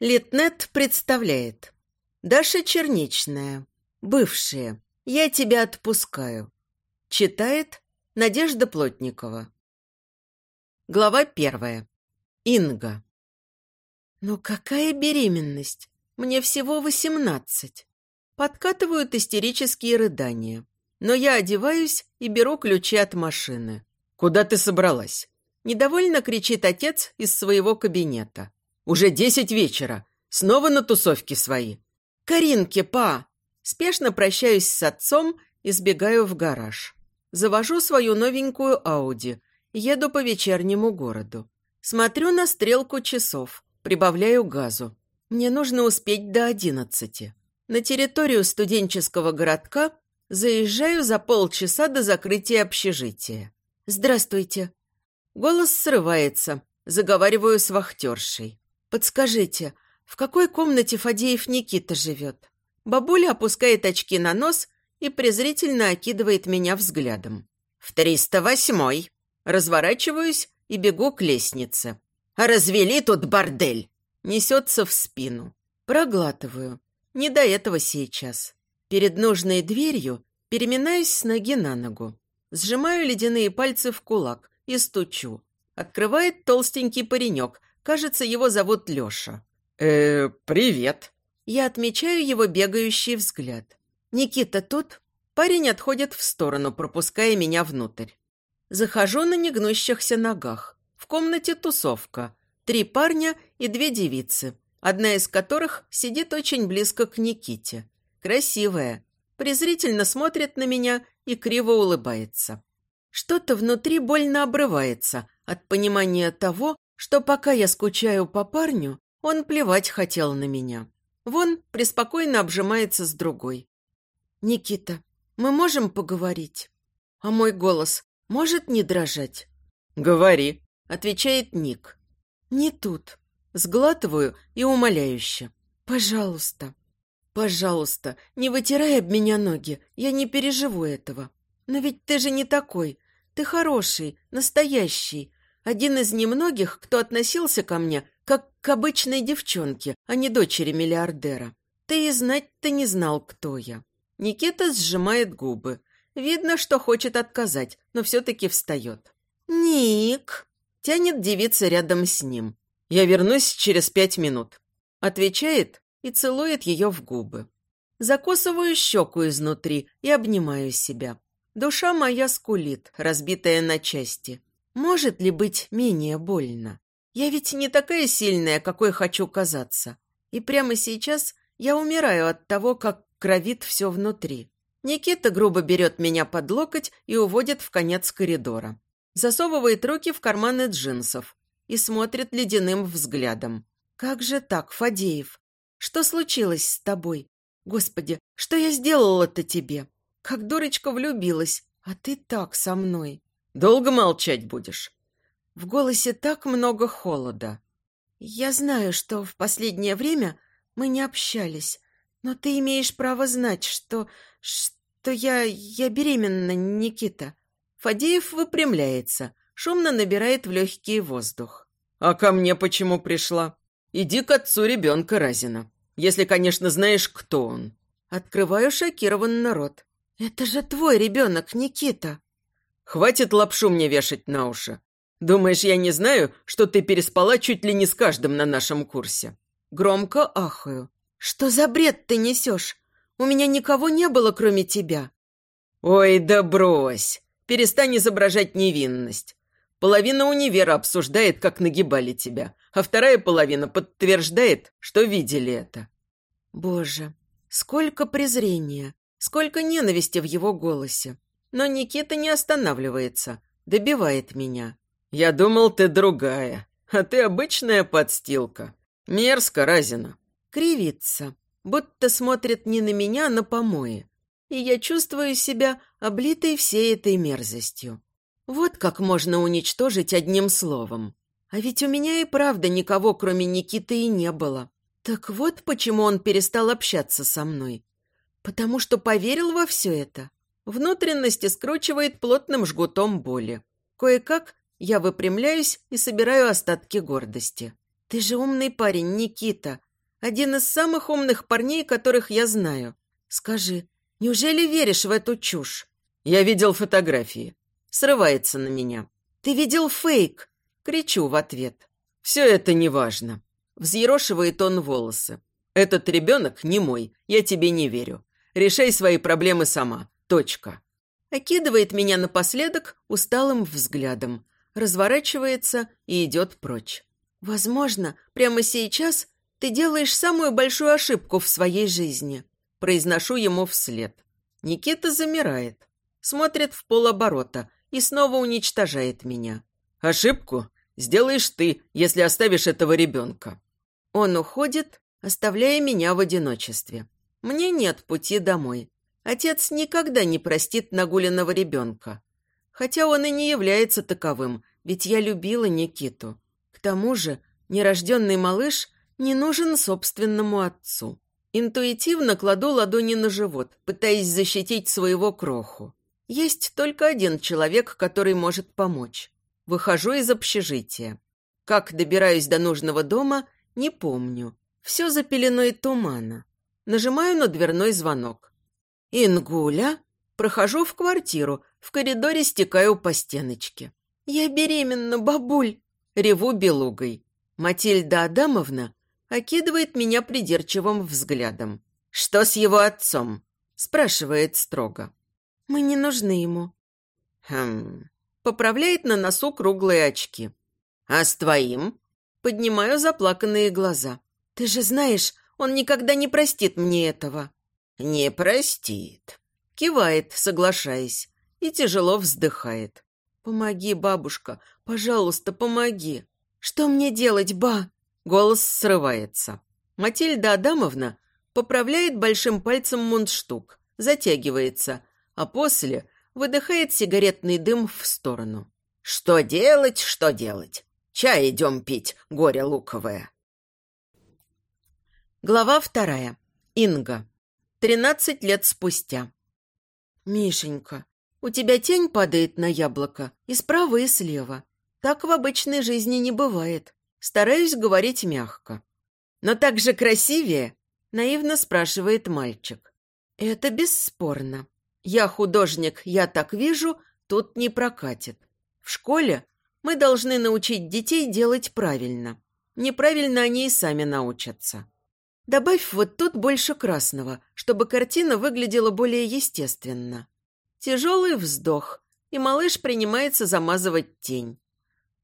Литнет представляет. Даша Черничная. Бывшая. Я тебя отпускаю. Читает Надежда Плотникова. Глава первая. Инга. Ну какая беременность? Мне всего восемнадцать. Подкатывают истерические рыдания. Но я одеваюсь и беру ключи от машины. «Куда ты собралась?» Недовольно кричит отец из своего кабинета. Уже десять вечера. Снова на тусовке свои. Каринке, па! Спешно прощаюсь с отцом и сбегаю в гараж. Завожу свою новенькую Ауди. Еду по вечернему городу. Смотрю на стрелку часов. Прибавляю газу. Мне нужно успеть до одиннадцати. На территорию студенческого городка заезжаю за полчаса до закрытия общежития. «Здравствуйте». Голос срывается. Заговариваю с вахтершей. «Подскажите, в какой комнате Фадеев Никита живет?» Бабуля опускает очки на нос и презрительно окидывает меня взглядом. «В триста восьмой». Разворачиваюсь и бегу к лестнице. «Развели тут бордель!» Несется в спину. Проглатываю. Не до этого сейчас. Перед нужной дверью переминаюсь с ноги на ногу. Сжимаю ледяные пальцы в кулак и стучу. Открывает толстенький паренек Кажется, его зовут Леша. э привет». Я отмечаю его бегающий взгляд. «Никита тут?» Парень отходит в сторону, пропуская меня внутрь. Захожу на негнущихся ногах. В комнате тусовка. Три парня и две девицы, одна из которых сидит очень близко к Никите. Красивая. Презрительно смотрит на меня и криво улыбается. Что-то внутри больно обрывается от понимания того, что пока я скучаю по парню, он плевать хотел на меня. Вон преспокойно обжимается с другой. «Никита, мы можем поговорить?» А мой голос может не дрожать? «Говори», — отвечает Ник. «Не тут». Сглатываю и умоляюще. «Пожалуйста, пожалуйста, не вытирай об меня ноги, я не переживу этого. Но ведь ты же не такой. Ты хороший, настоящий, один из немногих, кто относился ко мне как к обычной девчонке, а не дочери миллиардера. Ты и знать-то не знал, кто я. Никита сжимает губы. Видно, что хочет отказать, но все-таки встает. «Ник!» – тянет девица рядом с ним. «Я вернусь через пять минут». Отвечает и целует ее в губы. Закусываю щеку изнутри и обнимаю себя. Душа моя скулит, разбитая на части. Может ли быть менее больно? Я ведь не такая сильная, какой хочу казаться. И прямо сейчас я умираю от того, как кровит все внутри. Никита грубо берет меня под локоть и уводит в конец коридора. Засовывает руки в карманы джинсов и смотрит ледяным взглядом. «Как же так, Фадеев? Что случилось с тобой? Господи, что я сделала-то тебе? Как дурочка влюбилась, а ты так со мной». Долго молчать будешь?» В голосе так много холода. «Я знаю, что в последнее время мы не общались, но ты имеешь право знать, что... что я... я беременна, Никита». Фадеев выпрямляется, шумно набирает в легкий воздух. «А ко мне почему пришла? Иди к отцу ребенка Разина, если, конечно, знаешь, кто он». Открываю шокированно рот. «Это же твой ребенок, Никита!» Хватит лапшу мне вешать на уши. Думаешь, я не знаю, что ты переспала чуть ли не с каждым на нашем курсе?» Громко ахаю. «Что за бред ты несешь? У меня никого не было, кроме тебя». «Ой, да брось! Перестань изображать невинность. Половина универа обсуждает, как нагибали тебя, а вторая половина подтверждает, что видели это». «Боже, сколько презрения, сколько ненависти в его голосе. Но Никита не останавливается, добивает меня. «Я думал, ты другая, а ты обычная подстилка. Мерзко, Разина». Кривится, будто смотрит не на меня, а на помои. И я чувствую себя облитой всей этой мерзостью. Вот как можно уничтожить одним словом. А ведь у меня и правда никого, кроме Никиты, и не было. Так вот почему он перестал общаться со мной. Потому что поверил во все это. Внутренности скручивает плотным жгутом боли. Кое-как я выпрямляюсь и собираю остатки гордости. «Ты же умный парень, Никита. Один из самых умных парней, которых я знаю. Скажи, неужели веришь в эту чушь? Я видел фотографии. Срывается на меня. Ты видел фейк? Кричу в ответ. Все это неважно. Взъерошивает он волосы. Этот ребенок не мой, я тебе не верю. Решай свои проблемы сама. Точка. Окидывает меня напоследок усталым взглядом. Разворачивается и идет прочь. Возможно, прямо сейчас ты делаешь самую большую ошибку в своей жизни. Произношу ему вслед. Никита замирает. Смотрит в полоборота и снова уничтожает меня. Ошибку сделаешь ты, если оставишь этого ребенка. Он уходит, оставляя меня в одиночестве. Мне нет пути домой. Отец никогда не простит нагуленного ребенка. Хотя он и не является таковым, ведь я любила Никиту. К тому же нерожденный малыш не нужен собственному отцу. Интуитивно кладу ладони на живот, пытаясь защитить своего кроху. Есть только один человек, который может помочь. Выхожу из общежития. Как добираюсь до нужного дома, не помню. Все за пеленой тумана. Нажимаю на дверной звонок. «Ингуля?» Прохожу в квартиру, в коридоре стекаю по стеночке. «Я беременна, бабуль!» Реву белугой. Матильда Адамовна окидывает меня придирчивым взглядом. «Что с его отцом?» спрашивает строго. «Мы не нужны ему». «Хм...» Поправляет на носу круглые очки. «А с твоим?» Поднимаю заплаканные глаза. «Ты же знаешь, он никогда не простит мне этого». «Не простит», — кивает, соглашаясь, и тяжело вздыхает. «Помоги, бабушка, пожалуйста, помоги». «Что мне делать, ба?» Голос срывается. Матильда Адамовна поправляет большим пальцем мундштук, затягивается, а после выдыхает сигаретный дым в сторону. «Что делать, что делать? Чай идем пить, горе луковое». Глава вторая. Инга. Тринадцать лет спустя. «Мишенька, у тебя тень падает на яблоко и справа, и слева. Так в обычной жизни не бывает. Стараюсь говорить мягко. Но так же красивее?» Наивно спрашивает мальчик. «Это бесспорно. Я художник, я так вижу, тут не прокатит. В школе мы должны научить детей делать правильно. Неправильно они и сами научатся. Добавь вот тут больше красного, чтобы картина выглядела более естественно. Тяжелый вздох, и малыш принимается замазывать тень.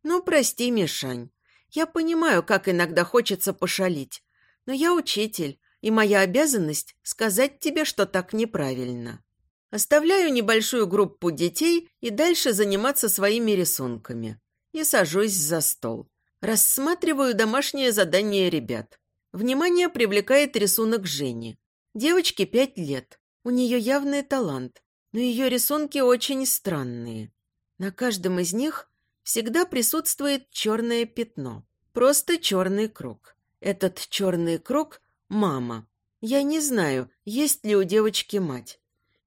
Ну, прости, Мишань. Я понимаю, как иногда хочется пошалить, но я учитель, и моя обязанность сказать тебе, что так неправильно. Оставляю небольшую группу детей и дальше заниматься своими рисунками. И сажусь за стол. Рассматриваю домашнее задание ребят. Внимание привлекает рисунок Жени. Девочке пять лет. У нее явный талант, но ее рисунки очень странные. На каждом из них всегда присутствует черное пятно. Просто черный круг. Этот черный круг – мама. Я не знаю, есть ли у девочки мать.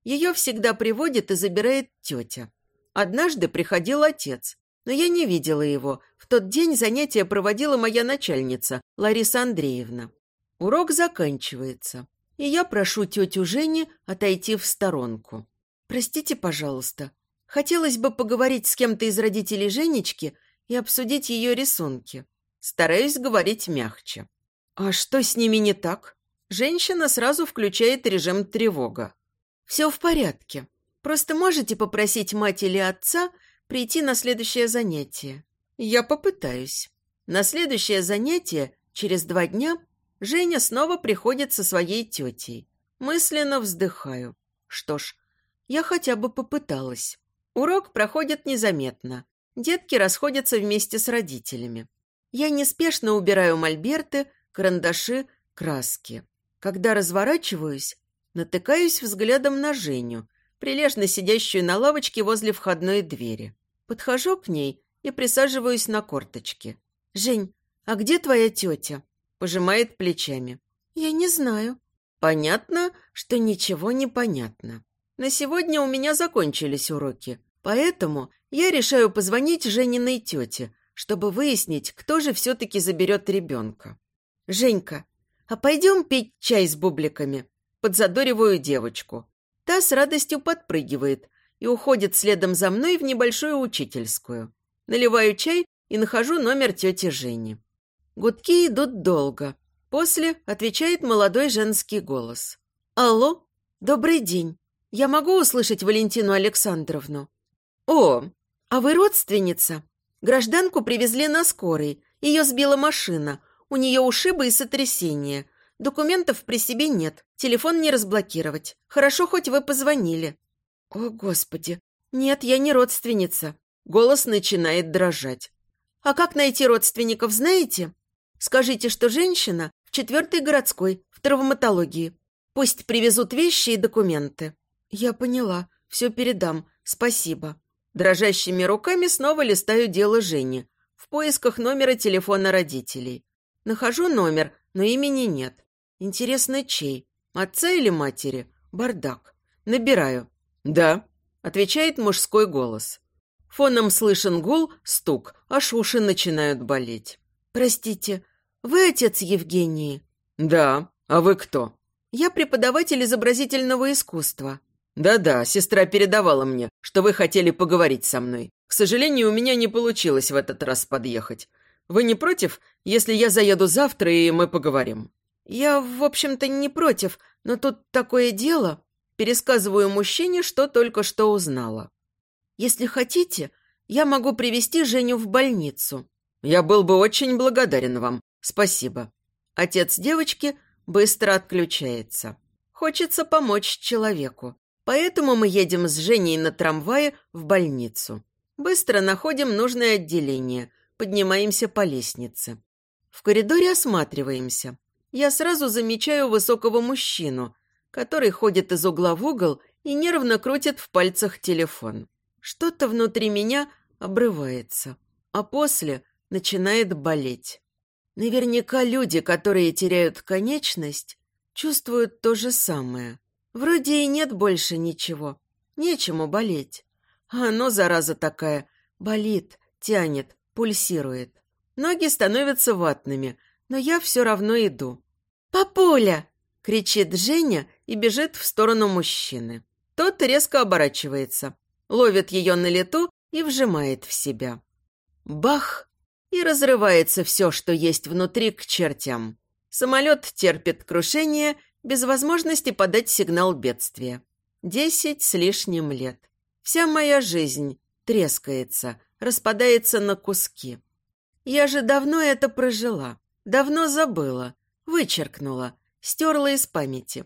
Ее всегда приводит и забирает тетя. Однажды приходил отец, но я не видела его. В тот день занятия проводила моя начальница, Лариса Андреевна. Урок заканчивается, и я прошу тетю Жени отойти в сторонку. «Простите, пожалуйста, хотелось бы поговорить с кем-то из родителей Женечки и обсудить ее рисунки. Стараюсь говорить мягче. А что с ними не так?» Женщина сразу включает режим тревога. «Все в порядке. Просто можете попросить мать или отца прийти на следующее занятие. Я попытаюсь. На следующее занятие, через два дня, Женя снова приходит со своей тетей. Мысленно вздыхаю. Что ж, я хотя бы попыталась. Урок проходит незаметно. Детки расходятся вместе с родителями. Я неспешно убираю мольберты, карандаши, краски. Когда разворачиваюсь, натыкаюсь взглядом на Женю, прилежно сидящую на лавочке возле входной двери. Подхожу к ней и присаживаюсь на корточки. «Жень, а где твоя тетя?» Пожимает плечами. «Я не знаю». Понятно, что ничего не понятно. На сегодня у меня закончились уроки, поэтому я решаю позвонить Жениной тете, чтобы выяснить, кто же все-таки заберет ребенка. «Женька, а пойдем пить чай с бубликами. Подзадориваю девочку. Та с радостью подпрыгивает и уходит следом за мной в небольшую учительскую. Наливаю чай и нахожу номер тети Жени. Гудки идут долго. После отвечает молодой женский голос. «Алло, добрый день. Я могу услышать Валентину Александровну?» «О, а вы родственница? Гражданку привезли на скорой. Ее сбила машина. У нее ушибы и сотрясение. Документов при себе нет. Телефон не разблокировать. Хорошо, хоть вы позвонили». «О, Господи! Нет, я не родственница». Голос начинает дрожать. «А как найти родственников, знаете? Скажите, что женщина в четвертой городской, в травматологии. Пусть привезут вещи и документы». «Я поняла. Все передам. Спасибо». Дрожащими руками снова листаю дело Жени в поисках номера телефона родителей. Нахожу номер, но имени нет. Интересно, чей? Отца или матери? Бардак. Набираю. «Да», — отвечает мужской голос. Фоном слышен гул, стук, аж уши начинают болеть. «Простите, вы отец Евгении?» «Да. А вы кто?» «Я преподаватель изобразительного искусства». «Да-да, сестра передавала мне, что вы хотели поговорить со мной. К сожалению, у меня не получилось в этот раз подъехать. Вы не против, если я заеду завтра, и мы поговорим?» «Я, в общем-то, не против, но тут такое дело...» Пересказываю мужчине, что только что узнала. «Если хотите, я могу привести Женю в больницу». «Я был бы очень благодарен вам. Спасибо». Отец девочки быстро отключается. Хочется помочь человеку. Поэтому мы едем с Женей на трамвае в больницу. Быстро находим нужное отделение, поднимаемся по лестнице. В коридоре осматриваемся. Я сразу замечаю высокого мужчину, который ходит из угла в угол и нервно крутит в пальцах телефон. Что-то внутри меня обрывается, а после начинает болеть. Наверняка люди, которые теряют конечность, чувствуют то же самое. Вроде и нет больше ничего, нечему болеть. А оно, зараза такая, болит, тянет, пульсирует. Ноги становятся ватными, но я все равно иду. «Папуля!» — кричит Женя и бежит в сторону мужчины. Тот резко оборачивается, ловит ее на лету и вжимает в себя. Бах! И разрывается все, что есть внутри, к чертям. Самолет терпит крушение без возможности подать сигнал бедствия. Десять с лишним лет. Вся моя жизнь трескается, распадается на куски. Я же давно это прожила, давно забыла, вычеркнула, стерла из памяти.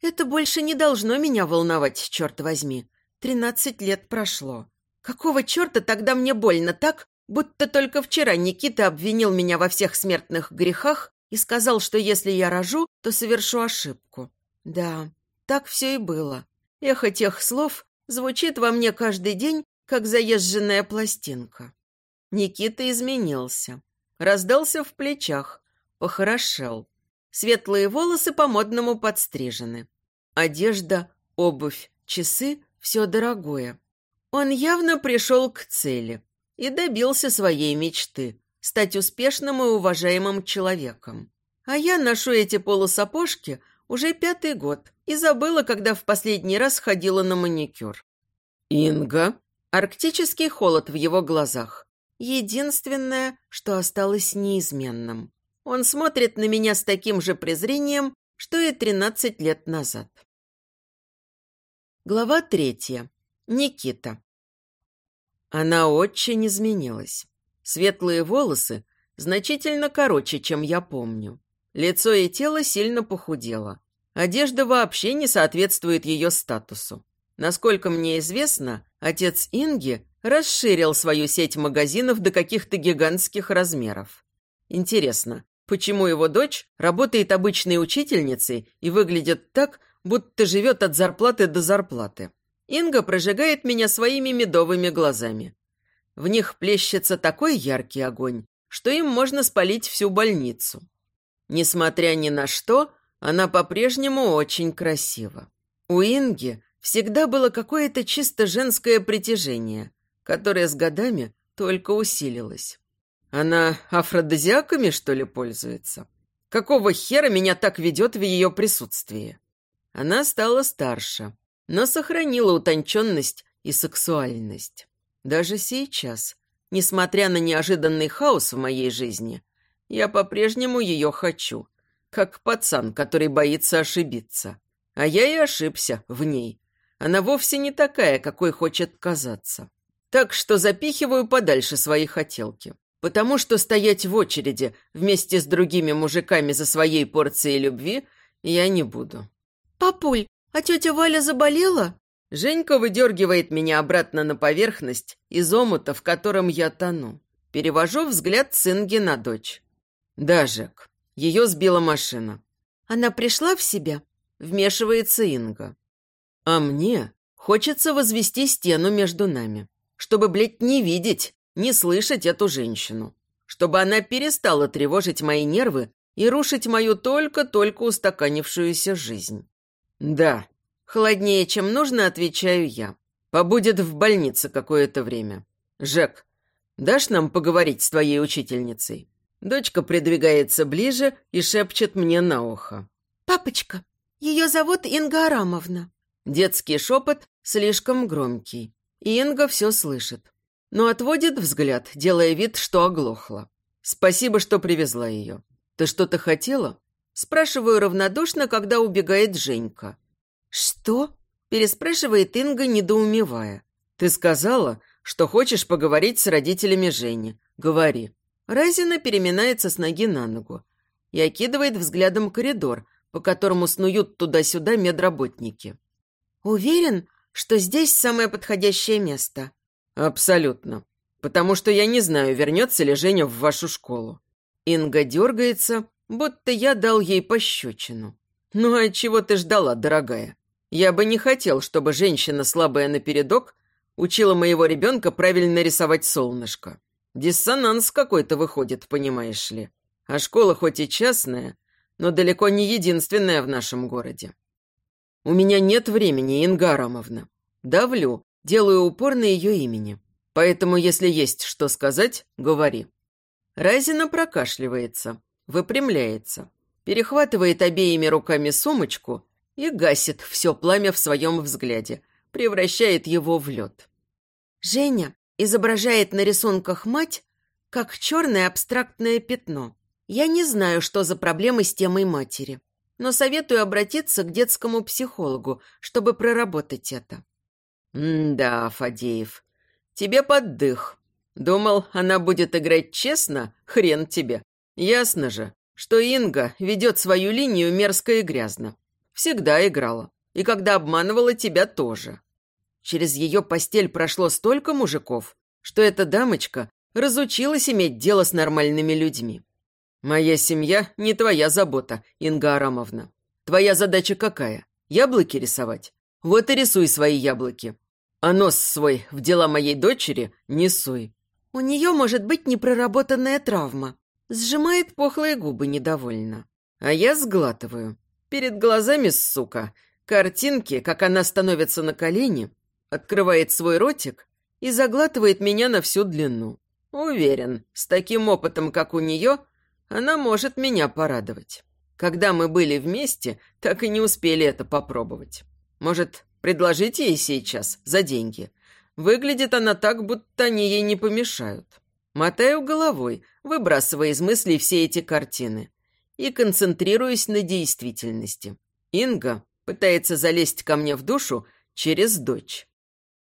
Это больше не должно меня волновать, черт возьми. Тринадцать лет прошло. Какого черта тогда мне больно так, будто только вчера Никита обвинил меня во всех смертных грехах и сказал, что если я рожу, то совершу ошибку. Да, так все и было. Эхо тех слов звучит во мне каждый день, как заезженная пластинка. Никита изменился. Раздался в плечах, похорошел. Светлые волосы по-модному подстрижены. Одежда, обувь, часы – все дорогое. Он явно пришел к цели и добился своей мечты – стать успешным и уважаемым человеком. А я ношу эти полусапожки уже пятый год и забыла, когда в последний раз ходила на маникюр. «Инга?» Арктический холод в его глазах. Единственное, что осталось неизменным. Он смотрит на меня с таким же презрением, что и тринадцать лет назад. Глава третья. Никита. Она очень изменилась. Светлые волосы значительно короче, чем я помню. Лицо и тело сильно похудело. Одежда вообще не соответствует ее статусу. Насколько мне известно, отец Инги расширил свою сеть магазинов до каких-то гигантских размеров. Интересно, почему его дочь работает обычной учительницей и выглядит так, будто живет от зарплаты до зарплаты? Инга прожигает меня своими медовыми глазами. В них плещется такой яркий огонь, что им можно спалить всю больницу. Несмотря ни на что, она по-прежнему очень красива. У Инги всегда было какое-то чисто женское притяжение, которое с годами только усилилось. Она афродизиаками, что ли, пользуется? Какого хера меня так ведет в ее присутствии? Она стала старше, но сохранила утонченность и сексуальность. Даже сейчас, несмотря на неожиданный хаос в моей жизни, я по-прежнему ее хочу, как пацан, который боится ошибиться. А я и ошибся в ней. Она вовсе не такая, какой хочет казаться. Так что запихиваю подальше свои хотелки. Потому что стоять в очереди вместе с другими мужиками за своей порцией любви я не буду. «Папуль, а тетя Валя заболела?» Женька выдергивает меня обратно на поверхность из омута, в котором я тону. Перевожу взгляд с Инги на дочь. «Да, Жек, ее сбила машина». «Она пришла в себя?» Вмешивается Инга. «А мне хочется возвести стену между нами, чтобы, блядь, не видеть, не слышать эту женщину, чтобы она перестала тревожить мои нервы и рушить мою только-только устаканившуюся жизнь». «Да», Холоднее, чем нужно, отвечаю я. Побудет в больнице какое-то время. Жек, дашь нам поговорить с твоей учительницей? Дочка придвигается ближе и шепчет мне на ухо. «Папочка, ее зовут Инга Арамовна». Детский шепот слишком громкий. И Инга все слышит. Но отводит взгляд, делая вид, что оглохла. «Спасибо, что привезла ее. Ты что-то хотела?» Спрашиваю равнодушно, когда убегает Женька. «Что?» – переспрашивает Инга, недоумевая. «Ты сказала, что хочешь поговорить с родителями Жени. Говори». Разина переминается с ноги на ногу и окидывает взглядом коридор, по которому снуют туда-сюда медработники. «Уверен, что здесь самое подходящее место?» «Абсолютно. Потому что я не знаю, вернется ли Женя в вашу школу». Инга дергается, будто я дал ей пощечину. «Ну а чего ты ждала, дорогая? Я бы не хотел, чтобы женщина, слабая напередок, учила моего ребенка правильно рисовать солнышко. Диссонанс какой-то выходит, понимаешь ли. А школа хоть и частная, но далеко не единственная в нашем городе. У меня нет времени, Инга Арамовна. Давлю, делаю упор на ее имени. Поэтому, если есть что сказать, говори. Разина прокашливается, выпрямляется перехватывает обеими руками сумочку и гасит все пламя в своем взгляде, превращает его в лед. Женя изображает на рисунках мать как черное абстрактное пятно. Я не знаю, что за проблемы с темой матери, но советую обратиться к детскому психологу, чтобы проработать это. «Да, Фадеев, тебе поддых. Думал, она будет играть честно? Хрен тебе. Ясно же, что Инга ведет свою линию мерзко и грязно. Всегда играла. И когда обманывала тебя тоже. Через ее постель прошло столько мужиков, что эта дамочка разучилась иметь дело с нормальными людьми. Моя семья не твоя забота, Инга Арамовна. Твоя задача какая? Яблоки рисовать? Вот и рисуй свои яблоки. А нос свой в дела моей дочери не суй. У нее может быть непроработанная травма. Сжимает пухлые губы недовольно. А я сглатываю. Перед глазами, сука, картинки, как она становится на колени, открывает свой ротик и заглатывает меня на всю длину. Уверен, с таким опытом, как у нее, она может меня порадовать. Когда мы были вместе, так и не успели это попробовать. Может, предложить ей сейчас, за деньги? Выглядит она так, будто они ей не помешают. Мотаю головой, выбрасывая из мыслей все эти картины. И концентрируюсь на действительности. Инга пытается залезть ко мне в душу через дочь.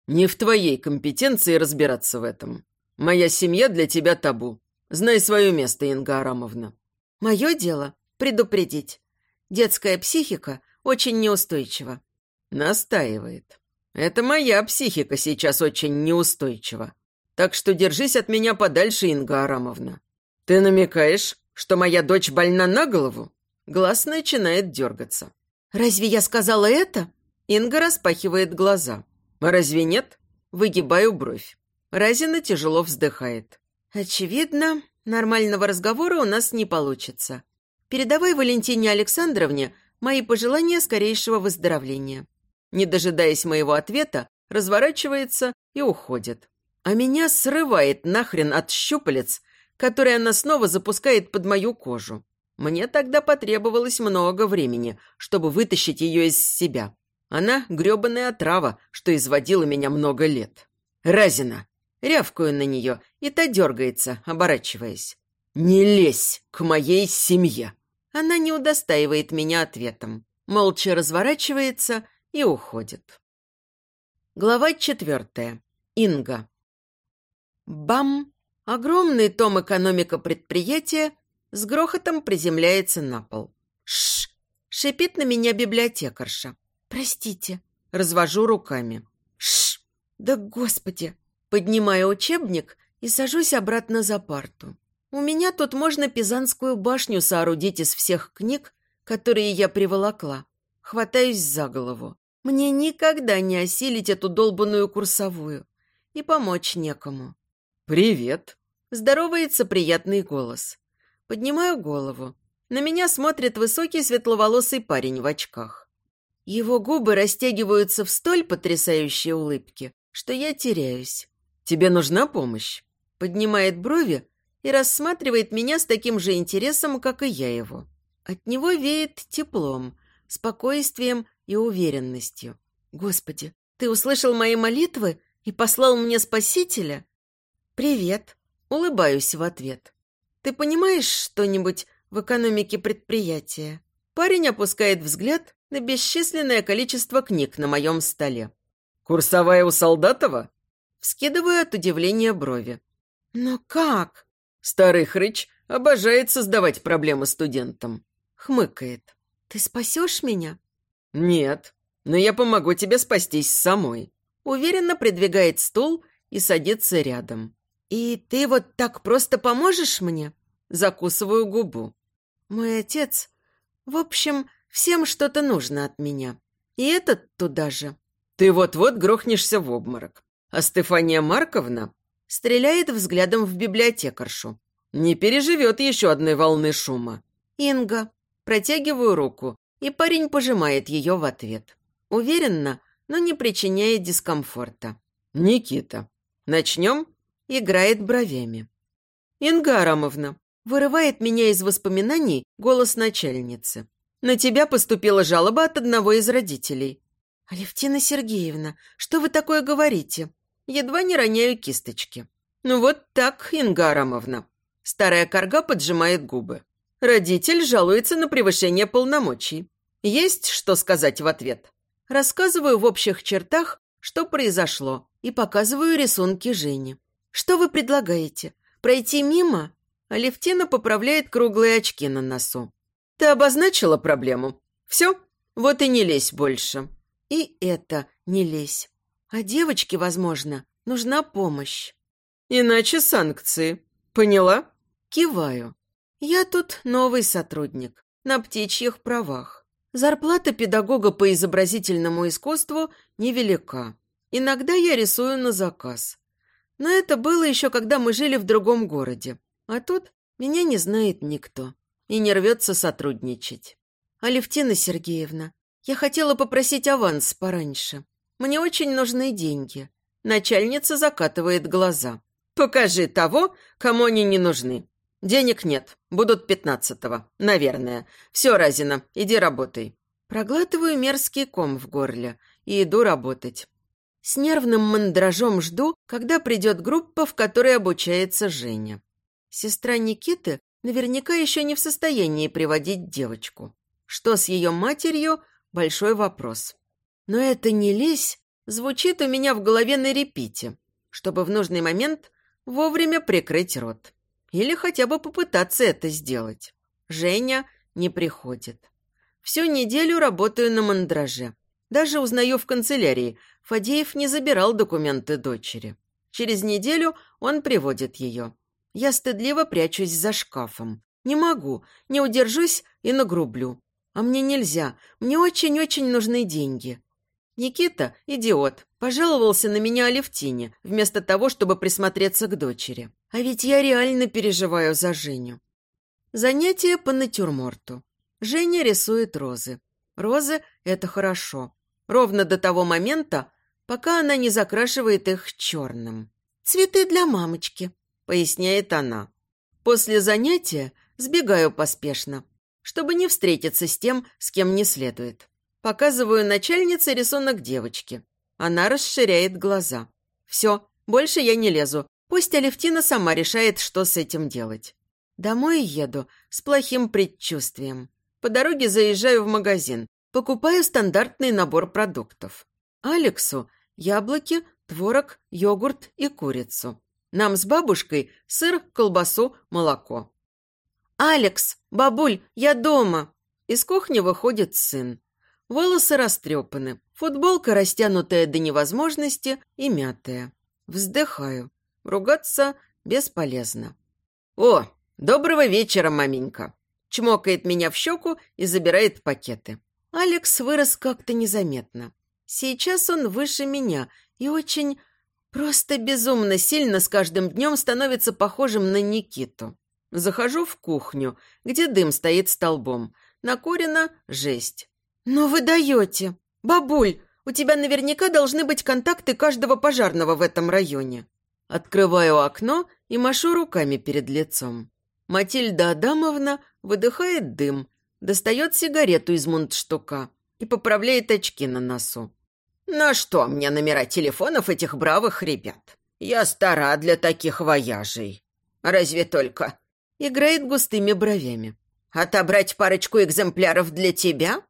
Не в твоей компетенции разбираться в этом. Моя семья для тебя табу. Знай свое место, Инга Арамовна. Мое дело – предупредить. Детская психика очень неустойчива. Настаивает. Это моя психика сейчас очень неустойчива. Так что держись от меня подальше, Инга Арамовна. Ты намекаешь, что моя дочь больна на голову?» Глаз начинает дергаться. «Разве я сказала это?» Инга распахивает глаза. «Разве нет?» Выгибаю бровь. Разина тяжело вздыхает. «Очевидно, нормального разговора у нас не получится. Передавай Валентине Александровне мои пожелания скорейшего выздоровления». Не дожидаясь моего ответа, разворачивается и уходит а меня срывает нахрен от щупалец, которые она снова запускает под мою кожу. Мне тогда потребовалось много времени, чтобы вытащить ее из себя. Она – гребаная отрава, что изводила меня много лет. Разина. Рявкаю на нее, и та дергается, оборачиваясь. «Не лезь к моей семье!» Она не удостаивает меня ответом. Молча разворачивается и уходит. Глава четвертая. Инга. Бам! Огромный том экономика предприятия с грохотом приземляется на пол. Шш! Шипит на меня библиотекарша. Простите. Развожу руками. Шш! Да господи! Поднимаю учебник и сажусь обратно за парту. У меня тут можно Пизанскую башню соорудить из всех книг, которые я приволокла. Хватаюсь за голову. Мне никогда не осилить эту долбанную курсовую. И помочь некому. «Привет!» Здоровается приятный голос. Поднимаю голову. На меня смотрит высокий светловолосый парень в очках. Его губы растягиваются в столь потрясающей улыбке, что я теряюсь. «Тебе нужна помощь?» Поднимает брови и рассматривает меня с таким же интересом, как и я его. От него веет теплом, спокойствием и уверенностью. «Господи, ты услышал мои молитвы и послал мне Спасителя?» «Привет», — улыбаюсь в ответ. Ты понимаешь что-нибудь в экономике предприятия?» Парень опускает взгляд на бесчисленное количество книг на моем столе. «Курсовая у Солдатова?» Вскидываю от удивления брови. «Но как?» Старый хрыч обожает создавать проблемы студентам. Хмыкает. «Ты спасешь меня?» «Нет, но я помогу тебе спастись самой». Уверенно придвигает стул и садится рядом. «И ты вот так просто поможешь мне?» Закусываю губу. «Мой отец... В общем, всем что-то нужно от меня. И этот туда же». «Ты вот-вот грохнешься в обморок. А Стефания Марковна стреляет взглядом в библиотекаршу. Не переживет еще одной волны шума. «Инга». Протягиваю руку, и парень пожимает ее в ответ. Уверенно, но не причиняет дискомфорта. «Никита, начнем?» играет бровями. «Инга Арамовна», вырывает меня из воспоминаний голос начальницы. «На тебя поступила жалоба от одного из родителей». «Алевтина Сергеевна, что вы такое говорите?» Едва не роняю кисточки. «Ну вот так, Инга Арамовна». Старая корга поджимает губы. Родитель жалуется на превышение полномочий. Есть что сказать в ответ. Рассказываю в общих чертах, что произошло, и показываю рисунки Жени. «Что вы предлагаете? Пройти мимо?» Алевтина поправляет круглые очки на носу. «Ты обозначила проблему? Все? Вот и не лезь больше». «И это не лезь. А девочке, возможно, нужна помощь». «Иначе санкции. Поняла?» Киваю. «Я тут новый сотрудник. На птичьих правах. Зарплата педагога по изобразительному искусству невелика. Иногда я рисую на заказ. Но это было еще, когда мы жили в другом городе. А тут меня не знает никто и не рвется сотрудничать. Алевтина Сергеевна, я хотела попросить аванс пораньше. Мне очень нужны деньги. Начальница закатывает глаза. Покажи того, кому они не нужны. Денег нет, будут пятнадцатого, наверное. Все, Разина, иди работай. Проглатываю мерзкий ком в горле и иду работать. С нервным мандражом жду, когда придет группа, в которой обучается Женя. Сестра Никиты наверняка еще не в состоянии приводить девочку. Что с ее матерью – большой вопрос. Но это не лезь звучит у меня в голове на репите, чтобы в нужный момент вовремя прикрыть рот. Или хотя бы попытаться это сделать. Женя не приходит. Всю неделю работаю на мандраже. Даже узнаю в канцелярии, Фадеев не забирал документы дочери. Через неделю он приводит ее. Я стыдливо прячусь за шкафом. Не могу, не удержусь и нагрублю. А мне нельзя, мне очень-очень нужны деньги. Никита, идиот, пожаловался на меня Алевтине, вместо того, чтобы присмотреться к дочери. А ведь я реально переживаю за Женю. Занятие по натюрморту. Женя рисует розы. Розы – это хорошо. Ровно до того момента, пока она не закрашивает их черным. «Цветы для мамочки», — поясняет она. После занятия Сбегаю поспешно, чтобы не встретиться с тем, с кем не следует. Показываю начальнице рисунок девочки. Она расширяет глаза. Все, больше я не лезу. Пусть Алевтина сама решает, что с этим делать. Домой еду с плохим предчувствием. По дороге заезжаю в магазин. Покупаю стандартный набор продуктов. Алексу – яблоки, творог, йогурт и курицу. Нам с бабушкой сыр, колбасу, молоко. «Алекс, бабуль, я дома!» Из кухни выходит сын. Волосы растрепаны, футболка растянутая до невозможности и мятая. Вздыхаю. Ругаться бесполезно. «О, доброго вечера, маменька!» Чмокает меня в щеку и забирает пакеты. Алекс вырос как-то незаметно. Сейчас он выше меня и очень, просто безумно сильно с каждым днем становится похожим на Никиту. Захожу в кухню, где дым стоит столбом. Накурено жесть. «Но вы даете! Бабуль, у тебя наверняка должны быть контакты каждого пожарного в этом районе». Открываю окно и машу руками перед лицом. Матильда Адамовна выдыхает дым, достает сигарету из мундштука и поправляет очки на носу. «На что мне номера телефонов этих бравых ребят? Я стара для таких вояжей. Разве только...» Играет густыми бровями. «Отобрать парочку экземпляров для тебя?»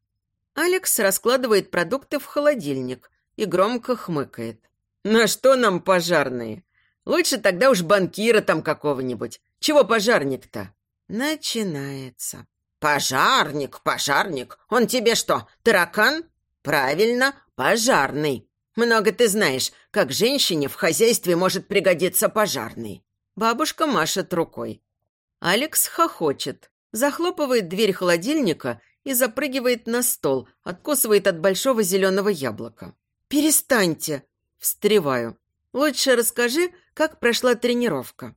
Алекс раскладывает продукты в холодильник и громко хмыкает. «На что нам пожарные? Лучше тогда уж банкира там какого-нибудь. Чего пожарник-то?» Начинается. «Пожарник, пожарник. Он тебе что, таракан?» «Правильно, пожарный. Много ты знаешь, как женщине в хозяйстве может пригодиться пожарный». Бабушка машет рукой. Алекс хохочет, захлопывает дверь холодильника и запрыгивает на стол, откусывает от большого зеленого яблока. «Перестаньте!» Встреваю. «Лучше расскажи, как прошла тренировка».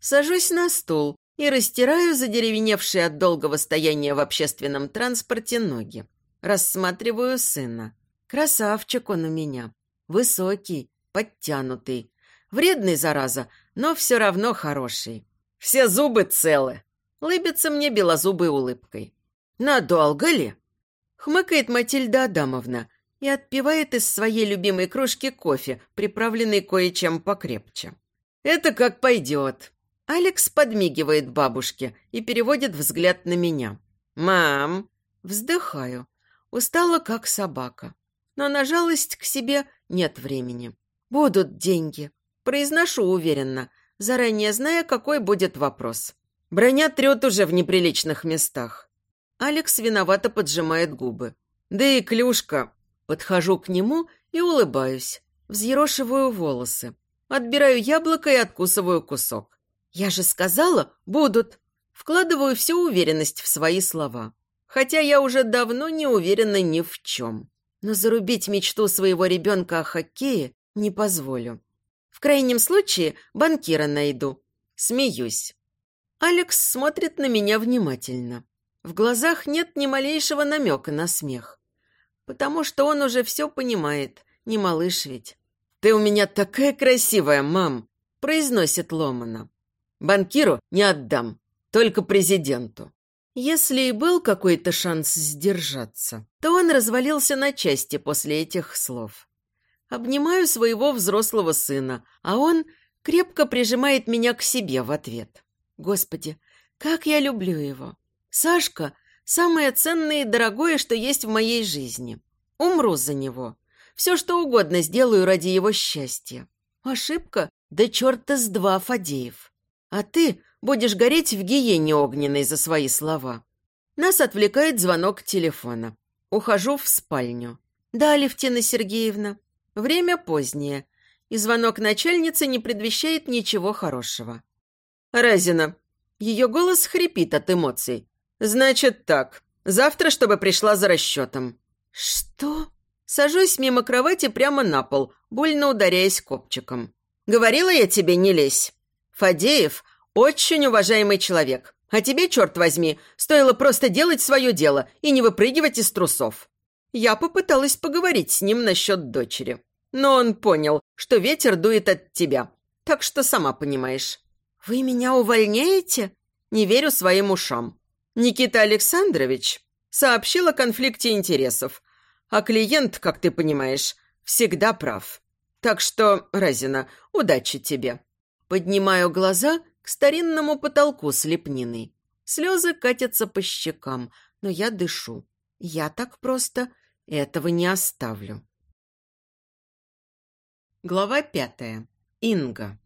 Сажусь на стул и растираю задеревеневшие от долгого стояния в общественном транспорте ноги. Рассматриваю сына. Красавчик он у меня. Высокий, подтянутый. Вредный, зараза, но все равно хороший. Все зубы целы. Лыбится мне белозубой улыбкой. «Надолго ли?» Хмыкает Матильда Адамовна и отпивает из своей любимой кружки кофе, приправленный кое-чем покрепче. «Это как пойдет». Алекс подмигивает бабушке и переводит взгляд на меня. «Мам!» Вздыхаю. Устала, как собака. Но на жалость к себе нет времени. «Будут деньги», – произношу уверенно, заранее зная, какой будет вопрос. Броня трет уже в неприличных местах. Алекс виновато поджимает губы. Да и клюшка. Подхожу к нему и улыбаюсь. Взъерошиваю волосы. Отбираю яблоко и откусываю кусок. Я же сказала, будут. Вкладываю всю уверенность в свои слова. Хотя я уже давно не уверена ни в чем. Но зарубить мечту своего ребенка о хоккее не позволю. В крайнем случае банкира найду. Смеюсь. Алекс смотрит на меня внимательно. В глазах нет ни малейшего намека на смех. Потому что он уже все понимает, не малыш ведь. «Ты у меня такая красивая, мам!» – произносит Ломана. «Банкиру не отдам, только президенту». Если и был какой-то шанс сдержаться, то он развалился на части после этих слов. Обнимаю своего взрослого сына, а он крепко прижимает меня к себе в ответ. Господи, как я люблю его! Сашка – самое ценное и дорогое, что есть в моей жизни. Умру за него. Все, что угодно сделаю ради его счастья. Ошибка? Да черта с два, Фадеев. А ты будешь гореть в гиене огненной за свои слова. Нас отвлекает звонок телефона. Ухожу в спальню. Да, Левтина Сергеевна, время позднее, и звонок начальницы не предвещает ничего хорошего. Разина. Ее голос хрипит от эмоций. «Значит так. Завтра, чтобы пришла за расчетом». «Что?» Сажусь мимо кровати прямо на пол, больно ударяясь копчиком. «Говорила я тебе, не лезь. Фадеев – очень уважаемый человек. А тебе, черт возьми, стоило просто делать свое дело и не выпрыгивать из трусов». Я попыталась поговорить с ним насчет дочери. Но он понял, что ветер дует от тебя. Так что сама понимаешь. «Вы меня увольняете?» Не верю своим ушам. Никита Александрович сообщил о конфликте интересов, а клиент, как ты понимаешь, всегда прав. Так что, Разина, удачи тебе. Поднимаю глаза к старинному потолку с лепниной. Слезы катятся по щекам, но я дышу. Я так просто этого не оставлю. Глава пятая. Инга.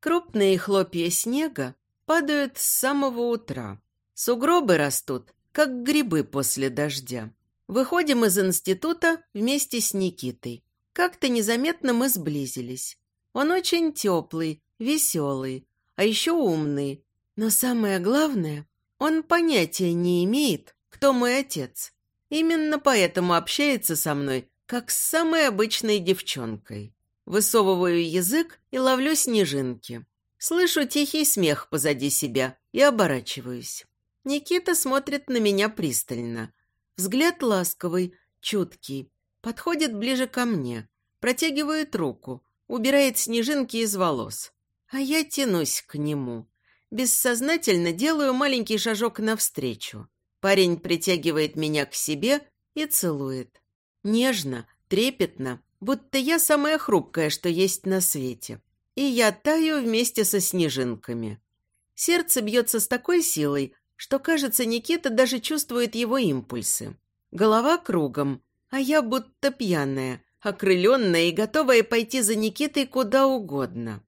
Крупные хлопья снега падают с самого утра. Сугробы растут, как грибы после дождя. Выходим из института вместе с Никитой. Как-то незаметно мы сблизились. Он очень теплый, веселый, а еще умный. Но самое главное, он понятия не имеет, кто мой отец. Именно поэтому общается со мной, как с самой обычной девчонкой. Высовываю язык и ловлю снежинки. Слышу тихий смех позади себя и оборачиваюсь. Никита смотрит на меня пристально. Взгляд ласковый, чуткий. Подходит ближе ко мне, протягивает руку, убирает снежинки из волос. А я тянусь к нему. Бессознательно делаю маленький шажок навстречу. Парень притягивает меня к себе и целует. Нежно, трепетно, будто я самая хрупкая, что есть на свете. И я таю вместе со снежинками. Сердце бьется с такой силой, что, кажется, Никита даже чувствует его импульсы. Голова кругом, а я будто пьяная, окрыленная и готовая пойти за Никитой куда угодно.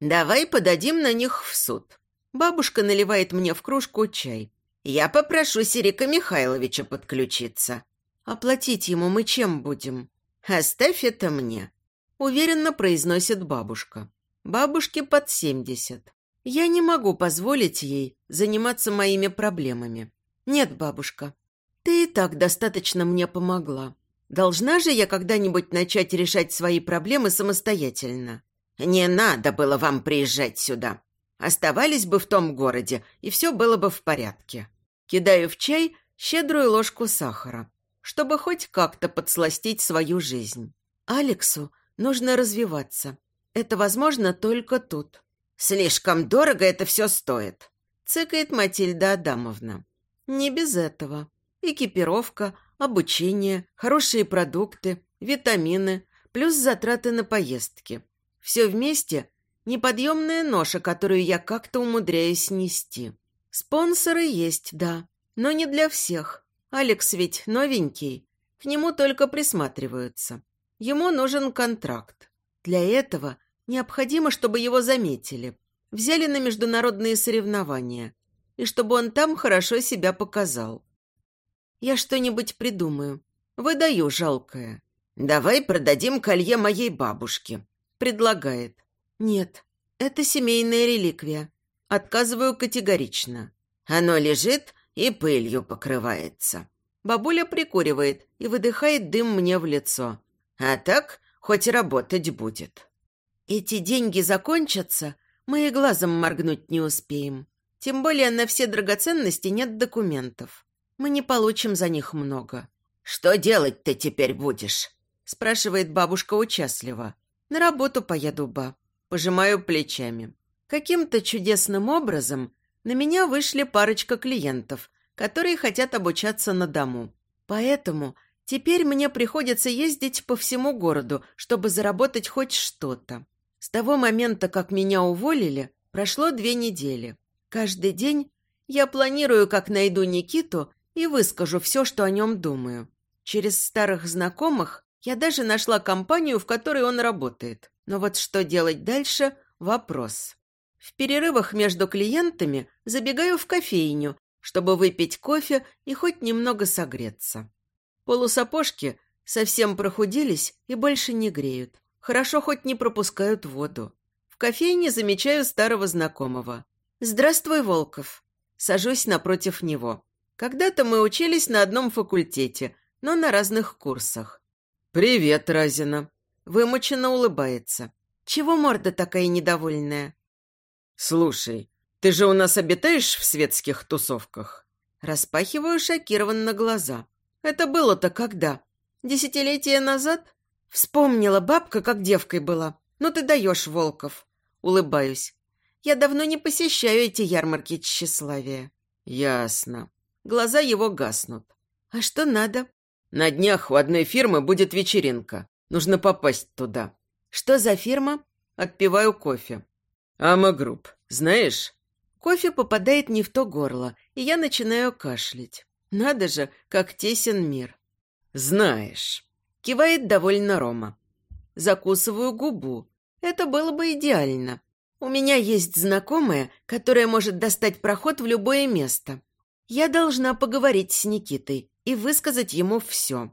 «Давай подадим на них в суд». Бабушка наливает мне в кружку чай. «Я попрошу Серика Михайловича подключиться». «Оплатить ему мы чем будем?» «Оставь это мне», – уверенно произносит бабушка. Бабушке под семьдесят. Я не могу позволить ей заниматься моими проблемами. Нет, бабушка, ты и так достаточно мне помогла. Должна же я когда-нибудь начать решать свои проблемы самостоятельно. Не надо было вам приезжать сюда. Оставались бы в том городе, и все было бы в порядке. Кидаю в чай щедрую ложку сахара чтобы хоть как-то подсластить свою жизнь. Алексу нужно развиваться. Это возможно только тут. «Слишком дорого это все стоит», – цыкает Матильда Адамовна. «Не без этого. Экипировка, обучение, хорошие продукты, витамины, плюс затраты на поездки. Все вместе – неподъемная ноша, которую я как-то умудряюсь нести. Спонсоры есть, да, но не для всех. Алекс ведь новенький, к нему только присматриваются. Ему нужен контракт. Для этого необходимо, чтобы его заметили, взяли на международные соревнования, и чтобы он там хорошо себя показал. Я что-нибудь придумаю. Выдаю жалкое. «Давай продадим колье моей бабушке», – предлагает. «Нет, это семейная реликвия. Отказываю категорично. Оно лежит и пылью покрывается. Бабуля прикуривает и выдыхает дым мне в лицо. А так хоть работать будет. Эти деньги закончатся, мы и глазом моргнуть не успеем. Тем более на все драгоценности нет документов. Мы не получим за них много. «Что делать ты теперь будешь?» спрашивает бабушка участливо. «На работу поеду, ба». Пожимаю плечами. Каким-то чудесным образом на меня вышли парочка клиентов, которые хотят обучаться на дому. Поэтому теперь мне приходится ездить по всему городу, чтобы заработать хоть что-то. С того момента, как меня уволили, прошло две недели. Каждый день я планирую, как найду Никиту и выскажу все, что о нем думаю. Через старых знакомых я даже нашла компанию, в которой он работает. Но вот что делать дальше – вопрос. В перерывах между клиентами забегаю в кофейню, чтобы выпить кофе и хоть немного согреться. Полусапожки совсем прохудились и больше не греют. Хорошо хоть не пропускают воду. В кофейне замечаю старого знакомого. «Здравствуй, Волков». Сажусь напротив него. Когда-то мы учились на одном факультете, но на разных курсах. «Привет, Разина». Вымученно улыбается. «Чего морда такая недовольная?» «Слушай, ты же у нас обитаешь в светских тусовках?» Распахиваю шокированно глаза. «Это было-то когда? Десятилетия назад?» Вспомнила бабка, как девкой была. «Ну ты даешь, Волков!» Улыбаюсь. Я давно не посещаю эти ярмарки тщеславия». «Ясно». Глаза его гаснут. «А что надо?» «На днях у одной фирмы будет вечеринка. Нужно попасть туда». «Что за фирма?» Отпиваю кофе. «Ама Групп. Знаешь?» Кофе попадает не в то горло, и я начинаю кашлять. Надо же, как тесен мир. «Знаешь», — кивает довольно Рома. Закусываю губу. Это было бы идеально. У меня есть знакомая, которая может достать проход в любое место. Я должна поговорить с Никитой и высказать ему все.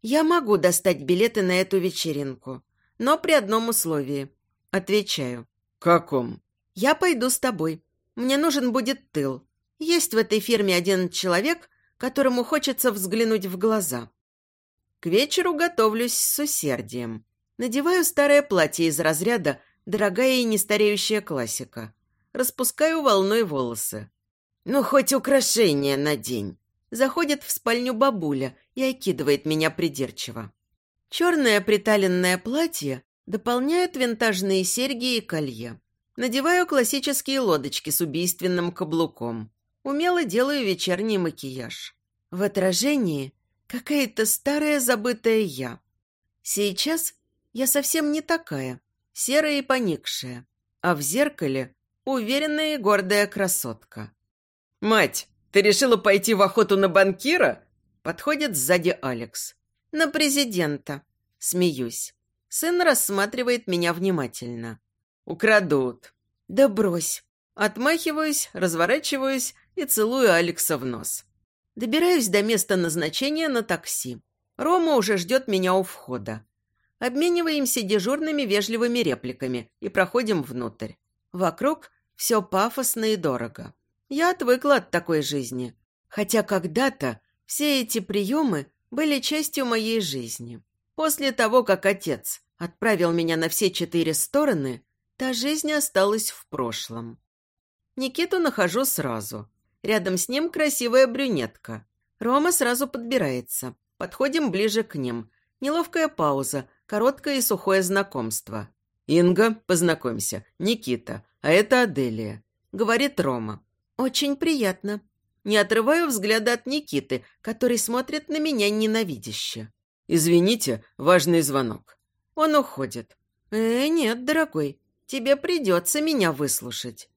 Я могу достать билеты на эту вечеринку, но при одном условии. Отвечаю. «Каком?» «Я пойду с тобой. Мне нужен будет тыл. Есть в этой фирме один человек, которому хочется взглянуть в глаза. К вечеру готовлюсь с усердием. Надеваю старое платье из разряда «дорогая и нестареющая классика». Распускаю волной волосы. Ну, хоть украшение надень. Заходит в спальню бабуля и окидывает меня придирчиво. Черное приталенное платье дополняют винтажные серьги и колье. Надеваю классические лодочки с убийственным каблуком. Умело делаю вечерний макияж. В отражении какая-то старая забытая я. Сейчас я совсем не такая, серая и поникшая, а в зеркале уверенная и гордая красотка. «Мать, ты решила пойти в охоту на банкира?» Подходит сзади Алекс. «На президента». Смеюсь. Сын рассматривает меня внимательно. Украдут. Да брось. Отмахиваюсь, разворачиваюсь и целую Алекса в нос. Добираюсь до места назначения на такси. Рома уже ждет меня у входа. Обмениваемся дежурными вежливыми репликами и проходим внутрь. Вокруг все пафосно и дорого. Я отвыкла от такой жизни. Хотя когда-то все эти приемы были частью моей жизни. После того, как отец отправил меня на все четыре стороны, Та жизнь осталась в прошлом. Никиту нахожу сразу. Рядом с ним красивая брюнетка. Рома сразу подбирается. Подходим ближе к ним. Неловкая пауза, короткое и сухое знакомство. «Инга, познакомься, Никита, а это Аделия», — говорит Рома. «Очень приятно». Не отрываю взгляда от Никиты, который смотрит на меня ненавидяще. «Извините, важный звонок». Он уходит. «Э, нет, дорогой, Тебе придется меня выслушать.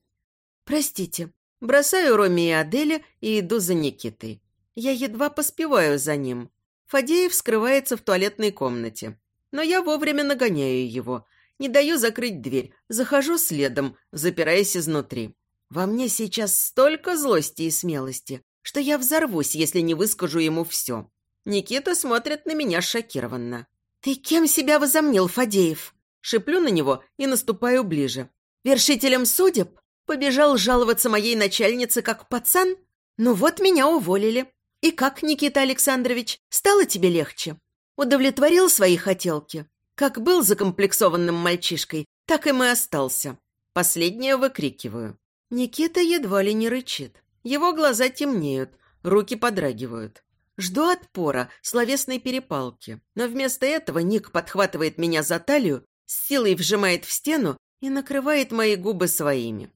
Простите. Бросаю Роми и Аделя и иду за Никитой. Я едва поспеваю за ним. Фадеев скрывается в туалетной комнате. Но я вовремя нагоняю его. Не даю закрыть дверь. Захожу следом, запираясь изнутри. Во мне сейчас столько злости и смелости, что я взорвусь, если не выскажу ему все. Никита смотрит на меня шокированно. «Ты кем себя возомнил, Фадеев?» Шиплю на него и наступаю ближе. Вершителем судеб побежал жаловаться моей начальнице как пацан? Ну вот меня уволили. И как, Никита Александрович, стало тебе легче? Удовлетворил свои хотелки? Как был закомплексованным мальчишкой, так и мы остался. Последнее выкрикиваю. Никита едва ли не рычит. Его глаза темнеют, руки подрагивают. Жду отпора, словесной перепалки. Но вместо этого Ник подхватывает меня за талию с силой вжимает в стену и накрывает мои губы своими.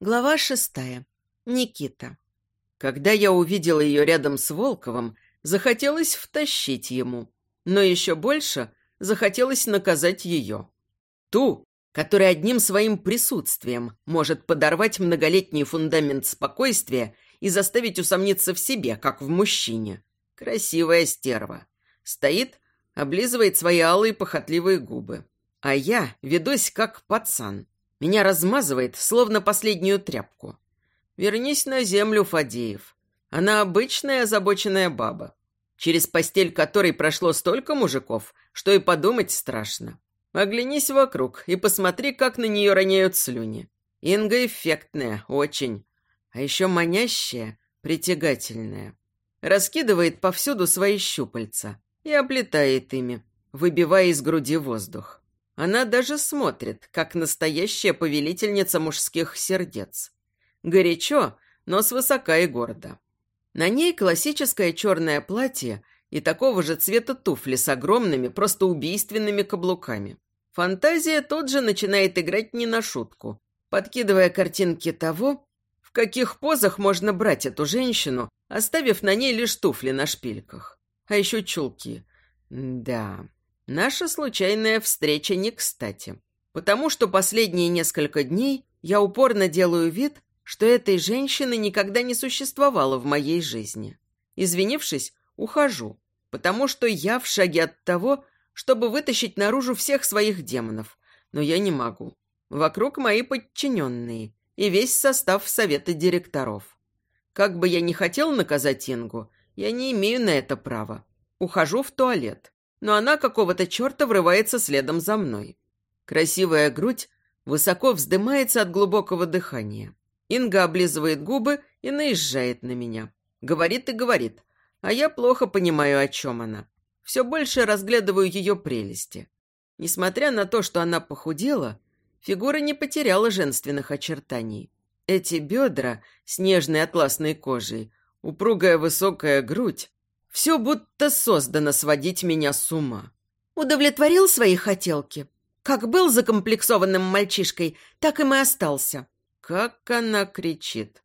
Глава шестая. Никита. Когда я увидел ее рядом с Волковым, захотелось втащить ему. Но еще больше захотелось наказать ее. Ту, которая одним своим присутствием может подорвать многолетний фундамент спокойствия и заставить усомниться в себе, как в мужчине. Красивая стерва. Стоит, облизывает свои алые похотливые губы. А я ведусь как пацан. Меня размазывает, словно последнюю тряпку. Вернись на землю, Фадеев. Она обычная озабоченная баба, через постель которой прошло столько мужиков, что и подумать страшно. Оглянись вокруг и посмотри, как на нее роняют слюни. Инга эффектная, очень. А еще манящая, притягательная. Раскидывает повсюду свои щупальца и облетает ими, выбивая из груди воздух. Она даже смотрит, как настоящая повелительница мужских сердец. Горячо, но свысока и гордо. На ней классическое черное платье и такого же цвета туфли с огромными, просто убийственными каблуками. Фантазия тут же начинает играть не на шутку, подкидывая картинки того, в каких позах можно брать эту женщину, оставив на ней лишь туфли на шпильках. А еще чулки. Да, наша случайная встреча не кстати. Потому что последние несколько дней я упорно делаю вид, что этой женщины никогда не существовало в моей жизни. Извинившись, ухожу, потому что я в шаге от того, чтобы вытащить наружу всех своих демонов, но я не могу. Вокруг мои подчиненные и весь состав совета директоров. Как бы я ни хотел наказать Ингу, я не имею на это права. Ухожу в туалет, но она какого-то черта врывается следом за мной. Красивая грудь высоко вздымается от глубокого дыхания. Инга облизывает губы и наезжает на меня. Говорит и говорит, а я плохо понимаю, о чем она. Все больше разглядываю ее прелести. Несмотря на то, что она похудела, фигура не потеряла женственных очертаний. Эти бедра с нежной атласной кожей, упругая высокая грудь, все будто создано сводить меня с ума. Удовлетворил свои хотелки? Как был закомплексованным мальчишкой, так им и остался. Как она кричит.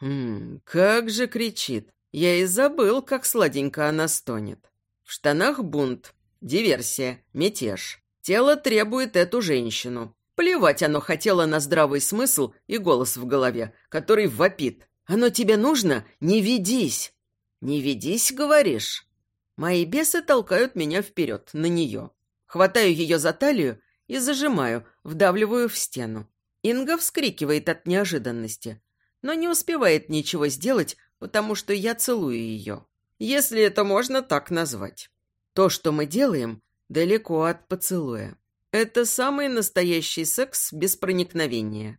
Хм, как же кричит. Я и забыл, как сладенько она стонет. В штанах бунт, диверсия, мятеж. Тело требует эту женщину. Плевать оно хотело на здравый смысл и голос в голове, который вопит. «Оно тебе нужно? Не ведись!» «Не ведись, говоришь?» Мои бесы толкают меня вперед, на нее. Хватаю ее за талию и зажимаю, вдавливаю в стену. Инга вскрикивает от неожиданности, но не успевает ничего сделать, потому что я целую ее. Если это можно так назвать. То, что мы делаем, далеко от поцелуя. Это самый настоящий секс без проникновения.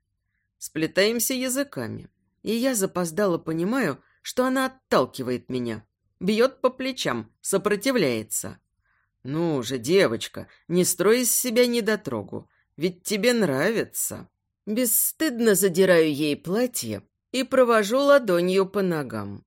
Сплетаемся языками. И я запоздало понимаю, что она отталкивает меня. Бьет по плечам, сопротивляется. «Ну же, девочка, не строй из себя недотрогу, ведь тебе нравится». Бесстыдно задираю ей платье и провожу ладонью по ногам.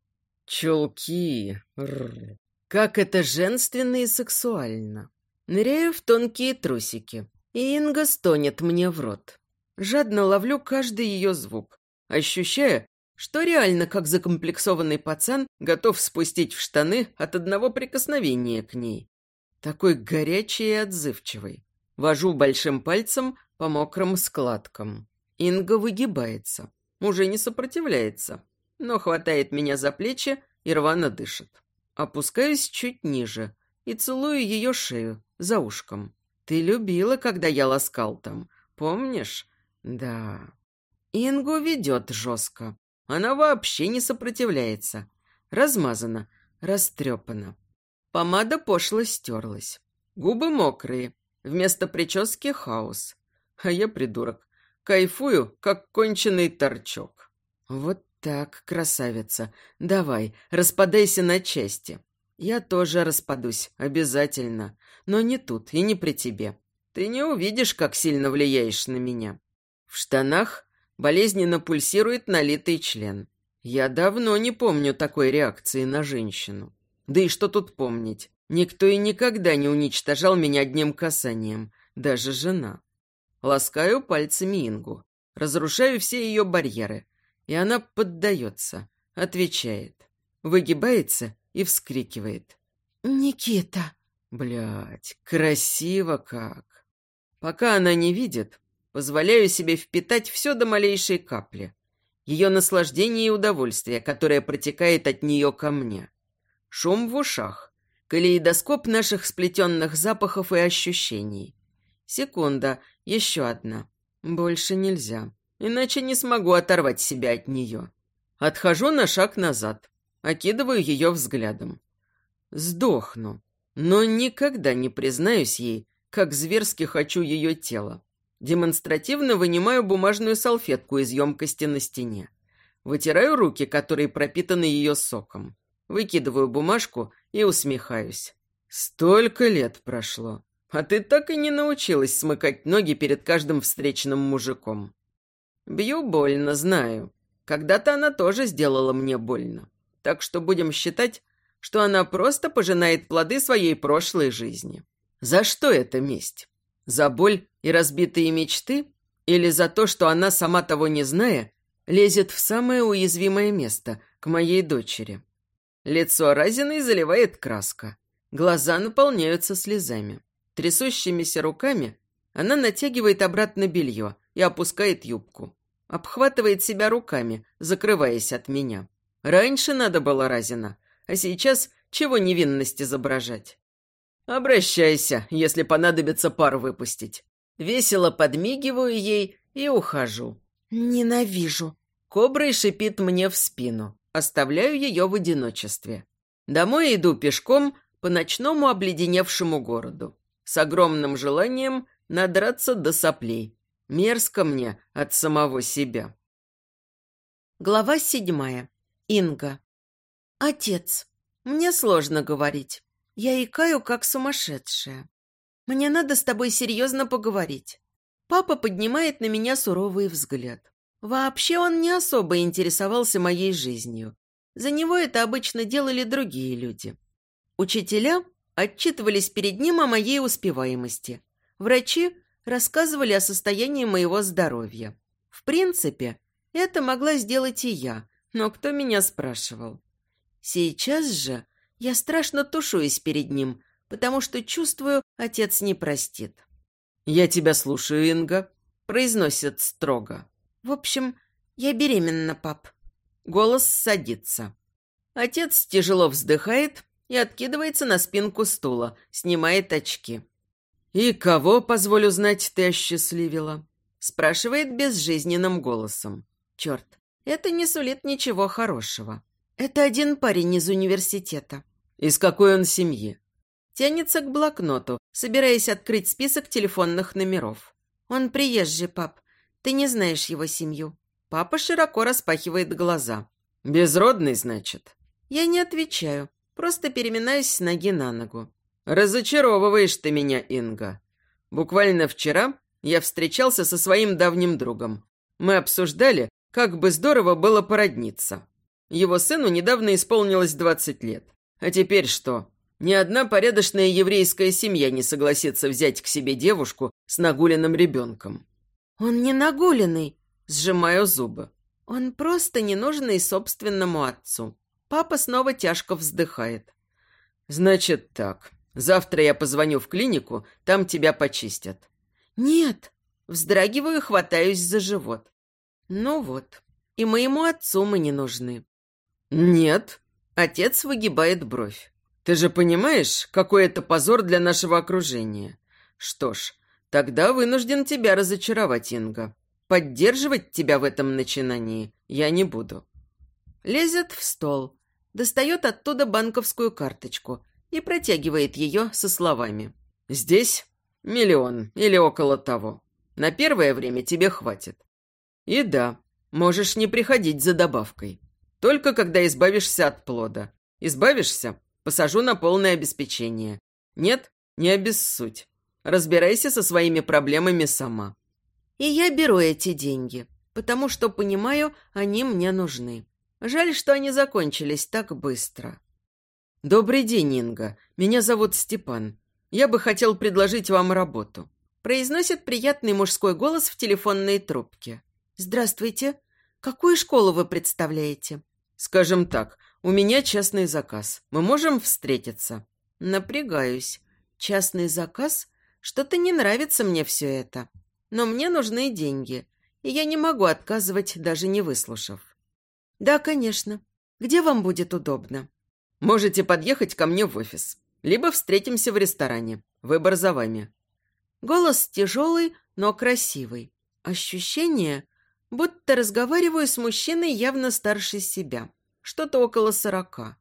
Чулки. Рррр. Как это женственно и сексуально. Ныряю в тонкие трусики, и Инга стонет мне в рот. Жадно ловлю каждый ее звук, ощущая, что реально, как закомплексованный пацан, готов спустить в штаны от одного прикосновения к ней. Такой горячий и отзывчивый. Вожу большим пальцем по мокрым складкам. Инга выгибается, уже не сопротивляется, но хватает меня за плечи и рвано дышит. Опускаюсь чуть ниже и целую ее шею за ушком. Ты любила, когда я ласкал там, помнишь? Да. Ингу ведет жестко. Она вообще не сопротивляется. Размазана, растрепана. Помада пошло стерлась. Губы мокрые. Вместо прически хаос. А я придурок. Кайфую, как конченый торчок. Вот так, красавица. Давай, распадайся на части. Я тоже распадусь, обязательно. Но не тут и не при тебе. Ты не увидишь, как сильно влияешь на меня. В штанах болезненно пульсирует налитый член. Я давно не помню такой реакции на женщину. Да и что тут помнить? Никто и никогда не уничтожал меня одним касанием, даже жена. Ласкаю пальцами Ингу. Разрушаю все ее барьеры. И она поддается, отвечает. Выгибается и вскрикивает. «Никита!» Блядь, красиво как. Пока она не видит, позволяю себе впитать все до малейшей капли. Ее наслаждение и удовольствие, которое протекает от нее ко мне. Шум в ушах, калейдоскоп наших сплетенных запахов и ощущений. Секунда, еще одна. Больше нельзя. Иначе не смогу оторвать себя от нее. Отхожу на шаг назад. Окидываю ее взглядом. Сдохну. Но никогда не признаюсь ей, как зверски хочу ее тело. Демонстративно вынимаю бумажную салфетку из емкости на стене. Вытираю руки, которые пропитаны ее соком. Выкидываю бумажку и усмехаюсь. Столько лет прошло. А ты так и не научилась смыкать ноги перед каждым встречным мужиком. Бью больно, знаю. Когда-то она тоже сделала мне больно. Так что будем считать, что она просто пожинает плоды своей прошлой жизни. За что эта месть? За боль и разбитые мечты? Или за то, что она, сама того не зная, лезет в самое уязвимое место, к моей дочери? Лицо Разиной заливает краска. Глаза наполняются слезами. Трясущимися руками она натягивает обратно белье и опускает юбку. Обхватывает себя руками, закрываясь от меня. Раньше надо было Разина, а сейчас чего невинность изображать? Обращайся, если понадобится пар выпустить. Весело подмигиваю ей и ухожу. Ненавижу. Коброй шипит мне в спину. Оставляю ее в одиночестве. Домой иду пешком по ночному обледеневшему городу. С огромным желанием надраться до соплей. Мерзко мне от самого себя. Глава седьмая. Инга. Отец, мне сложно говорить. Я икаю, как сумасшедшая. Мне надо с тобой серьезно поговорить. Папа поднимает на меня суровый взгляд. Вообще он не особо интересовался моей жизнью. За него это обычно делали другие люди. Учителя отчитывались перед ним о моей успеваемости. Врачи рассказывали о состоянии моего здоровья. В принципе, это могла сделать и я, но кто меня спрашивал? Сейчас же я страшно тушуюсь перед ним, потому что чувствую, отец не простит. «Я тебя слушаю, Инга», — произносит строго. В общем, я беременна, пап. Голос садится. Отец тяжело вздыхает и откидывается на спинку стула, снимает очки. «И кого, позволю знать, ты осчастливила?» спрашивает безжизненным голосом. «Черт, это не сулит ничего хорошего. Это один парень из университета». «Из какой он семьи?» Тянется к блокноту, собираясь открыть список телефонных номеров. «Он приезжий, пап. Ты не знаешь его семью». Папа широко распахивает глаза. «Безродный, значит?» Я не отвечаю, просто переминаюсь с ноги на ногу. «Разочаровываешь ты меня, Инга. Буквально вчера я встречался со своим давним другом. Мы обсуждали, как бы здорово было породниться. Его сыну недавно исполнилось 20 лет. А теперь что? Ни одна порядочная еврейская семья не согласится взять к себе девушку с нагуленным ребенком. «Он не нагуленный», — сжимаю зубы. «Он просто ненужный собственному отцу». Папа снова тяжко вздыхает. «Значит так. Завтра я позвоню в клинику, там тебя почистят». «Нет». Вздрагиваю и хватаюсь за живот. «Ну вот, и моему отцу мы не нужны». «Нет». Отец выгибает бровь. «Ты же понимаешь, какой это позор для нашего окружения? Что ж, Тогда вынужден тебя разочаровать, Инга. Поддерживать тебя в этом начинании я не буду. Лезет в стол, достает оттуда банковскую карточку и протягивает ее со словами. «Здесь миллион или около того. На первое время тебе хватит. И да, можешь не приходить за добавкой. Только когда избавишься от плода. Избавишься – посажу на полное обеспечение. Нет – не обессудь. Разбирайся со своими проблемами сама. И я беру эти деньги, потому что понимаю, они мне нужны. Жаль, что они закончились так быстро. Добрый день, Инга. Меня зовут Степан. Я бы хотел предложить вам работу. Произносит приятный мужской голос в телефонной трубке. Здравствуйте. Какую школу вы представляете? Скажем так, у меня частный заказ. Мы можем встретиться? Напрягаюсь. Частный заказ? Что-то не нравится мне все это. Но мне нужны деньги, и я не могу отказывать, даже не выслушав. Да, конечно. Где вам будет удобно? Можете подъехать ко мне в офис. Либо встретимся в ресторане. Выбор за вами. Голос тяжелый, но красивый. Ощущение, будто разговариваю с мужчиной явно старше себя. Что-то около сорока.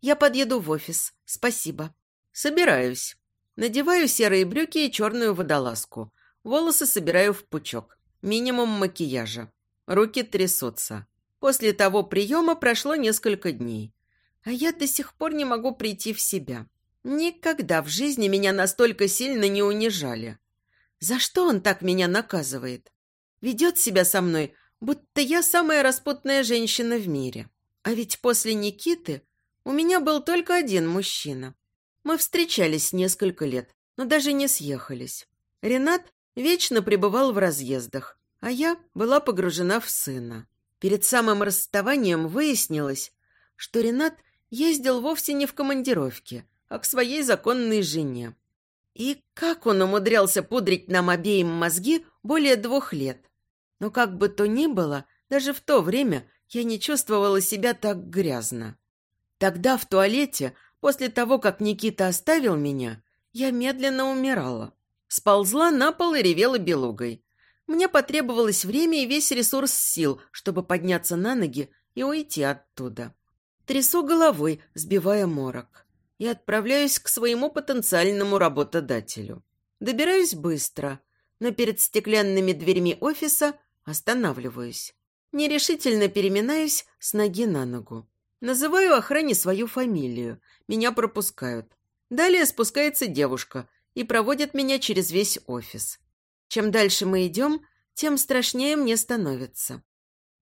Я подъеду в офис. Спасибо. Собираюсь. Надеваю серые брюки и черную водолазку. Волосы собираю в пучок. Минимум макияжа. Руки трясутся. После того приема прошло несколько дней. А я до сих пор не могу прийти в себя. Никогда в жизни меня настолько сильно не унижали. За что он так меня наказывает? Ведет себя со мной, будто я самая распутная женщина в мире. А ведь после Никиты у меня был только один мужчина. Мы встречались несколько лет, но даже не съехались. Ренат вечно пребывал в разъездах, а я была погружена в сына. Перед самым расставанием выяснилось, что Ренат ездил вовсе не в командировке, а к своей законной жене. И как он умудрялся пудрить нам обеим мозги более двух лет. Но как бы то ни было, даже в то время я не чувствовала себя так грязно. Тогда в туалете, после того, как Никита оставил меня, я медленно умирала. Сползла на пол и ревела белугой. Мне потребовалось время и весь ресурс сил, чтобы подняться на ноги и уйти оттуда. Трясу головой, сбивая морок. И отправляюсь к своему потенциальному работодателю. Добираюсь быстро, но перед стеклянными дверьми офиса останавливаюсь. Нерешительно переминаюсь с ноги на ногу. Называю охране свою фамилию. Меня пропускают. Далее спускается девушка и проводит меня через весь офис. Чем дальше мы идем, тем страшнее мне становится.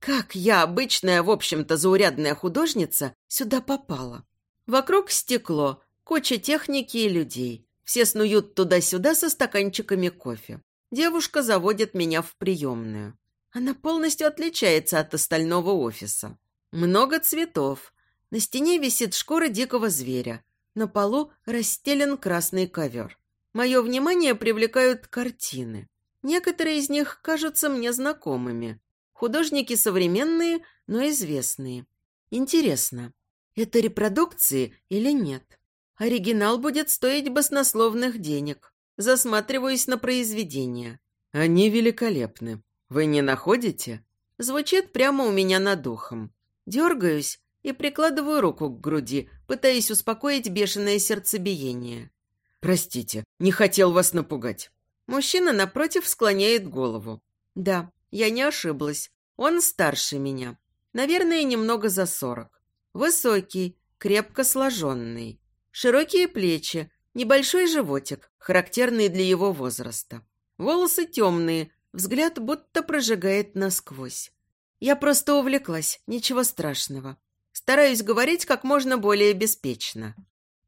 Как я, обычная, в общем-то, заурядная художница, сюда попала? Вокруг стекло, куча техники и людей. Все снуют туда-сюда со стаканчиками кофе. Девушка заводит меня в приемную. Она полностью отличается от остального офиса. Много цветов. На стене висит шкура дикого зверя. На полу расстелен красный ковер. Мое внимание привлекают картины. Некоторые из них кажутся мне знакомыми. Художники современные, но известные. Интересно, это репродукции или нет? Оригинал будет стоить баснословных денег. Засматриваюсь на произведения. Они великолепны. Вы не находите? Звучит прямо у меня над ухом. Дергаюсь и прикладываю руку к груди, пытаясь успокоить бешеное сердцебиение. «Простите, не хотел вас напугать». Мужчина напротив склоняет голову. «Да, я не ошиблась. Он старше меня. Наверное, немного за сорок. Высокий, крепко сложенный. Широкие плечи, небольшой животик, характерный для его возраста. Волосы темные, взгляд будто прожигает насквозь. Я просто увлеклась, ничего страшного. Стараюсь говорить как можно более беспечно.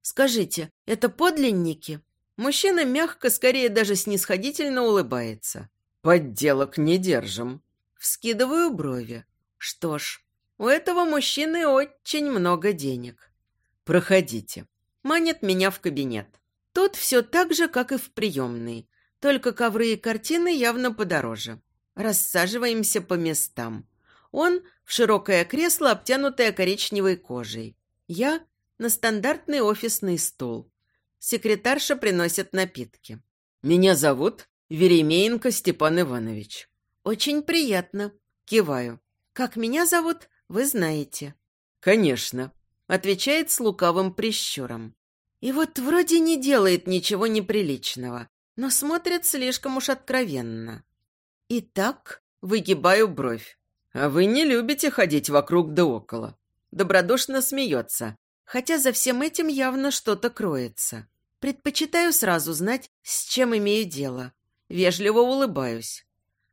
«Скажите, это подлинники?» Мужчина мягко, скорее даже снисходительно улыбается. «Подделок не держим». Вскидываю брови. Что ж, у этого мужчины очень много денег. «Проходите». Манит меня в кабинет. Тут все так же, как и в приемной. Только ковры и картины явно подороже. Рассаживаемся по местам. Он в широкое кресло, обтянутое коричневой кожей. Я на стандартный офисный стул. Секретарша приносит напитки. «Меня зовут Веремеенко Степан Иванович». «Очень приятно». Киваю. «Как меня зовут, вы знаете». «Конечно», — отвечает с лукавым прищуром. И вот вроде не делает ничего неприличного, но смотрит слишком уж откровенно. Итак, выгибаю бровь. «А вы не любите ходить вокруг да около?» Добродушно смеется, хотя за всем этим явно что-то кроется. Предпочитаю сразу знать, с чем имею дело. Вежливо улыбаюсь.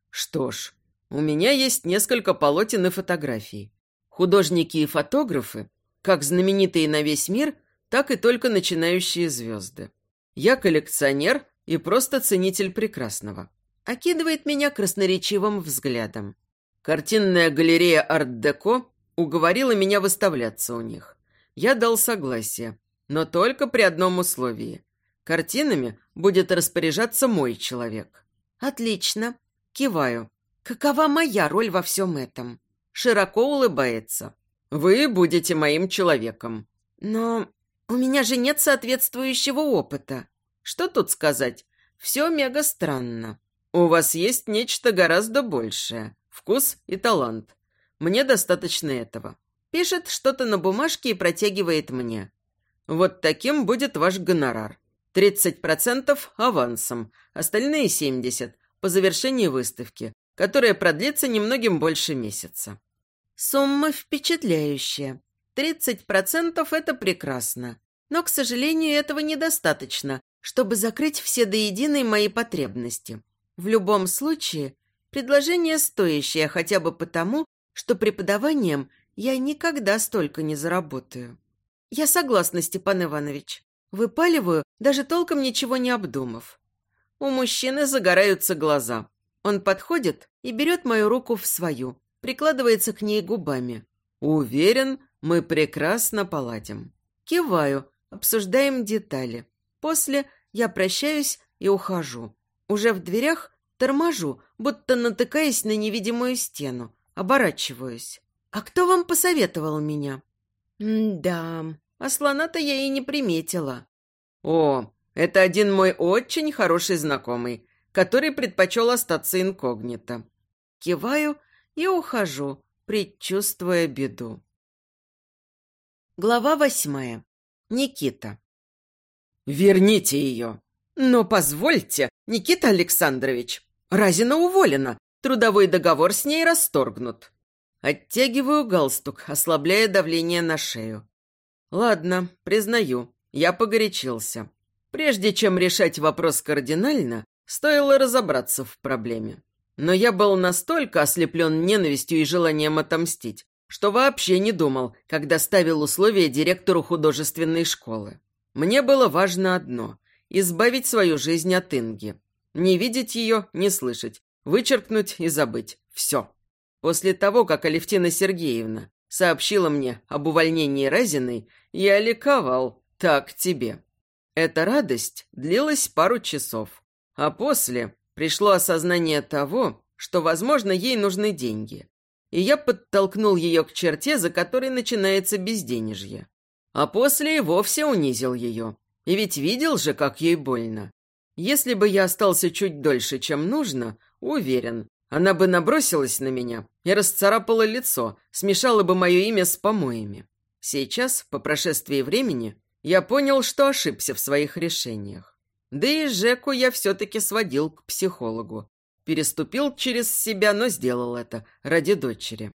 Что ж, у меня есть несколько полотен и фотографий. Художники и фотографы, как знаменитые на весь мир, так и только начинающие звезды. Я коллекционер и просто ценитель прекрасного. Окидывает меня красноречивым взглядом. Картинная галерея «Арт-деко» уговорила меня выставляться у них. Я дал согласие, но только при одном условии. Картинами будет распоряжаться мой человек. Отлично. Киваю. Какова моя роль во всем этом? Широко улыбается. Вы будете моим человеком. Но у меня же нет соответствующего опыта. Что тут сказать? Все мега странно. У вас есть нечто гораздо большее вкус и талант. Мне достаточно этого. Пишет что-то на бумажке и протягивает мне. Вот таким будет ваш гонорар. 30% авансом, остальные 70% по завершении выставки, которая продлится немногим больше месяца. Сумма впечатляющая. 30% это прекрасно. Но, к сожалению, этого недостаточно, чтобы закрыть все до единой мои потребности. В любом случае, Предложение стоящее хотя бы потому, что преподаванием я никогда столько не заработаю. Я согласна, Степан Иванович. Выпаливаю, даже толком ничего не обдумав. У мужчины загораются глаза. Он подходит и берет мою руку в свою, прикладывается к ней губами. Уверен, мы прекрасно поладим. Киваю, обсуждаем детали. После я прощаюсь и ухожу. Уже в дверях торможу, будто натыкаясь на невидимую стену. Оборачиваюсь. «А кто вам посоветовал меня?» «Да, а слона-то я и не приметила». «О, это один мой очень хороший знакомый, который предпочел остаться инкогнито». Киваю и ухожу, предчувствуя беду. Глава восьмая. Никита. «Верните ее!» «Но позвольте, Никита Александрович, Разина уволена, трудовой договор с ней расторгнут». Оттягиваю галстук, ослабляя давление на шею. «Ладно, признаю, я погорячился. Прежде чем решать вопрос кардинально, стоило разобраться в проблеме. Но я был настолько ослеплен ненавистью и желанием отомстить, что вообще не думал, когда ставил условия директору художественной школы. Мне было важно одно – избавить свою жизнь от Инги. Не видеть ее, не слышать, вычеркнуть и забыть. Все. После того, как Алевтина Сергеевна сообщила мне об увольнении Разиной, я ликовал. Так тебе. Эта радость длилась пару часов. А после пришло осознание того, что, возможно, ей нужны деньги. И я подтолкнул ее к черте, за которой начинается безденежье. А после и вовсе унизил ее. И ведь видел же, как ей больно. Если бы я остался чуть дольше, чем нужно, уверен, она бы набросилась на меня и расцарапала лицо, смешала бы мое имя с помоями. Сейчас, по прошествии времени, я понял, что ошибся в своих решениях. Да и Жеку я все-таки сводил к психологу. Переступил через себя, но сделал это ради дочери.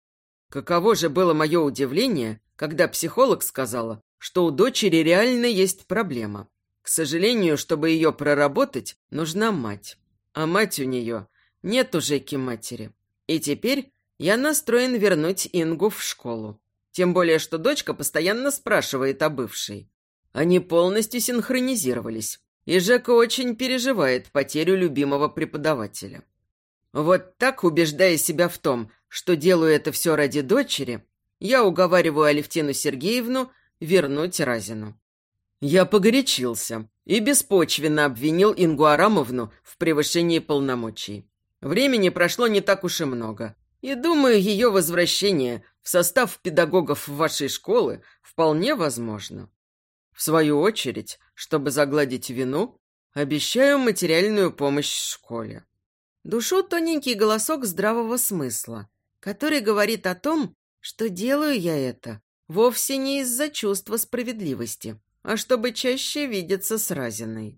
Каково же было мое удивление, когда психолог сказала, что у дочери реально есть проблема. К сожалению, чтобы ее проработать, нужна мать. А мать у нее нет уже матери. И теперь я настроен вернуть Ингу в школу. Тем более, что дочка постоянно спрашивает о бывшей. Они полностью синхронизировались, и Жека очень переживает потерю любимого преподавателя. Вот так, убеждая себя в том, что делаю это все ради дочери, я уговариваю Алевтину Сергеевну вернуть Разину. Я погорячился и беспочвенно обвинил Ингу Арамовну в превышении полномочий. Времени прошло не так уж и много, и, думаю, ее возвращение в состав педагогов вашей школы вполне возможно. В свою очередь, чтобы загладить вину, обещаю материальную помощь школе. Душу тоненький голосок здравого смысла, который говорит о том, что делаю я это вовсе не из-за чувства справедливости, а чтобы чаще видеться с Разиной.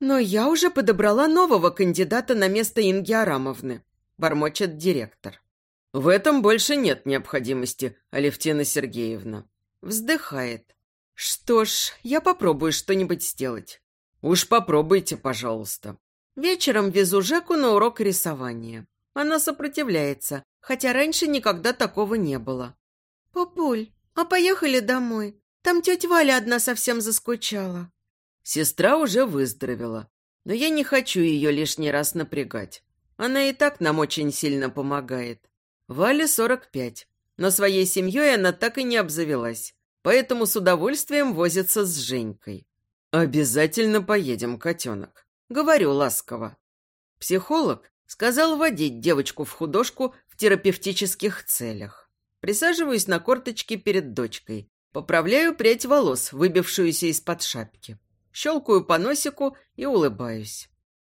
Но я уже подобрала нового кандидата на место Инги Арамовны, бормочет директор. В этом больше нет необходимости, Алевтина Сергеевна. Вздыхает. Что ж, я попробую что-нибудь сделать. Уж попробуйте, пожалуйста. Вечером везу Жеку на урок рисования. Она сопротивляется, хотя раньше никогда такого не было. «Папуль, а поехали домой? Там тетя Валя одна совсем заскучала». Сестра уже выздоровела, но я не хочу ее лишний раз напрягать. Она и так нам очень сильно помогает. Вале 45, но своей семьей она так и не обзавелась, поэтому с удовольствием возится с Женькой. «Обязательно поедем, котенок», — говорю ласково. Психолог сказал водить девочку в художку в терапевтических целях. Присаживаюсь на корточки перед дочкой, поправляю прядь волос, выбившуюся из-под шапки щелкаю по носику и улыбаюсь.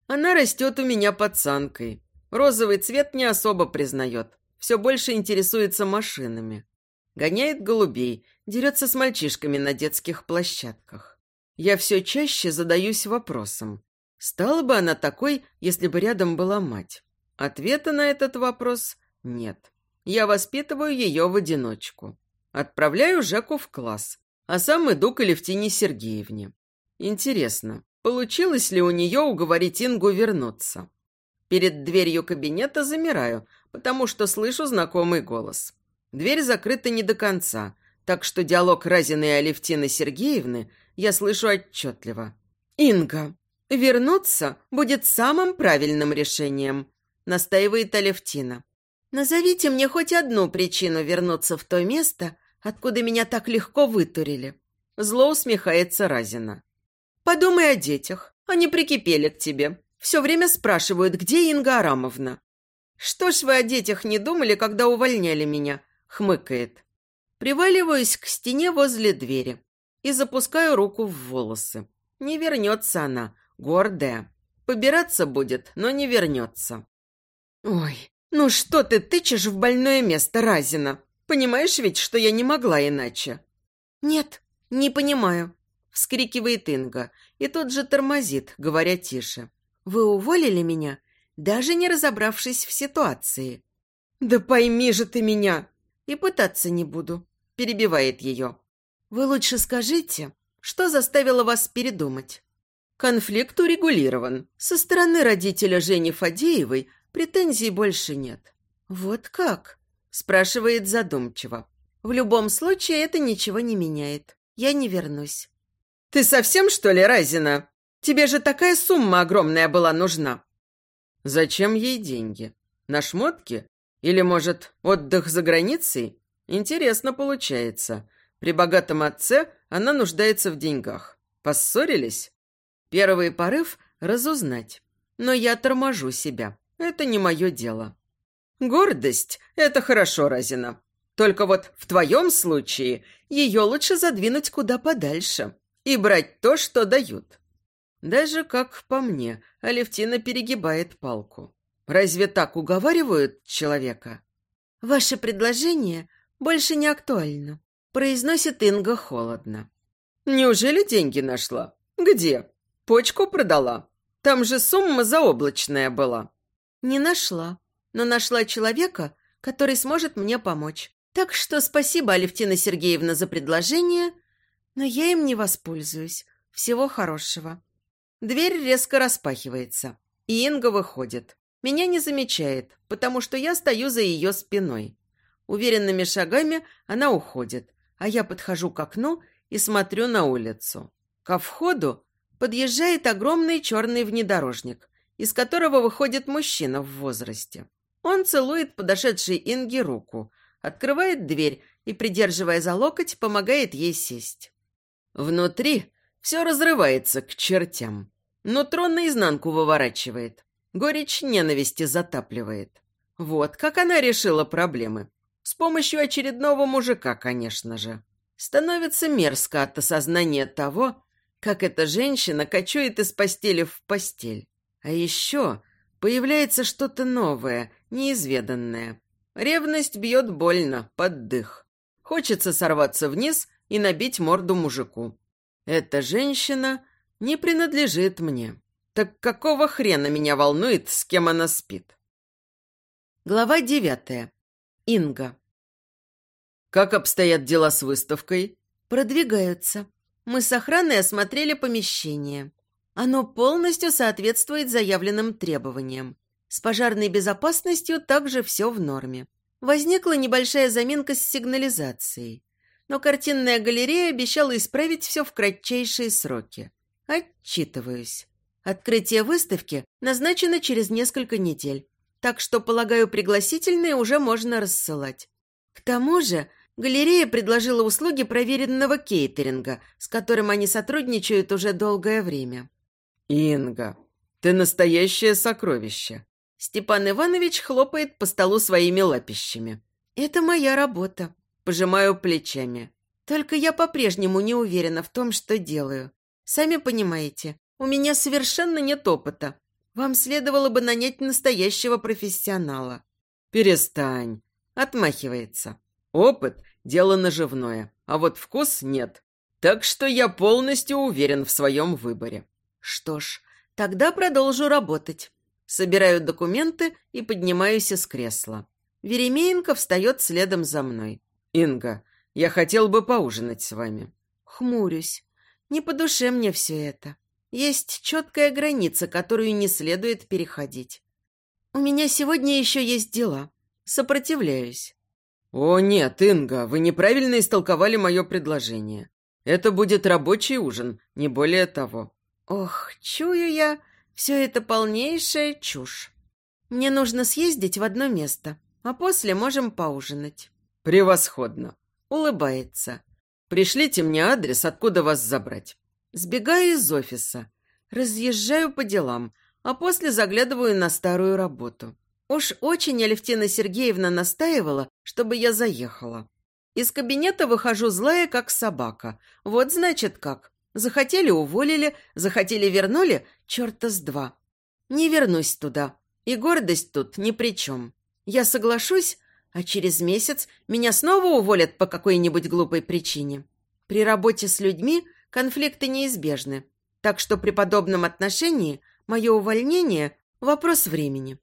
Она растет у меня пацанкой. Розовый цвет не особо признает. Все больше интересуется машинами. Гоняет голубей, дерется с мальчишками на детских площадках. Я все чаще задаюсь вопросом. Стала бы она такой, если бы рядом была мать? Ответа на этот вопрос нет. Я воспитываю ее в одиночку. Отправляю Жеку в класс, а сам иду к Алевтине Сергеевне. Интересно, получилось ли у нее уговорить Ингу вернуться? Перед дверью кабинета замираю, потому что слышу знакомый голос. Дверь закрыта не до конца, так что диалог Разины и Алевтины Сергеевны я слышу отчетливо. «Инга!» Вернуться будет самым правильным решением, настаивает Алевтина. Назовите мне хоть одну причину вернуться в то место, откуда меня так легко вытурили. Зло усмехается Разина. Подумай о детях. Они прикипели к тебе. Все время спрашивают, где Инга Арамовна. Что ж вы о детях не думали, когда увольняли меня? Хмыкает. Приваливаюсь к стене возле двери и запускаю руку в волосы. Не вернется она, гордая. Побираться будет, но не вернется. Ой, ну что ты тычешь в больное место, Разина? Понимаешь ведь, что я не могла иначе? Нет, не понимаю. Вскрикивает Инга и тут же тормозит, говоря тише. Вы уволили меня, даже не разобравшись в ситуации. Да пойми же ты меня! И пытаться не буду. Перебивает ее. Вы лучше скажите, что заставило вас передумать? Конфликт урегулирован. Со стороны родителя Жени Фадеевой претензий больше нет. Вот как? Спрашивает задумчиво. В любом случае это ничего не меняет. Я не вернусь. Ты совсем, что ли, Разина? Тебе же такая сумма огромная была нужна. Зачем ей деньги? На шмотки? Или, может, отдых за границей? Интересно получается. При богатом отце она нуждается в деньгах. Поссорились? Первый порыв – разузнать. Но я торможу себя. Это не мое дело. Гордость – это хорошо, Разина. Только вот в твоем случае ее лучше задвинуть куда подальше и брать то, что дают. Даже, как по мне, Алевтина перегибает палку. Разве так уговаривают человека? «Ваше предложение больше не актуально», – произносит Инга холодно. «Неужели деньги нашла? Где?» Почку продала. Там же сумма заоблачная была. Не нашла, но нашла человека, который сможет мне помочь. Так что спасибо, Алевтина Сергеевна, за предложение, но я им не воспользуюсь. Всего хорошего. Дверь резко распахивается, и Инга выходит. Меня не замечает, потому что я стою за ее спиной. Уверенными шагами она уходит, а я подхожу к окну и смотрю на улицу. Ко входу подъезжает огромный черный внедорожник, из которого выходит мужчина в возрасте. Он целует подошедшей Инге руку, открывает дверь и, придерживая за локоть, помогает ей сесть. Внутри все разрывается к чертям. Нутро наизнанку выворачивает. Горечь ненависти затапливает. Вот как она решила проблемы. С помощью очередного мужика, конечно же. Становится мерзко от осознания того, как эта женщина кочует из постели в постель. А еще появляется что-то новое, неизведанное. Ревность бьет больно, под дых. Хочется сорваться вниз и набить морду мужику. Эта женщина не принадлежит мне. Так какого хрена меня волнует, с кем она спит? Глава девятая. Инга. Как обстоят дела с выставкой? Продвигаются. Мы с охраной осмотрели помещение. Оно полностью соответствует заявленным требованиям. С пожарной безопасностью также все в норме. Возникла небольшая заминка с сигнализацией. Но картинная галерея обещала исправить все в кратчайшие сроки. Отчитываюсь. Открытие выставки назначено через несколько недель. Так что, полагаю, пригласительные уже можно рассылать. К тому же Галерея предложила услуги проверенного кейтеринга, с которым они сотрудничают уже долгое время. «Инга, ты настоящее сокровище!» Степан Иванович хлопает по столу своими лапищами. «Это моя работа», – пожимаю плечами. «Только я по-прежнему не уверена в том, что делаю. Сами понимаете, у меня совершенно нет опыта. Вам следовало бы нанять настоящего профессионала». «Перестань», – отмахивается. «Опыт дело наживное, а вот вкус нет. Так что я полностью уверен в своем выборе. Что ж, тогда продолжу работать. Собираю документы и поднимаюсь из кресла. Веремеенко встает следом за мной. «Инга, я хотел бы поужинать с вами». Хмурюсь. Не по душе мне все это. Есть четкая граница, которую не следует переходить. У меня сегодня еще есть дела. Сопротивляюсь. «О, нет, Инга, вы неправильно истолковали мое предложение. Это будет рабочий ужин, не более того». Ох, чую я, все это полнейшая чушь. Мне нужно съездить в одно место, а после можем поужинать. Превосходно. Улыбается. Пришлите мне адрес, откуда вас забрать. Сбегаю из офиса. Разъезжаю по делам, а после заглядываю на старую работу. Уж очень Алевтина Сергеевна настаивала, чтобы я заехала. Из кабинета выхожу злая, как собака. Вот значит как. Захотели – уволили, захотели – вернули, черта с два. Не вернусь туда. И гордость тут ни при чем. Я соглашусь, а через месяц меня снова уволят по какой-нибудь глупой причине. При работе с людьми конфликты неизбежны. Так что при подобном отношении мое увольнение – вопрос времени.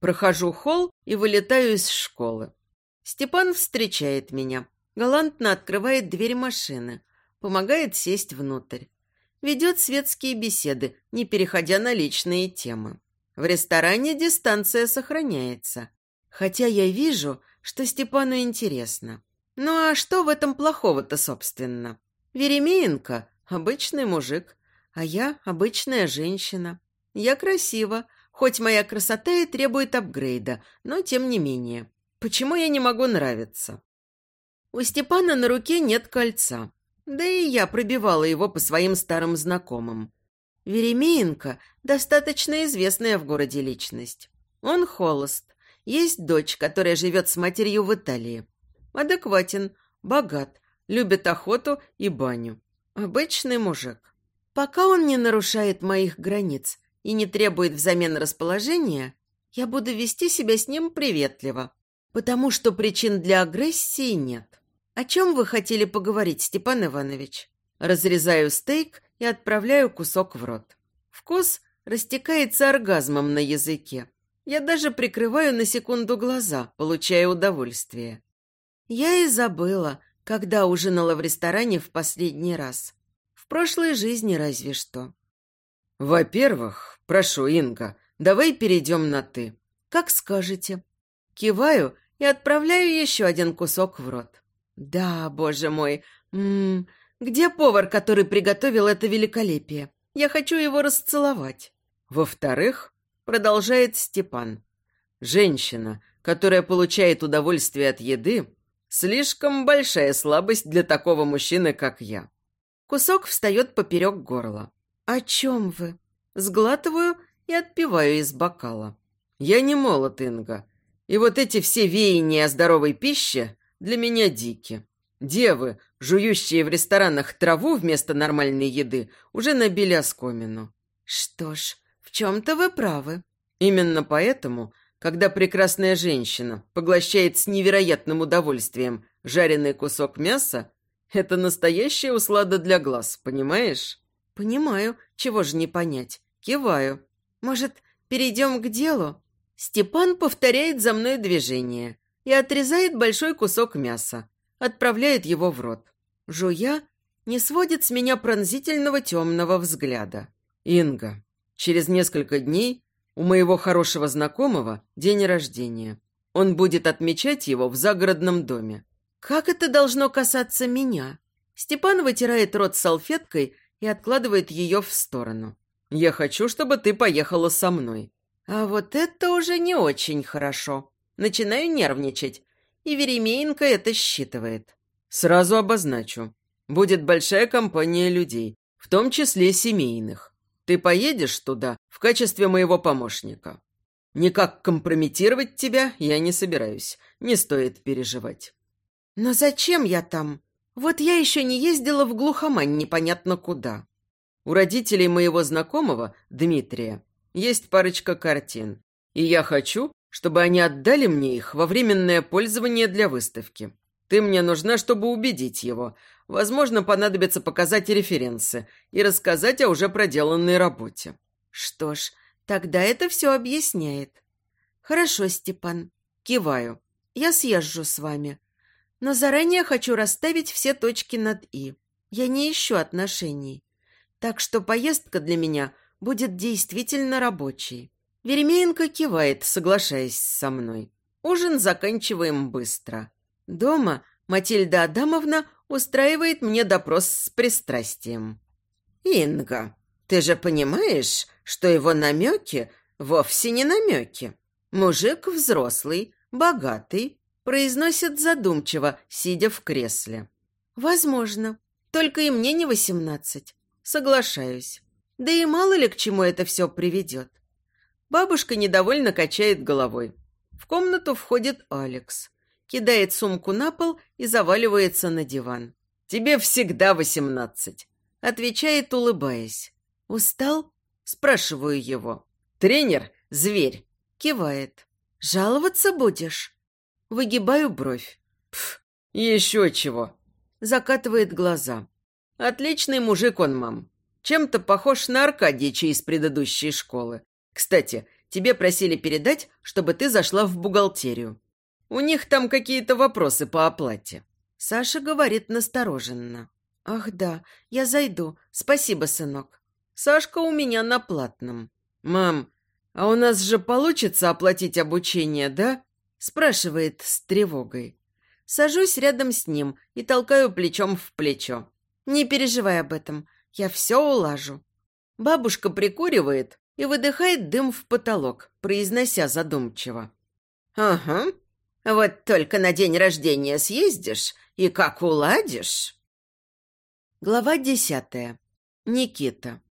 Прохожу холл и вылетаю из школы. Степан встречает меня, галантно открывает дверь машины, помогает сесть внутрь. Ведет светские беседы, не переходя на личные темы. В ресторане дистанция сохраняется. Хотя я вижу, что Степану интересно. Ну а что в этом плохого-то, собственно? Веремеенко – обычный мужик, а я – обычная женщина. Я красива, хоть моя красота и требует апгрейда, но тем не менее. Почему я не могу нравиться? У Степана на руке нет кольца. Да и я пробивала его по своим старым знакомым. Веремеенко – достаточно известная в городе личность. Он холост. Есть дочь, которая живет с матерью в Италии. Адекватен, богат, любит охоту и баню. Обычный мужик. Пока он не нарушает моих границ и не требует взамен расположения, я буду вести себя с ним приветливо, потому что причин для агрессии нет. О чем вы хотели поговорить, Степан Иванович? Разрезаю стейк и отправляю кусок в рот. Вкус растекается оргазмом на языке. Я даже прикрываю на секунду глаза, получая удовольствие. Я и забыла, когда ужинала в ресторане в последний раз. В прошлой жизни разве что. Во-первых, прошу, Инга, давай перейдем на «ты». Как скажете. Киваю и отправляю еще один кусок в рот. Да, боже мой. М -м, где повар, который приготовил это великолепие? Я хочу его расцеловать. Во-вторых, продолжает Степан, женщина, которая получает удовольствие от еды, слишком большая слабость для такого мужчины, как я. Кусок встает поперек горла. «О чем вы?» Сглатываю и отпиваю из бокала. «Я не молод, Инга. И вот эти все веяния о здоровой пище для меня дики. Девы, жующие в ресторанах траву вместо нормальной еды, уже набили оскомину». «Что ж, в чем-то вы правы». Именно поэтому, когда прекрасная женщина поглощает с невероятным удовольствием жареный кусок мяса, это настоящая услада для глаз, понимаешь? Понимаю, чего же не понять. Киваю. Может, перейдем к делу? Степан повторяет за мной движение и отрезает большой кусок мяса, отправляет его в рот. Жуя не сводит с меня пронзительного темного взгляда. «Инга, через несколько дней у моего хорошего знакомого день рождения. Он будет отмечать его в загородном доме. Как это должно касаться меня? Степан вытирает рот салфеткой и откладывает ее в сторону. Я хочу, чтобы ты поехала со мной. А вот это уже не очень хорошо. Начинаю нервничать, и Веремеенко это считывает. Сразу обозначу. Будет большая компания людей, в том числе семейных. Ты поедешь туда в качестве моего помощника. Никак компрометировать тебя я не собираюсь, не стоит переживать. Но зачем я там? Вот я еще не ездила в глухомань непонятно куда. У родителей моего знакомого, Дмитрия, есть парочка картин. И я хочу, чтобы они отдали мне их во временное пользование для выставки. Ты мне нужна, чтобы убедить его. Возможно, понадобится показать референсы и рассказать о уже проделанной работе. Что ж, тогда это все объясняет. Хорошо, Степан. Киваю. Я съезжу с вами. Но заранее хочу расставить все точки над «и». Я не ищу отношений. Так что поездка для меня будет действительно рабочей. Веремеенко кивает, соглашаясь со мной. Ужин заканчиваем быстро. Дома Матильда Адамовна устраивает мне допрос с пристрастием. «Инга, Ты же понимаешь, что его намеки вовсе не намеки. Мужик взрослый, богатый, произносит задумчиво, сидя в кресле. Возможно. Только и мне не восемнадцать. Соглашаюсь. Да и мало ли к чему это все приведет. Бабушка недовольно качает головой. В комнату входит Алекс. Кидает сумку на пол и заваливается на диван. «Тебе всегда восемнадцать», — отвечает, улыбаясь. «Устал?» — спрашиваю его. «Тренер — зверь», — кивает. «Жаловаться будешь?» Выгибаю бровь. «Пф, еще чего!» Закатывает глаза. «Отличный мужик он, мам. Чем-то похож на Аркадьича из предыдущей школы. Кстати, тебе просили передать, чтобы ты зашла в бухгалтерию. У них там какие-то вопросы по оплате». Саша говорит настороженно. «Ах да, я зайду. Спасибо, сынок. Сашка у меня на платном». «Мам, а у нас же получится оплатить обучение, да?» Спрашивает с тревогой. Сажусь рядом с ним и толкаю плечом в плечо. Не переживай об этом, я все улажу. Бабушка прикуривает и выдыхает дым в потолок, произнося задумчиво. «Ага, вот только на день рождения съездишь и как уладишь?» Глава десятая. Никита.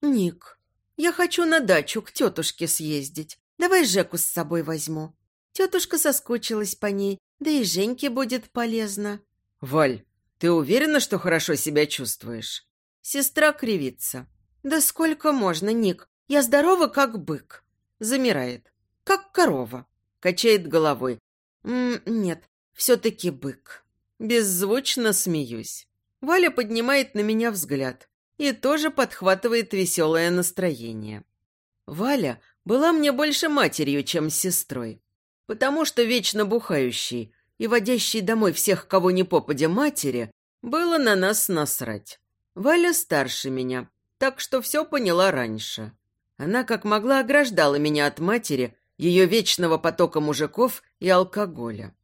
«Ник, я хочу на дачу к тетушке съездить. Давай Жеку с собой возьму. Тетушка соскучилась по ней, да и Женьке будет полезно». «Валь, ты уверена, что хорошо себя чувствуешь?» Сестра кривится. «Да сколько можно, Ник? Я здорова, как бык». Замирает. «Как корова». Качает головой. М -м «Нет, все-таки бык». Беззвучно смеюсь. Валя поднимает на меня взгляд и тоже подхватывает веселое настроение. Валя была мне больше матерью, чем сестрой потому что вечно бухающий и водящий домой всех, кого не попадя матери, было на нас насрать. Валя старше меня, так что все поняла раньше. Она как могла ограждала меня от матери, ее вечного потока мужиков и алкоголя.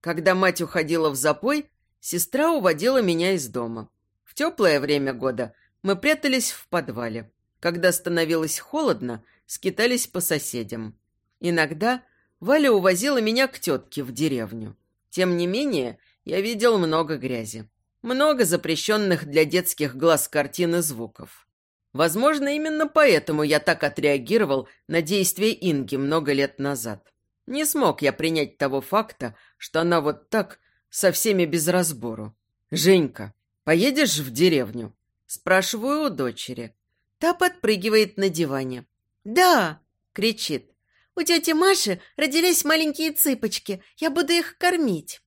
Когда мать уходила в запой, сестра уводила меня из дома. В теплое время года мы прятались в подвале. Когда становилось холодно, скитались по соседям. Иногда Валя увозила меня к тетке в деревню. Тем не менее, я видел много грязи. Много запрещенных для детских глаз картин и звуков. Возможно, именно поэтому я так отреагировал на действия Инги много лет назад. Не смог я принять того факта, что она вот так, со всеми без разбору. «Женька, поедешь в деревню?» Спрашиваю у дочери. Та подпрыгивает на диване. «Да!» — кричит. У тети Маши родились маленькие цыпочки. Я буду их кормить».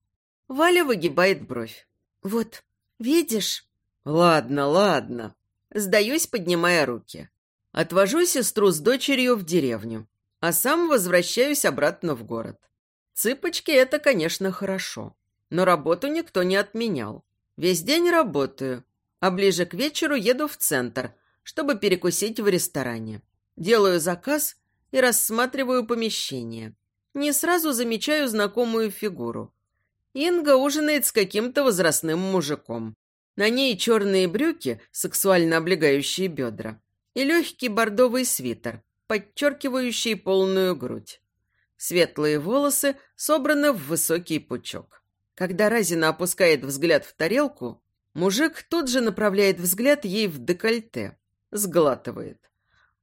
Валя выгибает бровь. «Вот, видишь?» «Ладно, ладно». Сдаюсь, поднимая руки. Отвожу сестру с дочерью в деревню, а сам возвращаюсь обратно в город. Цыпочки – это, конечно, хорошо. Но работу никто не отменял. Весь день работаю, а ближе к вечеру еду в центр, чтобы перекусить в ресторане. Делаю заказ и рассматриваю помещение. Не сразу замечаю знакомую фигуру. Инга ужинает с каким-то возрастным мужиком. На ней черные брюки, сексуально облегающие бедра, и легкий бордовый свитер, подчеркивающий полную грудь. Светлые волосы собраны в высокий пучок. Когда Разина опускает взгляд в тарелку, мужик тут же направляет взгляд ей в декольте, сглатывает.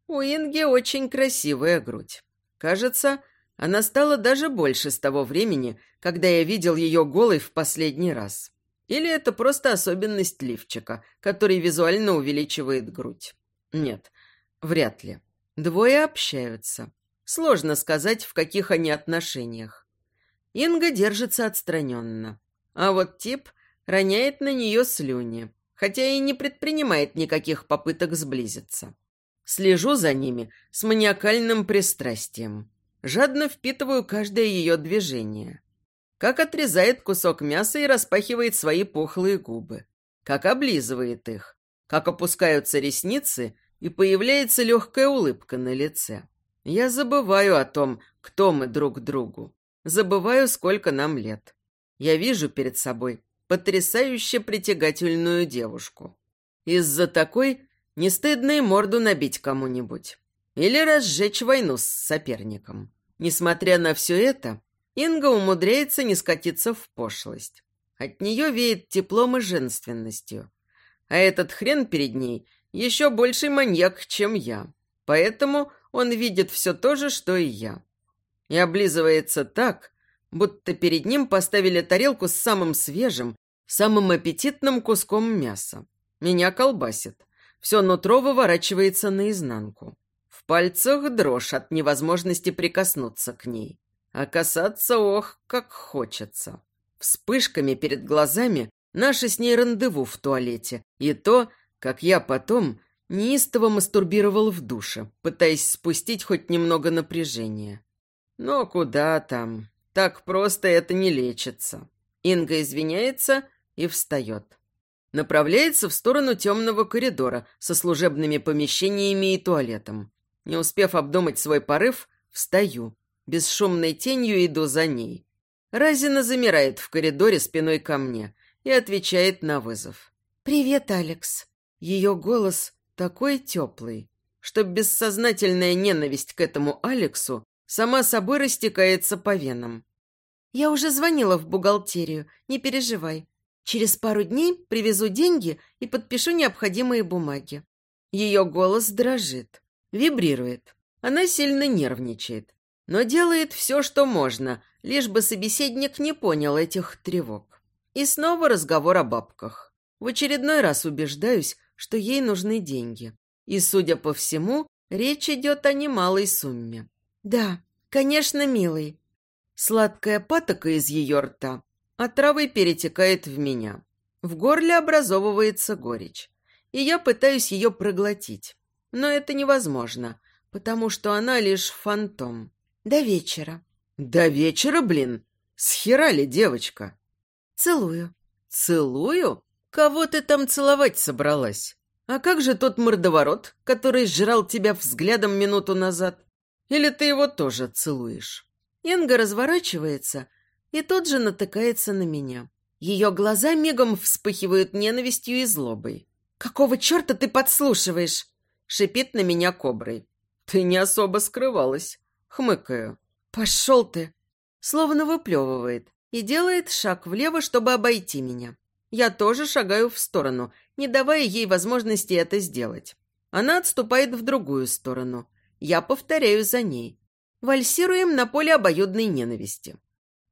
У Инги очень красивая грудь. Кажется, она стала даже больше с того времени, когда я видел ее голой в последний раз. Или это просто особенность лифчика, который визуально увеличивает грудь. Нет, вряд ли. Двое общаются. Сложно сказать, в каких они отношениях. Инга держится отстраненно. А вот тип роняет на нее слюни, хотя и не предпринимает никаких попыток сблизиться. Слежу за ними с маниакальным пристрастием. Жадно впитываю каждое ее движение. Как отрезает кусок мяса и распахивает свои пухлые губы. Как облизывает их. Как опускаются ресницы и появляется легкая улыбка на лице. Я забываю о том, кто мы друг другу. Забываю, сколько нам лет. Я вижу перед собой потрясающе притягательную девушку. Из-за такой Не стыдно и морду набить кому-нибудь. Или разжечь войну с соперником. Несмотря на все это, Инга умудряется не скатиться в пошлость. От нее веет теплом и женственностью. А этот хрен перед ней еще больший маньяк, чем я. Поэтому он видит все то же, что и я. И облизывается так, будто перед ним поставили тарелку с самым свежим, самым аппетитным куском мяса. Меня колбасит. Все нутро выворачивается наизнанку. В пальцах дрожь от невозможности прикоснуться к ней. А касаться, ох, как хочется. Вспышками перед глазами наше с ней рандеву в туалете и то, как я потом неистово мастурбировал в душе, пытаясь спустить хоть немного напряжения. Но куда там? Так просто это не лечится. Инга извиняется и встает. Направляется в сторону темного коридора со служебными помещениями и туалетом. Не успев обдумать свой порыв, встаю. Бесшумной тенью иду за ней. Разина замирает в коридоре спиной ко мне и отвечает на вызов. «Привет, Алекс». Ее голос такой теплый, что бессознательная ненависть к этому Алексу сама собой растекается по венам. «Я уже звонила в бухгалтерию, не переживай. Через пару дней привезу деньги и подпишу необходимые бумаги». Ее голос дрожит, вибрирует. Она сильно нервничает, но делает все, что можно, лишь бы собеседник не понял этих тревог. И снова разговор о бабках. В очередной раз убеждаюсь, что ей нужны деньги. И, судя по всему, речь идет о немалой сумме. «Да, конечно, милый». Сладкая патока из ее рта отравой перетекает в меня. В горле образовывается горечь. И я пытаюсь ее проглотить. Но это невозможно, потому что она лишь фантом. До вечера. До вечера, блин? Схерали, девочка? Целую. Целую? Кого ты там целовать собралась? А как же тот мордоворот, который сжирал тебя взглядом минуту назад? Или ты его тоже целуешь? Инга разворачивается и тут же натыкается на меня. Ее глаза мигом вспыхивают ненавистью и злобой. «Какого черта ты подслушиваешь?» Шипит на меня коброй. «Ты не особо скрывалась», — хмыкаю. «Пошел ты!» Словно выплевывает и делает шаг влево, чтобы обойти меня. Я тоже шагаю в сторону, не давая ей возможности это сделать. Она отступает в другую сторону. Я повторяю за ней. Вальсируем на поле обоюдной ненависти.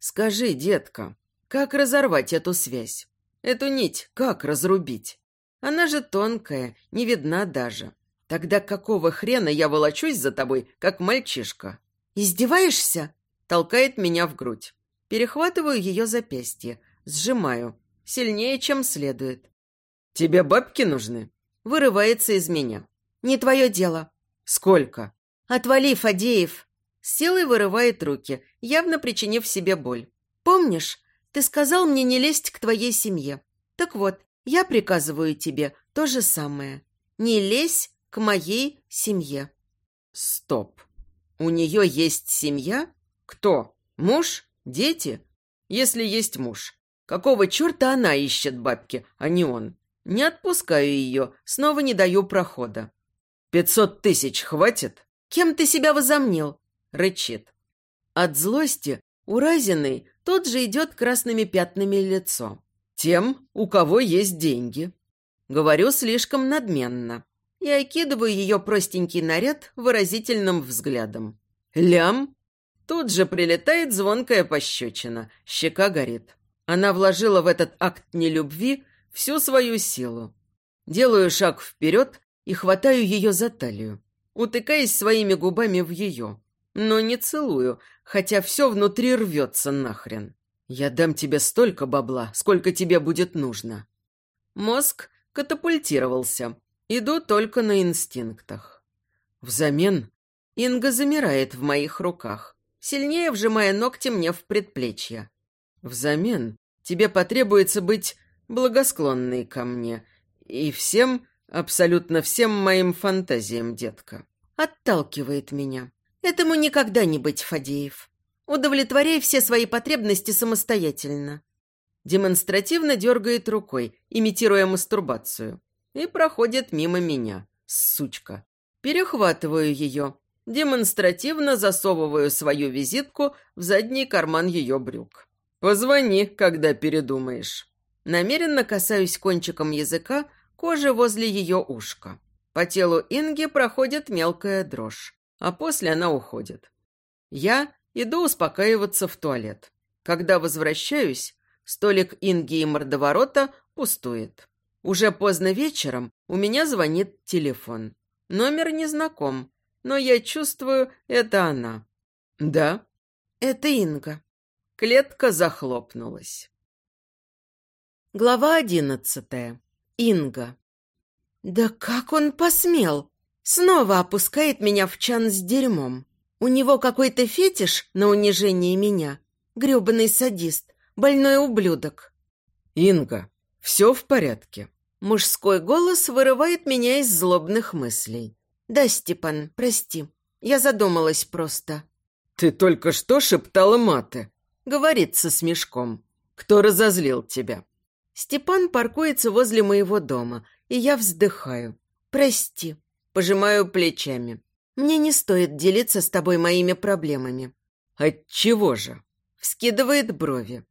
«Скажи, детка, как разорвать эту связь? Эту нить как разрубить? Она же тонкая, не видна даже. Тогда какого хрена я волочусь за тобой, как мальчишка?» «Издеваешься?» Толкает меня в грудь. Перехватываю ее запястье, сжимаю. Сильнее, чем следует. «Тебе бабки нужны?» Вырывается из меня. «Не твое дело». «Сколько?» «Отвали, Фадеев!» Силой вырывает руки, явно причинив себе боль. «Помнишь, ты сказал мне не лезть к твоей семье? Так вот, я приказываю тебе то же самое. Не лезь к моей семье». «Стоп. У нее есть семья? Кто? Муж? Дети? Если есть муж, какого черта она ищет бабки, а не он? Не отпускаю ее, снова не даю прохода. Пятьсот тысяч хватит? Кем ты себя возомнил? Рычит. От злости у Разиной тот же идет красными пятнами лицо. Тем, у кого есть деньги. Говорю слишком надменно и окидываю ее простенький наряд выразительным взглядом. Лям. Тут же прилетает звонкая пощечина, щека горит. Она вложила в этот акт нелюбви всю свою силу. Делаю шаг вперед и хватаю ее за талию, утыкаясь своими губами в ее. Но не целую, хотя все внутри рвется нахрен. Я дам тебе столько бабла, сколько тебе будет нужно. Мозг катапультировался, Иду только на инстинктах. Взамен Инга замирает в моих руках, сильнее вжимая ногти мне в предплечье. Взамен тебе потребуется быть благосклонной ко мне и всем, абсолютно всем моим фантазиям, детка. Отталкивает меня. Этому никогда не быть, Фадеев. Удовлетворяй все свои потребности самостоятельно. Демонстративно дергает рукой, имитируя мастурбацию и проходит мимо меня. сучка. Перехватываю ее, демонстративно засовываю свою визитку в задний карман ее брюк. «Позвони, когда передумаешь». Намеренно касаюсь кончиком языка кожи возле ее ушка. По телу Инги проходит мелкая дрожь, а после она уходит. Я иду успокаиваться в туалет. Когда возвращаюсь, столик Инги и мордоворота пустует. Уже поздно вечером у меня звонит телефон. Номер не знаком, но я чувствую, это она. «Да?» «Это Инга». Клетка захлопнулась. Глава одиннадцатая. Инга. «Да как он посмел? Снова опускает меня в чан с дерьмом. У него какой-то фетиш на унижение меня. Грёбаный садист, больной ублюдок». «Инга, все в порядке?» Мужской голос вырывает меня из злобных мыслей. «Да, Степан, прости. Я задумалась просто». «Ты только что шептала маты», — говорит со смешком. «Кто разозлил тебя?» Степан паркуется возле моего дома, и я вздыхаю. «Прости». Пожимаю плечами. «Мне не стоит делиться с тобой моими проблемами». «Отчего же?» Вскидывает брови.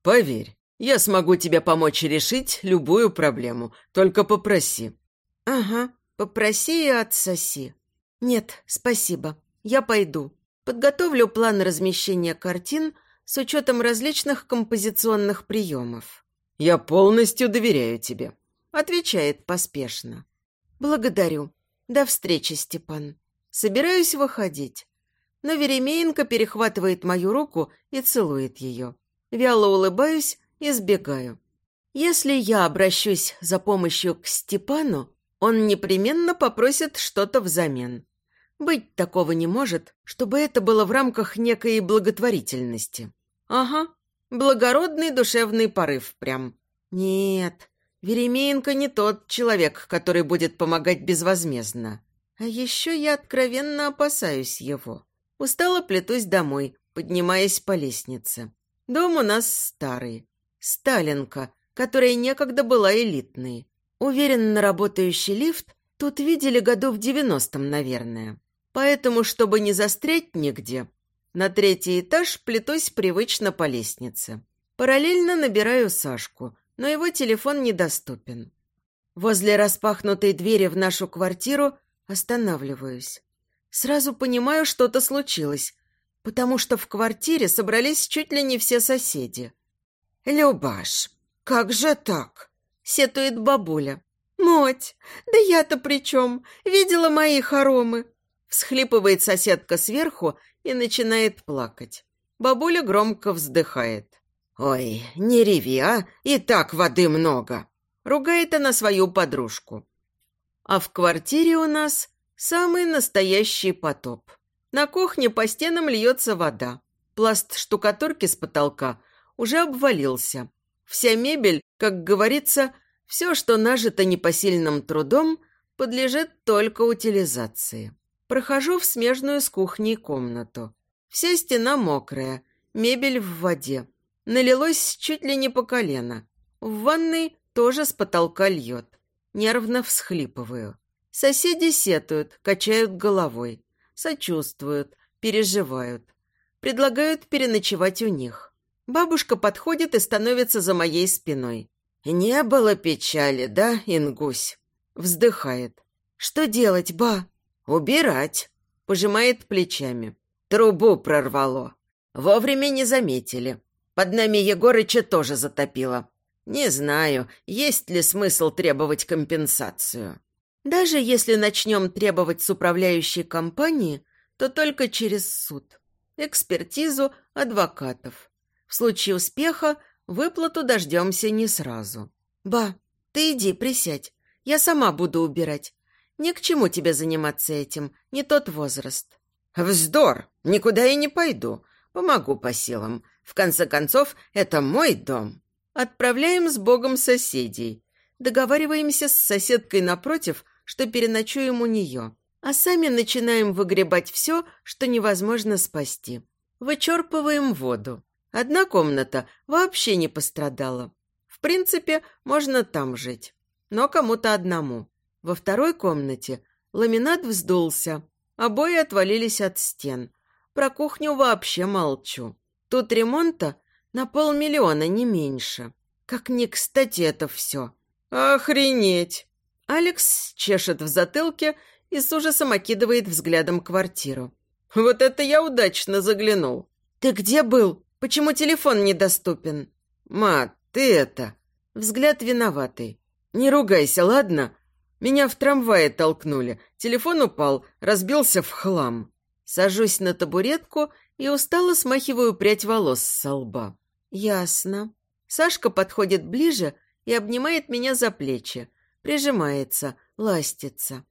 «Поверь, я смогу тебе помочь решить любую проблему. Только попроси». «Ага, попроси и отсоси». «Нет, спасибо. Я пойду. Подготовлю план размещения картин с учетом различных композиционных приемов». «Я полностью доверяю тебе», — отвечает поспешно. «Благодарю. До встречи, Степан. Собираюсь выходить». Но Веремеенко перехватывает мою руку и целует ее. Вяло улыбаюсь избегаю. Если я обращусь за помощью к Степану, он непременно попросит что-то взамен. Быть такого не может, чтобы это было в рамках некой благотворительности. Ага, благородный душевный порыв прям. Нет, Веремеенко не тот человек, который будет помогать безвозмездно. А еще я откровенно опасаюсь его. Устало плетусь домой, поднимаясь по лестнице. Дом у нас старый. Сталинка, которая некогда была элитной. Уверенно работающий лифт тут видели году в девяностом, наверное. Поэтому, чтобы не застрять нигде, на третий этаж плетусь привычно по лестнице. Параллельно набираю Сашку, но его телефон недоступен. Возле распахнутой двери в нашу квартиру останавливаюсь. Сразу понимаю, что-то случилось, потому что в квартире собрались чуть ли не все соседи. «Любаш, как же так?» — сетует бабуля. «Моть, да я-то при чем? Видела мои хоромы?» Всхлипывает соседка сверху и начинает плакать. Бабуля громко вздыхает. «Ой, не реви, а? И так воды много!» Ругает она свою подружку. А в квартире у нас самый настоящий потоп. На кухне по стенам льется вода. Пласт штукатурки с потолка уже обвалился. Вся мебель, как говорится, все, что нажито непосильным трудом, подлежит только утилизации. Прохожу в смежную с кухней комнату. Вся стена мокрая, мебель в воде. Налилось чуть ли не по колено. В ванной тоже с потолка льет. Нервно всхлипываю. Соседи сетуют, качают головой. Сочувствуют, переживают. Предлагают переночевать у них. Бабушка подходит и становится за моей спиной. «Не было печали, да, Ингусь?» Вздыхает. «Что делать, ба?» «Убирать», — пожимает плечами. «Трубу прорвало. Вовремя не заметили. Под нами Егорыча тоже затопило. Не знаю, есть ли смысл требовать компенсацию». «Даже если начнем требовать с управляющей компании, то только через суд, экспертизу адвокатов. В случае успеха выплату дождемся не сразу. Ба, ты иди присядь. Я сама буду убирать. Ни к чему тебе заниматься этим, не тот возраст. Вздор! Никуда я не пойду. Помогу по силам. В конце концов, это мой дом. Отправляем с Богом соседей. Договариваемся с соседкой напротив, что переночуем у нее. А сами начинаем выгребать все, что невозможно спасти. Вычерпываем воду. Одна комната вообще не пострадала. В принципе, можно там жить. Но кому-то одному. Во второй комнате ламинат вздулся, обои отвалились от стен. Про кухню вообще молчу. Тут ремонта на полмиллиона, не меньше. Как не кстати это все. Охренеть! Алекс чешет в затылке и с ужасом окидывает взглядом квартиру. Вот это я удачно заглянул. Ты где был? Почему телефон недоступен? Ма, ты это... Взгляд виноватый. Не ругайся, ладно? Меня в трамвае толкнули. Телефон упал, разбился в хлам. Сажусь на табуретку и устало смахиваю прядь волос со лба. Ясно. Сашка подходит ближе и обнимает меня за плечи. Прижимается, ластится.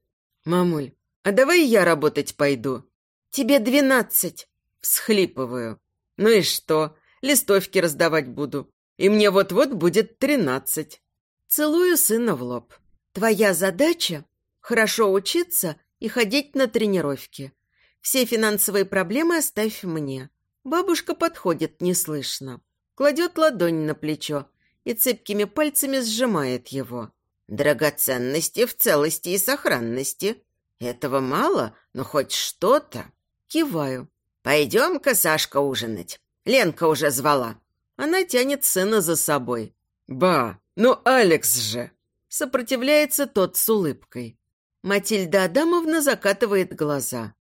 «Мамуль, а давай я работать пойду?» «Тебе двенадцать!» Всхлипываю. «Ну и что? Листовки раздавать буду. И мне вот-вот будет тринадцать». Целую сына в лоб. «Твоя задача – хорошо учиться и ходить на тренировки. Все финансовые проблемы оставь мне». Бабушка подходит неслышно, кладет ладонь на плечо и цепкими пальцами сжимает его. Драгоценности в целости и сохранности. Этого мало, но хоть что-то. Киваю. Пойдем-ка, Сашка, ужинать. Ленка уже звала. Она тянет сына за собой. Ба, ну Алекс же. Сопротивляется тот с улыбкой. Матильда Адамовна закатывает глаза.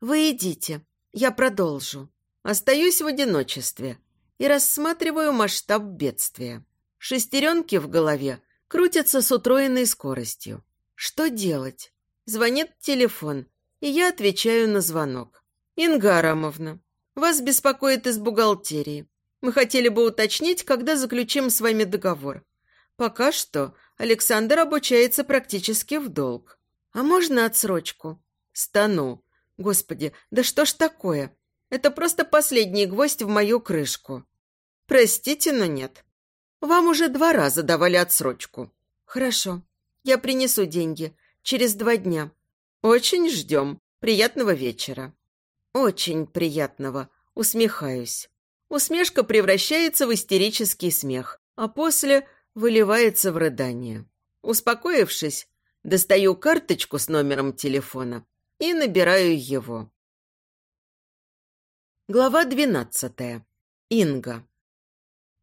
«Вы идите, я продолжу. Остаюсь в одиночестве и рассматриваю масштаб бедствия. Шестеренки в голове крутятся с утроенной скоростью. Что делать? Звонит телефон, и я отвечаю на звонок. «Инга Арамовна, вас беспокоит из бухгалтерии. Мы хотели бы уточнить, когда заключим с вами договор. Пока что Александр обучается практически в долг. А можно отсрочку?» «Стану. Господи, да что ж такое? Это просто последний гвоздь в мою крышку. Простите, но нет. Вам уже два раза давали отсрочку. Хорошо. Я принесу деньги. Через два дня. Очень ждем. Приятного вечера. Очень приятного. Усмехаюсь. Усмешка превращается в истерический смех, а после выливается в рыдание. Успокоившись, достаю карточку с номером телефона и набираю его. Глава двенадцатая. Инга.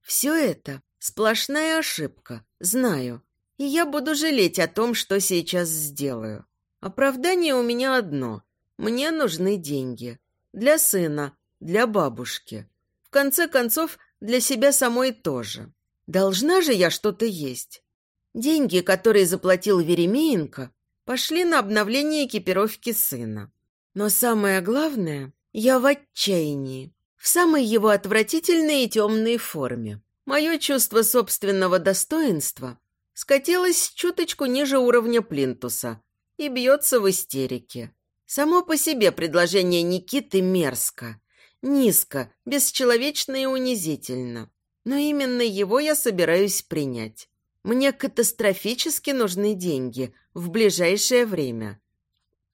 Все это Сплошная ошибка, знаю. И я буду жалеть о том, что сейчас сделаю. Оправдание у меня одно. Мне нужны деньги. Для сына, для бабушки. В конце концов, для себя самой тоже. Должна же я что-то есть. Деньги, которые заплатил Веремеенко, пошли на обновление экипировки сына. Но самое главное, я в отчаянии. В самой его отвратительной и темной форме. Мое чувство собственного достоинства скатилось чуточку ниже уровня плинтуса и бьется в истерике. Само по себе предложение Никиты мерзко, низко, бесчеловечно и унизительно. Но именно его я собираюсь принять. Мне катастрофически нужны деньги в ближайшее время.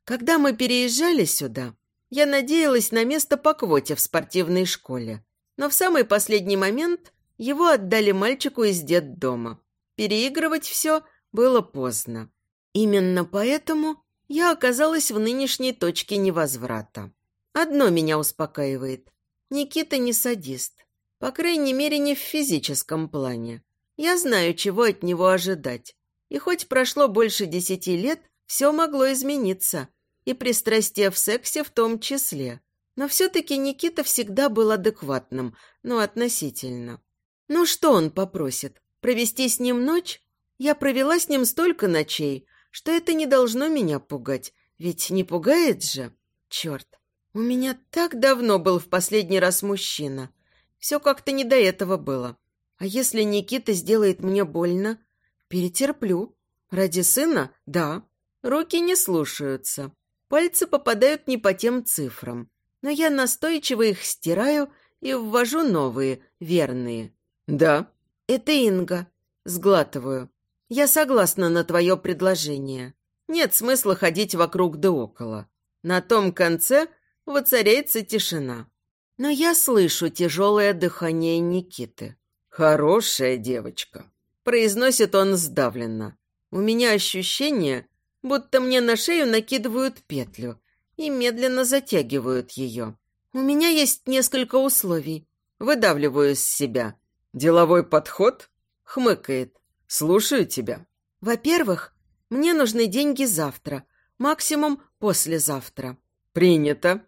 Когда мы переезжали сюда, я надеялась на место по квоте в спортивной школе. Но в самый последний момент его отдали мальчику из детдома. Переигрывать все было поздно. Именно поэтому я оказалась в нынешней точке невозврата. Одно меня успокаивает. Никита не садист. По крайней мере, не в физическом плане. Я знаю, чего от него ожидать. И хоть прошло больше десяти лет, все могло измениться. И пристрастие в сексе в том числе. Но все-таки Никита всегда был адекватным, но относительно. Ну что он попросит? Провести с ним ночь? Я провела с ним столько ночей, что это не должно меня пугать. Ведь не пугает же? Черт, у меня так давно был в последний раз мужчина. Все как-то не до этого было. А если Никита сделает мне больно? Перетерплю. Ради сына? Да. Руки не слушаются. Пальцы попадают не по тем цифрам. Но я настойчиво их стираю и ввожу новые, верные. «Да». «Это Инга». Сглатываю. «Я согласна на твое предложение. Нет смысла ходить вокруг да около. На том конце воцаряется тишина. Но я слышу тяжелое дыхание Никиты. «Хорошая девочка», – произносит он сдавленно. У меня ощущение, будто мне на шею накидывают петлю и медленно затягивают ее. У меня есть несколько условий. Выдавливаю из себя. «Деловой подход?» — хмыкает. «Слушаю тебя». «Во-первых, мне нужны деньги завтра, максимум послезавтра». «Принято».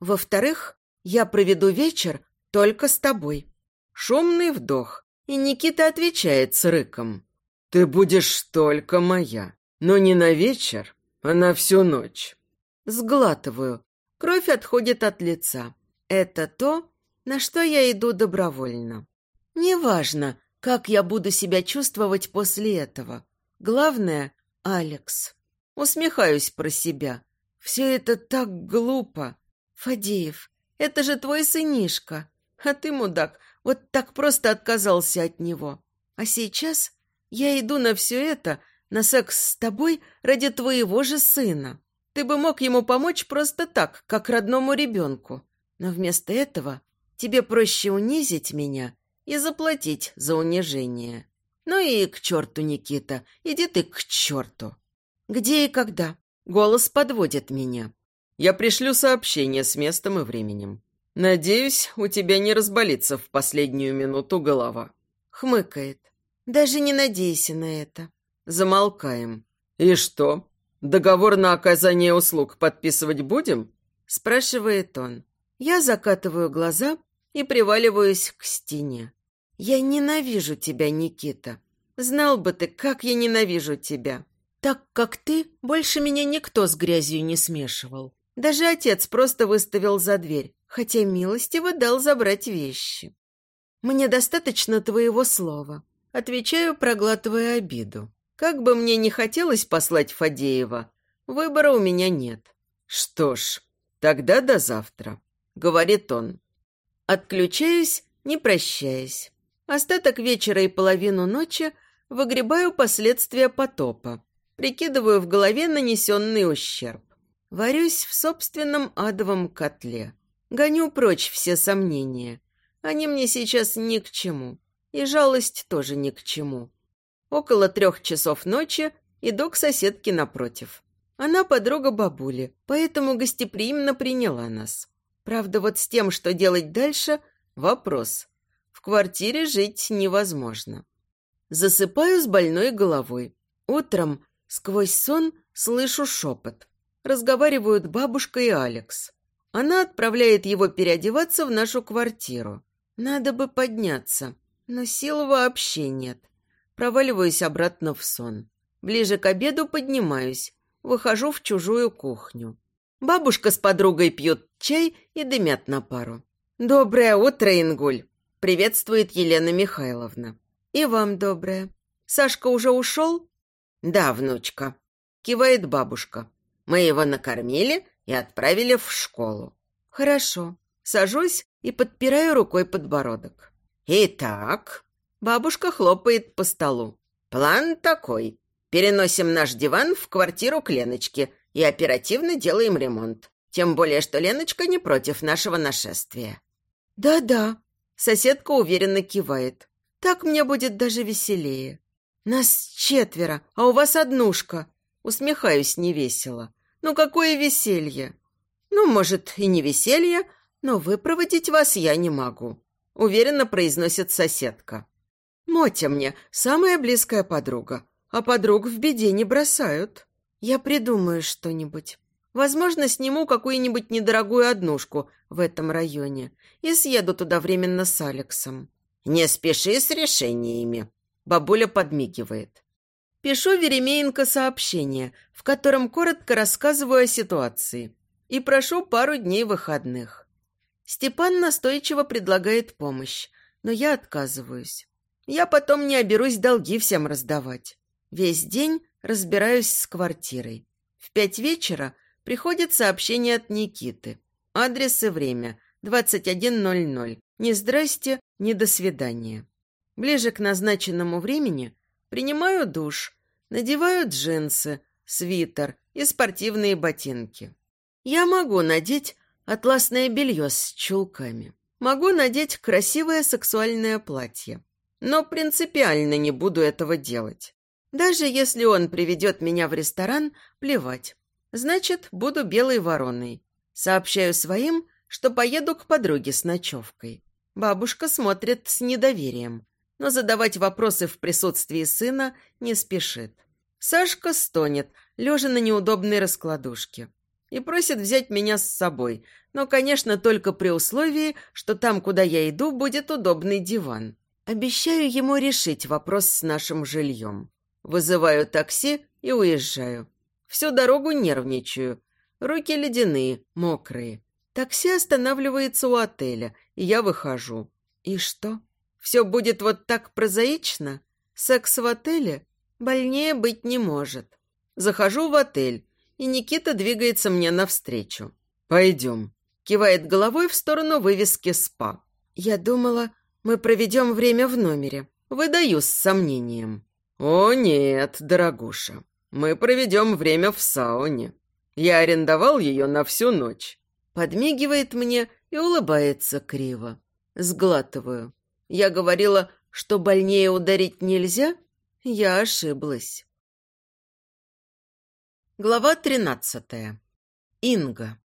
«Во-вторых, я проведу вечер только с тобой». Шумный вдох, и Никита отвечает с рыком. «Ты будешь только моя, но не на вечер, а на всю ночь». Сглатываю. Кровь отходит от лица. Это то, на что я иду добровольно. Неважно, как я буду себя чувствовать после этого. Главное — Алекс. Усмехаюсь про себя. Все это так глупо. Фадеев, это же твой сынишка. А ты, мудак, вот так просто отказался от него. А сейчас я иду на все это, на секс с тобой ради твоего же сына. Ты бы мог ему помочь просто так, как родному ребенку. Но вместо этого тебе проще унизить меня и заплатить за унижение. Ну и к черту, Никита, иди ты к черту. Где и когда? Голос подводит меня. Я пришлю сообщение с местом и временем. Надеюсь, у тебя не разболится в последнюю минуту голова. Хмыкает. Даже не надейся на это. Замолкаем. И что? Договор на оказание услуг подписывать будем? Спрашивает он. Я закатываю глаза и приваливаюсь к стене. Я ненавижу тебя, Никита. Знал бы ты, как я ненавижу тебя. Так как ты, больше меня никто с грязью не смешивал. Даже отец просто выставил за дверь, хотя милостиво дал забрать вещи. Мне достаточно твоего слова. Отвечаю, проглатывая обиду. Как бы мне не хотелось послать Фадеева, выбора у меня нет. Что ж, тогда до завтра, говорит он. Отключаюсь, не прощаясь. Остаток вечера и половину ночи выгребаю последствия потопа. Прикидываю в голове нанесенный ущерб. Варюсь в собственном адовом котле. Гоню прочь все сомнения. Они мне сейчас ни к чему. И жалость тоже ни к чему. Около трех часов ночи иду к соседке напротив. Она подруга бабули, поэтому гостеприимно приняла нас. Правда, вот с тем, что делать дальше, вопрос. В квартире жить невозможно. Засыпаю с больной головой. Утром сквозь сон слышу шепот. Разговаривают бабушка и Алекс. Она отправляет его переодеваться в нашу квартиру. Надо бы подняться, но сил вообще нет. Проваливаюсь обратно в сон. Ближе к обеду поднимаюсь. Выхожу в чужую кухню. Бабушка с подругой пьют чай и дымят на пару. «Доброе утро, Ингуль!» – приветствует Елена Михайловна. «И вам доброе. Сашка уже ушел?» «Да, внучка», – кивает бабушка. «Мы его накормили и отправили в школу». «Хорошо». Сажусь и подпираю рукой подбородок. «Итак...» Бабушка хлопает по столу. «План такой. Переносим наш диван в квартиру к Леночке и оперативно делаем ремонт. Тем более, что Леночка не против нашего нашествия». «Да-да», — соседка уверенно кивает. «Так мне будет даже веселее». «Нас четверо, а у вас однушка». Усмехаюсь невесело. «Ну какое веселье?» «Ну, может, и не веселье, но выпроводить вас я не могу», — уверенно произносит соседка. Мотя мне самая близкая подруга, а подруг в беде не бросают. Я придумаю что-нибудь. Возможно, сниму какую-нибудь недорогую однушку в этом районе и съеду туда временно с Алексом. «Не спеши с решениями», — бабуля подмигивает. Пишу Веремеенко сообщение, в котором коротко рассказываю о ситуации и прошу пару дней выходных. Степан настойчиво предлагает помощь, но я отказываюсь. Я потом не оберусь долги всем раздавать. Весь день разбираюсь с квартирой. В пять вечера приходит сообщение от Никиты. Адрес и время – 21.00. Ни здрасте, ни до свидания. Ближе к назначенному времени принимаю душ, надеваю джинсы, свитер и спортивные ботинки. Я могу надеть атласное белье с чулками. Могу надеть красивое сексуальное платье но принципиально не буду этого делать. Даже если он приведет меня в ресторан, плевать. Значит, буду белой вороной. Сообщаю своим, что поеду к подруге с ночевкой. Бабушка смотрит с недоверием, но задавать вопросы в присутствии сына не спешит. Сашка стонет, лежа на неудобной раскладушке, и просит взять меня с собой, но, конечно, только при условии, что там, куда я иду, будет удобный диван. Обещаю ему решить вопрос с нашим жильем. Вызываю такси и уезжаю. Всю дорогу нервничаю. Руки ледяные, мокрые. Такси останавливается у отеля, и я выхожу. И что? Все будет вот так прозаично? Секс в отеле? Больнее быть не может. Захожу в отель, и Никита двигается мне навстречу. «Пойдем», – кивает головой в сторону вывески «СПА». Я думала, мы проведем время в номере. Выдаю с сомнением. «О нет, дорогуша, мы проведем время в сауне. Я арендовал ее на всю ночь». Подмигивает мне и улыбается криво. Сглатываю. Я говорила, что больнее ударить нельзя? Я ошиблась. Глава тринадцатая. Инга.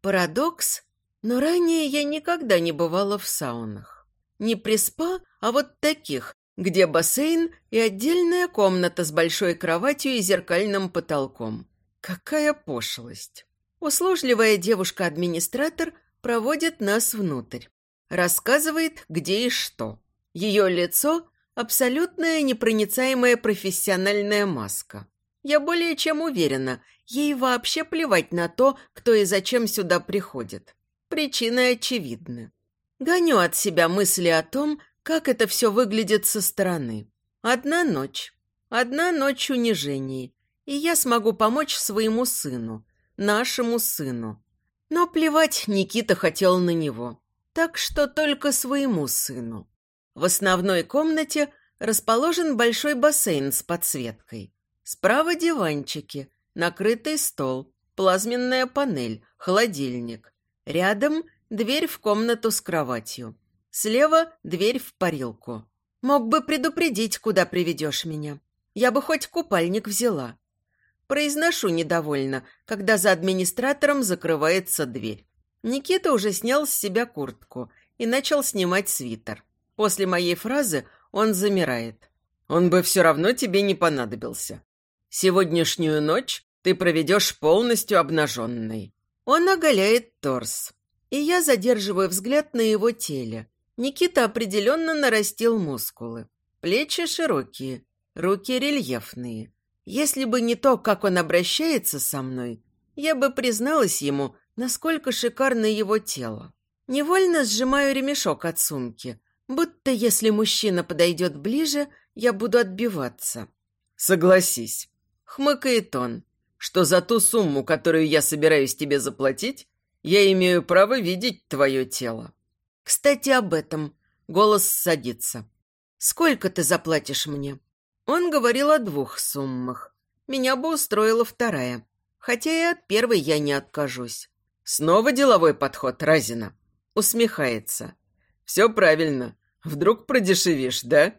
Парадокс, но ранее я никогда не бывала в саунах. Не при спа, а вот таких, где бассейн и отдельная комната с большой кроватью и зеркальным потолком. Какая пошлость! Услужливая девушка-администратор проводит нас внутрь. Рассказывает, где и что. Ее лицо – абсолютная непроницаемая профессиональная маска. Я более чем уверена, ей вообще плевать на то, кто и зачем сюда приходит. Причины очевидны. Гоню от себя мысли о том, как это все выглядит со стороны. Одна ночь. Одна ночь унижений. И я смогу помочь своему сыну. Нашему сыну. Но плевать Никита хотел на него. Так что только своему сыну. В основной комнате расположен большой бассейн с подсветкой. Справа диванчики, накрытый стол, плазменная панель, холодильник. Рядом дверь в комнату с кроватью. Слева дверь в парилку. Мог бы предупредить, куда приведешь меня. Я бы хоть купальник взяла. Произношу недовольно, когда за администратором закрывается дверь. Никита уже снял с себя куртку и начал снимать свитер. После моей фразы он замирает. Он бы все равно тебе не понадобился. Сегодняшнюю ночь ты проведешь полностью обнаженной. Он оголяет торс, и я задерживаю взгляд на его теле, Никита определенно нарастил мускулы. Плечи широкие, руки рельефные. Если бы не то, как он обращается со мной, я бы призналась ему, насколько шикарно его тело. Невольно сжимаю ремешок от сумки, будто если мужчина подойдет ближе, я буду отбиваться. «Согласись», — хмыкает он, «что за ту сумму, которую я собираюсь тебе заплатить, я имею право видеть твое тело». Кстати, об этом. Голос садится. «Сколько ты заплатишь мне?» Он говорил о двух суммах. Меня бы устроила вторая. Хотя и от первой я не откажусь. Снова деловой подход Разина. Усмехается. «Все правильно. Вдруг продешевишь, да?»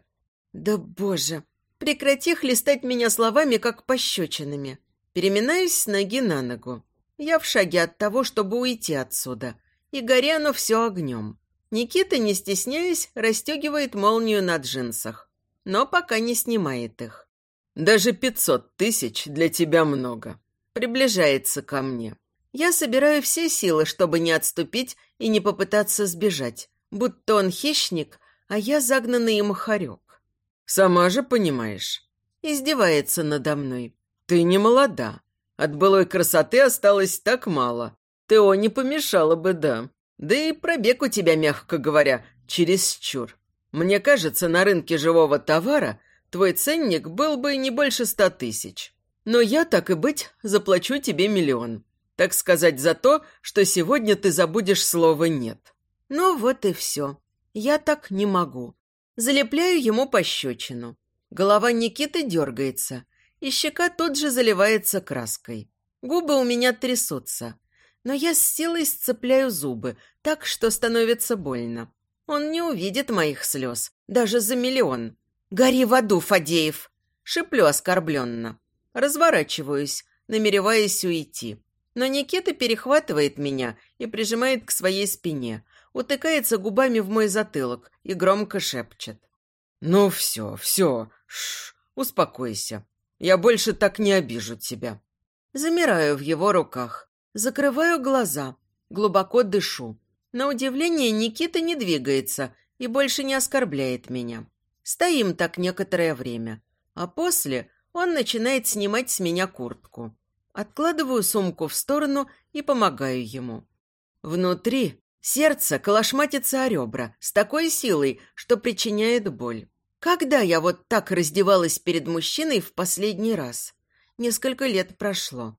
«Да боже! Прекрати хлестать меня словами, как пощечинами. Переминаюсь с ноги на ногу. Я в шаге от того, чтобы уйти отсюда. И горяну все огнем. Никита, не стесняясь, расстегивает молнию на джинсах, но пока не снимает их. «Даже пятьсот тысяч для тебя много». Приближается ко мне. Я собираю все силы, чтобы не отступить и не попытаться сбежать, будто он хищник, а я загнанный им хорек. «Сама же понимаешь». Издевается надо мной. «Ты не молода. От былой красоты осталось так мало. Ты о не помешала бы, да. Да и пробег у тебя, мягко говоря, чересчур. Мне кажется, на рынке живого товара твой ценник был бы не больше ста тысяч. Но я, так и быть, заплачу тебе миллион. Так сказать, за то, что сегодня ты забудешь слово «нет». Ну вот и все. Я так не могу. Залепляю ему пощечину. Голова Никиты дергается, и щека тут же заливается краской. Губы у меня трясутся но я с силой сцепляю зубы, так что становится больно. Он не увидит моих слез, даже за миллион. «Гори в аду, Фадеев!» Шиплю оскорбленно. Разворачиваюсь, намереваясь уйти. Но Никита перехватывает меня и прижимает к своей спине, утыкается губами в мой затылок и громко шепчет. «Ну все, все, шш, успокойся. Я больше так не обижу тебя». Замираю в его руках, закрываю глаза, глубоко дышу. На удивление Никита не двигается и больше не оскорбляет меня. Стоим так некоторое время, а после он начинает снимать с меня куртку. Откладываю сумку в сторону и помогаю ему. Внутри сердце колошматится о ребра с такой силой, что причиняет боль. Когда я вот так раздевалась перед мужчиной в последний раз? Несколько лет прошло.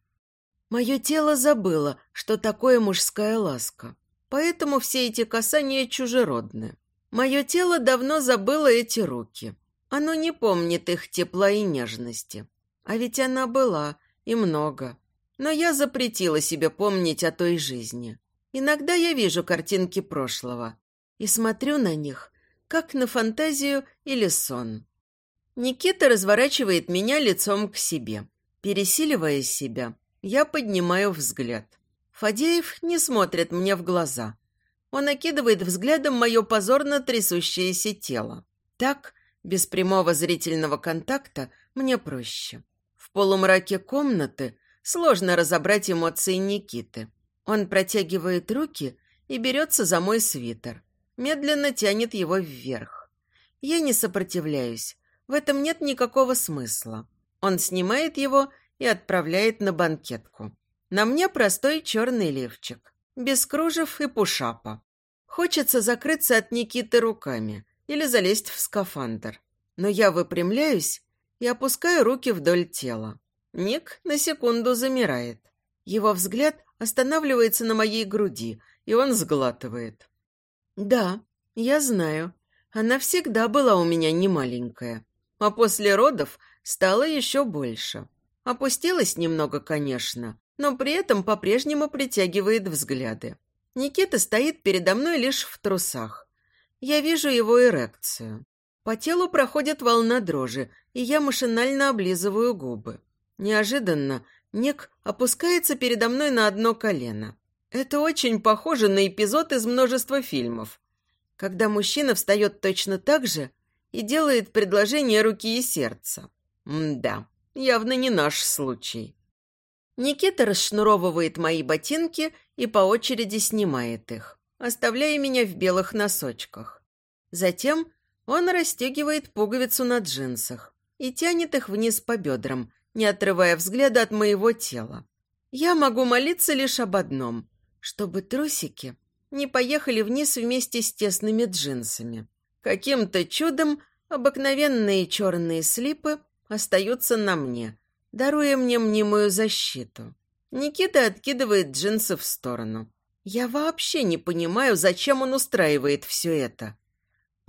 Мое тело забыло, что такое мужская ласка. Поэтому все эти касания чужеродны. Мое тело давно забыло эти руки. Оно не помнит их тепла и нежности. А ведь она была, и много. Но я запретила себе помнить о той жизни. Иногда я вижу картинки прошлого и смотрю на них, как на фантазию или сон. Никита разворачивает меня лицом к себе. Пересиливая себя, я поднимаю взгляд. Фадеев не смотрит мне в глаза. Он окидывает взглядом мое позорно трясущееся тело. Так без прямого зрительного контакта мне проще. В полумраке комнаты сложно разобрать эмоции Никиты. Он протягивает руки и берется за мой свитер. Медленно тянет его вверх. Я не сопротивляюсь. В этом нет никакого смысла. Он снимает его и отправляет на банкетку. На мне простой черный левчик, без кружев и пушапа. Хочется закрыться от Никиты руками, или залезть в скафандр. Но я выпрямляюсь и опускаю руки вдоль тела. Ник на секунду замирает. Его взгляд останавливается на моей груди, и он сглатывает. «Да, я знаю. Она всегда была у меня не маленькая. А после родов стала еще больше. Опустилась немного, конечно, но при этом по-прежнему притягивает взгляды. Никита стоит передо мной лишь в трусах. Я вижу его эрекцию. По телу проходит волна дрожи, и я машинально облизываю губы. Неожиданно Ник опускается передо мной на одно колено. Это очень похоже на эпизод из множества фильмов, когда мужчина встает точно так же и делает предложение руки и сердца. М-да, явно не наш случай. Никита расшнуровывает мои ботинки и по очереди снимает их оставляя меня в белых носочках. Затем он расстегивает пуговицу на джинсах и тянет их вниз по бедрам, не отрывая взгляда от моего тела. Я могу молиться лишь об одном, чтобы трусики не поехали вниз вместе с тесными джинсами. Каким-то чудом обыкновенные черные слипы остаются на мне, даруя мне мнимую защиту. Никита откидывает джинсы в сторону. Я вообще не понимаю, зачем он устраивает все это.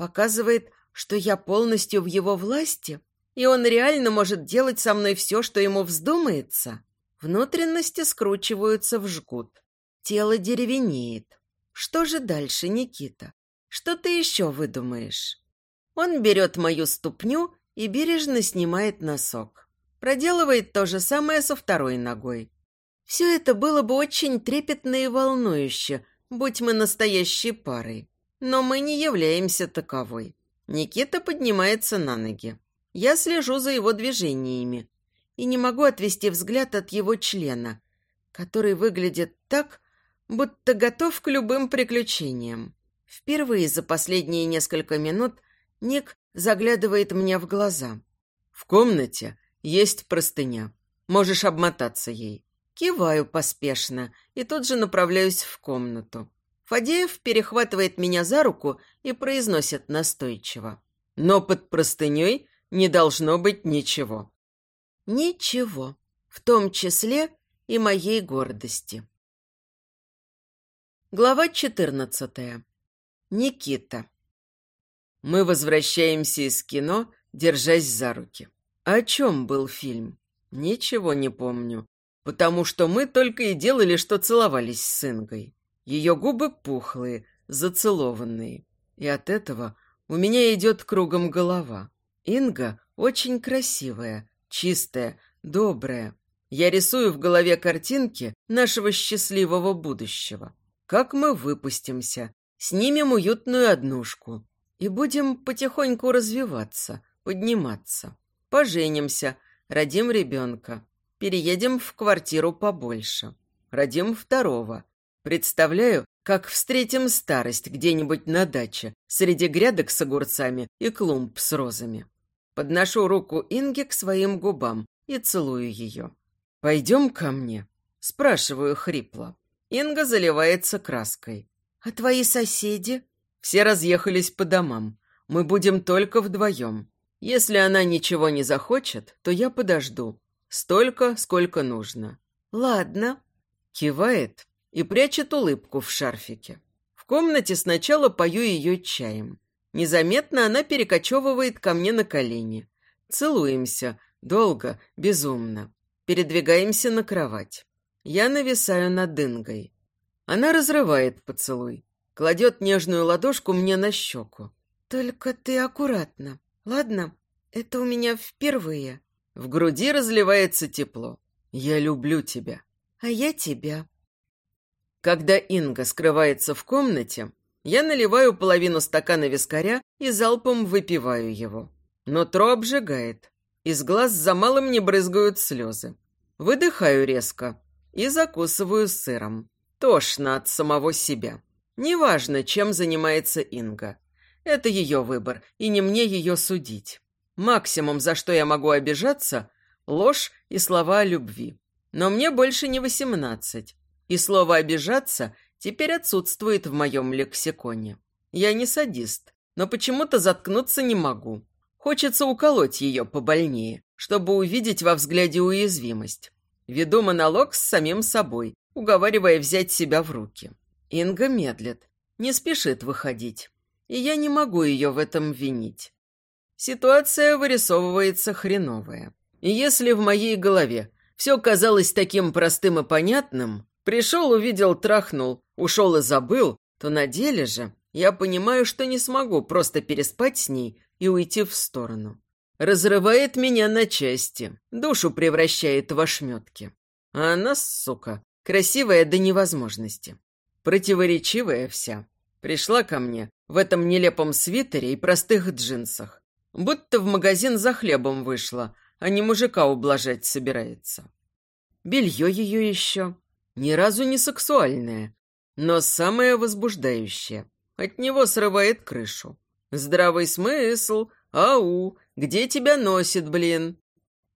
Показывает, что я полностью в его власти, и он реально может делать со мной все, что ему вздумается. Внутренности скручиваются в жгут. Тело деревенеет. Что же дальше, Никита? Что ты еще выдумаешь? Он берет мою ступню и бережно снимает носок. Проделывает то же самое со второй ногой. Все это было бы очень трепетно и волнующе, будь мы настоящей парой. Но мы не являемся таковой. Никита поднимается на ноги. Я слежу за его движениями и не могу отвести взгляд от его члена, который выглядит так, будто готов к любым приключениям. Впервые за последние несколько минут Ник заглядывает мне в глаза. «В комнате есть простыня. Можешь обмотаться ей. Киваю поспешно и тут же направляюсь в комнату. Фадеев перехватывает меня за руку и произносит настойчиво. «Но под простыней не должно быть ничего». «Ничего, в том числе и моей гордости». Глава четырнадцатая. Никита. Мы возвращаемся из кино, держась за руки. О чем был фильм? Ничего не помню потому что мы только и делали, что целовались с Ингой. Ее губы пухлые, зацелованные. И от этого у меня идет кругом голова. Инга Очень красивая, чистая, добрая. Я рисую в голове картинки нашего счастливого будущего. Как мы выпустимся, снимем уютную однушку и будем потихоньку развиваться, подниматься. Поженимся, родим ребенка, переедем в квартиру побольше, родим второго. Представляю, как встретим старость где-нибудь на даче, среди грядок с огурцами и клумб с розами. Подношу руку Инге к своим губам и целую ее. «Пойдем ко мне?» – спрашиваю хрипло. Инга заливается краской. «А твои соседи?» Все разъехались по домам. Мы будем только вдвоем. Если она ничего не захочет, то я подожду. Столько, сколько нужно. «Ладно», – кивает и прячет улыбку в шарфике. В комнате сначала пою ее чаем. Незаметно она перекочевывает ко мне на колени. Целуемся, долго, безумно. Передвигаемся на кровать. Я нависаю над Ингой. Она разрывает поцелуй, кладет нежную ладошку мне на щеку. «Только ты аккуратно, ладно? Это у меня впервые». В груди разливается тепло. «Я люблю тебя». «А я тебя». Когда Инга скрывается в комнате, я наливаю половину стакана вискаря и залпом выпиваю его. Нутро обжигает. Из глаз за малым не брызгают слезы. Выдыхаю резко и закусываю сыром. Тошно от самого себя. Неважно, чем занимается Инга. Это ее выбор, и не мне ее судить. Максимум, за что я могу обижаться – ложь и слова о любви. Но мне больше не восемнадцать, и слово «обижаться» теперь отсутствует в моем лексиконе. Я не садист, но почему-то заткнуться не могу. Хочется уколоть ее побольнее, чтобы увидеть во взгляде уязвимость. Веду монолог с самим собой, уговаривая взять себя в руки. Инга медлит, не спешит выходить, и я не могу ее в этом винить. Ситуация вырисовывается хреновая. И если в моей голове все казалось таким простым и понятным, Пришел, увидел, трахнул, ушел и забыл, то на деле же я понимаю, что не смогу просто переспать с ней и уйти в сторону. Разрывает меня на части, душу превращает в ошметки. А она, сука, красивая до невозможности. Противоречивая вся. Пришла ко мне в этом нелепом свитере и простых джинсах. Будто в магазин за хлебом вышла, а не мужика ублажать собирается. Белье ее еще. Ни разу не сексуальное, но самое возбуждающее. От него срывает крышу. Здравый смысл. Ау, где тебя носит, блин?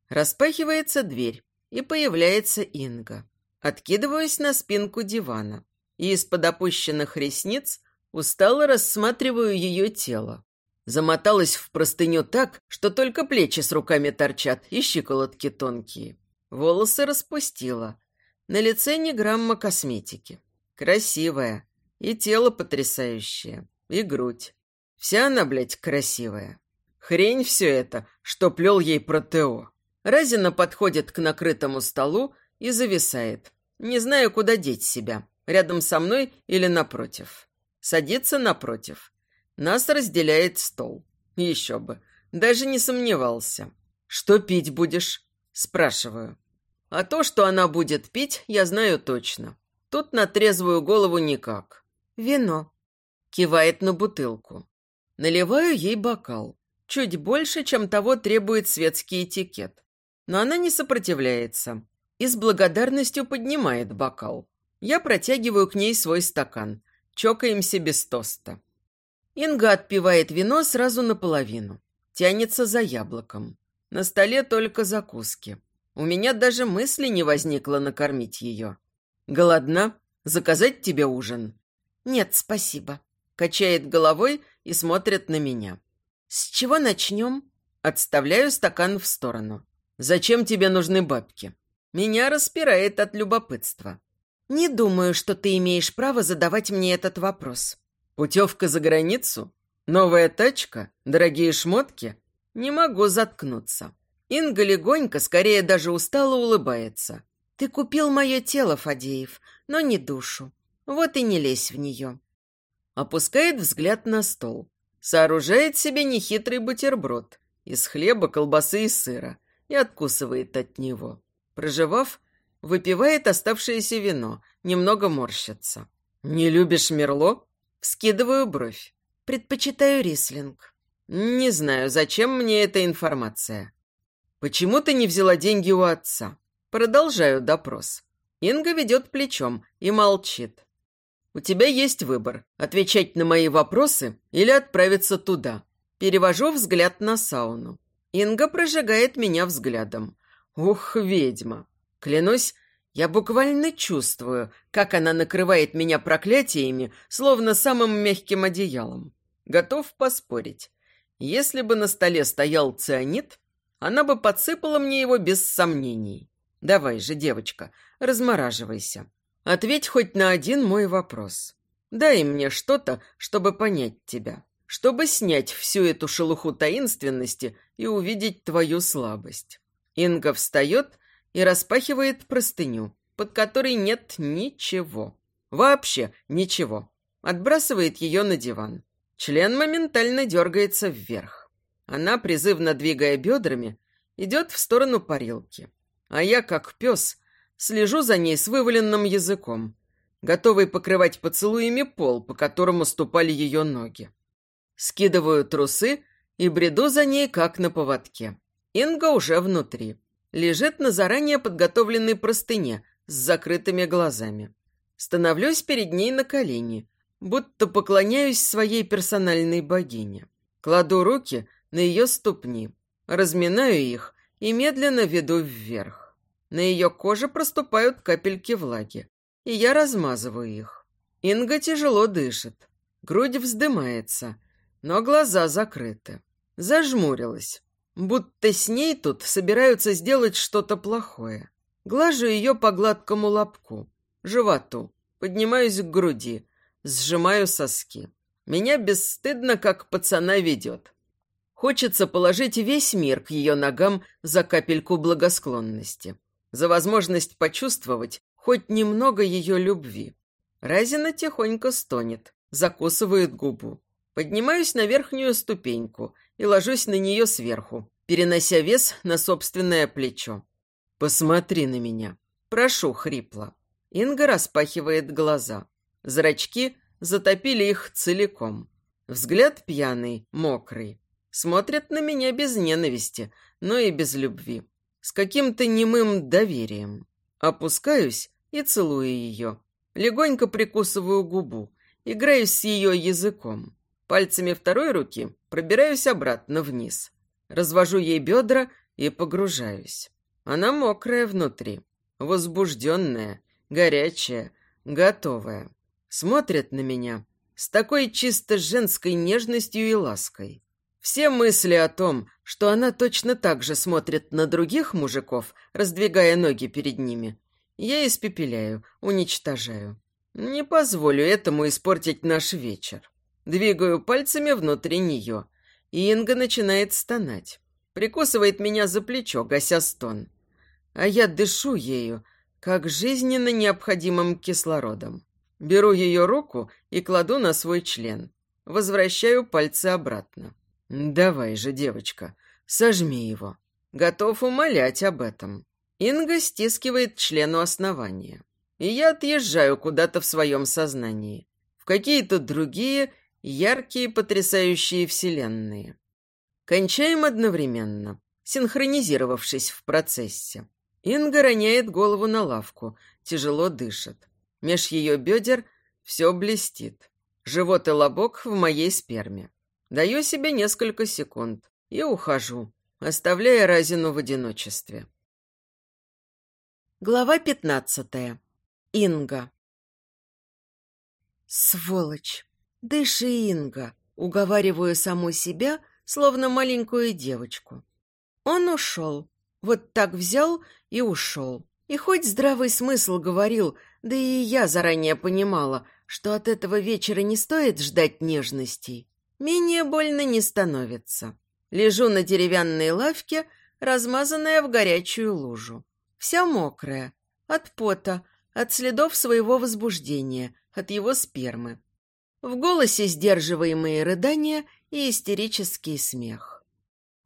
Распахивается дверь, и появляется Инга. Откидываюсь на спинку дивана, и из-под опущенных ресниц устало рассматриваю ее тело. Замоталась в простыню так, что только плечи с руками торчат и щиколотки тонкие. Волосы распустила, на лице ни грамма косметики. Красивая. И тело потрясающее. И грудь. Вся она, блядь, красивая. Хрень все это, что плел ей протео. Разина подходит к накрытому столу и зависает. Не знаю, куда деть себя. Рядом со мной или напротив. Садится напротив. Нас разделяет стол. Еще бы. Даже не сомневался. «Что пить будешь?» Спрашиваю. А то, что она будет пить, я знаю точно. Тут на трезвую голову никак. Вино. Кивает на бутылку. Наливаю ей бокал. Чуть больше, чем того требует светский этикет. Но она не сопротивляется. И с благодарностью поднимает бокал. Я протягиваю к ней свой стакан. Чокаемся без тоста. Инга отпивает вино сразу наполовину. Тянется за яблоком. На столе только закуски. У меня даже мысли не возникло накормить ее. «Голодна? Заказать тебе ужин?» «Нет, спасибо». Качает головой и смотрит на меня. «С чего начнем?» Отставляю стакан в сторону. «Зачем тебе нужны бабки?» Меня распирает от любопытства. «Не думаю, что ты имеешь право задавать мне этот вопрос». «Путевка за границу? Новая тачка? Дорогие шмотки?» Не могу заткнуться. Инга легонько, скорее даже устало улыбается. «Ты купил мое тело, Фадеев, но не душу. Вот и не лезь в нее». Опускает взгляд на стол. Сооружает себе нехитрый бутерброд. из хлеба, колбасы и сыра и откусывает от него. Проживав, выпивает оставшееся вино, немного морщится. «Не любишь Мерло?» Вскидываю бровь. «Предпочитаю рислинг». «Не знаю, зачем мне эта информация». «Почему ты не взяла деньги у отца?» Продолжаю допрос. Инга ведет плечом и молчит. «У тебя есть выбор – отвечать на мои вопросы или отправиться туда». Перевожу взгляд на сауну. Инга прожигает меня взглядом. «Ух, ведьма!» Клянусь, я буквально чувствую, как она накрывает меня проклятиями, словно самым мягким одеялом. Готов поспорить. Если бы на столе стоял цианид, она бы подсыпала мне его без сомнений. Давай же, девочка, размораживайся. Ответь хоть на один мой вопрос. Дай мне что-то, чтобы понять тебя, чтобы снять всю эту шелуху таинственности и увидеть твою слабость. Инга встает и распахивает простыню, под которой нет ничего. Вообще ничего. Отбрасывает ее на диван. Член моментально дергается вверх. Она, призывно двигая бедрами, идет в сторону парилки. А я, как пес, слежу за ней с вываленным языком, готовый покрывать поцелуями пол, по которому ступали ее ноги. Скидываю трусы и бреду за ней, как на поводке. Инга уже внутри лежит на заранее подготовленной простыне с закрытыми глазами. Становлюсь перед ней на колени, будто поклоняюсь своей персональной богине. Кладу руки на ее ступни, разминаю их и медленно веду вверх. На ее коже проступают капельки влаги, и я размазываю их. Инга тяжело дышит, грудь вздымается, но глаза закрыты. Зажмурилась, Будто с ней тут собираются сделать что-то плохое. Глажу ее по гладкому лобку, животу, поднимаюсь к груди, сжимаю соски. Меня бесстыдно, как пацана, ведет. Хочется положить весь мир к ее ногам за капельку благосклонности, за возможность почувствовать хоть немного ее любви. Разина тихонько стонет, закусывает губу. Поднимаюсь на верхнюю ступеньку и ложусь на нее сверху, перенося вес на собственное плечо. «Посмотри на меня. Прошу, хрипло». Инга распахивает глаза. Зрачки затопили их целиком. Взгляд пьяный, мокрый. Смотрят на меня без ненависти, но и без любви. С каким-то немым доверием. Опускаюсь и целую ее. Легонько прикусываю губу. Играюсь с ее языком. Пальцами второй руки пробираюсь обратно вниз. Развожу ей бедра и погружаюсь. Она мокрая внутри, возбужденная, горячая, готовая. Смотрит на меня с такой чисто женской нежностью и лаской. Все мысли о том, что она точно так же смотрит на других мужиков, раздвигая ноги перед ними, я испепеляю, уничтожаю. Не позволю этому испортить наш вечер. Двигаю пальцами внутри нее, и Инга начинает стонать. Прикусывает меня за плечо, гася стон. А я дышу ею, как жизненно необходимым кислородом. Беру ее руку и кладу на свой член. Возвращаю пальцы обратно. «Давай же, девочка, сожми его». Готов умолять об этом. Инга стискивает члену основания. И я отъезжаю куда-то в своем сознании. В какие-то другие яркие, потрясающие вселенные. Кончаем одновременно, синхронизировавшись в процессе. Инга роняет голову на лавку, тяжело дышит. Меж ее бедер все блестит. Живот и лобок в моей сперме. Даю себе несколько секунд и ухожу, оставляя Разину в одиночестве. Глава пятнадцатая. Инга. Сволочь! «Дыши, Инга», — уговариваю саму себя, словно маленькую девочку. Он ушел. Вот так взял и ушел. И хоть здравый смысл говорил, да и я заранее понимала, что от этого вечера не стоит ждать нежностей, менее больно не становится. Лежу на деревянной лавке, размазанная в горячую лужу. Вся мокрая. От пота, от следов своего возбуждения, от его спермы. В голосе сдерживаемые рыдания и истерический смех.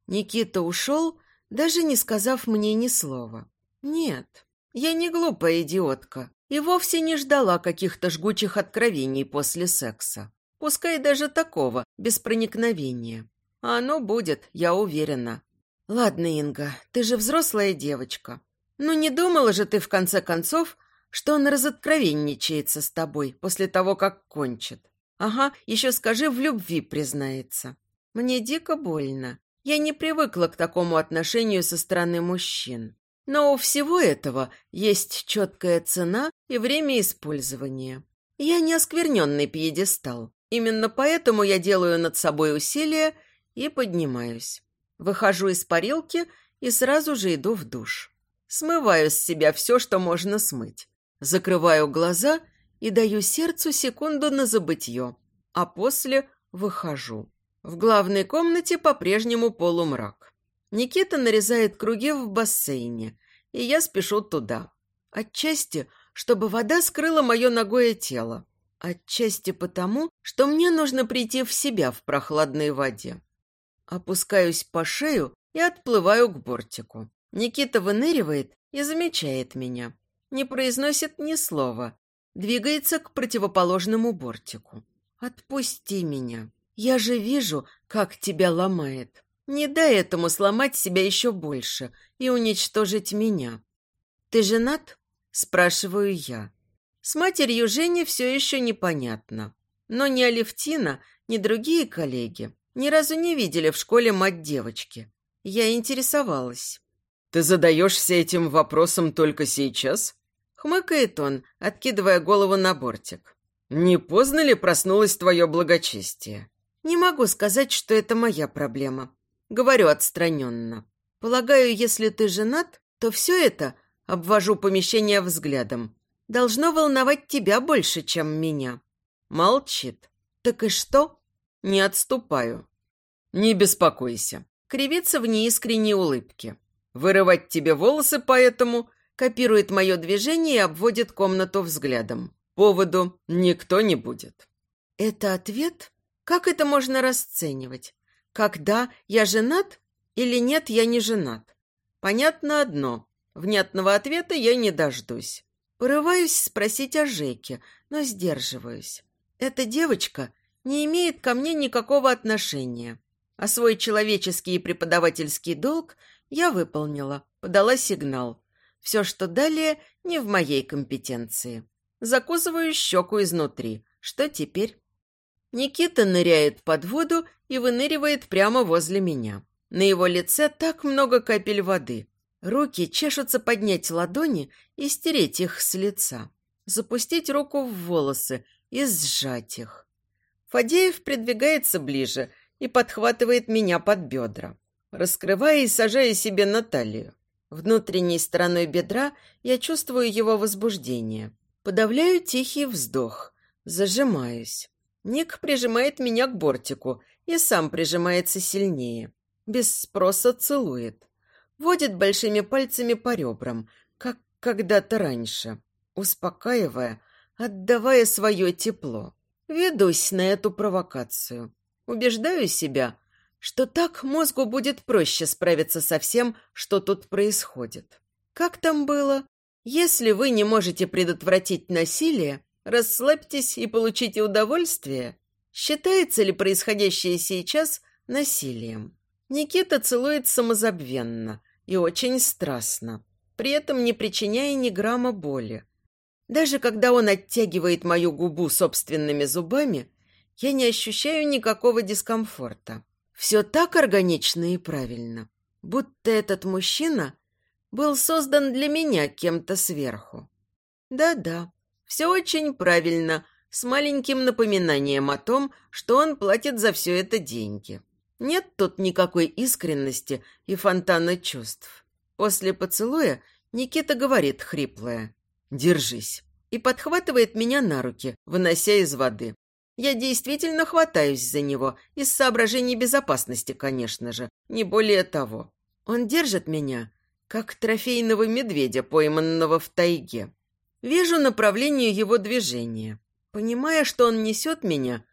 Никита ушел, даже не сказав мне ни слова. Нет, я не глупая идиотка и вовсе не ждала каких-то жгучих откровений после секса. Пускай даже такого, без проникновения. Оно будет, я уверена. Ладно, Инга, ты же взрослая девочка. Ну не думала же ты, в конце концов, что он разоткровенничается с тобой после того, как кончит. Ага, еще скажи, в любви признается. Мне дико больно. Я не привыкла к такому отношению со стороны мужчин. Но у всего этого есть четкая цена и время использования. Я не оскверненный пьедестал. Именно поэтому я делаю над собой усилия и поднимаюсь. Выхожу из парилки и сразу же иду в душ. Смываю с себя все, что можно смыть. Закрываю глаза и даю сердцу секунду на забытье, а после выхожу. В главной комнате по-прежнему полумрак. Никита нарезает круги в бассейне, и я спешу туда. Отчасти, чтобы вода скрыла мое ногое тело. Отчасти потому, что мне нужно прийти в себя в прохладной воде. Опускаюсь по шею и отплываю к бортику. Никита выныривает и замечает меня не произносит ни слова, двигается к противоположному бортику. «Отпусти меня. Я же вижу, как тебя ломает. Не дай этому сломать себя еще больше и уничтожить меня. Ты женат?» – спрашиваю я. С матерью Жени все еще непонятно. Но ни Алевтина, ни другие коллеги ни разу не видели в школе мать девочки. Я интересовалась. «Ты задаешься этим вопросом только сейчас?» Хмыкает он, откидывая голову на бортик. «Не поздно ли проснулось твое благочестие?» «Не могу сказать, что это моя проблема. Говорю отстраненно. Полагаю, если ты женат, то все это, обвожу помещение взглядом, должно волновать тебя больше, чем меня». Молчит. «Так и что?» «Не отступаю». «Не беспокойся». Кривится в неискренней улыбке. «Вырывать тебе волосы поэтому копирует мое движение и обводит комнату взглядом. Поводу никто не будет. Это ответ? Как это можно расценивать? Когда я женат или нет, я не женат? Понятно одно. Внятного ответа я не дождусь. Порываюсь спросить о Жеке, но сдерживаюсь. Эта девочка не имеет ко мне никакого отношения. А свой человеческий и преподавательский долг я выполнила, подала сигнал. Все, что далее, не в моей компетенции. Закусываю щеку изнутри. Что теперь? Никита ныряет под воду и выныривает прямо возле меня. На его лице так много капель воды. Руки чешутся поднять ладони и стереть их с лица. Запустить руку в волосы и сжать их. Фадеев придвигается ближе и подхватывает меня под бедра, раскрывая и сажая себе на талию. Внутренней стороной бедра я чувствую его возбуждение. Подавляю тихий вздох. Зажимаюсь. Ник прижимает меня к бортику и сам прижимается сильнее. Без спроса целует. Водит большими пальцами по ребрам, как когда-то раньше. Успокаивая, отдавая свое тепло. Ведусь на эту провокацию. Убеждаю себя, что так мозгу будет проще справиться со всем, что тут происходит. Как там было? Если вы не можете предотвратить насилие, расслабьтесь и получите удовольствие. Считается ли происходящее сейчас насилием? Никита целует самозабвенно и очень страстно, при этом не причиняя ни грамма боли. Даже когда он оттягивает мою губу собственными зубами, я не ощущаю никакого дискомфорта. Все так органично и правильно, будто этот мужчина был создан для меня кем-то сверху. Да-да, все очень правильно, с маленьким напоминанием о том, что он платит за все это деньги. Нет тут никакой искренности и фонтана чувств. После поцелуя Никита говорит хриплое «Держись» и подхватывает меня на руки, вынося из воды. Я действительно хватаюсь за него, из соображений безопасности, конечно же, не более того. Он держит меня, как трофейного медведя, пойманного в тайге. Вижу направление его движения, понимая, что он несет меня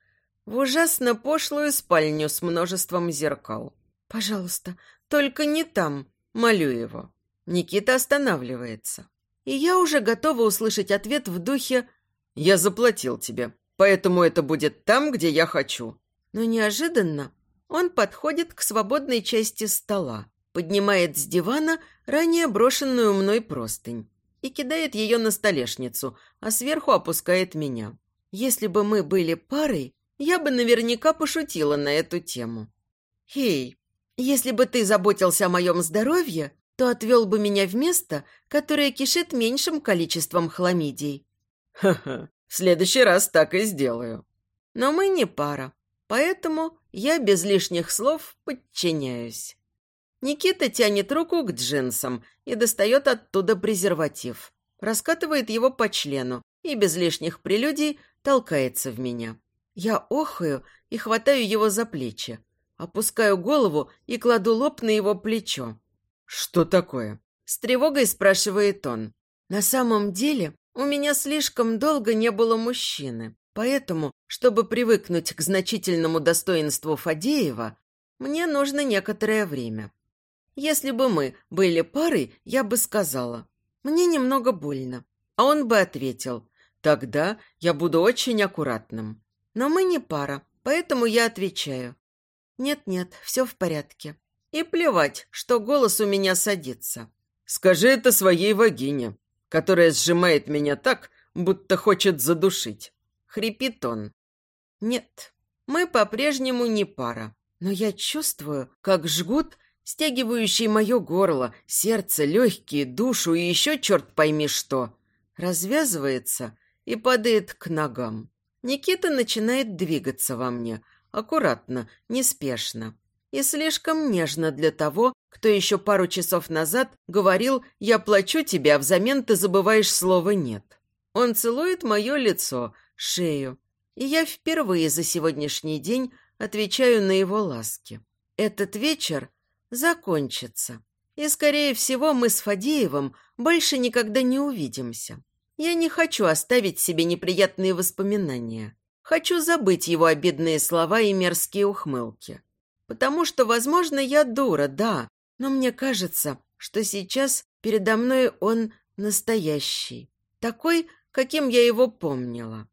в ужасно пошлую спальню с множеством зеркал. «Пожалуйста, только не там», — молю его. Никита останавливается. И я уже готова услышать ответ в духе «Я заплатил тебе, поэтому это будет там, где я хочу». Но неожиданно он подходит к свободной части стола, поднимает с дивана ранее брошенную мной простынь и кидает ее на столешницу, а сверху опускает меня. Если бы мы были парой, я бы наверняка пошутила на эту тему. «Хей, если бы ты заботился о моем здоровье, то отвел бы меня в место, которое кишит меньшим количеством хламидий». «Ха-ха, в следующий раз так и сделаю». Но мы не пара, поэтому я без лишних слов подчиняюсь. Никита тянет руку к джинсам и достает оттуда презерватив. Раскатывает его по члену и без лишних прелюдий толкается в меня. Я охаю и хватаю его за плечи. Опускаю голову и кладу лоб на его плечо. «Что такое?» С тревогой спрашивает он. «На самом деле у меня слишком долго не было мужчины, поэтому, чтобы привыкнуть к значительному достоинству Фадеева, мне нужно некоторое время. Если бы мы были парой, я бы сказала, мне немного больно. А он бы ответил, тогда я буду очень аккуратным. Но мы не пара, поэтому я отвечаю. Нет-нет, все в порядке. И плевать, что голос у меня садится. Скажи это своей вагине, которая сжимает меня так, будто хочет задушить. Хрипит он. Нет, мы по-прежнему не пара. Но я чувствую, как жгут стягивающий мое горло, сердце, легкие, душу и еще черт пойми что, развязывается и падает к ногам. Никита начинает двигаться во мне, аккуратно, неспешно. И слишком нежно для того, кто еще пару часов назад говорил «я плачу тебе, а взамен ты забываешь слово «нет». Он целует мое лицо, шею, и я впервые за сегодняшний день отвечаю на его ласки. Этот вечер закончится. И, скорее всего, мы с Фадеевым больше никогда не увидимся. Я не хочу оставить себе неприятные воспоминания. Хочу забыть его обидные слова и мерзкие ухмылки. Потому что, возможно, я дура, да, но мне кажется, что сейчас передо мной он настоящий. Такой, каким я его помнила.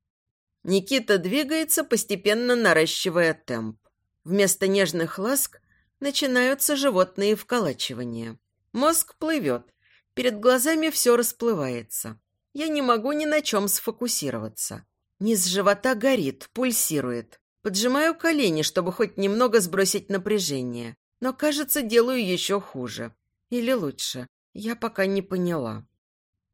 Никита двигается, постепенно наращивая темп. Вместо нежных ласк начинаются животные вколачивания. Мозг плывет, перед глазами все расплывается. Я не могу ни на чем сфокусироваться. Низ живота горит, пульсирует. Поджимаю колени, чтобы хоть немного сбросить напряжение. Но, кажется, делаю еще хуже. Или лучше. Я пока не поняла.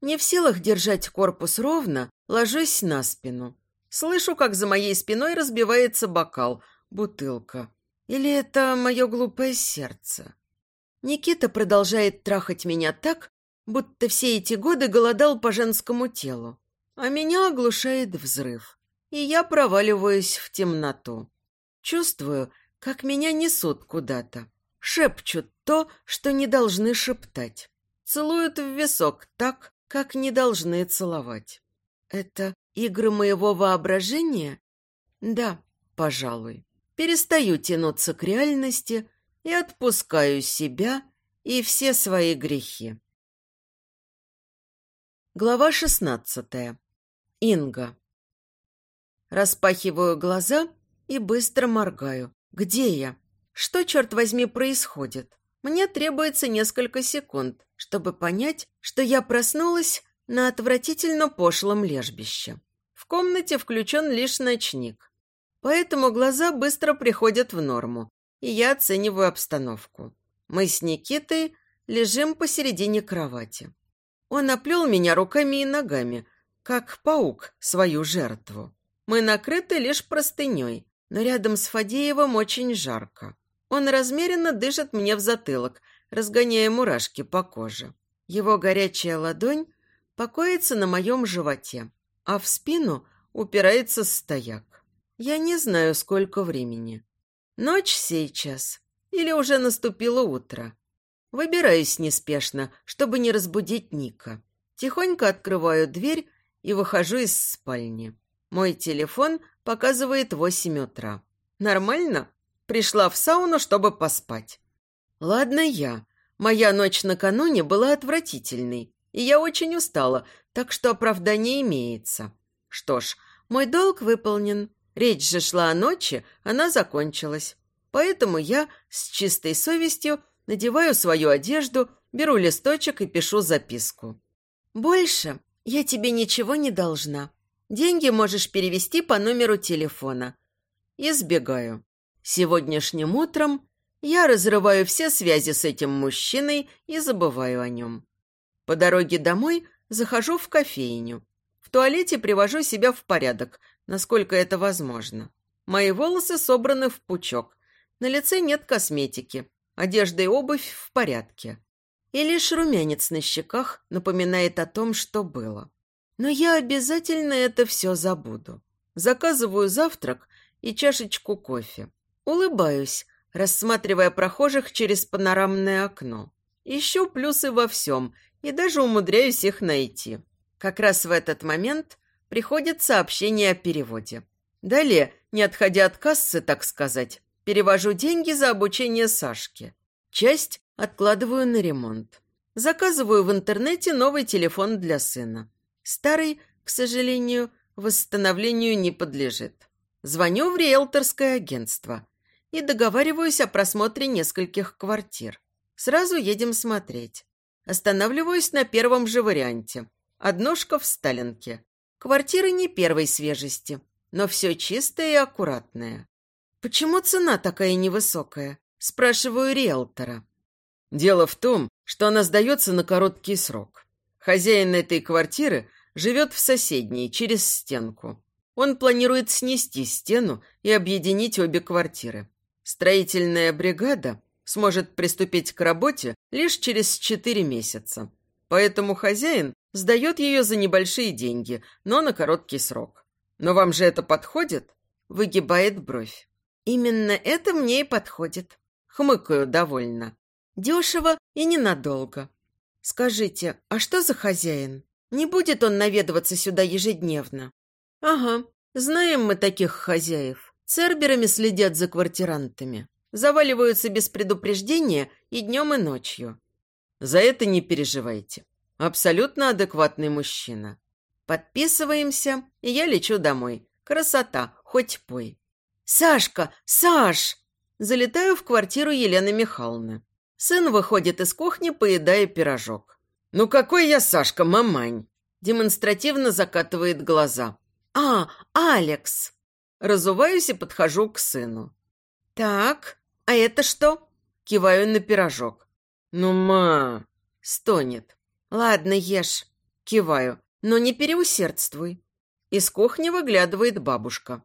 Не в силах держать корпус ровно, ложусь на спину. Слышу, как за моей спиной разбивается бокал, бутылка. Или это мое глупое сердце? Никита продолжает трахать меня так, будто все эти годы голодал по женскому телу. А меня оглушает взрыв. И я проваливаюсь в темноту. Чувствую, как меня несут куда-то. Шепчут то, что не должны шептать. Целуют в висок так, как не должны целовать. Это игры моего воображения? Да, пожалуй перестаю тянуться к реальности и отпускаю себя и все свои грехи. Глава шестнадцатая. Инга. Распахиваю глаза и быстро моргаю. Где я? Что, черт возьми, происходит? Мне требуется несколько секунд, чтобы понять, что я проснулась на отвратительно пошлом лежбище. В комнате включен лишь ночник. Поэтому глаза быстро приходят в норму, и я оцениваю обстановку. Мы с Никитой лежим посередине кровати. Он оплел меня руками и ногами, как паук свою жертву. Мы накрыты лишь простыней, но рядом с Фадеевым очень жарко. Он размеренно дышит мне в затылок, разгоняя мурашки по коже. Его горячая ладонь покоится на моем животе, а в спину упирается стояк. Я не знаю, сколько времени. Ночь сейчас. Или уже наступило утро. Выбираюсь неспешно, чтобы не разбудить Ника. Тихонько открываю дверь и выхожу из спальни. Мой телефон показывает восемь утра. Нормально? Пришла в сауну, чтобы поспать. Ладно я. Моя ночь накануне была отвратительной, и я очень устала, так что оправдание имеется. Что ж, мой долг выполнен. Речь же шла о ночи, она закончилась. Поэтому я с чистой совестью надеваю свою одежду, беру листочек и пишу записку. «Больше я тебе ничего не должна. Деньги можешь перевести по номеру телефона». Избегаю. Сегодняшним утром я разрываю все связи с этим мужчиной и забываю о нем. По дороге домой захожу в кофейню. В туалете привожу себя в порядок, насколько это возможно. Мои волосы собраны в пучок. На лице нет косметики. Одежда и обувь в порядке. И лишь румянец на щеках напоминает о том, что было. Но я обязательно это все забуду. Заказываю завтрак и чашечку кофе. Улыбаюсь, рассматривая прохожих через панорамное окно. Ищу плюсы во всем и даже умудряюсь их найти. Как раз в этот момент приходит сообщение о переводе. Далее, не отходя от кассы, так сказать, перевожу деньги за обучение Сашки. Часть откладываю на ремонт. Заказываю в интернете новый телефон для сына. Старый, к сожалению, восстановлению не подлежит. Звоню в риэлторское агентство и договариваюсь о просмотре нескольких квартир. Сразу едем смотреть. Останавливаюсь на первом же варианте. Однушка в Сталинке. Квартиры не первой свежести, но все чистое и аккуратное. «Почему цена такая невысокая?» – спрашиваю риэлтора. Дело в том, что она сдается на короткий срок. Хозяин этой квартиры живет в соседней, через стенку. Он планирует снести стену и объединить обе квартиры. Строительная бригада сможет приступить к работе лишь через четыре месяца. Поэтому хозяин сдает ее за небольшие деньги, но на короткий срок. Но вам же это подходит? Выгибает бровь. Именно это мне и подходит. Хмыкаю довольно. Дешево и ненадолго. Скажите, а что за хозяин? Не будет он наведываться сюда ежедневно? Ага, знаем мы таких хозяев. Церберами следят за квартирантами. Заваливаются без предупреждения и днем, и ночью. За это не переживайте. Абсолютно адекватный мужчина. Подписываемся, и я лечу домой. Красота, хоть пой. «Сашка! Саш!» Залетаю в квартиру Елены Михайловны. Сын выходит из кухни, поедая пирожок. «Ну какой я Сашка, мамань!» Демонстративно закатывает глаза. «А, Алекс!» Разуваюсь и подхожу к сыну. «Так, а это что?» Киваю на пирожок. «Ну, ма!» Стонет. «Ладно, ешь». Киваю. «Но не переусердствуй». Из кухни выглядывает бабушка.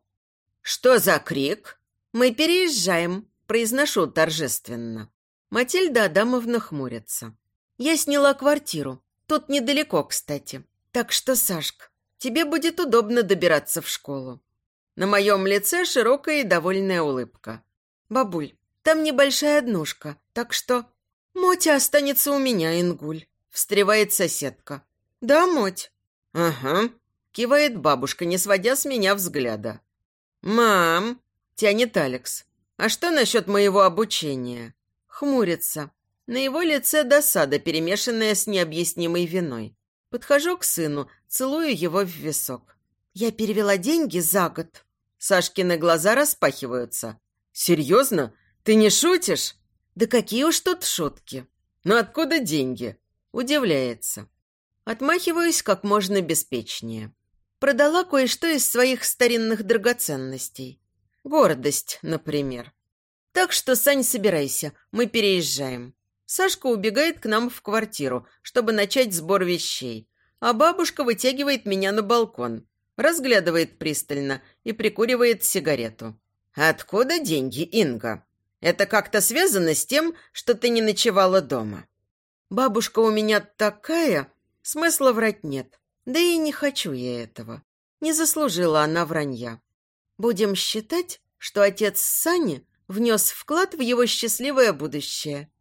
«Что за крик?» «Мы переезжаем», – произношу торжественно. Матильда Адамовна хмурится. «Я сняла квартиру. Тут недалеко, кстати. Так что, Сашка, тебе будет удобно добираться в школу. На моем лице широкая и довольная улыбка. «Бабуль, там небольшая однушка, так что...» «Мотя останется у меня, Ингуль», — встревает соседка. «Да, Моть?» «Ага», — кивает бабушка, не сводя с меня взгляда. «Мам!» — тянет Алекс. «А что насчет моего обучения?» Хмурится. На его лице досада, перемешанная с необъяснимой виной. Подхожу к сыну, целую его в висок. Я перевела деньги за год. Сашкины глаза распахиваются. «Серьезно? Ты не шутишь?» «Да какие уж тут шутки!» «Но откуда деньги?» Удивляется. Отмахиваюсь как можно беспечнее. Продала кое-что из своих старинных драгоценностей. Гордость, например. Так что, Сань, собирайся, мы переезжаем. Сашка убегает к нам в квартиру, чтобы начать сбор вещей, а бабушка вытягивает меня на балкон разглядывает пристально и прикуривает сигарету. «Откуда деньги, Инга? Это как-то связано с тем, что ты не ночевала дома?» «Бабушка у меня такая, смысла врать нет. Да и не хочу я этого. Не заслужила она вранья. Будем считать, что отец Сани внес вклад в его счастливое будущее.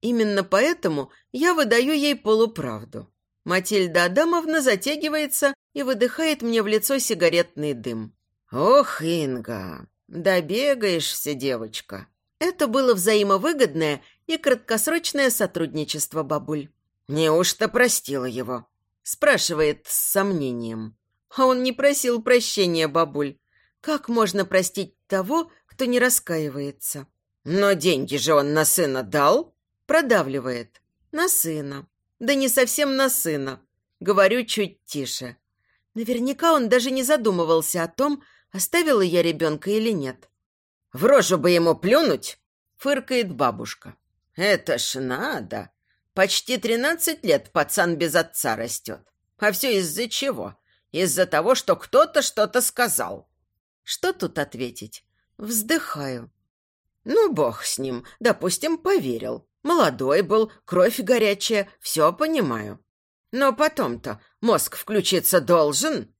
Именно поэтому я выдаю ей полуправду. Матильда Адамовна затягивается и выдыхает мне в лицо сигаретный дым. «Ох, Инга, добегаешься, девочка. Это было взаимовыгодное и краткосрочное сотрудничество, бабуль. «Неужто простила его?» Спрашивает с сомнением. А он не просил прощения, бабуль. Как можно простить того, кто не раскаивается? Но деньги же он на сына дал? Продавливает. На сына. Да не совсем на сына. Говорю чуть тише. Наверняка он даже не задумывался о том, оставила я ребенка или нет. «В рожу бы ему плюнуть!» — фыркает бабушка. «Это ж надо! Почти тринадцать лет пацан без отца растет. А все из-за чего? Из-за того, что кто-то что-то сказал». Что тут ответить? Вздыхаю. Ну, бог с ним. Допустим, поверил. Молодой был, кровь горячая, все понимаю. Но потом-то мозг включиться должен.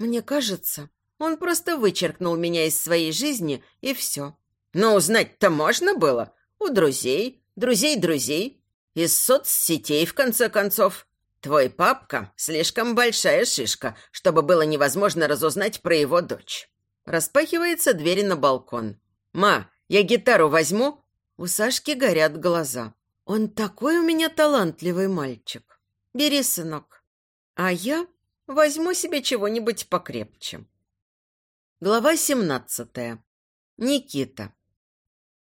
Мне кажется, он просто вычеркнул меня из своей жизни, и все. Но узнать-то можно было. У друзей, друзей-друзей. Из соцсетей, в конце концов. Твой папка слишком большая шишка, чтобы было невозможно разузнать про его дочь. Распахивается дверь на балкон. «Ма, я гитару возьму?» У Сашки горят глаза. «Он такой у меня талантливый мальчик. Бери, сынок. А я возьму себе чего-нибудь покрепче». Глава семнадцатая. Никита.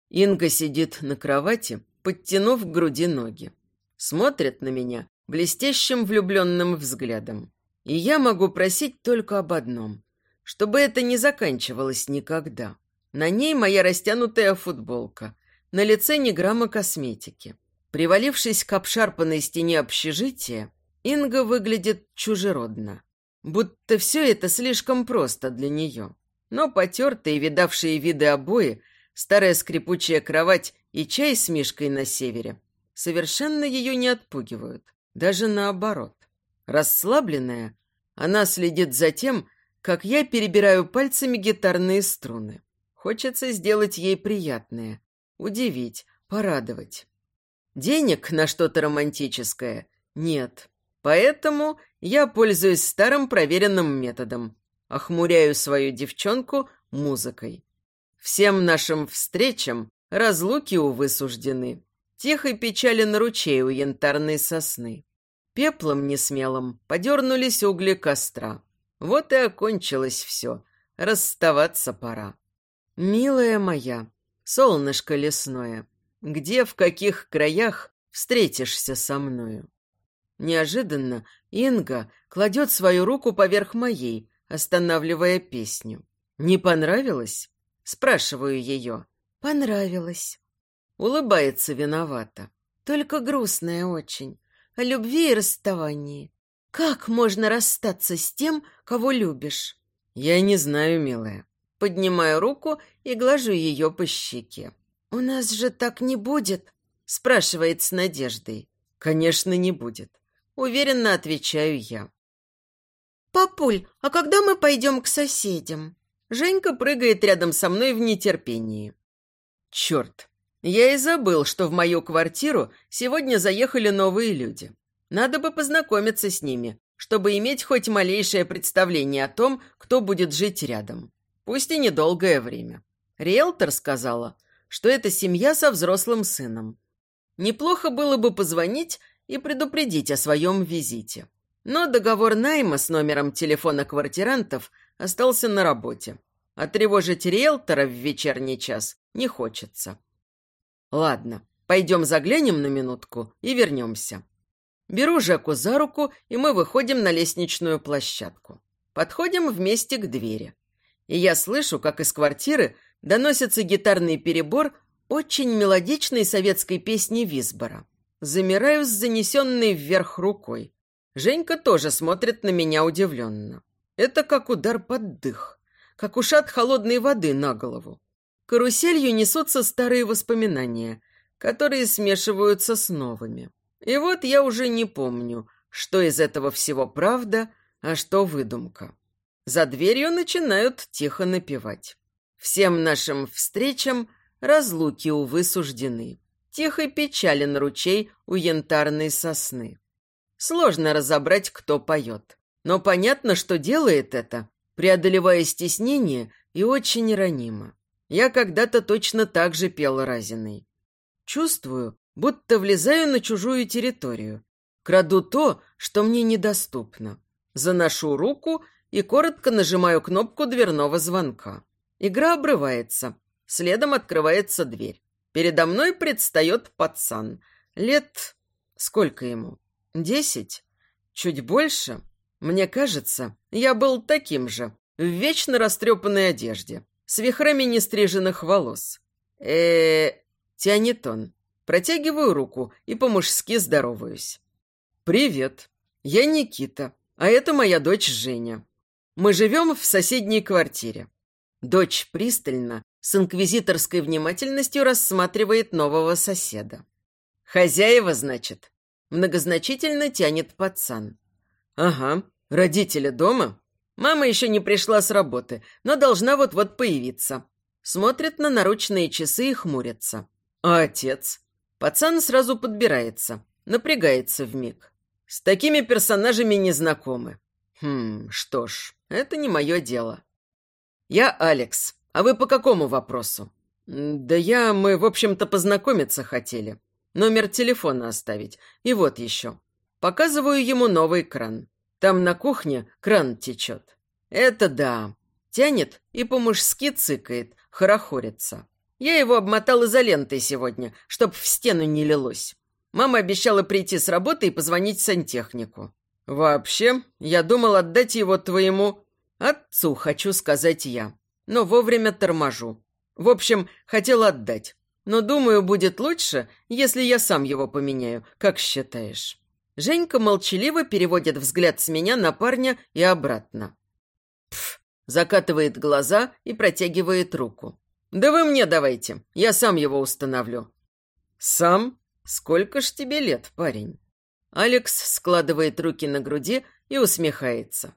Инга сидит на кровати, подтянув к груди ноги. Смотрит на меня блестящим влюбленным взглядом. И я могу просить только об одном. Чтобы это не заканчивалось никогда. На ней моя растянутая футболка. На лице ни грамма косметики. Привалившись к обшарпанной стене общежития, Инга выглядит чужеродно будто все это слишком просто для нее. Но потертые, видавшие виды обои, старая скрипучая кровать и чай с мишкой на севере совершенно ее не отпугивают, даже наоборот. Расслабленная, она следит за тем, как я перебираю пальцами гитарные струны. Хочется сделать ей приятное, удивить, порадовать. Денег на что-то романтическое нет, Поэтому я пользуюсь старым проверенным методом. Охмуряю свою девчонку музыкой. Всем нашим встречам разлуки, увы, суждены. Тех и печален ручей у янтарной сосны. Пеплом несмелым подернулись угли костра. Вот и окончилось все. Расставаться пора. Милая моя, солнышко лесное, где, в каких краях встретишься со мною? Неожиданно Инга кладет свою руку поверх моей, останавливая песню. «Не понравилось?» Спрашиваю ее. «Понравилось». Улыбается виновата. «Только грустная очень. О любви и расставании. Как можно расстаться с тем, кого любишь?» «Я не знаю, милая». Поднимаю руку и глажу ее по щеке. «У нас же так не будет?» Спрашивает с надеждой. «Конечно, не будет. Уверенно отвечаю я. «Папуль, а когда мы пойдем к соседям?» Женька прыгает рядом со мной в нетерпении. «Черт, я и забыл, что в мою квартиру сегодня заехали новые люди. Надо бы познакомиться с ними, чтобы иметь хоть малейшее представление о том, кто будет жить рядом. Пусть и недолгое время. Риэлтор сказала, что это семья со взрослым сыном. Неплохо было бы позвонить и предупредить о своем визите. Но договор найма с номером телефона квартирантов остался на работе, а тревожить риэлтора в вечерний час не хочется. Ладно, пойдем заглянем на минутку и вернемся. Беру Жеку за руку, и мы выходим на лестничную площадку. Подходим вместе к двери. И я слышу, как из квартиры доносится гитарный перебор очень мелодичной советской песни Висбора. Замираю с занесенной вверх рукой. Женька тоже смотрит на меня удивленно. Это как удар под дых, как ушат холодной воды на голову. Каруселью несутся старые воспоминания, которые смешиваются с новыми. И вот я уже не помню, что из этого всего правда, а что выдумка. За дверью начинают тихо напевать. Всем нашим встречам разлуки, увы, суждены. Тихо печален ручей у янтарной сосны. Сложно разобрать, кто поет. Но понятно, что делает это, преодолевая стеснение и очень ранимо. Я когда-то точно так же пел разиной. Чувствую, будто влезаю на чужую территорию. Краду то, что мне недоступно. Заношу руку и коротко нажимаю кнопку дверного звонка. Игра обрывается. Следом открывается дверь. Передо мной предстает пацан. Лет... Сколько ему? Десять? Чуть больше? Мне кажется, я был таким же, в вечно растрепанной одежде, с вихрами нестриженных волос. э, тянет он. Протягиваю руку и по-мужски здороваюсь. «Привет, я Никита, а это моя дочь Женя. Мы живем в соседней квартире. Дочь пристально, с инквизиторской внимательностью рассматривает нового соседа. «Хозяева, значит?» Многозначительно тянет пацан. «Ага, родители дома?» Мама еще не пришла с работы, но должна вот-вот появиться. Смотрит на наручные часы и хмурится. А отец? Пацан сразу подбирается, напрягается вмиг. С такими персонажами не знакомы. Хм, что ж, это не мое дело. Я Алекс. А вы по какому вопросу? Да я, мы, в общем-то, познакомиться хотели. Номер телефона оставить. И вот еще. Показываю ему новый кран. Там на кухне кран течет. Это да. Тянет и по-мужски цыкает, хорохорится. Я его обмотал изолентой сегодня, чтоб в стену не лилось. Мама обещала прийти с работы и позвонить сантехнику. Вообще, я думал отдать его твоему... Отцу, хочу сказать я. Но вовремя торможу. В общем, хотел отдать. Но думаю, будет лучше, если я сам его поменяю, как считаешь. Женька молчаливо переводит взгляд с меня на парня и обратно. Пф, закатывает глаза и протягивает руку. «Да вы мне давайте, я сам его установлю». «Сам? Сколько ж тебе лет, парень?» Алекс складывает руки на груди и усмехается.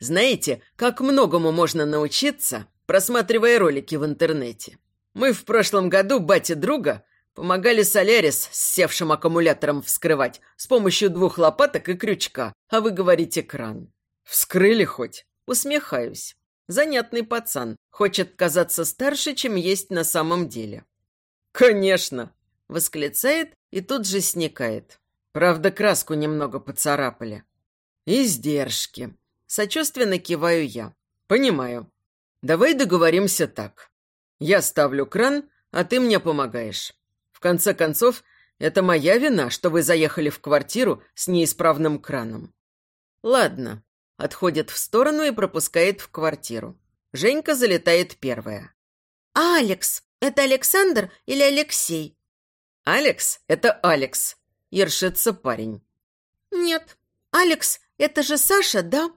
«Знаете, как многому можно научиться, просматривая ролики в интернете. Мы в прошлом году бате друга помогали Солярис с севшим аккумулятором вскрывать с помощью двух лопаток и крючка, а вы говорите кран. Вскрыли хоть? Усмехаюсь. Занятный пацан. Хочет казаться старше, чем есть на самом деле. «Конечно!» – восклицает и тут же сникает. Правда, краску немного поцарапали. «Издержки!» – сочувственно киваю я. «Понимаю. Давай договоримся так. Я ставлю кран, а ты мне помогаешь. В конце концов, это моя вина, что вы заехали в квартиру с неисправным краном». «Ладно, Отходит в сторону и пропускает в квартиру. Женька залетает первая. «А Алекс? Это Александр или Алексей?» «Алекс? Это Алекс», – ершится парень. «Нет. Алекс, это же Саша, да?»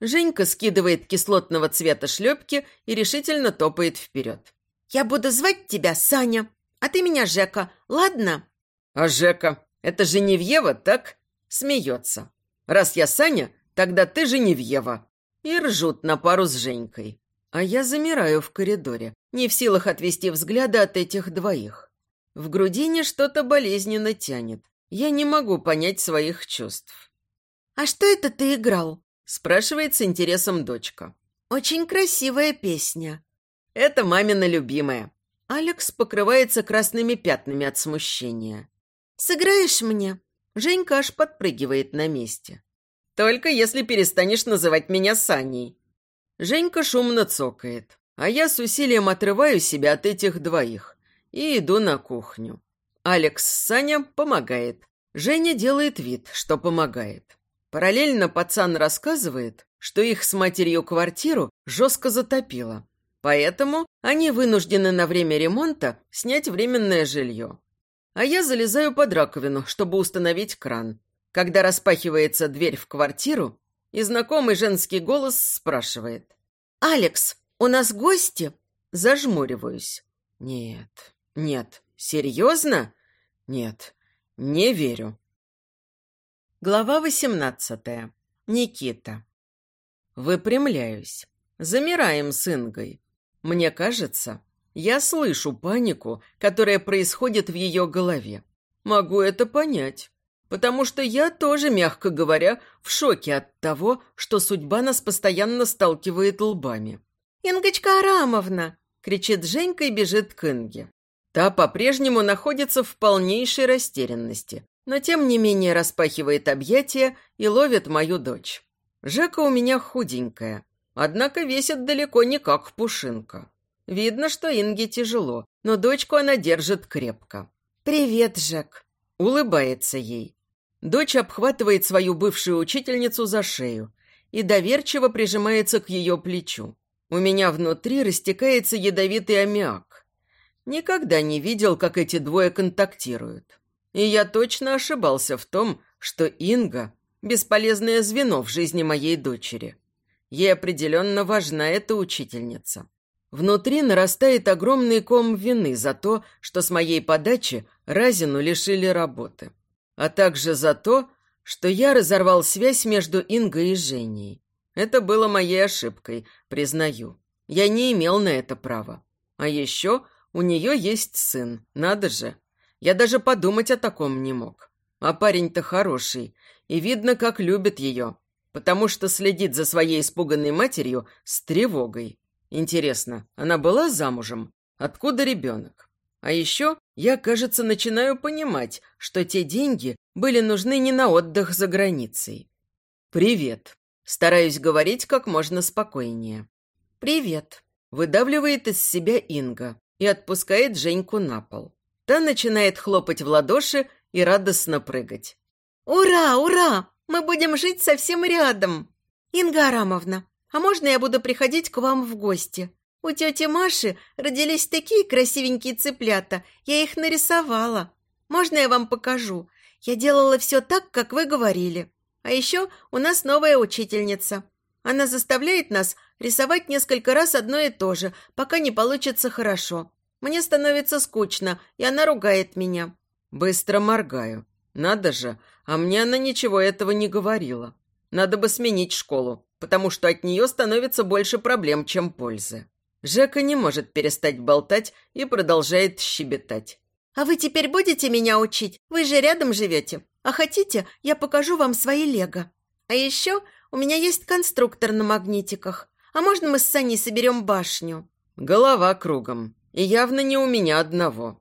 Женька скидывает кислотного цвета шлепки и решительно топает вперед. «Я буду звать тебя Саня, а ты меня Жека, ладно?» «А Жека? Это Женевьева, так?» Смеется. «Раз я Саня, Тогда ты Женевьева». И ржут на пару с Женькой. А я замираю в коридоре, не в силах отвести взгляда от этих двоих. В грудине что-то болезненно тянет. Я не могу понять своих чувств. «А что это ты играл?» – спрашивает с интересом дочка. «Очень красивая песня». «Это мамина любимая». Алекс покрывается красными пятнами от смущения. «Сыграешь мне?» Женька аж подпрыгивает на месте. Только если перестанешь называть меня Саней». Женька шумно цокает, а я с усилием отрываю себя от этих двоих и иду на кухню. Алекс Саня помогает. Женя делает вид, что помогает. Параллельно пацан рассказывает, что их с матерью квартиру жестко затопило. Поэтому они вынуждены на время ремонта снять временное жилье. А я залезаю под раковину, чтобы установить кран когда распахивается дверь в квартиру, и знакомый женский голос спрашивает. «Алекс, у нас гости?» Зажмуриваюсь. «Нет, нет, серьезно? Нет, не верю». Глава восемнадцатая. Никита. Выпрямляюсь. Замираем с Ингой. Мне кажется, я слышу панику, которая происходит в ее голове. Могу это понять потому что я тоже, мягко говоря, в шоке от того, что судьба нас постоянно сталкивает лбами. «Ингочка Арамовна!» – кричит Женька и бежит к Инге. Та по-прежнему находится в полнейшей растерянности, но тем не менее распахивает объятия и ловит мою дочь. Жека у меня худенькая, однако весит далеко не как пушинка. Видно, что Инге тяжело, но дочку она держит крепко. «Привет, Жек!» – улыбается ей. Дочь обхватывает свою бывшую учительницу за шею и доверчиво прижимается к ее плечу. У меня внутри растекается ядовитый аммиак. Никогда не видел, как эти двое контактируют. И я точно ошибался в том, что Инга – бесполезное звено в жизни моей дочери. Ей определенно важна эта учительница. Внутри нарастает огромный ком вины за то, что с моей подачи Разину лишили работы, а также за то, что я разорвал связь между Ингой и Женей. Это было моей ошибкой, признаю. Я не имел на это права. А еще у нее есть сын, надо же. Я даже подумать о таком не мог. А парень-то хороший, и видно, как любит ее, потому что следит за своей испуганной матерью с тревогой. Интересно, она была замужем? Откуда ребенок? А еще я, кажется, начинаю понимать, что те деньги были нужны не на отдых за границей. «Привет». Стараюсь говорить как можно спокойнее. «Привет», – выдавливает из себя Инга и отпускает Женьку на пол. Та начинает хлопать в ладоши и радостно прыгать. «Ура, ура! Мы будем жить совсем рядом!» «Инга Арамовна, а можно я буду приходить к вам в гости? У тети Маши родились такие красивенькие цыплята, я их нарисовала. Можно я вам покажу? Я делала все так, как вы говорили. А еще у нас новая учительница. Она заставляет нас рисовать несколько раз одно и то же, пока не получится хорошо. Мне становится скучно, и она ругает меня. Быстро моргаю. Надо же, а мне она ничего этого не говорила. Надо бы сменить школу, потому что от нее становится больше проблем, чем пользы. Жека не может перестать болтать и продолжает щебетать. «А вы теперь будете меня учить? Вы же рядом живете. А хотите, я покажу вам свои лего. А еще у меня есть конструктор на магнитиках. А можно мы с Саней соберем башню?» Голова кругом. И явно не у меня одного.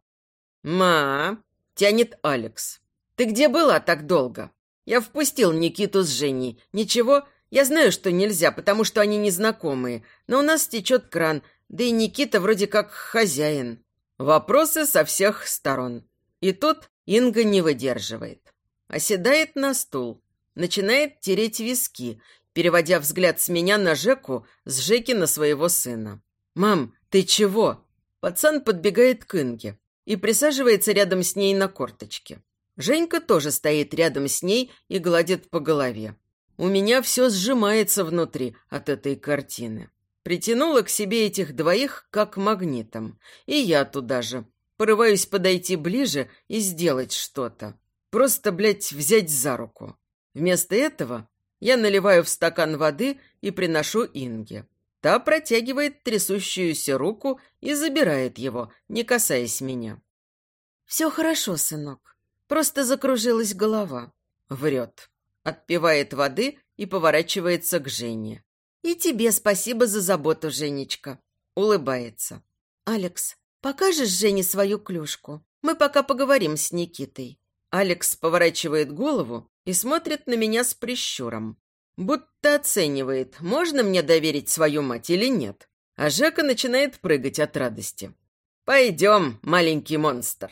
«Ма!» – тянет Алекс. «Ты где была так долго?» Я впустил Никиту с Женей. Ничего, я знаю, что нельзя, потому что они незнакомые, но у нас течет кран, да и Никита вроде как хозяин. Вопросы со всех сторон. И тут Инга не выдерживает. Оседает на стул, начинает тереть виски, переводя взгляд с меня на Жеку, с Жеки на своего сына. «Мам, ты чего?» Пацан подбегает к Инге и присаживается рядом с ней на корточке. Женька тоже стоит рядом с ней и гладит по голове. У меня все сжимается внутри от этой картины. Притянула к себе этих двоих как магнитом. И я туда же. Порываюсь подойти ближе и сделать что-то. Просто, блядь, взять за руку. Вместо этого я наливаю в стакан воды и приношу Инге. Та протягивает трясущуюся руку и забирает его, не касаясь меня. «Все хорошо, сынок. Просто закружилась голова». Врет отпивает воды и поворачивается к Жене. «И тебе спасибо за заботу, Женечка», — улыбается. «Алекс, покажешь Жене свою клюшку? Мы пока поговорим с Никитой». Алекс поворачивает голову и смотрит на меня с прищуром. Будто оценивает, можно мне доверить свою мать или нет. А Жека начинает прыгать от радости. «Пойдем, маленький монстр».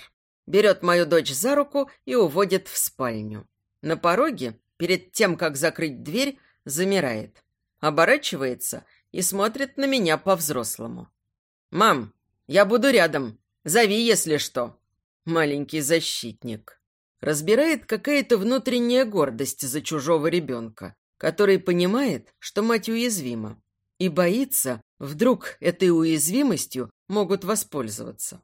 Берет мою дочь за руку и уводит в спальню. На пороге перед тем, как закрыть дверь, замирает, оборачивается и смотрит на меня по-взрослому. «Мам, я буду рядом. Зови, если что». Маленький защитник. Разбирает какая-то внутренняя гордость за чужого ребенка, который понимает, что мать уязвима, и боится, вдруг этой уязвимостью могут воспользоваться.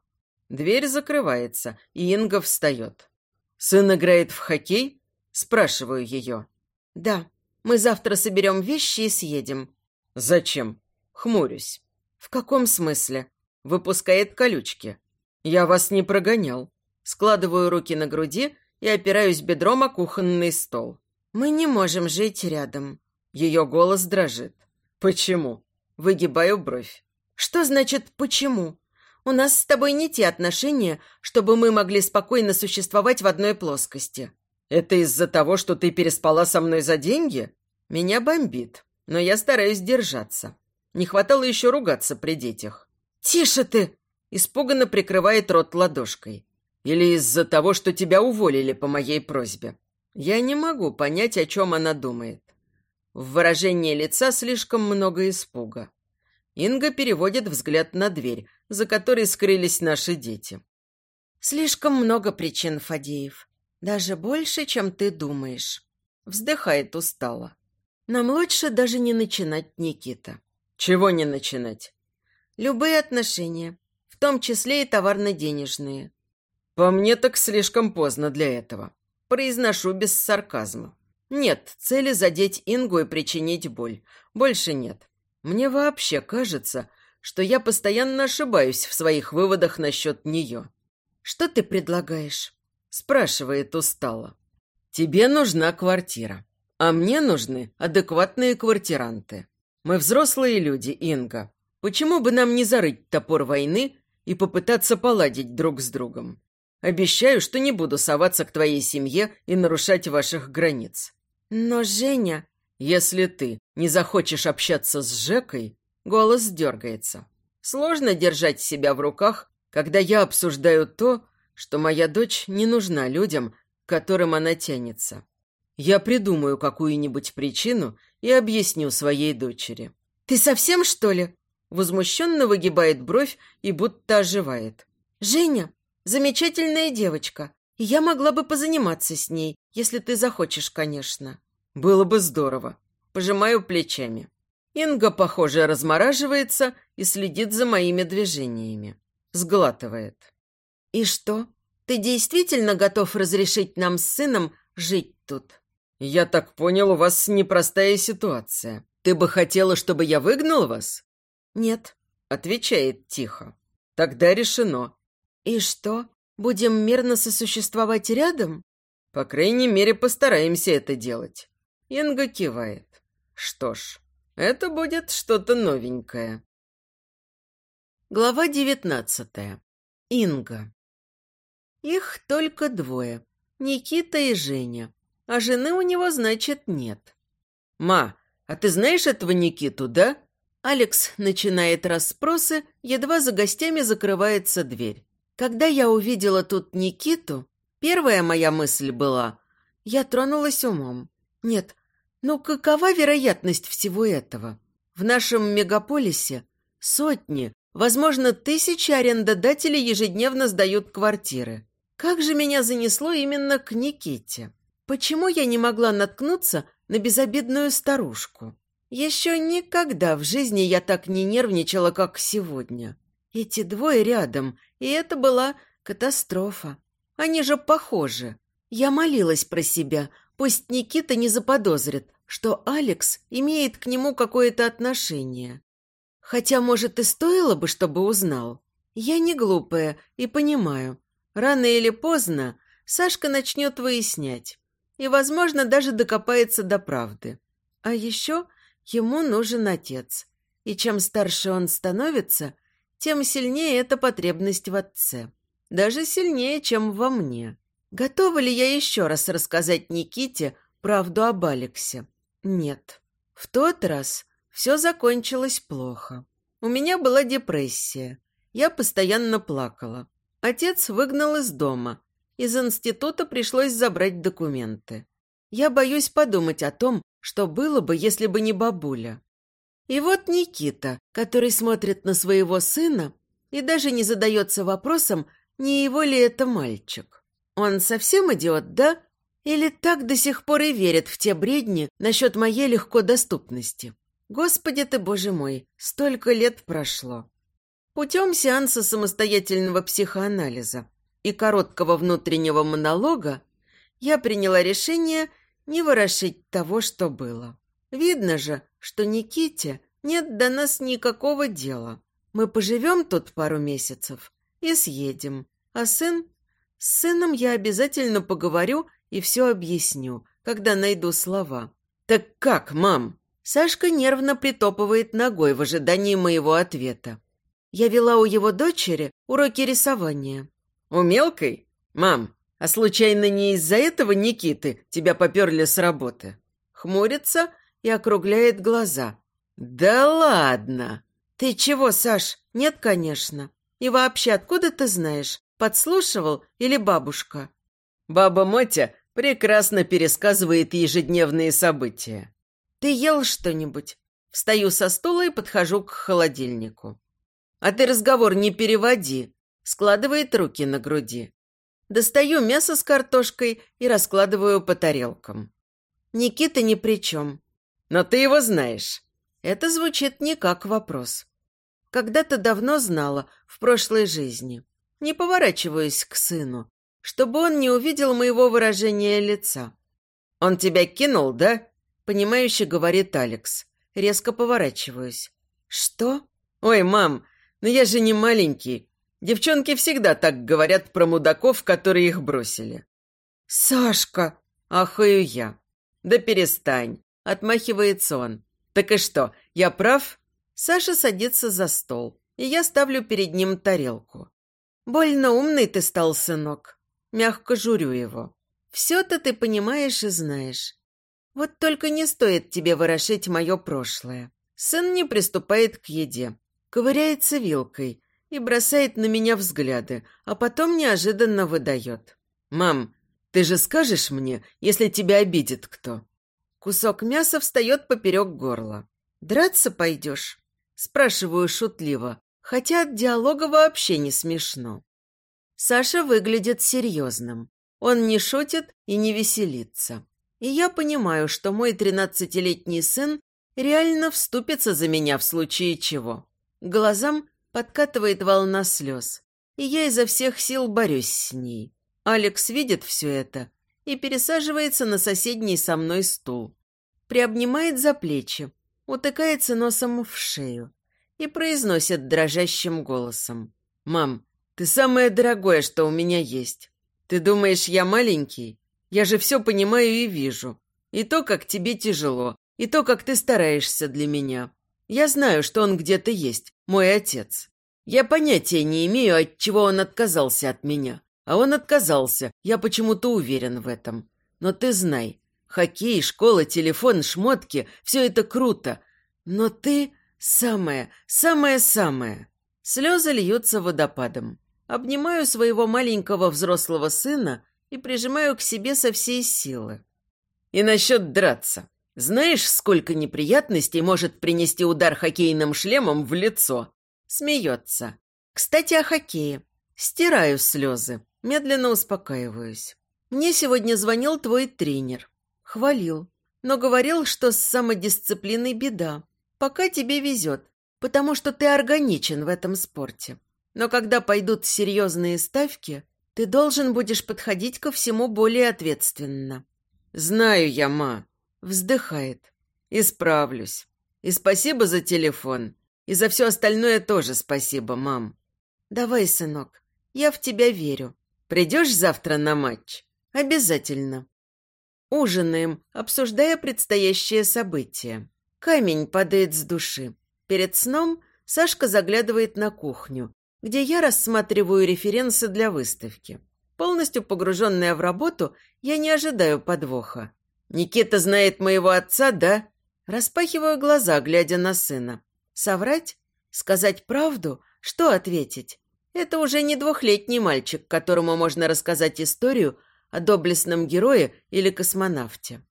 Дверь закрывается, и Инга встает. Сын играет в хоккей? Спрашиваю ее. «Да, мы завтра соберем вещи и съедем». «Зачем?» Хмурюсь. «В каком смысле?» Выпускает колючки. «Я вас не прогонял». Складываю руки на груди и опираюсь бедром о кухонный стол. «Мы не можем жить рядом». Ее голос дрожит. «Почему?» Выгибаю бровь. Что значит «почему»? У нас с тобой не те отношения, чтобы мы могли спокойно существовать в одной плоскости. Это из-за того, что ты переспала со мной за деньги? Меня бомбит, но я стараюсь держаться. Не хватало еще ругаться при детях. «Тише ты!» – испуганно прикрывает рот ладошкой. Или из-за того, что тебя уволили по моей просьбе. Я не могу понять, о чем она думает. В выражении лица слишком много испуга. Инга переводит взгляд на дверь, за которой скрылись наши дети. «Слишком много причин, Фадеев. Даже больше, чем ты думаешь». Вздыхает устало. «Нам лучше даже не начинать, Никита». «Чего не начинать?» «Любые отношения, в том числе и товарно-денежные». «По мне так слишком поздно для этого». Произношу без сарказма. Нет цели задеть Ингу и причинить боль. Больше нет. Мне вообще кажется, что я постоянно ошибаюсь в своих выводах насчет нее. «Что ты предлагаешь?» – спрашивает устало. «Тебе нужна квартира, а мне нужны адекватные квартиранты. Мы взрослые люди, Инга. Почему бы нам не зарыть топор войны и попытаться поладить друг с другом? Обещаю, что не буду соваться к твоей семье и нарушать ваших границ. Но, Женя... Если ты не захочешь общаться с Жекой, голос дергается. Сложно держать себя в руках, когда я обсуждаю то, что моя дочь не нужна людям, к которым она тянется. Я придумаю какую-нибудь причину и объясню своей дочери. «Ты совсем, что ли?» Возмущенно выгибает бровь и будто оживает. «Женя, замечательная девочка, и я могла бы позаниматься с ней, если ты захочешь, конечно». «Было бы здорово». Пожимаю плечами. Инга, похоже, размораживается и следит за моими движениями. Сглатывает. «И что? Ты действительно готов разрешить нам с сыном жить тут?» «Я так понял, у вас непростая ситуация. Ты бы хотела, чтобы я выгнал вас?» «Нет», — отвечает тихо. «Тогда решено». «И что, будем мирно сосуществовать рядом?» «По крайней мере, постараемся это делать». Инга кивает. «Что ж, это будет что-то новенькое». Глава девятнадцатая. Инга. Их только двое. Никита и Женя. А жены у него, значит, нет. «Ма, а ты знаешь этого Никиту, да?» Алекс начинает расспросы, едва за гостями закрывается дверь. Когда я увидела тут Никиту, первая моя мысль была, я тронулась умом. Нет, ну какова вероятность всего этого? В нашем мегаполисе сотни, возможно, тысячи арендодателей ежедневно сдают квартиры. Как же меня занесло именно к Никите? Почему я не могла наткнуться на безобидную старушку? Еще никогда в жизни я так не нервничала, как сегодня. Эти двое рядом, и это была катастрофа. Они же похожи. Я молилась про себя, пусть Никита не заподозрит, что Алекс имеет к нему какое-то отношение. Хотя, может, и стоило бы, чтобы узнал. Я не глупая и понимаю. Рано или поздно Сашка начнет выяснять. И, возможно, даже докопается до правды. А еще ему нужен отец. И чем старше он становится, тем сильнее эта потребность в отце. Даже сильнее, чем во мне. Готова ли я еще раз рассказать Никите правду об Алексе? Нет. В тот раз все закончилось плохо. У меня была депрессия. Я постоянно плакала. Отец выгнал из дома. Из института пришлось забрать документы. Я боюсь подумать о том, что было бы, если бы не бабуля. И вот Никита, который смотрит на своего сына и даже не задается вопросом, не его ли это мальчик. Он совсем идиот, да? Или так до сих пор и верят в те бредни насчет моей легкодоступности? Господи ты, боже мой, столько лет прошло. Путем сеанса самостоятельного психоанализа и короткого внутреннего монолога я приняла решение не ворошить того, что было. Видно же, что Никите нет до нас никакого дела. Мы поживем тут пару месяцев и съедем. А сын? С сыном я обязательно поговорю и все объясню, когда найду слова. «Так как, мам?» Сашка нервно притопывает ногой в ожидании моего ответа. Я вела у его дочери уроки рисования. «У мелкой? Мам, а случайно не из-за этого Никиты тебя поперли с работы?» Хмурится и округляет глаза. «Да ладно!» «Ты чего, Саш? Нет, конечно. И вообще, откуда ты знаешь? Подслушивал или бабушка?» Баба Мотя прекрасно пересказывает ежедневные события. «Ты ел что-нибудь?» Встаю со стула и подхожу к холодильнику. «А ты разговор не переводи», — складывает руки на груди. Достаю мясо с картошкой и раскладываю по тарелкам. Никита ни при чем. «Но ты его знаешь». Это звучит не как вопрос. Когда-то давно знала, в прошлой жизни. Не поворачиваюсь к сыну, чтобы он не увидел моего выражения лица. «Он тебя кинул, да?» Понимающе говорит Алекс. Резко поворачиваюсь. «Что?» «Ой, мам, но я же не маленький. Девчонки всегда так говорят про мудаков, которые их бросили». «Сашка!» – ахаю я. «Да перестань!» – отмахивается он. «Так и что, я прав?» Саша садится за стол, и я ставлю перед ним тарелку. «Больно умный ты стал, сынок». Мягко журю его. «Все-то ты понимаешь и знаешь. Вот только не стоит тебе ворошить мое прошлое». Сын не приступает к еде. Ковыряется вилкой и бросает на меня взгляды, а потом неожиданно выдает. «Мам, ты же скажешь мне, если тебя обидит кто?» Кусок мяса встает поперек горла. «Драться пойдешь?» Спрашиваю шутливо, хотя от диалога вообще не смешно. Саша выглядит серьезным. Он не шутит и не веселится. И я понимаю, что мой тринадцатилетний сын реально вступится за меня в случае чего. глазам подкатывает волна слез, и я изо всех сил борюсь с ней. Алекс видит все это и пересаживается на соседний со мной стул. Приобнимает за плечи, утыкается носом в шею и произносит дрожащим голосом. «Мам, ты самое дорогое, что у меня есть. Ты думаешь, я маленький? Я же все понимаю и вижу. И то, как тебе тяжело, и то, как ты стараешься для меня. Я знаю, что он где-то есть, мой отец. Я понятия не имею, от чего он отказался от меня. А он отказался, я почему-то уверен в этом. Но ты знай, хоккей, школа, телефон, шмотки – все это круто. Но ты самое, самое-самое. Слезы льются водопадом. Обнимаю своего маленького взрослого сына и прижимаю к себе со всей силы. И насчет драться. Знаешь, сколько неприятностей может принести удар хоккейным шлемом в лицо? Смеется. Кстати, о хоккее. Стираю слезы. Медленно успокаиваюсь. Мне сегодня звонил твой тренер. Хвалил. Но говорил, что с самодисциплиной беда. Пока тебе везет, потому что ты органичен в этом спорте. Но когда пойдут серьезные ставки, ты должен будешь подходить ко всему более ответственно. Знаю я, ма. Вздыхает. Исправлюсь. И спасибо за телефон. И за все остальное тоже спасибо, мам. Давай, сынок, я в тебя верю. Придешь завтра на матч? Обязательно. Ужинаем, обсуждая предстоящее событие. Камень падает с души. Перед сном Сашка заглядывает на кухню, где я рассматриваю референсы для выставки. Полностью погруженная в работу, я не ожидаю подвоха. «Никита знает моего отца, да?» Распахиваю глаза, глядя на сына. Соврать? Сказать правду? Что ответить? Это уже не двухлетний мальчик, которому можно рассказать историю о доблестном герое или космонавте.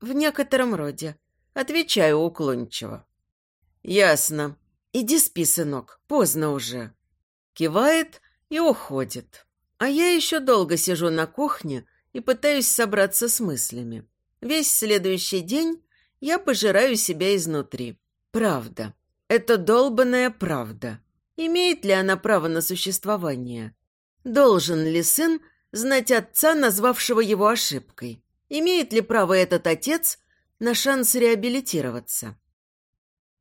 В некотором роде. Отвечаю уклончиво. Ясно. Иди спи, сынок, поздно уже. Кивает и уходит. А я еще долго сижу на кухне и пытаюсь собраться с мыслями. Весь следующий день я пожираю себя изнутри. Правда. Это долбанная правда. Имеет ли она право на существование? Должен ли сын знать отца, назвавшего его ошибкой? Имеет ли право этот отец на шанс реабилитироваться?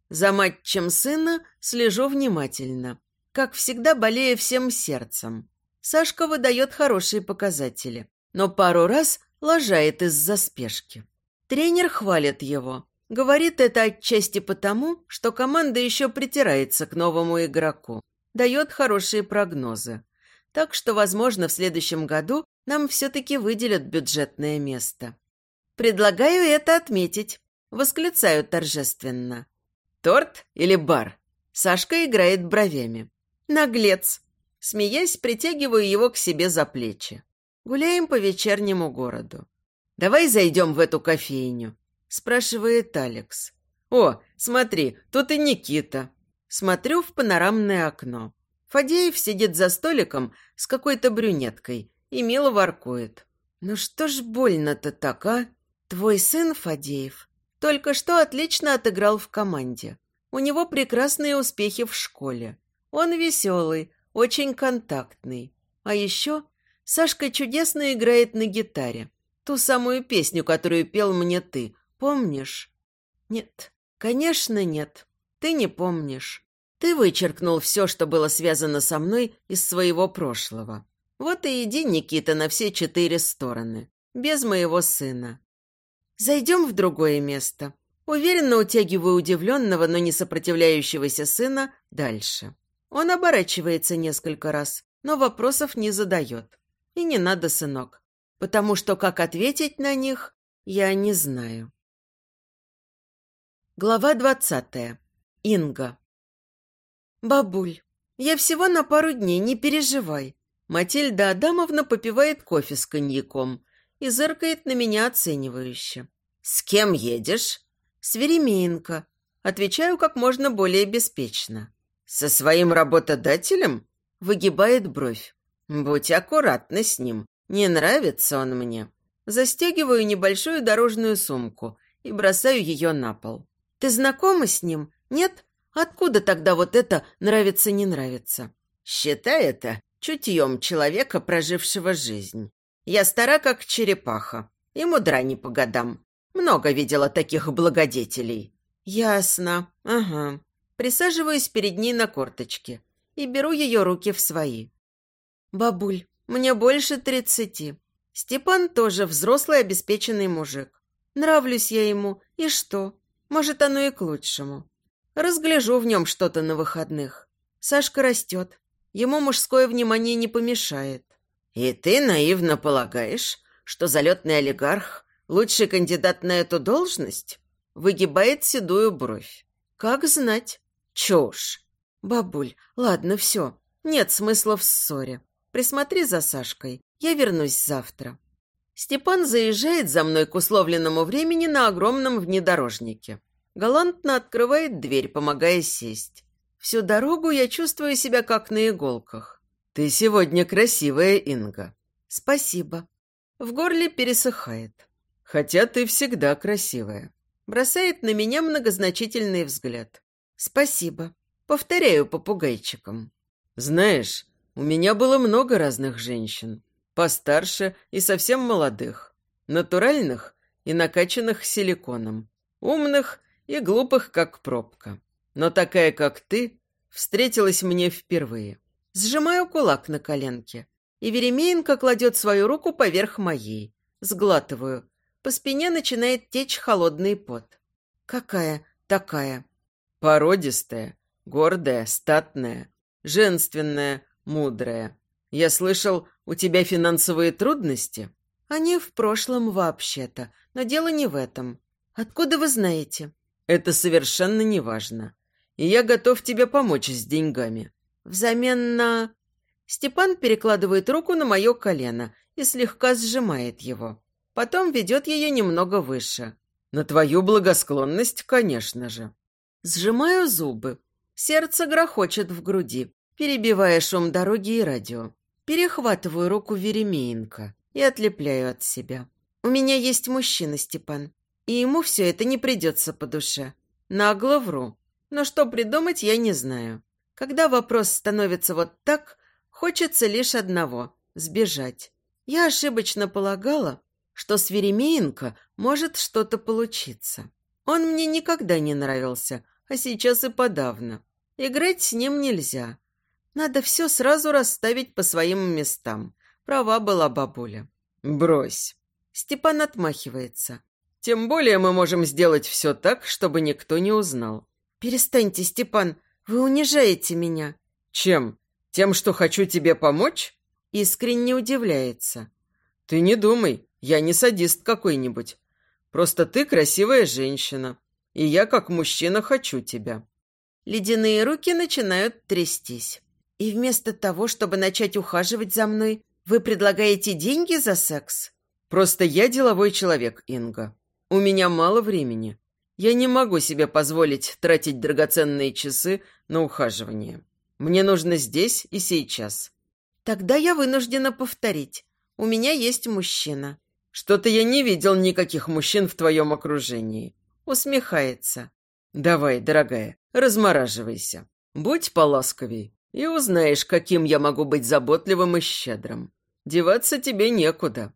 За матчем сына слежу внимательно. Как всегда, болея всем сердцем. Сашка выдает хорошие показатели, но пару раз лажает из-за спешки. Тренер хвалит его, Говорит это отчасти потому, что команда еще притирается к новому игроку, дает хорошие прогнозы. Так что, возможно, в следующем году нам все-таки выделят бюджетное место. Предлагаю это отметить. Восклицаю торжественно. Торт или бар? Сашка играет бровями. Наглец. Смеясь, притягиваю его к себе за плечи. Гуляем по вечернему городу. «Давай зайдем в эту кофейню», – спрашивает Алекс. «О, смотри, тут и Никита». Смотрю в панорамное окно. Фадеев сидит за столиком с какой-то брюнеткой и мило воркует. «Ну что ж больно-то так, а? Твой сын, Фадеев, только что отлично отыграл в команде. У него прекрасные успехи в школе. Он веселый, очень контактный. А еще Сашка чудесно играет на гитаре. Ту самую песню, которую пел мне ты. Помнишь? Нет, конечно, нет. Ты не помнишь. Ты вычеркнул все, что было связано со мной из своего прошлого. Вот и иди, Никита, на все четыре стороны. Без моего сына. Зайдем в другое место. Уверенно утягиваю удивленного, но не сопротивляющегося сына дальше. Он оборачивается несколько раз, но вопросов не задает. И не надо, сынок, потому что как ответить на них, я не знаю. Глава двадцатая. Инга. «Бабуль, я всего на пару дней, не переживай». Матильда Адамовна попивает кофе с коньяком и зыркает на меня оценивающе. «С кем едешь?» «С Веремеенко». Отвечаю как можно более беспечно. «Со своим работодателем?» Выгибает бровь. «Будь аккуратна с ним. Не нравится он мне». Застегиваю небольшую дорожную сумку и бросаю ее на пол. «Ты знакома с ним? Нет? Откуда тогда вот это нравится-не нравится?» «Считай это чутьем человека, прожившего жизнь. Я стара, как черепаха, и мудра не по годам. Много видела таких благодетелей». «Ясно. Ага». Присаживаюсь перед ней на корточке и беру ее руки в свои. «Бабуль, мне больше тридцати. Степан тоже взрослый обеспеченный мужик. Нравлюсь я ему, и что? Может, оно и к лучшему. Разгляжу в нем что-то на выходных. Сашка растет. Ему мужское внимание не помешает. И ты наивно полагаешь, что залетный олигарх – лучший кандидат на эту должность? Выгибает седую бровь. Как знать? Чушь. Бабуль, ладно, все. Нет смысла в ссоре. Присмотри за Сашкой. Я вернусь завтра. Степан заезжает за мной к условленному времени на огромном внедорожнике. Галантно открывает дверь, помогая сесть. Всю дорогу я чувствую себя как на иголках. «Ты сегодня красивая, Инга». «Спасибо». В горле пересыхает. «Хотя ты всегда красивая». Бросает на меня многозначительный взгляд. «Спасибо». Повторяю попугайчиком. «Знаешь, у меня было много разных женщин. Постарше и совсем молодых. Натуральных и накачанных силиконом. Умных и глупых, как пробка. Но такая, как ты, встретилась мне впервые. Сжимаю кулак на коленке. И Веремеенко кладет свою руку поверх моей. Сглатываю. По спине начинает течь холодный пот. Какая такая? Породистая, гордая, статная, женственная, мудрая. Я слышал, у тебя финансовые трудности? Они в прошлом вообще-то, но дело не в этом. Откуда вы знаете? Это совершенно не важно. И я готов тебе помочь с деньгами. Взамен на... Степан перекладывает руку на мое колено и слегка сжимает его. Потом ведет ее немного выше. На твою благосклонность, конечно же. Сжимаю зубы. Сердце грохочет в груди перебивая шум дороги и радио. Перехватываю руку Веремеенко и отлепляю от себя. У меня есть мужчина, Степан, и ему все это не придется по душе. Нагло вру, но что придумать я не знаю. Когда вопрос становится вот так, хочется лишь одного – сбежать. Я ошибочно полагала, что с Веремеенко может что-то получиться. Он мне никогда не нравился, а сейчас и подавно. Играть с ним нельзя. Надо все сразу расставить по своим местам. Права была бабуля. «Брось». Степан отмахивается. Тем более мы можем сделать все так, чтобы никто не узнал». «Перестаньте, Степан, вы унижаете меня». «Чем? Тем, что хочу тебе помочь?» Искренне удивляется. «Ты не думай, я не садист какой-нибудь. Просто ты красивая женщина, и я, как мужчина, хочу тебя». Ледяные руки начинают трястись. И вместо того, чтобы начать ухаживать за мной, вы предлагаете деньги за секс? Просто я деловой человек, Инга. У меня мало времени. Я не могу себе позволить тратить драгоценные часы на ухаживание. Мне нужно здесь и сейчас. Тогда я вынуждена повторить. У меня есть мужчина. Что-то я не видел никаких мужчин в твоем окружении. Усмехается. Давай, дорогая, размораживайся. Будь поласковей и узнаешь, каким я могу быть заботливым и щедрым. Деваться тебе некуда».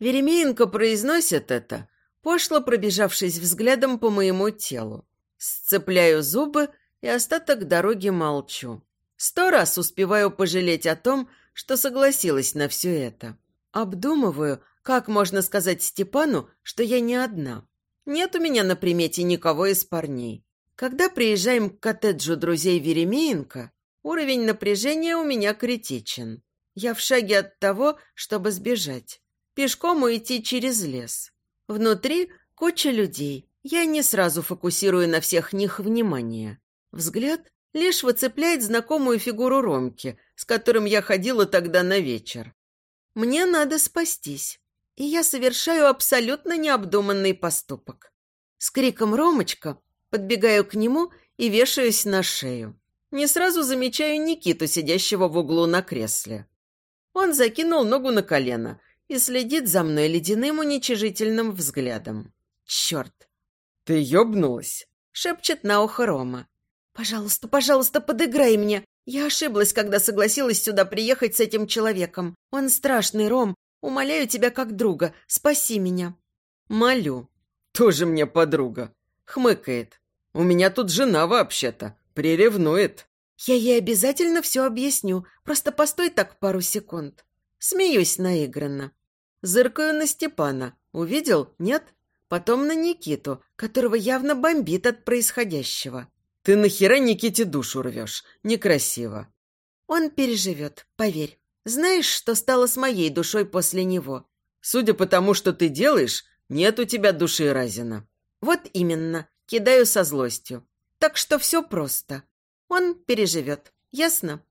Веремеенко произносит это, пошло пробежавшись взглядом по моему телу. Сцепляю зубы и остаток дороги молчу. Сто раз успеваю пожалеть о том, что согласилась на все это. Обдумываю, как можно сказать Степану, что я не одна. Нет у меня на примете никого из парней. Когда приезжаем к коттеджу друзей Веремеенко, Уровень напряжения у меня критичен. Я в шаге от того, чтобы сбежать. Пешком уйти через лес. Внутри куча людей. Я не сразу фокусирую на всех них внимание. Взгляд лишь выцепляет знакомую фигуру Ромки, с которым я ходила тогда на вечер. Мне надо спастись. И я совершаю абсолютно необдуманный поступок. С криком «Ромочка!» подбегаю к нему и вешаюсь на шею не сразу замечаю Никиту, сидящего в углу на кресле. Он закинул ногу на колено и следит за мной ледяным уничижительным взглядом. «Черт!» «Ты ёбнулась?» — шепчет на ухо Рома. «Пожалуйста, пожалуйста, подыграй мне. Я ошиблась, когда согласилась сюда приехать с этим человеком. Он страшный, Ром. Умоляю тебя как друга. Спаси меня». «Молю. Тоже мне подруга». Хмыкает. «У меня тут жена вообще-то. Приревнует. Я ей обязательно все объясню. Просто постой так пару секунд. Смеюсь наигранно. Зыркаю на Степана. Увидел? Нет? Потом на Никиту, которого явно бомбит от происходящего. Ты нахера Никите душу рвешь? Некрасиво. Он переживет, поверь. Знаешь, что стало с моей душой после него? Судя по тому, что ты делаешь, нет у тебя души Разина. Вот именно. Кидаю со злостью. Так что все просто. Он переживет, ясно?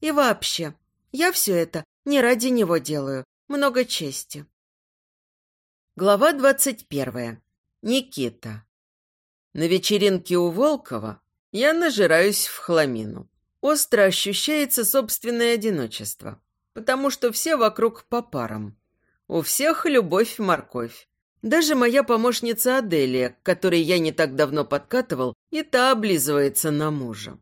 И вообще, я все это не ради него делаю. Много чести. Глава двадцать первая. Никита. На вечеринке у Волкова я нажираюсь в хламину. Остро ощущается собственное одиночество, потому что все вокруг по парам. У всех любовь-морковь. Даже моя помощница Аделия, к которой я не так давно подкатывал, и та облизывается на мужа.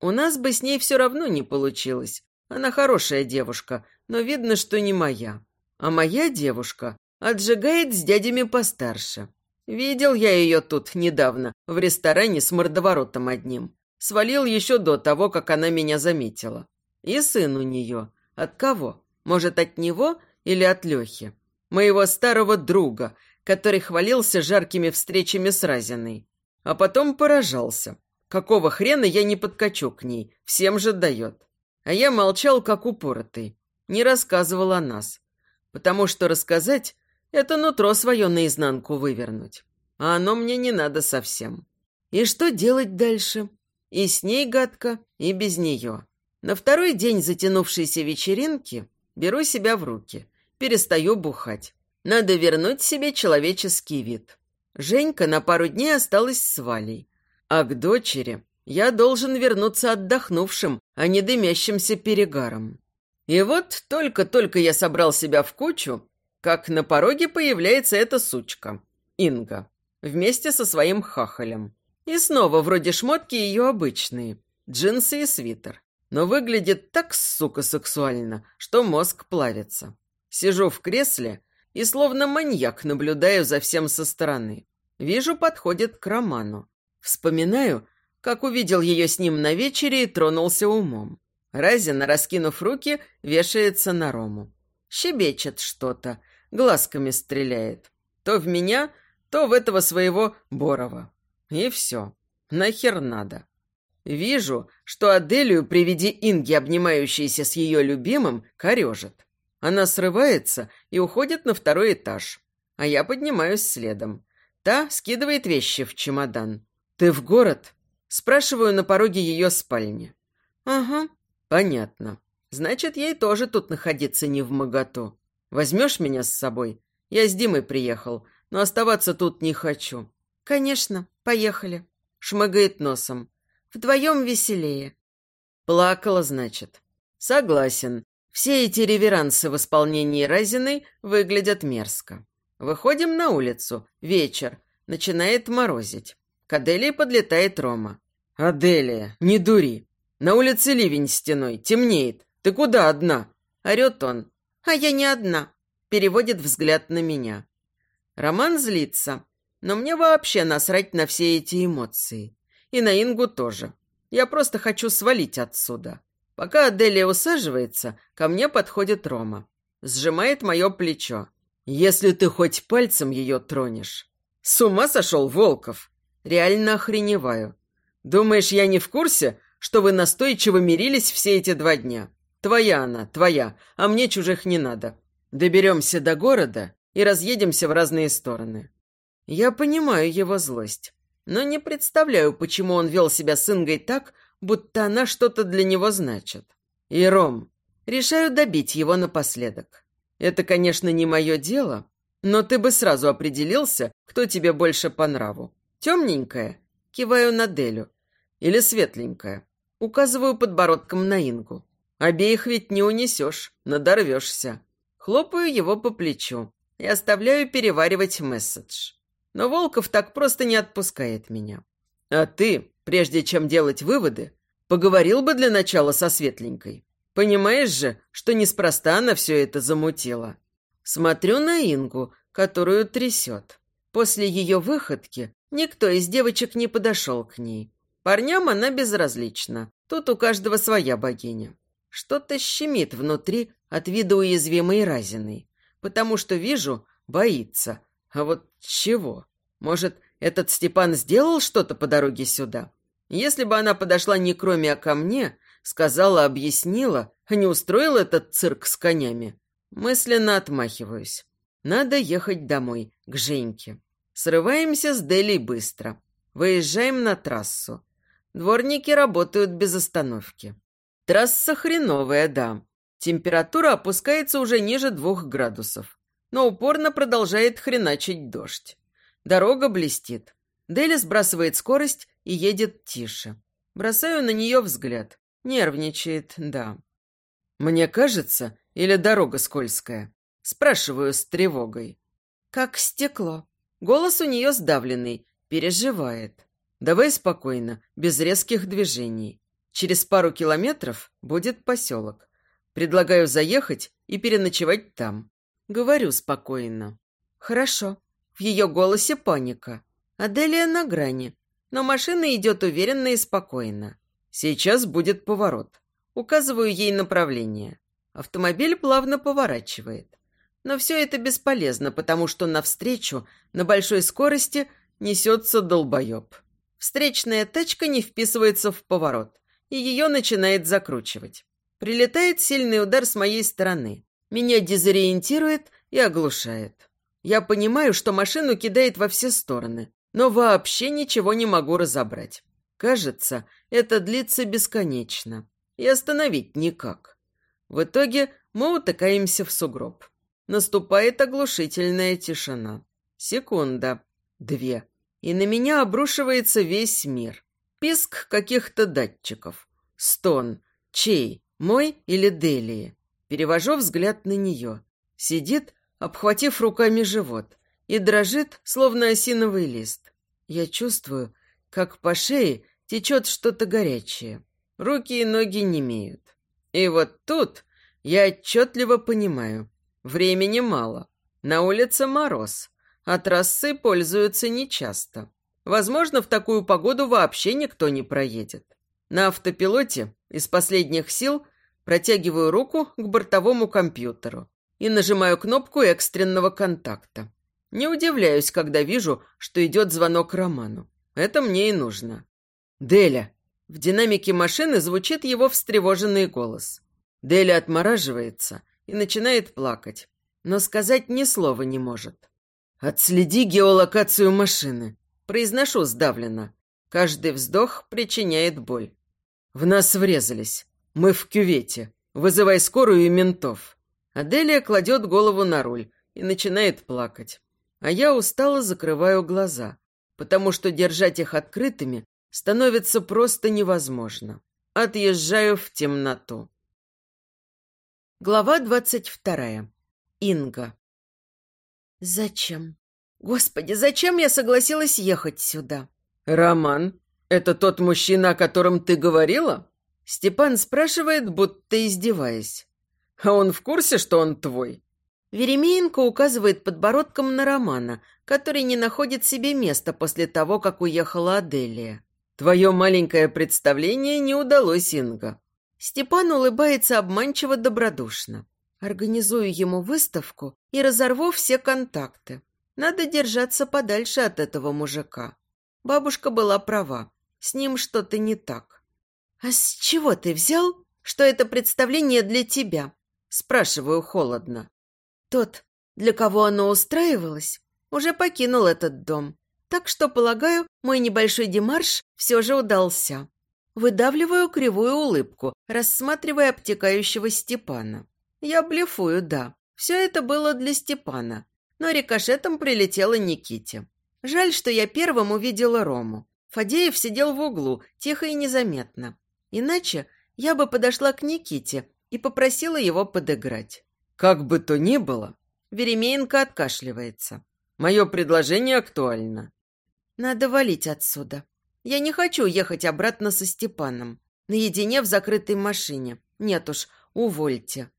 У нас бы с ней все равно не получилось. Она хорошая девушка, но видно, что не моя. А моя девушка отжигает с дядями постарше. Видел я ее тут недавно, в ресторане с мордоворотом одним. Свалил еще до того, как она меня заметила. И сын у нее. От кого? Может, от него или от Лехи? Моего старого друга, который хвалился жаркими встречами с Разиной. А потом поражался. Какого хрена я не подкачу к ней? Всем же дает. А я молчал, как упоротый. Не рассказывал о нас. Потому что рассказать – это нутро свое наизнанку вывернуть. А оно мне не надо совсем. И что делать дальше? И с ней гадко, и без нее. На второй день затянувшейся вечеринки беру себя в руки. Перестаю бухать. Надо вернуть себе человеческий вид. Женька на пару дней осталась с Валей. А к дочери я должен вернуться отдохнувшим, а не дымящимся перегаром. И вот только-только я собрал себя в кучу, как на пороге появляется эта сучка, Инга, вместе со своим хахалем. И снова вроде шмотки ее обычные, джинсы и свитер. Но выглядит так, сука, сексуально, что мозг плавится. Сижу в кресле и словно маньяк наблюдаю за всем со стороны. Вижу, подходит к Роману. Вспоминаю, как увидел ее с ним на вечере и тронулся умом. Разина, раскинув руки, вешается на Рому. Щебечет что-то, глазками стреляет. То в меня, то в этого своего Борова. И все. Нахер надо. Вижу, что Аделию при виде Инги, обнимающейся с ее любимым, корежит. Она срывается и уходит на второй этаж. А я поднимаюсь следом. Та скидывает вещи в чемодан. «Ты в город?» Спрашиваю на пороге ее спальни. «Ага». «Понятно. Значит, ей тоже тут находиться не в моготу. Возьмешь меня с собой? Я с Димой приехал, но оставаться тут не хочу». «Конечно, поехали», — шмыгает носом. «Вдвоем веселее». Плакала, значит. Согласен. Все эти реверансы в исполнении Разиной выглядят мерзко. Выходим на улицу. Вечер. Начинает морозить. К Аделии подлетает Рома. «Аделия, не дури. На улице ливень стеной, темнеет. Ты куда одна?» Орет он. «А я не одна», – переводит взгляд на меня. Роман злится, но мне вообще насрать на все эти эмоции. И на Ингу тоже. Я просто хочу свалить отсюда. Пока Аделия усаживается, ко мне подходит Рома. Сжимает мое плечо. «Если ты хоть пальцем ее тронешь...» «С ума сошел, Волков?» Реально охреневаю. «Думаешь, я не в курсе, что вы настойчиво мирились все эти два дня? Твоя она, твоя, а мне чужих не надо. Доберемся до города и разъедемся в разные стороны. Я понимаю его злость, но не представляю, почему он вел себя с Ингой так, будто она что-то для него значит. И Ром, решаю добить его напоследок. Это, конечно, не мое дело, но ты бы сразу определился, кто тебе больше по нраву. Темненькая? Киваю на Делю. Или светленькая? Указываю подбородком на Ингу. Обеих ведь не унесешь, надорвешься. Хлопаю его по плечу и оставляю переваривать месседж. Но Волков так просто не отпускает меня. А ты, прежде чем делать выводы, поговорил бы для начала со Светленькой. Понимаешь же, что неспроста она все это замутила. Смотрю на Ингу, которую трясет. После ее выходки никто из девочек не подошел к ней. Парням она безразлична. Тут у каждого своя богиня. Что-то щемит внутри от вида уязвимой Разиной, потому что вижу, боится. А вот чего? Может, этот Степан сделал что-то по дороге сюда? Если бы она подошла не кроме, а ко мне, сказала, объяснила, а не устроила этот цирк с конями, мысленно отмахиваюсь. Надо ехать домой, к Женьке. Срываемся с Делей быстро. Выезжаем на трассу. Дворники работают без остановки. Трасса хреновая, да. Температура опускается уже ниже двух градусов. Но упорно продолжает хреначить дождь. Дорога блестит. Дели сбрасывает скорость и едет тише. Бросаю на нее взгляд. Нервничает, да. Мне кажется, или дорога скользкая? Спрашиваю с тревогой. Как стекло. Голос у нее сдавленный, переживает. Давай спокойно, без резких движений. Через пару километров будет поселок. Предлагаю заехать и переночевать там. Говорю спокойно. Хорошо. В ее голосе паника. Аделия на грани, но машина идет уверенно и спокойно. Сейчас будет поворот. Указываю ей направление. Автомобиль плавно поворачивает. Но все это бесполезно, потому что навстречу на большой скорости несется долбоеб. Встречная тачка не вписывается в поворот и ее начинает закручивать. Прилетает сильный удар с моей стороны. Меня дезориентирует и оглушает. Я понимаю, что машину кидает во все стороны, но вообще ничего не могу разобрать. Кажется, это длится бесконечно. И остановить никак. В итоге мы утыкаемся в сугроб. Наступает оглушительная тишина. Секунда. Две. И на меня обрушивается весь мир. Писк каких-то датчиков. Стон. Чей? Мой или Делии? Перевожу взгляд на нее. Сидит, обхватив руками живот, и дрожит, словно осиновый лист. Я чувствую, как по шее течет что-то горячее. Руки и ноги не имеют. И вот тут я отчетливо понимаю. Времени мало. На улице мороз, а трассы пользуются нечасто. Возможно, в такую погоду вообще никто не проедет. На автопилоте из последних сил протягиваю руку к бортовому компьютеру и нажимаю кнопку экстренного контакта. Не удивляюсь, когда вижу, что идет звонок Роману. Это мне и нужно. «Деля!» В динамике машины звучит его встревоженный голос. Деля отмораживается и начинает плакать, но сказать ни слова не может. «Отследи геолокацию машины», – произношу сдавленно. Каждый вздох причиняет боль. В нас врезались. Мы в кювете. Вызывай скорую и ментов. Аделия кладет голову на руль и начинает плакать. А я устало закрываю глаза, потому что держать их открытыми становится просто невозможно. Отъезжаю в темноту. Глава двадцать вторая. Инга. Зачем? Господи, зачем я согласилась ехать сюда? Роман, это тот мужчина, о котором ты говорила? Степан спрашивает, будто издеваясь. А он в курсе, что он твой? Веремеенко указывает подбородком на Романа, который не находит себе места после того, как уехала Аделия. Твое маленькое представление не удалось, Инга. Степан улыбается обманчиво добродушно. Организую ему выставку и разорву все контакты. Надо держаться подальше от этого мужика. Бабушка была права. С ним что-то не так. «А с чего ты взял, что это представление для тебя?» Спрашиваю холодно. Тот, для кого оно устраивалось, уже покинул этот дом. Так что, полагаю, мой небольшой демарш все же удался. Выдавливаю кривую улыбку, рассматривая обтекающего Степана. Я блефую, да. Все это было для Степана. Но рикошетом прилетело Никите. Жаль, что я первым увидела Рому. Фадеев сидел в углу, тихо и незаметно. Иначе я бы подошла к Никите и попросила его подыграть. Как бы то ни было, Веремеенко откашливается. Мое предложение актуально. Надо валить отсюда. Я не хочу ехать обратно со Степаном. Наедине в закрытой машине. Нет уж, увольте.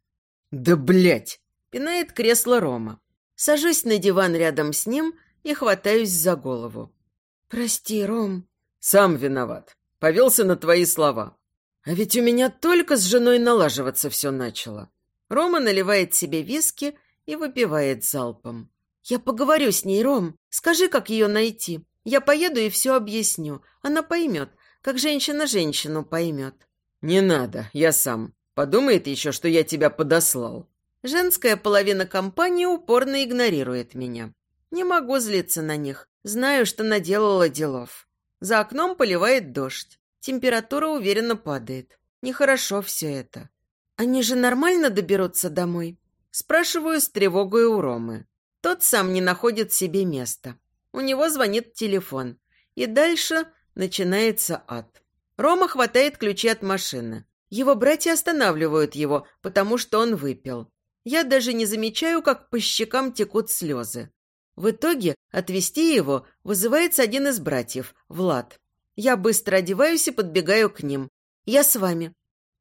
Да блять! Пинает кресло Рома. Сажусь на диван рядом с ним и хватаюсь за голову. «Прости, Ром». «Сам виноват. Повелся на твои слова. А ведь у меня только с женой налаживаться все начало». Рома наливает себе виски и выпивает залпом. «Я поговорю с ней, Ром. Скажи, как ее найти. Я поеду и все объясню. Она поймет, как женщина женщину поймет». «Не надо, я сам. Подумает еще, что я тебя подослал». Женская половина компании упорно игнорирует меня. Не могу злиться на них. Знаю, что наделала делов. За окном поливает дождь. Температура уверенно падает. Нехорошо все это. Они же нормально доберутся домой? Спрашиваю с тревогой у Ромы. Тот сам не находит себе места. У него звонит телефон. И дальше начинается ад. Рома хватает ключи от машины. Его братья останавливают его, потому что он выпил. Я даже не замечаю, как по щекам текут слезы. В итоге отвезти его вызывается один из братьев, Влад. Я быстро одеваюсь и подбегаю к ним. Я с вами.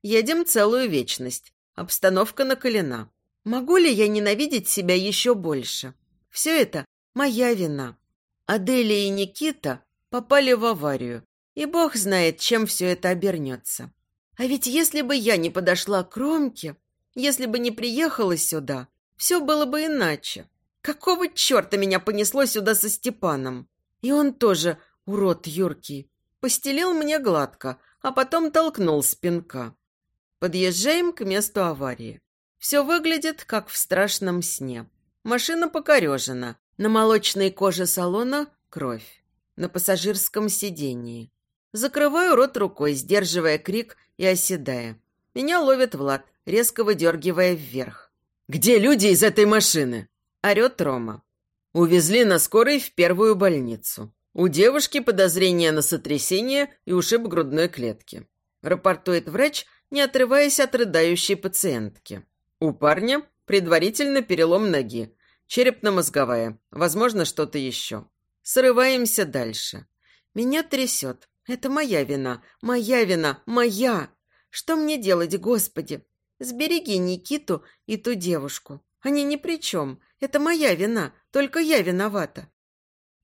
Едем целую вечность. Обстановка накалена. Могу ли я ненавидеть себя еще больше? Все это моя вина. Аделия и Никита попали в аварию, и бог знает, чем все это обернется. А ведь если бы я не подошла к Ромке, если бы не приехала сюда, все было бы иначе. Какого черта меня понесло сюда со Степаном? И он тоже, урод юркий, постелил мне гладко, а потом толкнул спинка. Подъезжаем к месту аварии. Все выглядит, как в страшном сне. Машина покорежена. На молочной коже салона кровь. На пассажирском сидении. Закрываю рот рукой, сдерживая крик и оседая. Меня ловит Влад, резко выдергивая вверх. «Где люди из этой машины?» – орет Рома. Увезли на скорой в первую больницу. У девушки подозрение на сотрясение и ушиб грудной клетки. Рапортует врач, не отрываясь от рыдающей пациентки. У парня предварительно перелом ноги, черепно-мозговая, возможно, что-то еще. Срываемся дальше. Меня трясет. Это моя вина, моя вина, моя. Что мне делать, Господи? Сбереги Никиту и ту девушку. Они ни при чем. Это моя вина. Только я виновата.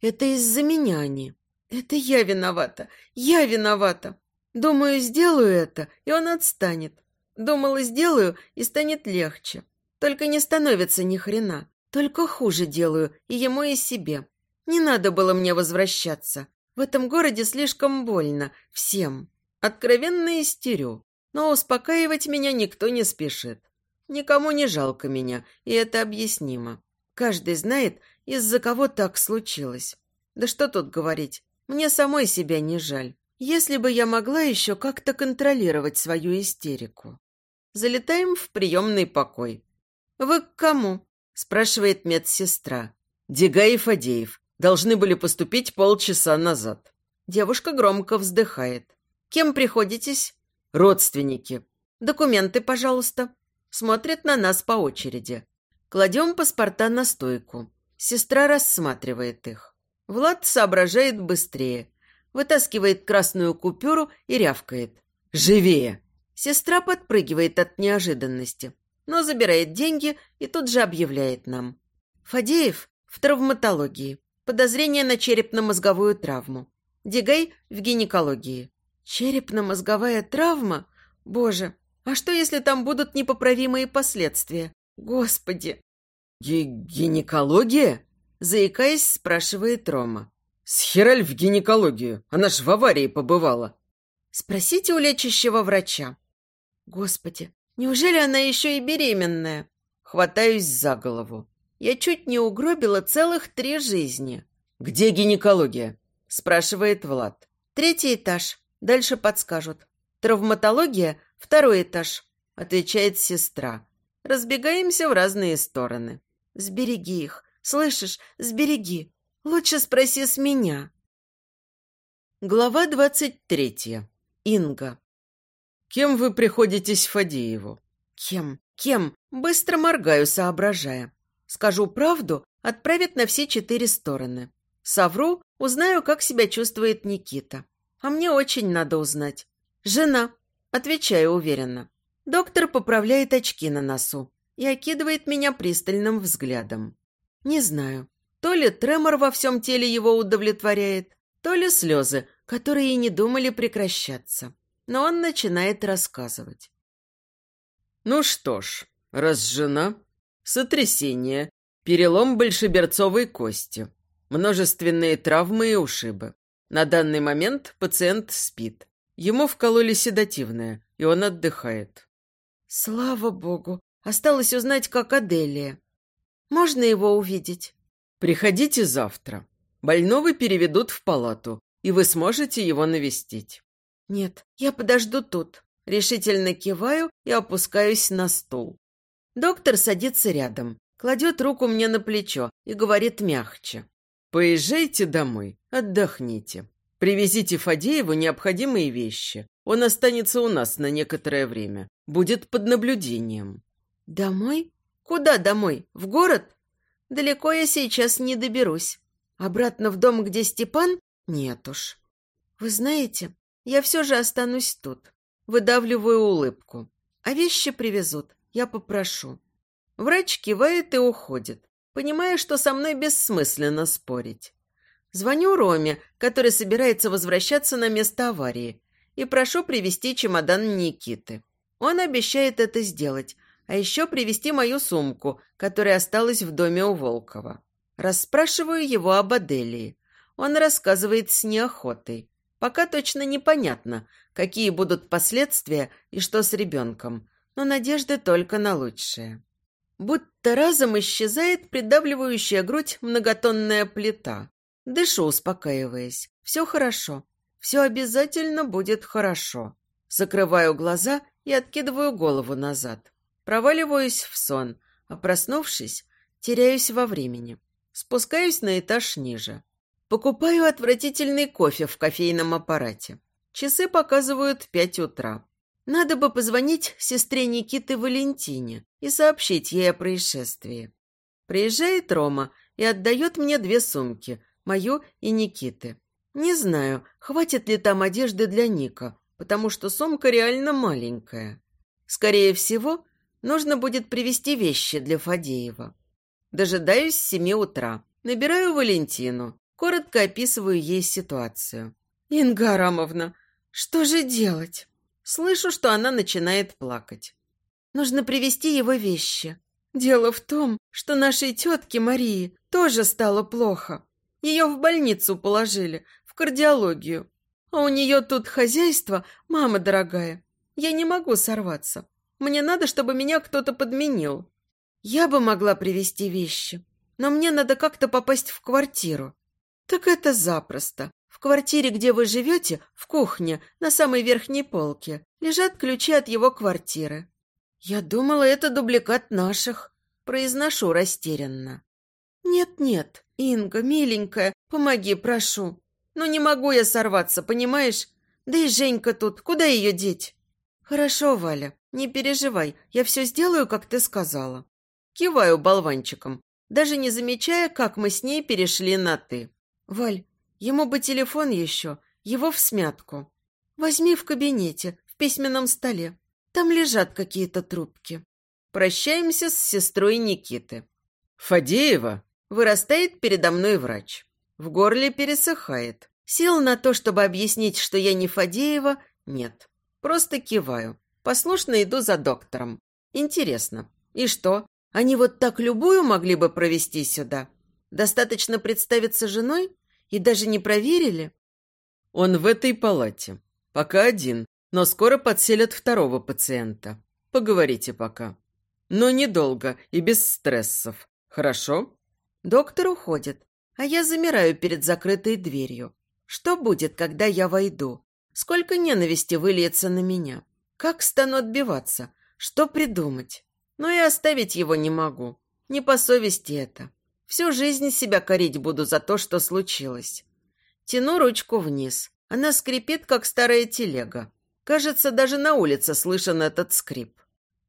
Это из-за меня они. Это я виновата. Я виновата. Думаю, сделаю это, и он отстанет. Думала, сделаю, и станет легче. Только не становится ни хрена. Только хуже делаю и ему, и себе. Не надо было мне возвращаться. В этом городе слишком больно. Всем. Откровенно истерю. Но успокаивать меня никто не спешит. Никому не жалко меня, и это объяснимо. Каждый знает, из-за кого так случилось. Да что тут говорить, мне самой себя не жаль. Если бы я могла еще как-то контролировать свою истерику. Залетаем в приемный покой. «Вы к кому?» – спрашивает медсестра. «Дегай и Фадеев. Должны были поступить полчаса назад». Девушка громко вздыхает. «Кем приходитесь?» «Родственники». «Документы, пожалуйста». Смотрят на нас по очереди. Кладем паспорта на стойку. Сестра рассматривает их. Влад соображает быстрее. Вытаскивает красную купюру и рявкает. «Живее!» Сестра подпрыгивает от неожиданности, но забирает деньги и тут же объявляет нам. Фадеев в травматологии. Подозрение на черепно-мозговую травму. Дигай в гинекологии. Черепно-мозговая травма? Боже, а что, если там будут непоправимые последствия? Господи! «Гинекология?» Заикаясь, спрашивает Рома. «Схераль в гинекологию. Она ж в аварии побывала». «Спросите у лечащего врача». «Господи, неужели она еще и беременная?» Хватаюсь за голову. Я чуть не угробила целых три жизни. «Где гинекология?» спрашивает Влад. «Третий этаж. Дальше подскажут. Травматология – второй этаж», отвечает сестра. Разбегаемся в разные стороны. Сбереги их. Слышишь? Сбереги. Лучше спроси с меня. Глава двадцать третья. Инга. Кем вы приходитесь Фадееву? Кем? Кем? Быстро моргаю, соображая. Скажу правду, отправят на все четыре стороны. Совру, узнаю, как себя чувствует Никита. А мне очень надо узнать. Жена. Отвечаю уверенно. Доктор поправляет очки на носу и окидывает меня пристальным взглядом. Не знаю, то ли тремор во всем теле его удовлетворяет, то ли слезы, которые и не думали прекращаться. Но он начинает рассказывать. Ну что ж, раз жена, сотрясение, перелом большеберцовой кости, множественные травмы и ушибы. На данный момент пациент спит. Ему вкололи седативное, и он отдыхает. Слава богу, Осталось узнать, как Аделия. Можно его увидеть? Приходите завтра. Больного переведут в палату, и вы сможете его навестить. Нет, я подожду тут. Решительно киваю и опускаюсь на стул. Доктор садится рядом, кладет руку мне на плечо и говорит мягче. «Поезжайте домой, отдохните. Привезите Фадееву необходимые вещи. Он останется у нас на некоторое время. Будет под наблюдением. «Домой? Куда домой? В город? Далеко я сейчас не доберусь. Обратно в дом, где Степан? Нет уж. Вы знаете, я все же останусь тут. Выдавливаю улыбку. А вещи привезут, я попрошу». Врач кивает и уходит, понимая, что со мной бессмысленно спорить. Звоню Роме, который собирается возвращаться на место аварии, и прошу привезти чемодан Никиты. Он обещает это сделать, а еще привезти мою сумку, которая осталась в доме у Волкова. Расспрашиваю его об Аделии. Он рассказывает с неохотой. Пока точно непонятно, какие будут последствия и что с ребенком, но надежды только на лучшее. Будто разом исчезает придавливающая грудь многотонная плита. Дышу, успокаиваясь. Все хорошо. Все обязательно будет хорошо. Закрываю глаза и откидываю голову назад. Проваливаюсь в сон, а проснувшись, теряюсь во времени. Спускаюсь на этаж ниже. Покупаю отвратительный кофе в кофейном аппарате. Часы показывают пять утра. Надо бы позвонить сестре Никиты Валентине и сообщить ей о происшествии. Приезжает Рома и отдает мне две сумки, мою и Никиты. Не знаю, хватит ли там одежды для Ника, потому что сумка реально маленькая. Скорее всего, Нужно будет привезти вещи для Фадеева. Дожидаюсь семи утра. Набираю Валентину. Коротко описываю ей ситуацию. «Инга Арамовна, что же делать?» Слышу, что она начинает плакать. «Нужно привезти его вещи». Дело в том, что нашей тетке Марии тоже стало плохо. Ее в больницу положили, в кардиологию. А у нее тут хозяйство, мама дорогая. Я не могу сорваться. Мне надо, чтобы меня кто-то подменил. Я бы могла привезти вещи, но мне надо как-то попасть в квартиру. Так это запросто. В квартире, где вы живете, в кухне, на самой верхней полке, лежат ключи от его квартиры. Я думала, это дубликат наших. Произношу растерянно. Нет-нет, Инга, миленькая, помоги, прошу. Ну не могу я сорваться, понимаешь? Да и Женька тут, куда ее деть? Хорошо, Валя, не переживай, я все сделаю, как ты сказала. Киваю болванчиком, даже не замечая, как мы с ней перешли на «ты». Валь, ему бы телефон еще, его в смятку. Возьми в кабинете, в письменном столе. Там лежат какие-то трубки. Прощаемся с сестрой Никиты. Фадеева вырастает передо мной врач. В горле пересыхает. Сил на то, чтобы объяснить, что я не Фадеева, нет. Просто киваю. Послушно иду за доктором. Интересно. И что? Они вот так любую могли бы провести сюда? Достаточно представиться женой? И даже не проверили? Он в этой палате. Пока один, но скоро подселят второго пациента. Поговорите пока. Но недолго и без стрессов. Хорошо? Доктор уходит, а я замираю перед закрытой дверью. Что будет, когда я войду? Сколько ненависти выльется на меня? Как стану отбиваться? Что придумать? Но и оставить его не могу. Не по совести это. Всю жизнь себя корить буду за то, что случилось. Тяну ручку вниз. Она скрипит, как старая телега. Кажется, даже на улице слышен этот скрип.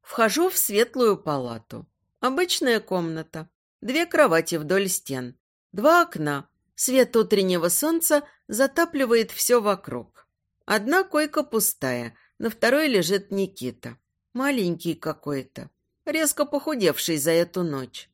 Вхожу в светлую палату. Обычная комната. Две кровати вдоль стен. Два окна. Свет утреннего солнца затапливает все вокруг. Одна койка пустая, на второй лежит Никита. Маленький какой-то, резко похудевший за эту ночь.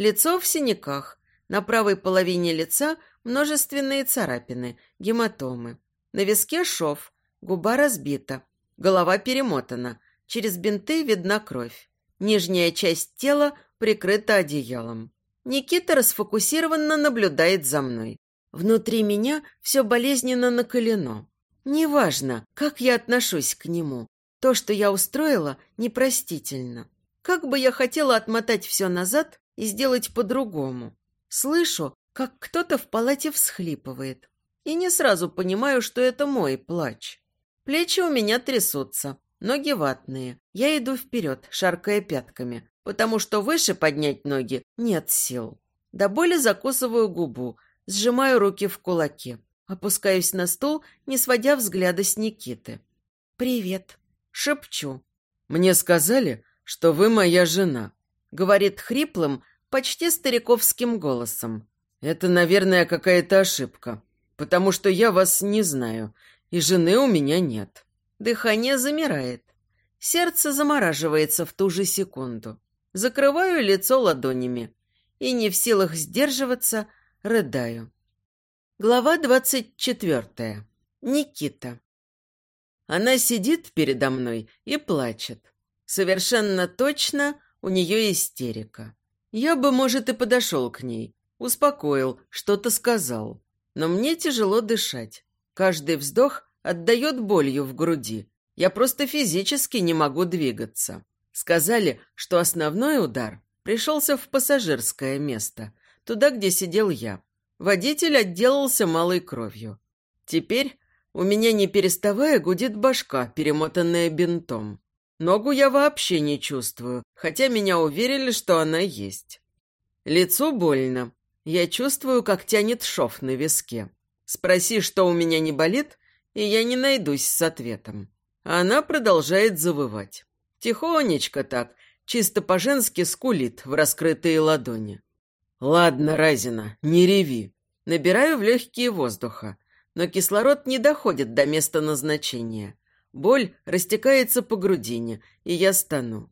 Лицо в синяках. На правой половине лица множественные царапины, гематомы. На виске шов, губа разбита, голова перемотана, через бинты видна кровь. Нижняя часть тела прикрыта одеялом. Никита расфокусированно наблюдает за мной. Внутри меня все болезненно наколено. Неважно, как я отношусь к нему. То, что я устроила, непростительно. Как бы я хотела отмотать все назад и сделать по-другому. Слышу, как кто-то в палате всхлипывает. И не сразу понимаю, что это мой плач. Плечи у меня трясутся, ноги ватные. Я иду вперед, шаркая пятками, потому что выше поднять ноги нет сил. До боли закусываю губу, сжимаю руки в кулаки. Опускаюсь на стул, не сводя взгляда с Никиты. «Привет», — шепчу. «Мне сказали, что вы моя жена», — говорит хриплым, почти стариковским голосом. «Это, наверное, какая-то ошибка, потому что я вас не знаю, и жены у меня нет». Дыхание замирает. Сердце замораживается в ту же секунду. Закрываю лицо ладонями и, не в силах сдерживаться, рыдаю. Глава двадцать четвертая. Никита. Она сидит передо мной и плачет. Совершенно точно у нее истерика. Я бы, может, и подошел к ней, успокоил, что-то сказал. Но мне тяжело дышать. Каждый вздох отдает болью в груди. Я просто физически не могу двигаться. Сказали, что основной удар пришелся в пассажирское место, туда, где сидел я. Водитель отделался малой кровью. Теперь у меня не переставая гудит башка, перемотанная бинтом. Ногу я вообще не чувствую, хотя меня уверили, что она есть. Лицо больно. Я чувствую, как тянет шов на виске. Спроси, что у меня не болит, и я не найдусь с ответом. Она продолжает завывать. Тихонечко так, чисто по-женски скулит в раскрытые ладони. «Ладно, Разина, не реви». Набираю в легкие воздуха, но кислород не доходит до места назначения. Боль растекается по грудине, и я стану.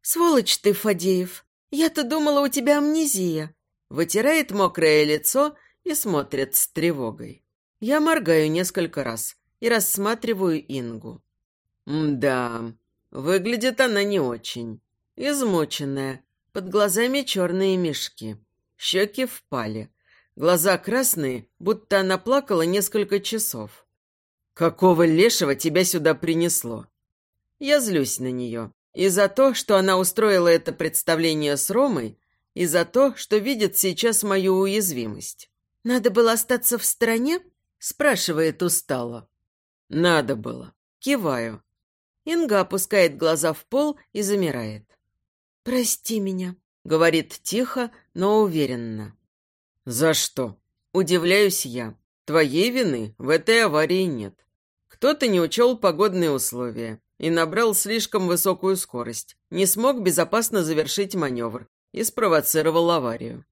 «Сволочь ты, Фадеев! Я-то думала, у тебя амнезия!» Вытирает мокрое лицо и смотрит с тревогой. Я моргаю несколько раз и рассматриваю Ингу. Да, выглядит она не очень. Измученная, Под глазами черные мешки. Щеки впали. Глаза красные, будто она плакала несколько часов. «Какого лешего тебя сюда принесло?» Я злюсь на нее. И за то, что она устроила это представление с Ромой, и за то, что видит сейчас мою уязвимость. «Надо было остаться в стороне?» – спрашивает устало. «Надо было». Киваю. Инга опускает глаза в пол и замирает. «Прости меня», — говорит тихо, но уверенно. «За что?» — удивляюсь я. «Твоей вины в этой аварии нет. Кто-то не учел погодные условия и набрал слишком высокую скорость, не смог безопасно завершить маневр и спровоцировал аварию».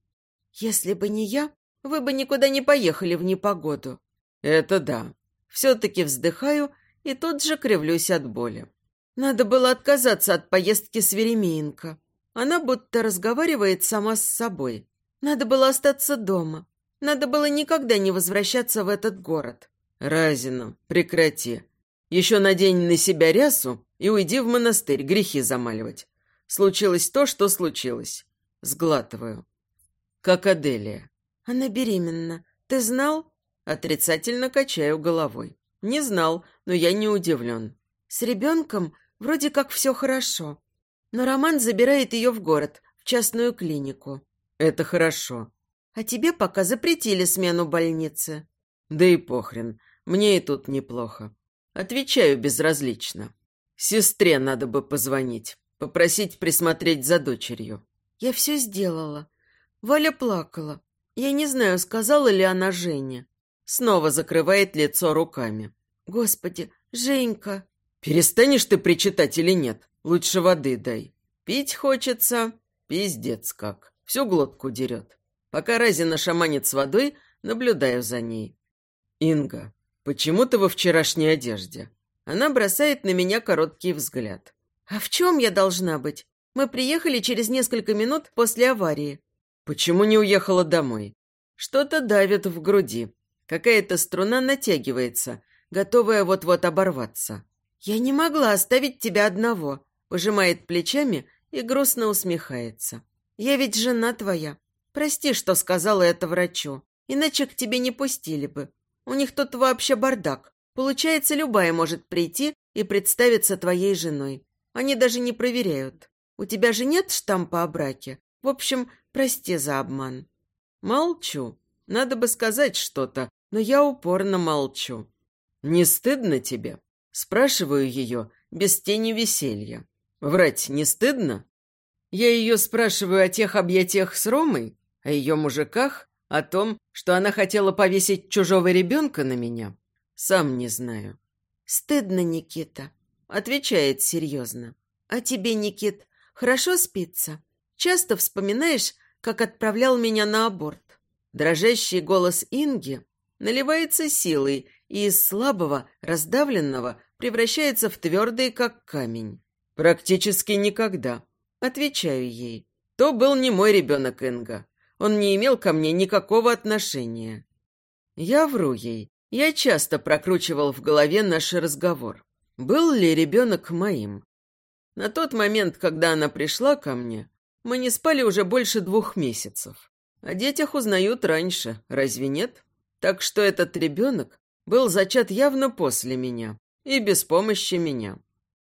«Если бы не я, вы бы никуда не поехали в непогоду». «Это да. Все-таки вздыхаю и тут же кривлюсь от боли. Надо было отказаться от поездки с Веремеенко. Она будто разговаривает сама с собой. Надо было остаться дома. Надо было никогда не возвращаться в этот город. Разина, прекрати. Еще надень на себя рясу и уйди в монастырь грехи замаливать. Случилось то, что случилось. Сглатываю. Как Аделия. Она беременна. Ты знал? Отрицательно качаю головой. Не знал, но я не удивлен. С ребенком вроде как все хорошо. Но Роман забирает ее в город, в частную клинику. Это хорошо. А тебе пока запретили смену больницы. Да и похрен, мне и тут неплохо. Отвечаю безразлично. Сестре надо бы позвонить, попросить присмотреть за дочерью. Я все сделала. Валя плакала. Я не знаю, сказала ли она Жене. Снова закрывает лицо руками. «Господи, Женька!» «Перестанешь ты причитать или нет? Лучше воды дай. Пить хочется. Пиздец как. Всю глотку дерет. Пока Разина шаманит с водой, наблюдаю за ней. Инга, почему ты во вчерашней одежде?» Она бросает на меня короткий взгляд. «А в чем я должна быть? Мы приехали через несколько минут после аварии». «Почему не уехала домой?» Что-то давит в груди. Какая-то струна натягивается, готовая вот-вот оборваться. «Я не могла оставить тебя одного», – пожимает плечами и грустно усмехается. «Я ведь жена твоя. Прости, что сказала это врачу, иначе к тебе не пустили бы. У них тут вообще бардак. Получается, любая может прийти и представиться твоей женой. Они даже не проверяют. У тебя же нет штампа о браке? В общем, прости за обман». Молчу. Надо бы сказать что-то, но я упорно молчу. «Не стыдно тебе?» Спрашиваю ее без тени веселья. «Врать не стыдно?» Я ее спрашиваю о тех объятиях с Ромой, о ее мужиках, о том, что она хотела повесить чужого ребенка на меня. Сам не знаю. «Стыдно, Никита», — отвечает серьезно. «А тебе, Никит, хорошо спится? Часто вспоминаешь, как отправлял меня на аборт?» Дрожащий голос Инги наливается силой и из слабого, раздавленного превращается в твердый, как камень. Практически никогда. Отвечаю ей. То был не мой ребенок Инга. Он не имел ко мне никакого отношения. Я вру ей. Я часто прокручивал в голове наш разговор. Был ли ребенок моим? На тот момент, когда она пришла ко мне, мы не спали уже больше двух месяцев. О детях узнают раньше, разве нет? Так что этот ребенок был зачат явно после меня и без помощи меня.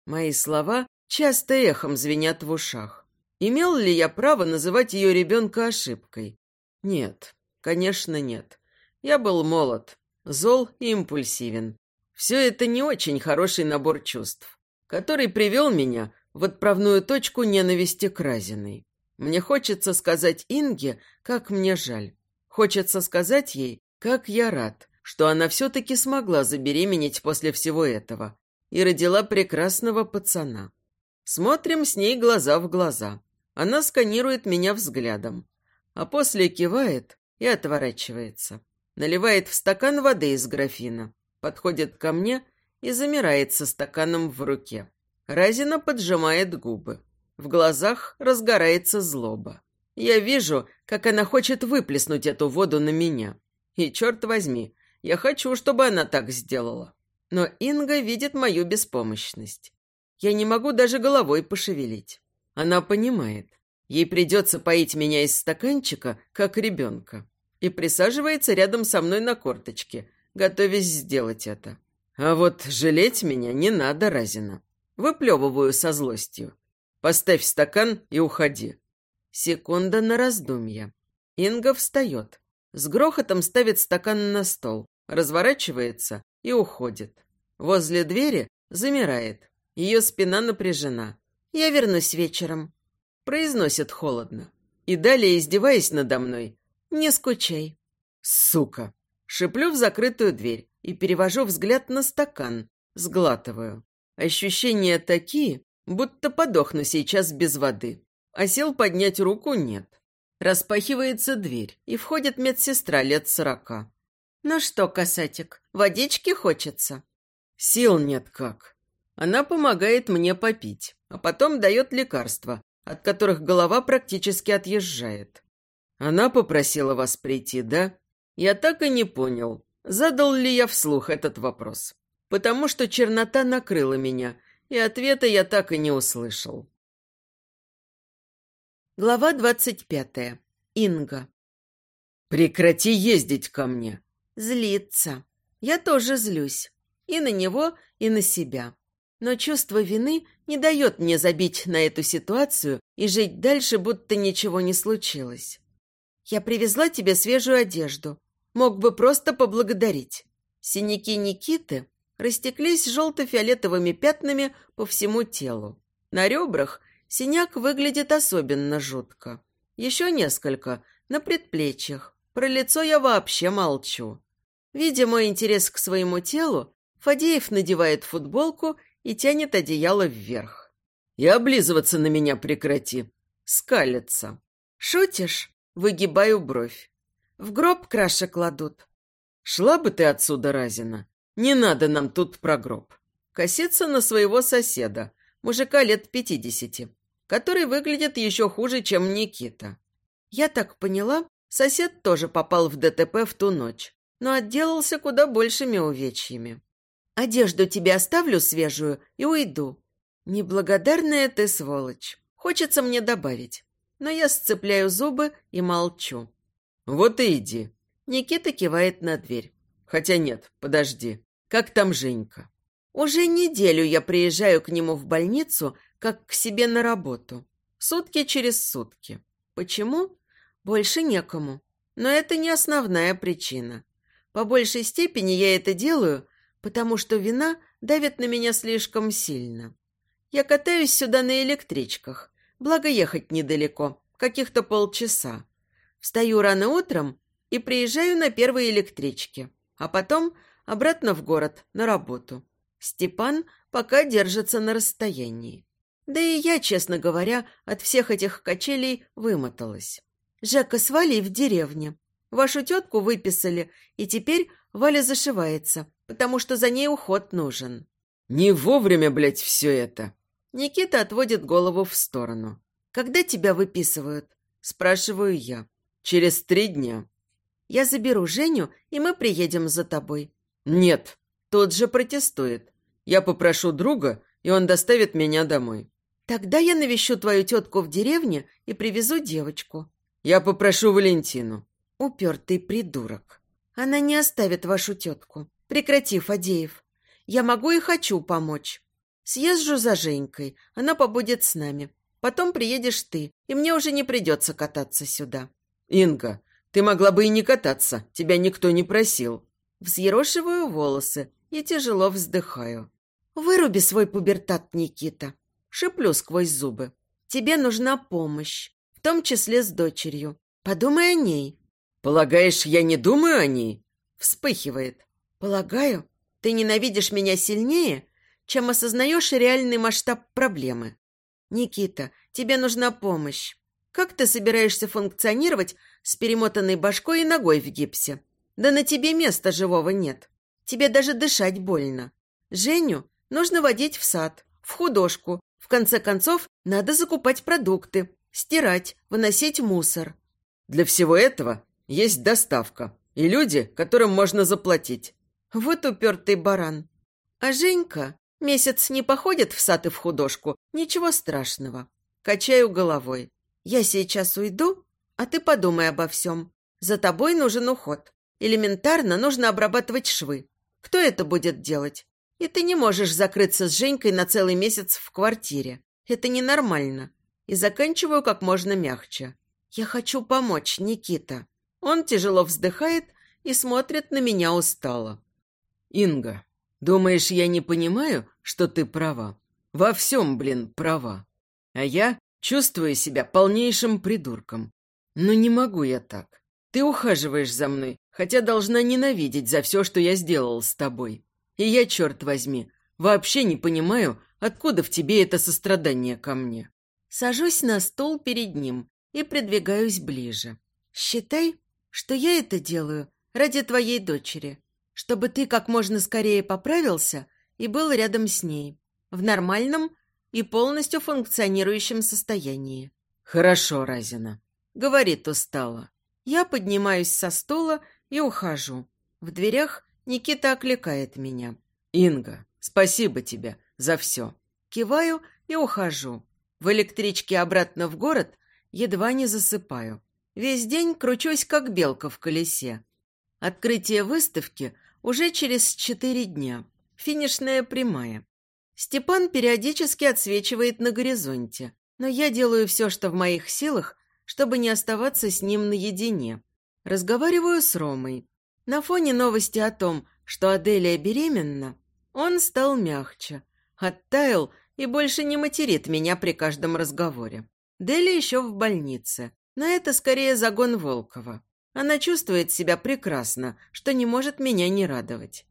Мои слова часто эхом звенят в ушах. Имел ли я право называть ее ребенка ошибкой? Нет, конечно, нет. Я был молод, зол и импульсивен. Все это не очень хороший набор чувств, который привел меня в отправную точку ненависти к Разиной. Мне хочется сказать Инге, как мне жаль. Хочется сказать ей, как я рад, что она все-таки смогла забеременеть после всего этого и родила прекрасного пацана. Смотрим с ней глаза в глаза. Она сканирует меня взглядом, а после кивает и отворачивается. Наливает в стакан воды из графина, подходит ко мне и замирает со стаканом в руке. Разина поджимает губы. В глазах разгорается злоба. Я вижу, как она хочет выплеснуть эту воду на меня. И черт возьми, я хочу, чтобы она так сделала. Но Инга видит мою беспомощность. Я не могу даже головой пошевелить. Она понимает. Ей придется поить меня из стаканчика, как ребенка. И присаживается рядом со мной на корточке, готовясь сделать это. А вот жалеть меня не надо, Разина. Выплевываю со злостью. Поставь стакан и уходи. Секунда на раздумье. Инга встает. С грохотом ставит стакан на стол, разворачивается и уходит. Возле двери замирает. Ее спина напряжена. «Я вернусь вечером», – произносит холодно. И далее, издеваясь надо мной, «Не скучай». «Сука!» Шиплю в закрытую дверь и перевожу взгляд на стакан, сглатываю. Ощущения такие, будто подохну сейчас без воды. А сил поднять руку нет. Распахивается дверь, и входит медсестра лет сорока. «Ну что, касатик, водички хочется?» «Сил нет как». Она помогает мне попить, а потом дает лекарства, от которых голова практически отъезжает. Она попросила вас прийти, да? Я так и не понял, задал ли я вслух этот вопрос, потому что чернота накрыла меня, и ответа я так и не услышал. Глава двадцать пятая. Инга. «Прекрати ездить ко мне!» Злится. Я тоже злюсь. И на него, и на себя. Но чувство вины не дает мне забить на эту ситуацию и жить дальше, будто ничего не случилось. Я привезла тебе свежую одежду. Мог бы просто поблагодарить. Синяки Никиты растеклись желто-фиолетовыми пятнами по всему телу. На ребрах синяк выглядит особенно жутко. Еще несколько на предплечьях. Про лицо я вообще молчу. Видя мой интерес к своему телу, Фадеев надевает футболку и тянет одеяло вверх. «И облизываться на меня прекрати!» Скалится. «Шутишь?» Выгибаю бровь. В гроб краши кладут. Шла бы ты отсюда, Разина. Не надо нам тут про гроб. Косится на своего соседа, мужика лет пятидесяти, который выглядит еще хуже, чем Никита. Я так поняла, сосед тоже попал в ДТП в ту ночь, но отделался куда большими увечьями. Одежду тебе оставлю свежую и уйду. Неблагодарная ты сволочь. Хочется мне добавить но я сцепляю зубы и молчу. «Вот и иди». Никита кивает на дверь. «Хотя нет, подожди. Как там Женька?» Уже неделю я приезжаю к нему в больницу, как к себе на работу. Сутки через сутки. Почему? Больше некому. Но это не основная причина. По большей степени я это делаю, потому что вина давит на меня слишком сильно. Я катаюсь сюда на электричках, Благо ехать недалеко, каких-то полчаса. Встаю рано утром и приезжаю на первой электричке, а потом обратно в город на работу. Степан пока держится на расстоянии. Да и я, честно говоря, от всех этих качелей вымоталась. Жека с в деревне. Вашу тетку выписали, и теперь Валя зашивается, потому что за ней уход нужен. Не вовремя, блядь, все это. Никита отводит голову в сторону. «Когда тебя выписывают?» – спрашиваю я. «Через три дня». «Я заберу Женю, и мы приедем за тобой». «Нет». Тот же протестует. «Я попрошу друга, и он доставит меня домой». «Тогда я навещу твою тетку в деревне и привезу девочку». «Я попрошу Валентину». «Упертый придурок. Она не оставит вашу тетку. Прекрати, Фадеев. Я могу и хочу помочь. Съезжу за Женькой, она побудет с нами. Потом приедешь ты, и мне уже не придется кататься сюда». «Инга, ты могла бы и не кататься, тебя никто не просил». Взъерошиваю волосы и тяжело вздыхаю. «Выруби свой пубертат, Никита!» Шиплю сквозь зубы. «Тебе нужна помощь, в том числе с дочерью. Подумай о ней». «Полагаешь, я не думаю о ней?» Вспыхивает. «Полагаю, ты ненавидишь меня сильнее, чем осознаешь реальный масштаб проблемы. Никита, тебе нужна помощь. Как ты собираешься функционировать с перемотанной башкой и ногой в гипсе? Да на тебе места живого нет. Тебе даже дышать больно. Женю нужно водить в сад, в художку. В конце концов, надо закупать продукты, стирать, выносить мусор. Для всего этого есть доставка и люди, которым можно заплатить. Вот упертый баран. А Женька Месяц не походит в сад и в художку. Ничего страшного. Качаю головой. Я сейчас уйду, а ты подумай обо всем. За тобой нужен уход. Элементарно нужно обрабатывать швы. Кто это будет делать? И ты не можешь закрыться с Женькой на целый месяц в квартире. Это ненормально. И заканчиваю как можно мягче. Я хочу помочь, Никита. Он тяжело вздыхает и смотрит на меня устало. Инга, думаешь, я не понимаю, что ты права? Во всем, блин, права. А я чувствую себя полнейшим придурком. Но не могу я так. Ты ухаживаешь за мной, хотя должна ненавидеть за все, что я сделал с тобой. И я, черт возьми, вообще не понимаю, откуда в тебе это сострадание ко мне. Сажусь на стул перед ним и придвигаюсь ближе. Считай, что я это делаю ради твоей дочери, чтобы ты как можно скорее поправился и был рядом с ней, в нормальном и полностью функционирующем состоянии. Хорошо, Разина, говорит устало. Я поднимаюсь со стула и ухожу. В дверях Никита окликает меня. «Инга, спасибо тебе за все». Киваю и ухожу. В электричке обратно в город едва не засыпаю. Весь день кручусь, как белка в колесе. Открытие выставки уже через четыре дня. Финишная прямая. Степан периодически отсвечивает на горизонте, но я делаю все, что в моих силах, чтобы не оставаться с ним наедине. Разговариваю с Ромой. На фоне новости о том, что Аделия беременна, он стал мягче, оттаял и больше не материт меня при каждом разговоре. Дели еще в больнице, но это скорее загон Волкова. Она чувствует себя прекрасно, что не может меня не радовать.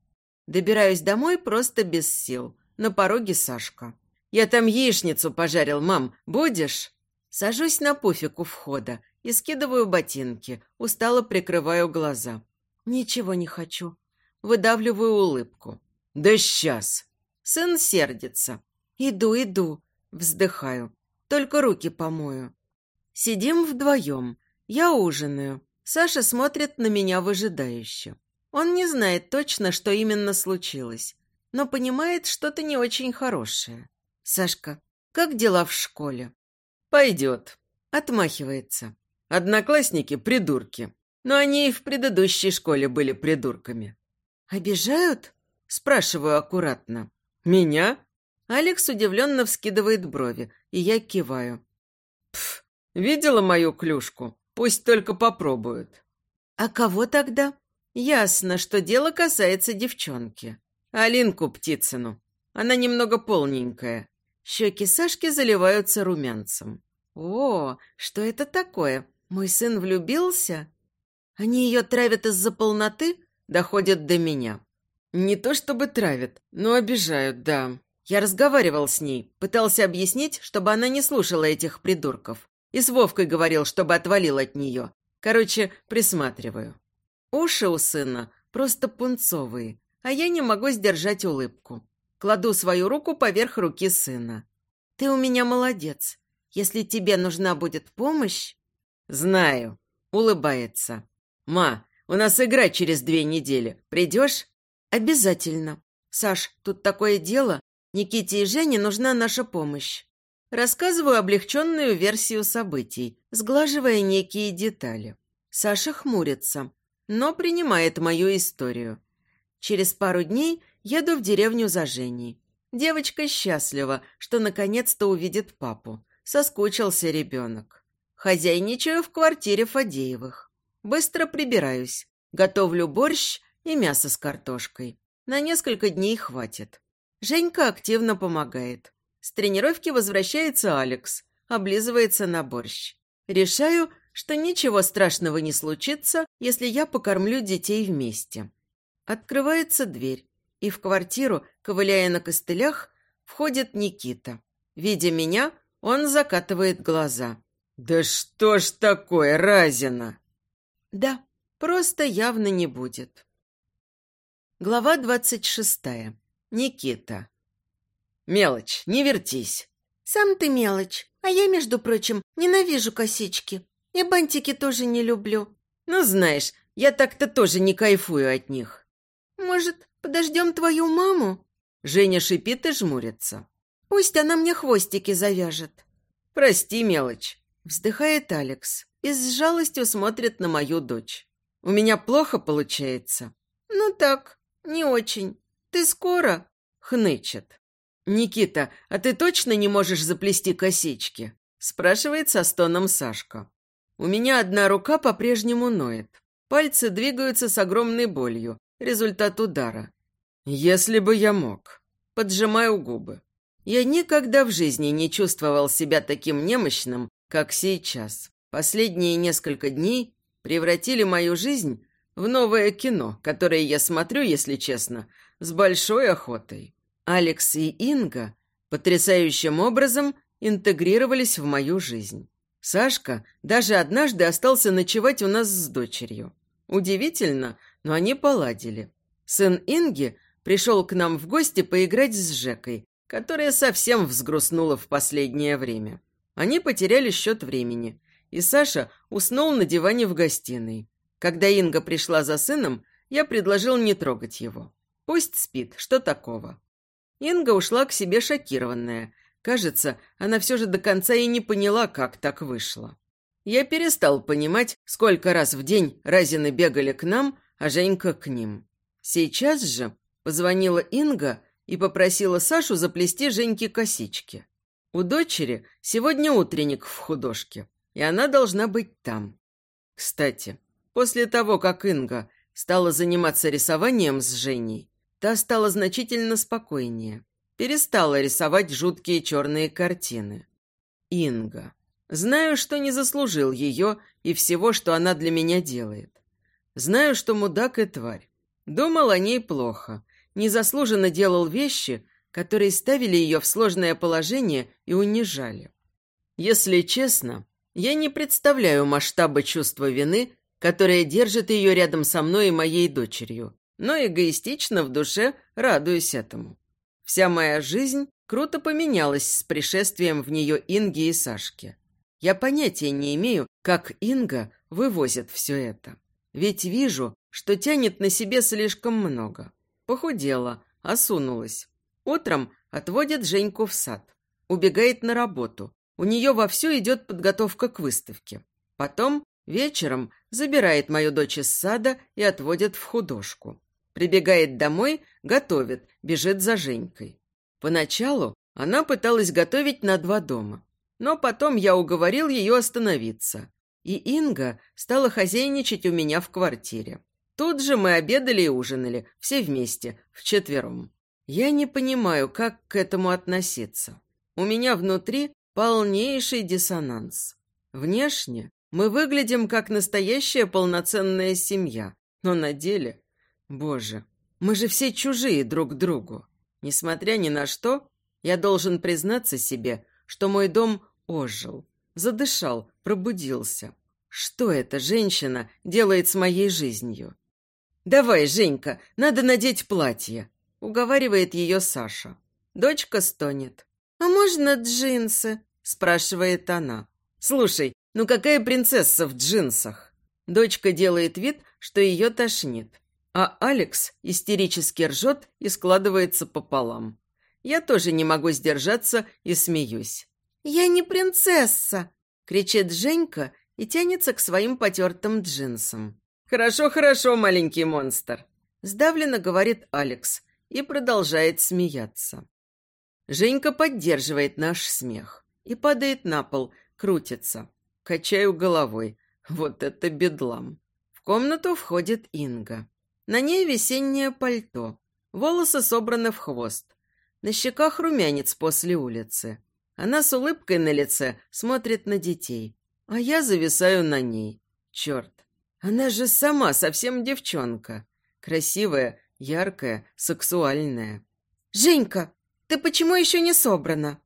Добираюсь домой просто без сил. На пороге Сашка. «Я там яичницу пожарил, мам. Будешь?» Сажусь на пуфик у входа и скидываю ботинки, устало прикрываю глаза. Ничего не хочу. Выдавливаю улыбку. «Да сейчас!» Сын сердится. «Иду, иду!» Вздыхаю. Только руки помою. Сидим вдвоем. Я ужинаю. Саша смотрит на меня выжидающе. Он не знает точно, что именно случилось, но понимает что-то не очень хорошее. «Сашка, как дела в школе?» «Пойдет», — отмахивается. «Одноклассники – придурки. Но они и в предыдущей школе были придурками». «Обижают?» – спрашиваю аккуратно. «Меня?» Алекс удивленно вскидывает брови, и я киваю. «Пф, видела мою клюшку? Пусть только попробуют». «А кого тогда?» «Ясно, что дело касается девчонки». «Алинку Птицыну. Она немного полненькая. Щеки Сашки заливаются румянцем. «О, что это такое? Мой сын влюбился?» «Они ее травят из-за полноты?» Доходят до меня. «Не то чтобы травят, но обижают, да». Я разговаривал с ней, пытался объяснить, чтобы она не слушала этих придурков. И с Вовкой говорил, чтобы отвалил от нее. Короче, присматриваю. Уши у сына просто пунцовые, а я не могу сдержать улыбку. Кладу свою руку поверх руки сына. «Ты у меня молодец. Если тебе нужна будет помощь...» «Знаю», — улыбается. «Ма, у нас игра через две недели. Придешь?» «Обязательно. Саш, тут такое дело. Никите и Жене нужна наша помощь». Рассказываю облегченную версию событий, сглаживая некие детали. Саша хмурится, но принимает мою историю. Через пару дней Еду в деревню за Женей. Девочка счастлива, что наконец-то увидит папу. Соскучился ребенок. Хозяйничаю в квартире Фадеевых. Быстро прибираюсь. Готовлю борщ и мясо с картошкой. На несколько дней хватит. Женька активно помогает. С тренировки возвращается Алекс. Облизывается на борщ. Решаю, что ничего страшного не случится, если я покормлю детей вместе. Открывается дверь и в квартиру, ковыляя на костылях, входит Никита. Видя меня, он закатывает глаза. «Да что ж такое, Разина?» «Да, просто явно не будет». Глава двадцать шестая. Никита. «Мелочь, не вертись». «Сам ты мелочь, а я, между прочим, ненавижу косички. И бантики тоже не люблю». «Ну, знаешь, я так-то тоже не кайфую от них». «Может, «Подождем твою маму?» Женя шипит и жмурится. «Пусть она мне хвостики завяжет». «Прости, мелочь». Вздыхает Алекс и с жалостью смотрит на мою дочь. У меня плохо получается. Ну так, не очень. Ты скоро? Хнычет. «Никита, а ты точно не можешь заплести косички?» спрашивает со стоном Сашка. У меня одна рука по-прежнему ноет. Пальцы двигаются с огромной болью. Результат удара. Если бы я мог. Поджимаю губы. Я никогда в жизни не чувствовал себя таким немощным, как сейчас. Последние несколько дней превратили мою жизнь в новое кино, которое я смотрю, если честно, с большой охотой. Алекс и Инга потрясающим образом интегрировались в мою жизнь. Сашка даже однажды остался ночевать у нас с дочерью. Удивительно, но они поладили. Сын Инги пришел к нам в гости поиграть с Жекой, которая совсем взгрустнула в последнее время. Они потеряли счет времени, и Саша уснул на диване в гостиной. Когда Инга пришла за сыном, я предложил не трогать его. Пусть спит, что такого. Инга ушла к себе шокированная. Кажется, она все же до конца и не поняла, как так вышло. Я перестал понимать, сколько раз в день Разины бегали к нам, а Женька к ним. Сейчас же позвонила Инга и попросила Сашу заплести Женьке косички. У дочери сегодня утренник в художке, и она должна быть там. Кстати, после того, как Инга стала заниматься рисованием с Женей, Та стала значительно спокойнее. Перестала рисовать жуткие черные картины. Инга. Знаю, что не заслужил ее и всего, что она для меня делает. Знаю, что мудак и тварь. Думал о ней плохо. Незаслуженно делал вещи, которые ставили ее в сложное положение и унижали. Если честно, я не представляю масштаба чувства вины, которое держит ее рядом со мной и моей дочерью но эгоистично в душе радуюсь этому. Вся моя жизнь круто поменялась с пришествием в нее Инги и Сашки. Я понятия не имею, как Инга вывозит все это. Ведь вижу, что тянет на себе слишком много. Похудела, осунулась. Утром отводит Женьку в сад. Убегает на работу. У нее вовсю идет подготовка к выставке. Потом вечером забирает мою дочь из сада и отводит в художку. Прибегает домой, готовит, бежит за Женькой. Поначалу она пыталась готовить на два дома. Но потом я уговорил ее остановиться. И Инга стала хозяйничать у меня в квартире. Тут же мы обедали и ужинали, все вместе, вчетвером. Я не понимаю, как к этому относиться. У меня внутри полнейший диссонанс. Внешне мы выглядим как настоящая полноценная семья, но на деле Боже, мы же все чужие друг другу. Несмотря ни на что, я должен признаться себе, что мой дом ожил, задышал, пробудился. Что эта женщина делает с моей жизнью? «Давай, Женька, надо надеть платье», — уговаривает ее Саша. Дочка стонет. «А можно джинсы?» — спрашивает она. «Слушай, ну какая принцесса в джинсах?» Дочка делает вид, что ее тошнит. А Алекс истерически ржет и складывается пополам. Я тоже не могу сдержаться и смеюсь. «Я не принцесса!» — кричит Женька и тянется к своим потертым джинсам. «Хорошо, хорошо, маленький монстр!» — сдавленно говорит Алекс и продолжает смеяться. Женька поддерживает наш смех и падает на пол, крутится. Качаю головой. Вот это бедлам. В комнату входит Инга. На ней весеннее пальто, волосы собраны в хвост. На щеках румянец после улицы. Она с улыбкой на лице смотрит на детей, а я зависаю на ней. Черт, она же сама совсем девчонка. Красивая, яркая, сексуальная. «Женька, ты почему еще не собрана?»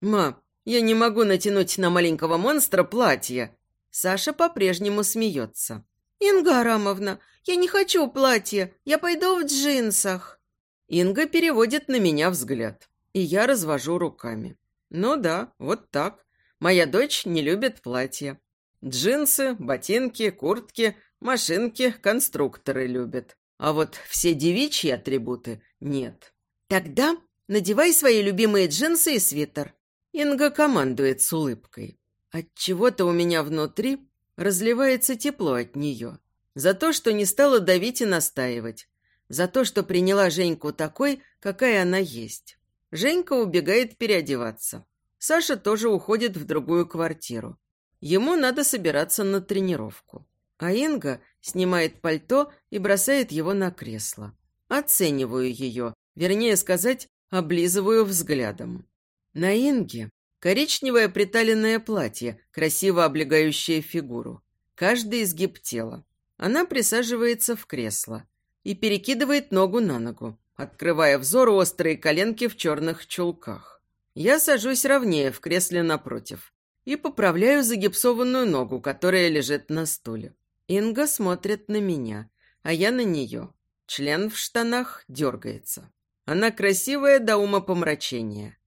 «Ма, я не могу натянуть на маленького монстра платье». Саша по-прежнему смеется. «Инга Арамовна, я не хочу платье, я пойду в джинсах». Инга переводит на меня взгляд, и я развожу руками. «Ну да, вот так. Моя дочь не любит платья. Джинсы, ботинки, куртки, машинки конструкторы любят. А вот все девичьи атрибуты нет. Тогда надевай свои любимые джинсы и свитер. Инга командует с улыбкой. От чего-то у меня внутри разливается тепло от нее. За то, что не стала давить и настаивать. За то, что приняла Женьку такой, какая она есть. Женька убегает переодеваться. Саша тоже уходит в другую квартиру. Ему надо собираться на тренировку. А Инга снимает пальто и бросает его на кресло. Оцениваю ее, вернее сказать, облизываю взглядом. На Инге коричневое приталенное платье, красиво облегающее фигуру. Каждый изгиб тела. Она присаживается в кресло и перекидывает ногу на ногу, открывая взору острые коленки в черных чулках. Я сажусь ровнее в кресле напротив и поправляю загипсованную ногу, которая лежит на стуле. Инга смотрит на меня, а я на нее. Член в штанах дергается. Она красивая до ума помрачения.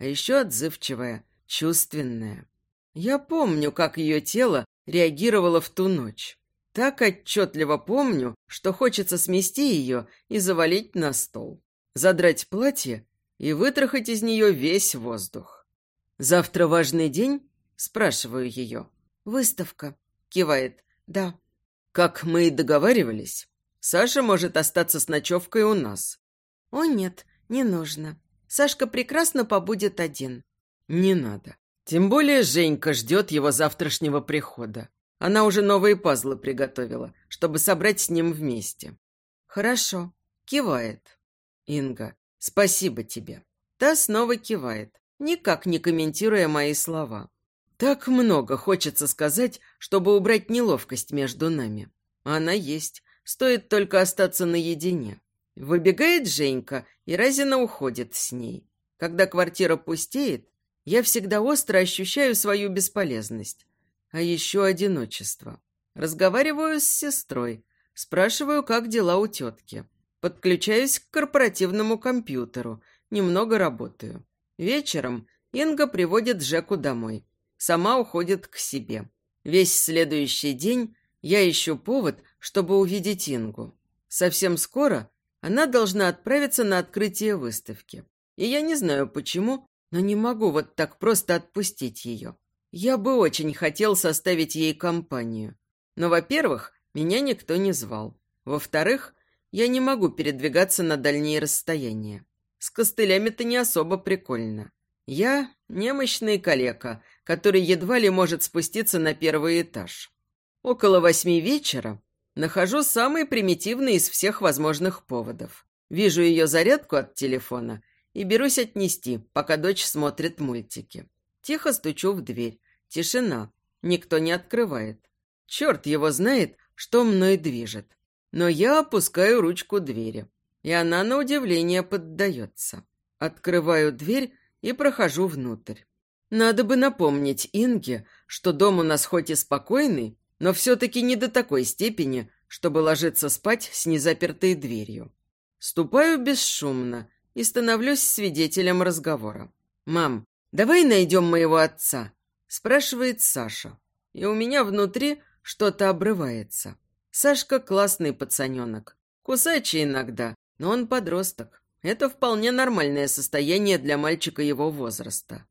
А еще отзывчивая, чувственная. Я помню, как ее тело реагировало в ту ночь. Так отчетливо помню, что хочется смести ее и завалить на стол. Задрать платье и вытрахать из нее весь воздух. «Завтра важный день?» – спрашиваю ее. «Выставка», – кивает. «Да». «Как мы и договаривались, Саша может остаться с ночевкой у нас». «О нет, не нужно. Сашка прекрасно побудет один». «Не надо. Тем более Женька ждет его завтрашнего прихода. Она уже новые пазлы приготовила, чтобы собрать с ним вместе. Хорошо. Кивает. Инга, спасибо тебе. Та снова кивает, никак не комментируя мои слова. Так много хочется сказать, чтобы убрать неловкость между нами. Она есть, стоит только остаться наедине. Выбегает Женька, и Разина уходит с ней. Когда квартира пустеет, я всегда остро ощущаю свою бесполезность а еще одиночество. Разговариваю с сестрой, спрашиваю, как дела у тетки. Подключаюсь к корпоративному компьютеру, немного работаю. Вечером Инга приводит Жеку домой. Сама уходит к себе. Весь следующий день я ищу повод, чтобы увидеть Ингу. Совсем скоро она должна отправиться на открытие выставки. И я не знаю почему, но не могу вот так просто отпустить ее. Я бы очень хотел составить ей компанию. Но, во-первых, меня никто не звал. Во-вторых, я не могу передвигаться на дальние расстояния. С костылями-то не особо прикольно. Я немощный калека, который едва ли может спуститься на первый этаж. Около восьми вечера нахожу самый примитивный из всех возможных поводов. Вижу ее зарядку от телефона и берусь отнести, пока дочь смотрит мультики. Тихо стучу в дверь. Тишина. Никто не открывает. Черт его знает, что мной движет. Но я опускаю ручку двери, и она на удивление поддается. Открываю дверь и прохожу внутрь. Надо бы напомнить Инге, что дом у нас хоть и спокойный, но все-таки не до такой степени, чтобы ложиться спать с незапертой дверью. Ступаю бесшумно и становлюсь свидетелем разговора. «Мам, «Давай найдем моего отца», – спрашивает Саша. И у меня внутри что-то обрывается. Сашка классный пацаненок. Кусачий иногда, но он подросток. Это вполне нормальное состояние для мальчика его возраста.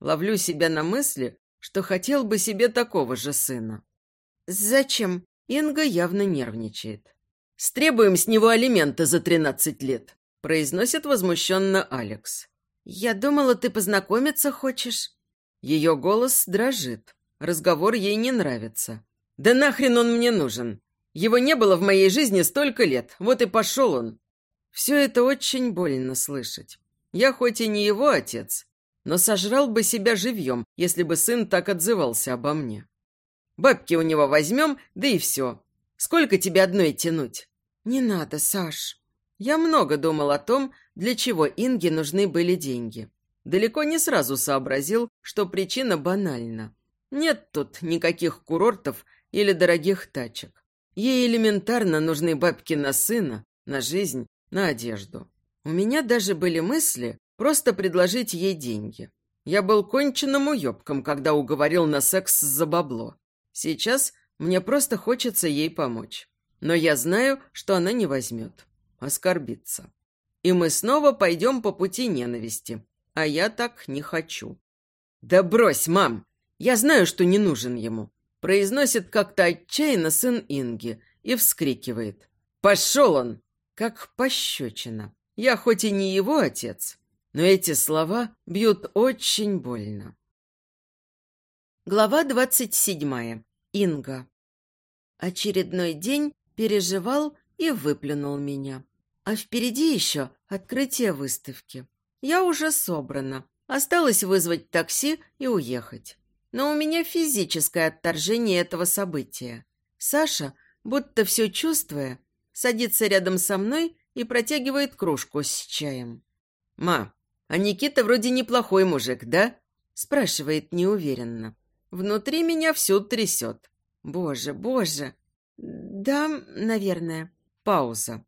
Ловлю себя на мысли, что хотел бы себе такого же сына. «Зачем?» Инга явно нервничает. «Стребуем с него алименты за тринадцать лет», – произносит возмущенно Алекс. «Я думала, ты познакомиться хочешь?» Ее голос дрожит. Разговор ей не нравится. «Да нахрен он мне нужен? Его не было в моей жизни столько лет, вот и пошел он». Все это очень больно слышать. Я хоть и не его отец, но сожрал бы себя живьем, если бы сын так отзывался обо мне. Бабки у него возьмем, да и все. Сколько тебе одной тянуть? Не надо, Саш. Я много думал о том, для чего Инге нужны были деньги. Далеко не сразу сообразил, что причина банальна. Нет тут никаких курортов или дорогих тачек. Ей элементарно нужны бабки на сына, на жизнь, на одежду. У меня даже были мысли просто предложить ей деньги. Я был конченным уебком, когда уговорил на секс за бабло. Сейчас мне просто хочется ей помочь. Но я знаю, что она не возьмет. Оскорбится и мы снова пойдем по пути ненависти. А я так не хочу. Да брось, мам! Я знаю, что не нужен ему. Произносит как-то отчаянно сын Инги и вскрикивает. «Пошел он!» Как пощечина. Я хоть и не его отец, но эти слова бьют очень больно. Глава двадцать седьмая. Инга. Очередной день переживал и выплюнул меня. А впереди еще открытие выставки. Я уже собрана. Осталось вызвать такси и уехать. Но у меня физическое отторжение этого события. Саша, будто все чувствуя, садится рядом со мной и протягивает кружку с чаем. «Ма, а Никита вроде неплохой мужик, да?» спрашивает неуверенно. Внутри меня всю трясет. Боже, боже. Да, наверное. Пауза.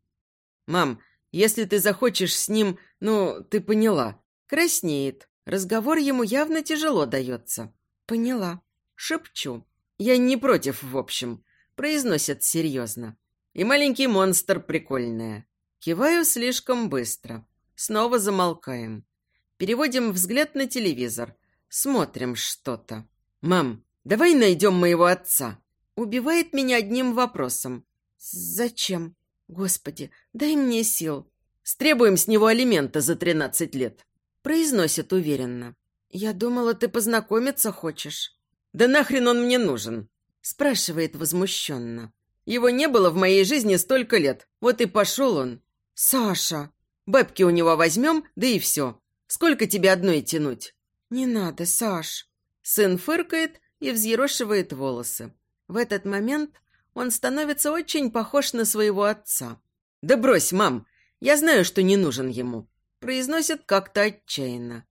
«Мам, если ты захочешь с ним, ну, ты поняла». Краснеет. Разговор ему явно тяжело дается. Поняла. Шепчу. «Я не против, в общем», — произносят серьезно. «И маленький монстр прикольная». Киваю слишком быстро. Снова замолкаем. Переводим взгляд на телевизор. Смотрим что-то. «Мам, давай найдем моего отца». Убивает меня одним вопросом. «Зачем? Господи, дай мне сил». «Стребуем с него алимента за тринадцать лет», – произносит уверенно. «Я думала, ты познакомиться хочешь». «Да нахрен он мне нужен?» – спрашивает возмущенно. «Его не было в моей жизни столько лет. Вот и пошел он». «Саша!» «Бэбки у него возьмем, да и все. Сколько тебе одной тянуть?» «Не надо, Саш». Сын фыркает и взъерошивает волосы. В этот момент он становится очень похож на своего отца. «Да брось, мам, я знаю, что не нужен ему», – произносит как-то отчаянно.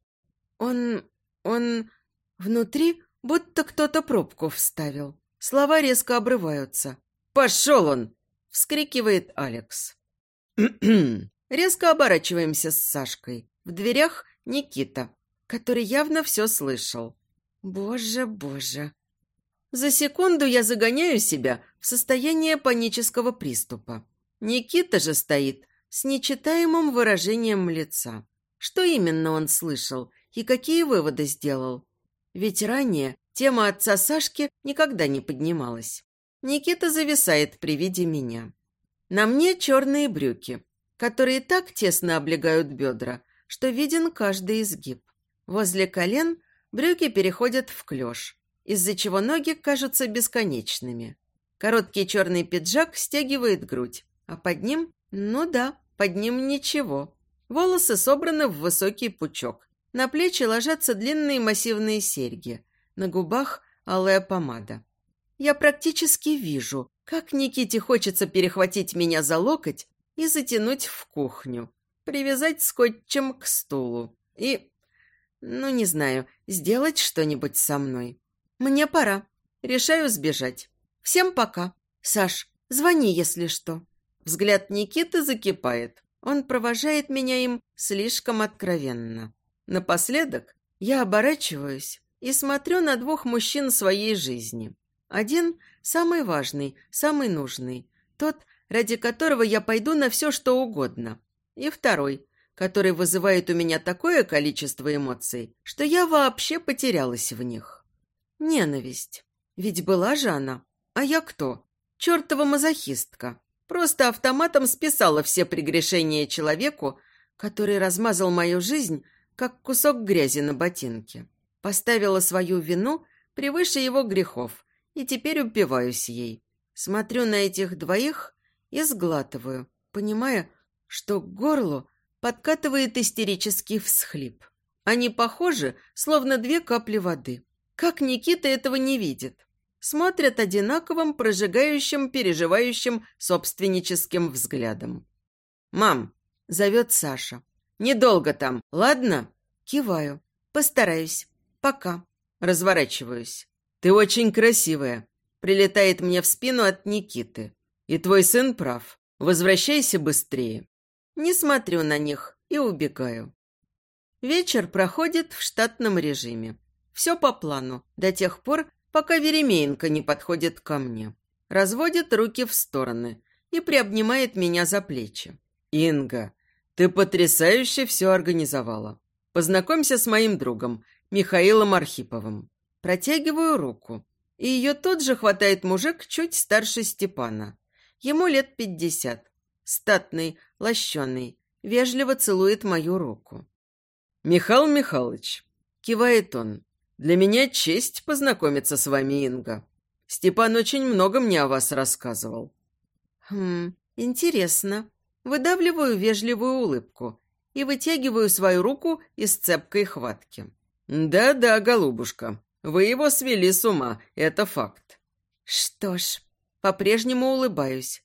Он... он... внутри будто кто-то пробку вставил. Слова резко обрываются. «Пошел он!» – вскрикивает Алекс. Резко оборачиваемся с Сашкой. В дверях Никита, который явно все слышал. Боже, боже. За секунду я загоняю себя в состояние панического приступа. Никита же стоит с нечитаемым выражением лица. Что именно он слышал и какие выводы сделал? Ведь ранее тема отца Сашки никогда не поднималась. Никита зависает при виде меня. На мне черные брюки, которые так тесно облегают бедра, что виден каждый изгиб. Возле колен брюки переходят в клеш из-за чего ноги кажутся бесконечными. Короткий черный пиджак стягивает грудь, а под ним, ну да, под ним ничего. Волосы собраны в высокий пучок. На плечи ложатся длинные массивные серьги. На губах алая помада. Я практически вижу, как Никите хочется перехватить меня за локоть и затянуть в кухню, привязать скотчем к стулу и, ну не знаю, сделать что-нибудь со мной. Мне пора. Решаю сбежать. Всем пока. Саш, звони, если что. Взгляд Никиты закипает. Он провожает меня им слишком откровенно. Напоследок я оборачиваюсь и смотрю на двух мужчин своей жизни. Один – самый важный, самый нужный. Тот, ради которого я пойду на все, что угодно. И второй, который вызывает у меня такое количество эмоций, что я вообще потерялась в них. Ненависть. Ведь была же она. А я кто? Чертова мазохистка. Просто автоматом списала все прегрешения человеку, который размазал мою жизнь, как кусок грязи на ботинке. Поставила свою вину превыше его грехов, и теперь упиваюсь ей. Смотрю на этих двоих и сглатываю, понимая, что к горлу подкатывает истерический всхлип. Они похожи, словно две капли воды. Как Никита этого не видит? Смотрят одинаковым, прожигающим, переживающим собственническим взглядом. «Мам!» – зовет Саша. «Недолго там, ладно?» Киваю. «Постараюсь. Пока». Разворачиваюсь. «Ты очень красивая», – прилетает мне в спину от Никиты. «И твой сын прав. Возвращайся быстрее». Не смотрю на них и убегаю. Вечер проходит в штатном режиме. Все по плану, до тех пор, пока Веремеенко не подходит ко мне. Разводит руки в стороны и приобнимает меня за плечи. «Инга, ты потрясающе все организовала. Познакомься с моим другом, Михаилом Архиповым». Протягиваю руку, и ее тут же хватает мужик чуть старше Степана. Ему лет пятьдесят. Статный, лощеный, вежливо целует мою руку. «Михаил Михайлович», — кивает он, — «для меня честь познакомиться с вами, Инга. Степан очень много мне о вас рассказывал». «Хм, интересно». Выдавливаю вежливую улыбку и вытягиваю свою руку из цепкой хватки. «Да-да, голубушка, вы его свели с ума, это факт». «Что ж, по-прежнему улыбаюсь.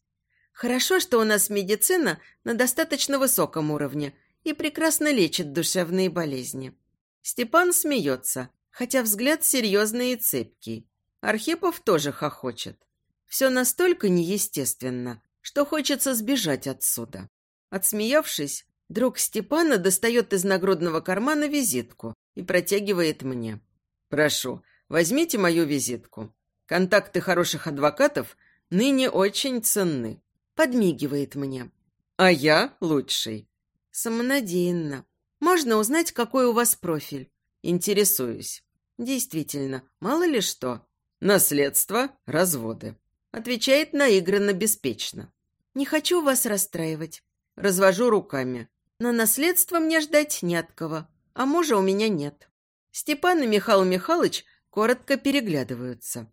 Хорошо, что у нас медицина на достаточно высоком уровне и прекрасно лечит душевные болезни». Степан смеется, хотя взгляд серьезный и цепкий. Архипов тоже хохочет. Все настолько неестественно, что хочется сбежать отсюда. Отсмеявшись, друг Степана достает из нагрудного кармана визитку и протягивает мне. «Прошу, возьмите мою визитку. Контакты хороших адвокатов ныне очень ценны». Подмигивает мне. «А я лучший». Самонадеянно. Можно узнать, какой у вас профиль? Интересуюсь. Действительно, мало ли что. Наследство, разводы. Отвечает наигранно беспечно. Не хочу вас расстраивать. Развожу руками. Но наследство мне ждать не от кого, а мужа у меня нет. Степан и Михаил Михайлович коротко переглядываются.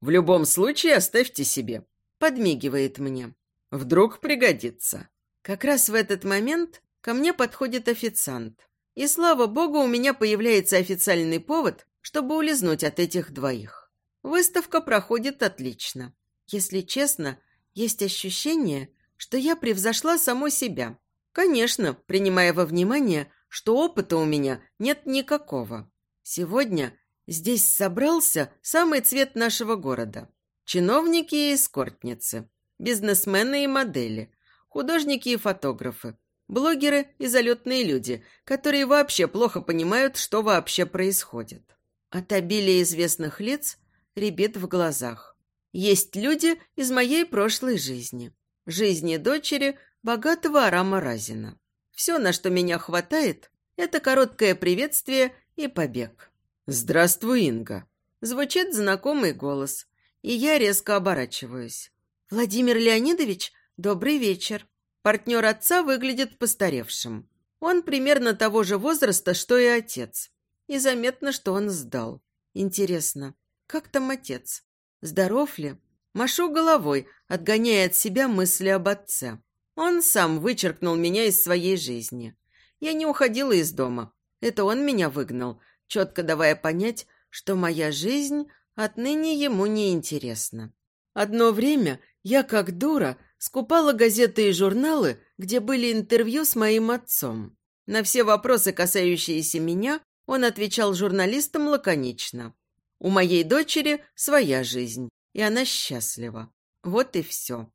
«В любом случае оставьте себе», — подмигивает мне. «Вдруг пригодится». Как раз в этот момент ко мне подходит официант. И, слава богу, у меня появляется официальный повод, чтобы улизнуть от этих двоих. Выставка проходит отлично. Если честно, есть ощущение, что я превзошла саму себя. Конечно, принимая во внимание, что опыта у меня нет никакого. Сегодня здесь собрался самый цвет нашего города. Чиновники и эскортницы, бизнесмены и модели, художники и фотографы, блогеры и залетные люди, которые вообще плохо понимают, что вообще происходит. От обилия известных лиц ребит в глазах. Есть люди из моей прошлой жизни. Жизни дочери богатого Арама Разина. Все, на что меня хватает, это короткое приветствие и побег. «Здравствуй, Инга!» Звучит знакомый голос, и я резко оборачиваюсь. «Владимир Леонидович, добрый вечер!» Партнер отца выглядит постаревшим. Он примерно того же возраста, что и отец. И заметно, что он сдал. Интересно, как там отец? Здоров ли? Машу головой, отгоняя от себя мысли об отце. Он сам вычеркнул меня из своей жизни. Я не уходила из дома. Это он меня выгнал, четко давая понять, что моя жизнь отныне ему не интересна. Одно время я, как дура, скупала газеты и журналы, где были интервью с моим отцом. На все вопросы, касающиеся меня, он отвечал журналистам лаконично. У моей дочери своя жизнь, и она счастлива. Вот и все.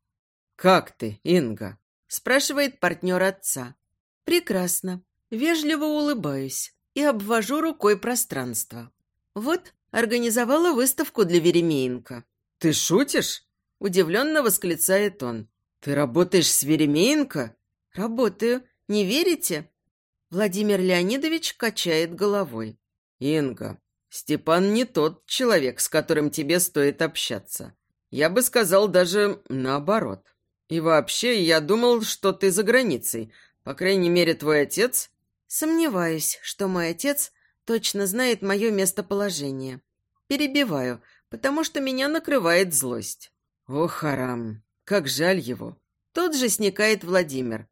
«Как ты, Инга?» – спрашивает партнер отца. «Прекрасно. Вежливо улыбаюсь и обвожу рукой пространство. Вот, организовала выставку для Веремеенко». «Ты шутишь?» – удивленно восклицает он. «Ты работаешь с Веремеенко?» «Работаю. Не верите?» Владимир Леонидович качает головой. «Инга, Степан не тот человек, с которым тебе стоит общаться. Я бы сказал даже наоборот. И вообще, я думал, что ты за границей. По крайней мере, твой отец...» «Сомневаюсь, что мой отец точно знает мое местоположение. Перебиваю, потому что меня накрывает злость». «О, Харам, как жаль его!» Тот же сникает Владимир.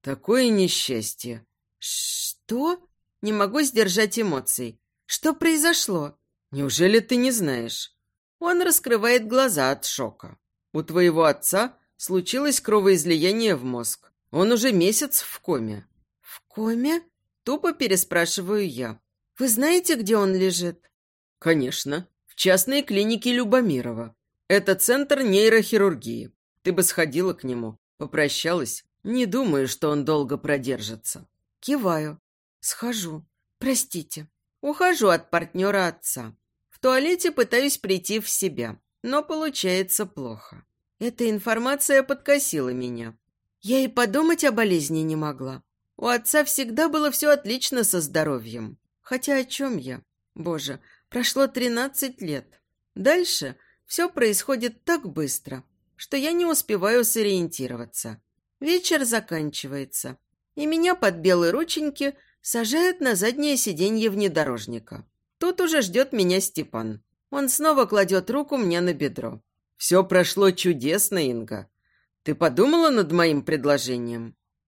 «Такое несчастье!» «Что?» Не могу сдержать эмоций. Что произошло? Неужели ты не знаешь? Он раскрывает глаза от шока. У твоего отца случилось кровоизлияние в мозг. Он уже месяц в коме. В коме? Тупо переспрашиваю я. Вы знаете, где он лежит? Конечно. В частной клинике Любомирова. Это центр нейрохирургии. Ты бы сходила к нему, попрощалась. Не думаю, что он долго продержится. Киваю. Схожу. Простите. Ухожу от партнера отца. В туалете пытаюсь прийти в себя, но получается плохо. Эта информация подкосила меня. Я и подумать о болезни не могла. У отца всегда было все отлично со здоровьем. Хотя о чем я? Боже, Прошло тринадцать лет. Дальше все происходит так быстро, что я не успеваю сориентироваться. Вечер заканчивается, и меня под белые рученьки сажают на заднее сиденье внедорожника. Тут уже ждет меня Степан. Он снова кладет руку мне на бедро. «Все прошло чудесно, Инга. Ты подумала над моим предложением?»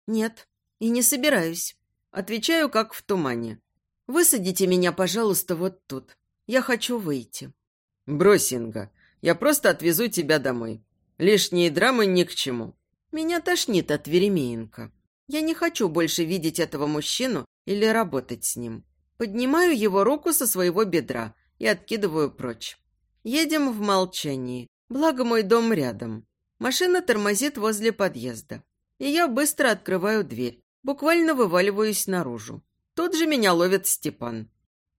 «Нет, и не собираюсь». Отвечаю, как в тумане. «Высадите меня, пожалуйста, вот тут. Я хочу выйти». «Брось, Инга. Я просто отвезу тебя домой. Лишние драмы ни к чему». Меня тошнит от Веремеенко. Я не хочу больше видеть этого мужчину или работать с ним. Поднимаю его руку со своего бедра и откидываю прочь. Едем в молчании. Благо мой дом рядом. Машина тормозит возле подъезда. И я быстро открываю дверь. Буквально вываливаюсь наружу. Тут же меня ловит Степан.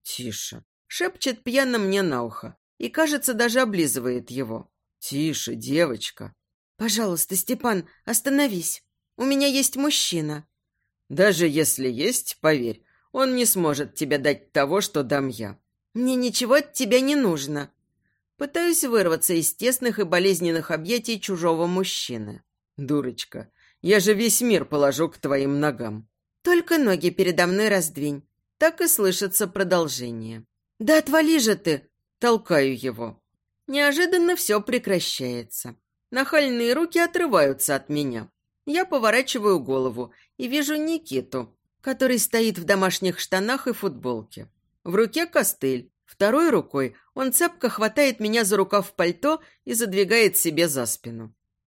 «Тише!» Шепчет пьяно мне на ухо. И, кажется, даже облизывает его. «Тише, девочка!» «Пожалуйста, Степан, остановись. У меня есть мужчина». «Даже если есть, поверь, он не сможет тебе дать того, что дам я». «Мне ничего от тебя не нужно». Пытаюсь вырваться из тесных и болезненных объятий чужого мужчины. «Дурочка, я же весь мир положу к твоим ногам». «Только ноги передо мной раздвинь». Так и слышится продолжение. «Да отвали же ты!» Толкаю его. Неожиданно все прекращается. Нахальные руки отрываются от меня. Я поворачиваю голову и вижу Никиту, который стоит в домашних штанах и футболке. В руке костыль, второй рукой он цепко хватает меня за рукав пальто и задвигает себе за спину.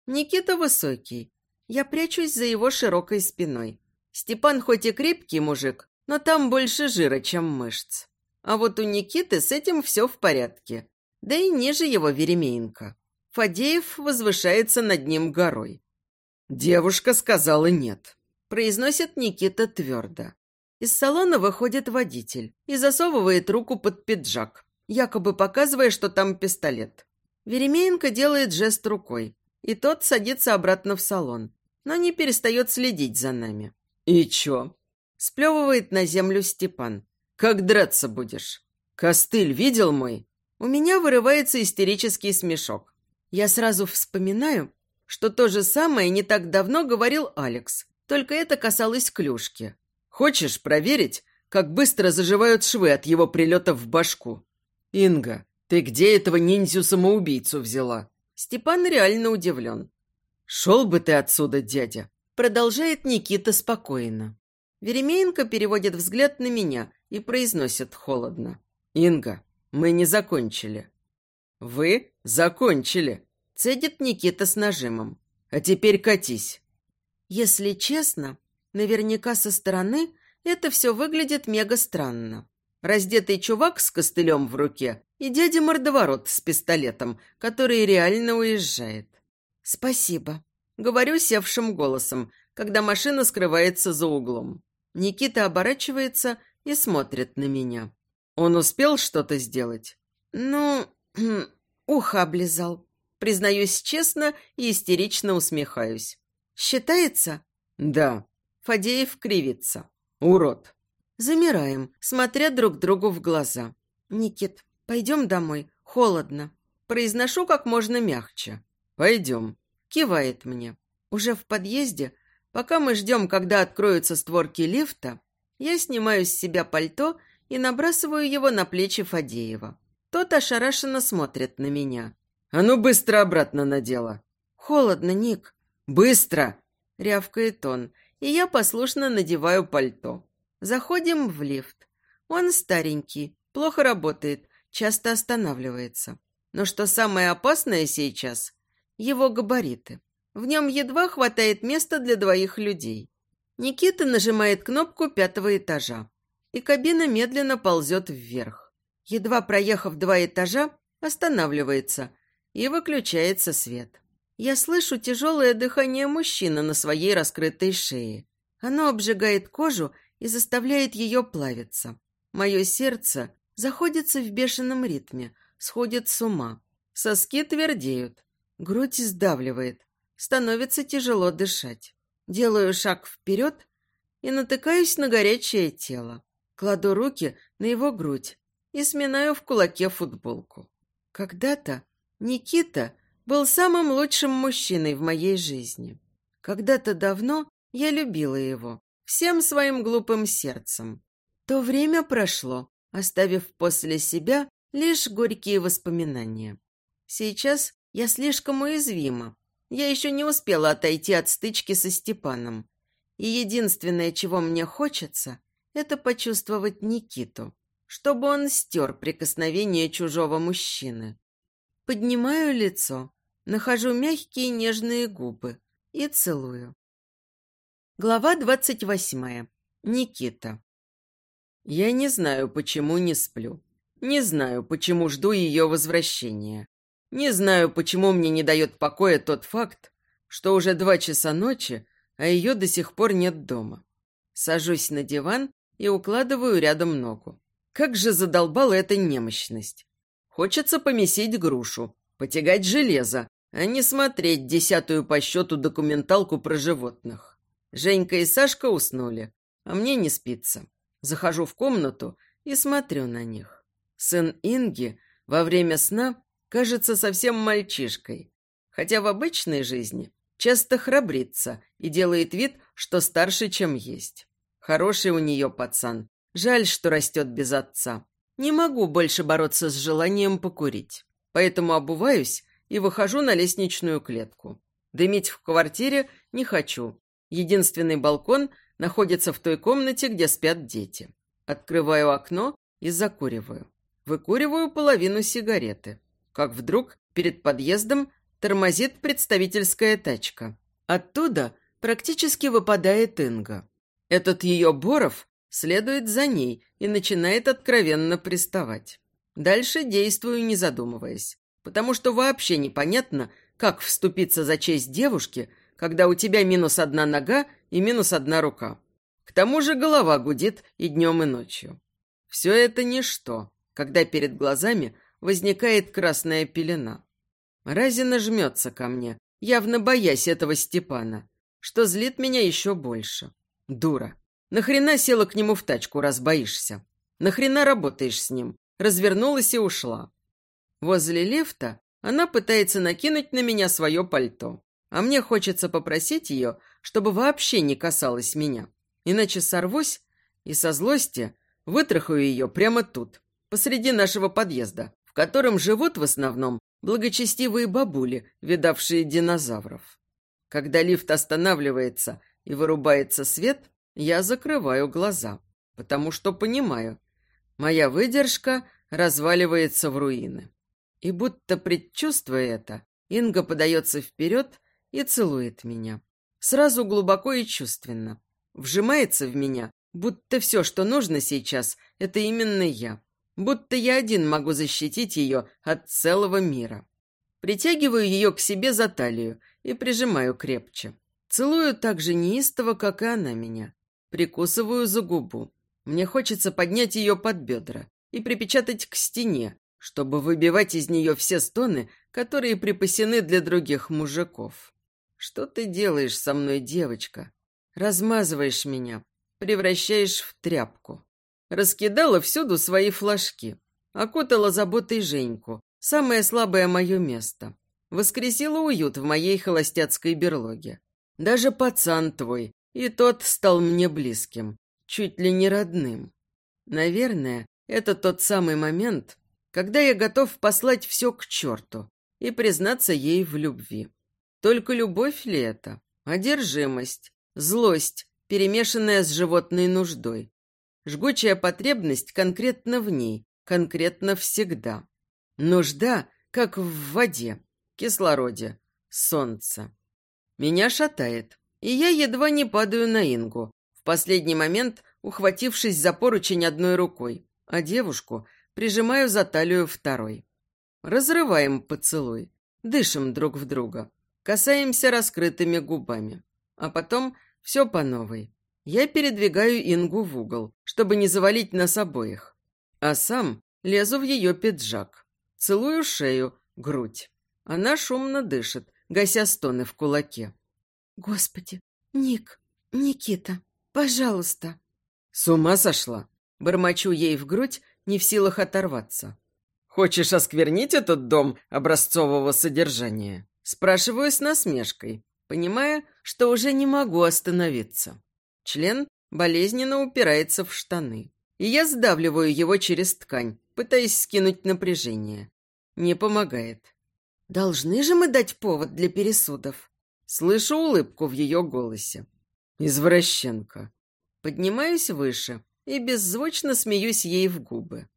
Никита высокий. Я прячусь за его широкой спиной. Степан хоть и крепкий мужик, но там больше жира, чем мышц. А вот у Никиты с этим все в порядке. Да и ниже его Веремеенко. Фадеев возвышается над ним горой. «Девушка сказала нет», – произносит Никита твердо. Из салона выходит водитель и засовывает руку под пиджак, якобы показывая, что там пистолет. Веремеенко делает жест рукой, и тот садится обратно в салон, но не перестает следить за нами. «И чё?» – сплевывает на землю Степан. «Как драться будешь? Костыль видел мой?» У меня вырывается истерический смешок. Я сразу вспоминаю, что то же самое не так давно говорил Алекс, только это касалось клюшки. Хочешь проверить, как быстро заживают швы от его прилета в башку? Инга, ты где этого ниндзю-самоубийцу взяла? Степан реально удивлен. «Шел бы ты отсюда, дядя!» Продолжает Никита спокойно. Веремеенко переводит взгляд на меня и произносит холодно. «Инга, мы не закончили. «Вы закончили», – цедит Никита с нажимом. «А теперь катись». Если честно, наверняка со стороны это все выглядит мега странно. Раздетый чувак с костылем в руке и дядя-мордоворот с пистолетом, который реально уезжает. «Спасибо», — говорю севшим голосом, когда машина скрывается за углом. Никита оборачивается и смотрит на меня. «Он успел что-то сделать?» «Ну, ухо облизал. Признаюсь честно и истерично усмехаюсь. Считается? Да. Фадеев кривится. Урод. Замираем, смотря друг другу в глаза. Никит, пойдем домой. Холодно. Произношу как можно мягче. Пойдем. Кивает мне. Уже в подъезде, пока мы ждем, когда откроются створки лифта, я снимаю с себя пальто и набрасываю его на плечи Фадеева. Тот ошарашенно смотрит на меня. «А ну быстро обратно надела!» «Холодно, Ник!» «Быстро!» — рявкает он, и я послушно надеваю пальто. Заходим в лифт. Он старенький, плохо работает, часто останавливается. Но что самое опасное сейчас — его габариты. В нем едва хватает места для двоих людей. Никита нажимает кнопку пятого этажа, и кабина медленно ползет вверх едва проехав два этажа, останавливается и выключается свет. Я слышу тяжелое дыхание мужчины на своей раскрытой шее. Оно обжигает кожу и заставляет ее плавиться. Мое сердце заходится в бешеном ритме, сходит с ума. Соски твердеют, грудь сдавливает, становится тяжело дышать. Делаю шаг вперед и натыкаюсь на горячее тело. Кладу руки на его грудь и сминаю в кулаке футболку. Когда-то Никита был самым лучшим мужчиной в моей жизни. Когда-то давно я любила его всем своим глупым сердцем. То время прошло, оставив после себя лишь горькие воспоминания. Сейчас я слишком уязвима. Я еще не успела отойти от стычки со Степаном. И единственное, чего мне хочется, это почувствовать Никиту, чтобы он стер прикосновение чужого мужчины. Поднимаю лицо, нахожу мягкие нежные губы и целую. Глава двадцать восьмая. Никита. Я не знаю, почему не сплю. Не знаю, почему жду ее возвращения. Не знаю, почему мне не дает покоя тот факт, что уже два часа ночи, а ее до сих пор нет дома. Сажусь на диван и укладываю рядом ногу. Как же задолбала эта немощность. Хочется помесить грушу, потягать железо, а не смотреть десятую по счету документалку про животных. Женька и Сашка уснули, а мне не спится. Захожу в комнату и смотрю на них. Сын Инги во время сна кажется совсем мальчишкой, хотя в обычной жизни часто храбрится и делает вид, что старше, чем есть. Хороший у нее пацан. Жаль, что растет без отца. Не могу больше бороться с желанием покурить. Поэтому обуваюсь и выхожу на лестничную клетку. Дымить в квартире не хочу. Единственный балкон находится в той комнате, где спят дети. Открываю окно и закуриваю. Выкуриваю половину сигареты как вдруг перед подъездом тормозит представительская тачка. Оттуда практически выпадает Инга. Этот ее Боров следует за ней и начинает откровенно приставать. Дальше действую, не задумываясь, потому что вообще непонятно, как вступиться за честь девушки, когда у тебя минус одна нога и минус одна рука. К тому же голова гудит и днем, и ночью. Все это ничто, когда перед глазами – возникает красная пелена. Разина жмется ко мне, явно боясь этого Степана, что злит меня еще больше. Дура. Нахрена села к нему в тачку, раз боишься? Нахрена работаешь с ним? Развернулась и ушла. Возле лифта она пытается накинуть на меня свое пальто, а мне хочется попросить ее, чтобы вообще не касалась меня, иначе сорвусь и со злости вытрахаю ее прямо тут, посреди нашего подъезда, котором живут в основном благочестивые бабули, видавшие динозавров. Когда лифт останавливается и вырубается свет, я закрываю глаза, потому что понимаю, моя выдержка разваливается в руины. И будто предчувствуя это, Инга подается вперед и целует меня. Сразу глубоко и чувственно. Вжимается в меня, будто все, что нужно сейчас, это именно я будто я один могу защитить ее от целого мира. Притягиваю ее к себе за талию и прижимаю крепче. Целую так же неистово, как и она меня. Прикусываю за губу. Мне хочется поднять ее под бедра и припечатать к стене, чтобы выбивать из нее все стоны, которые припасены для других мужиков. Что ты делаешь со мной, девочка? Размазываешь меня, превращаешь в тряпку. Раскидала всюду свои флажки. Окутала заботой Женьку. Самое слабое мое место. Воскресила уют в моей холостяцкой берлоге. Даже пацан твой, и тот стал мне близким. Чуть ли не родным. Наверное, это тот самый момент, когда я готов послать все к черту и признаться ей в любви. Только любовь ли это? Одержимость, злость, перемешанная с животной нуждой. Жгучая потребность конкретно в ней, конкретно всегда. Нужда, как в воде, кислороде, солнце. Меня шатает, и я едва не падаю на Ингу, в последний момент ухватившись за поручень одной рукой, а девушку прижимаю за талию второй. Разрываем поцелуй, дышим друг в друга, касаемся раскрытыми губами, а потом все по новой. Я передвигаю Ингу в угол, чтобы не завалить нас обоих. А сам лезу в ее пиджак. Целую шею, грудь. Она шумно дышит, гася стоны в кулаке. «Господи, Ник, Никита, пожалуйста!» С ума сошла? Бормочу ей в грудь не в силах оторваться. «Хочешь осквернить этот дом образцового содержания?» Спрашиваю с насмешкой, понимая, что уже не могу остановиться. Член болезненно упирается в штаны, и я сдавливаю его через ткань, пытаясь скинуть напряжение. Не помогает. Должны же мы дать повод для пересудов. Слышу улыбку в ее голосе. Извращенка. Поднимаюсь выше и беззвучно смеюсь ей в губы.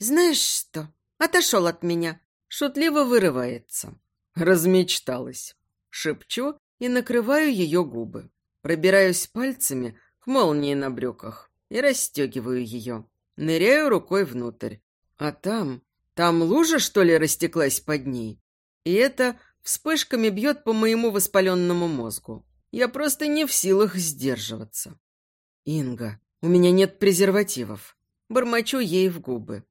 «Знаешь что? Отошел от меня!» Шутливо вырывается. Размечталась. Шепчу и накрываю ее губы. Пробираюсь пальцами к молнии на брюках и расстегиваю ее. Ныряю рукой внутрь. А там... Там лужа, что ли, растеклась под ней? И это вспышками бьет по моему воспаленному мозгу. Я просто не в силах сдерживаться. «Инга, у меня нет презервативов». Бормочу ей в губы.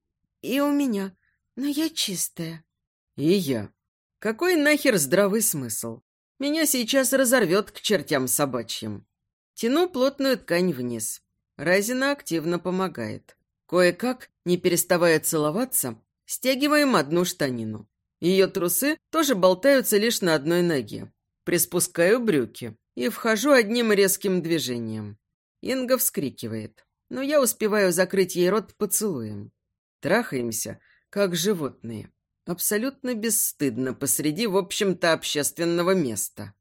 «И у меня. Но я чистая». «И я». Какой нахер здравый смысл? Меня сейчас разорвет к чертям собачьим. Тяну плотную ткань вниз. Разина активно помогает. Кое-как, не переставая целоваться, стягиваем одну штанину. Ее трусы тоже болтаются лишь на одной ноге. Приспускаю брюки и вхожу одним резким движением. Инга вскрикивает, но я успеваю закрыть ей рот поцелуем. Трахаемся, как животные. Абсолютно бесстыдно посреди, в общем-то, общественного места.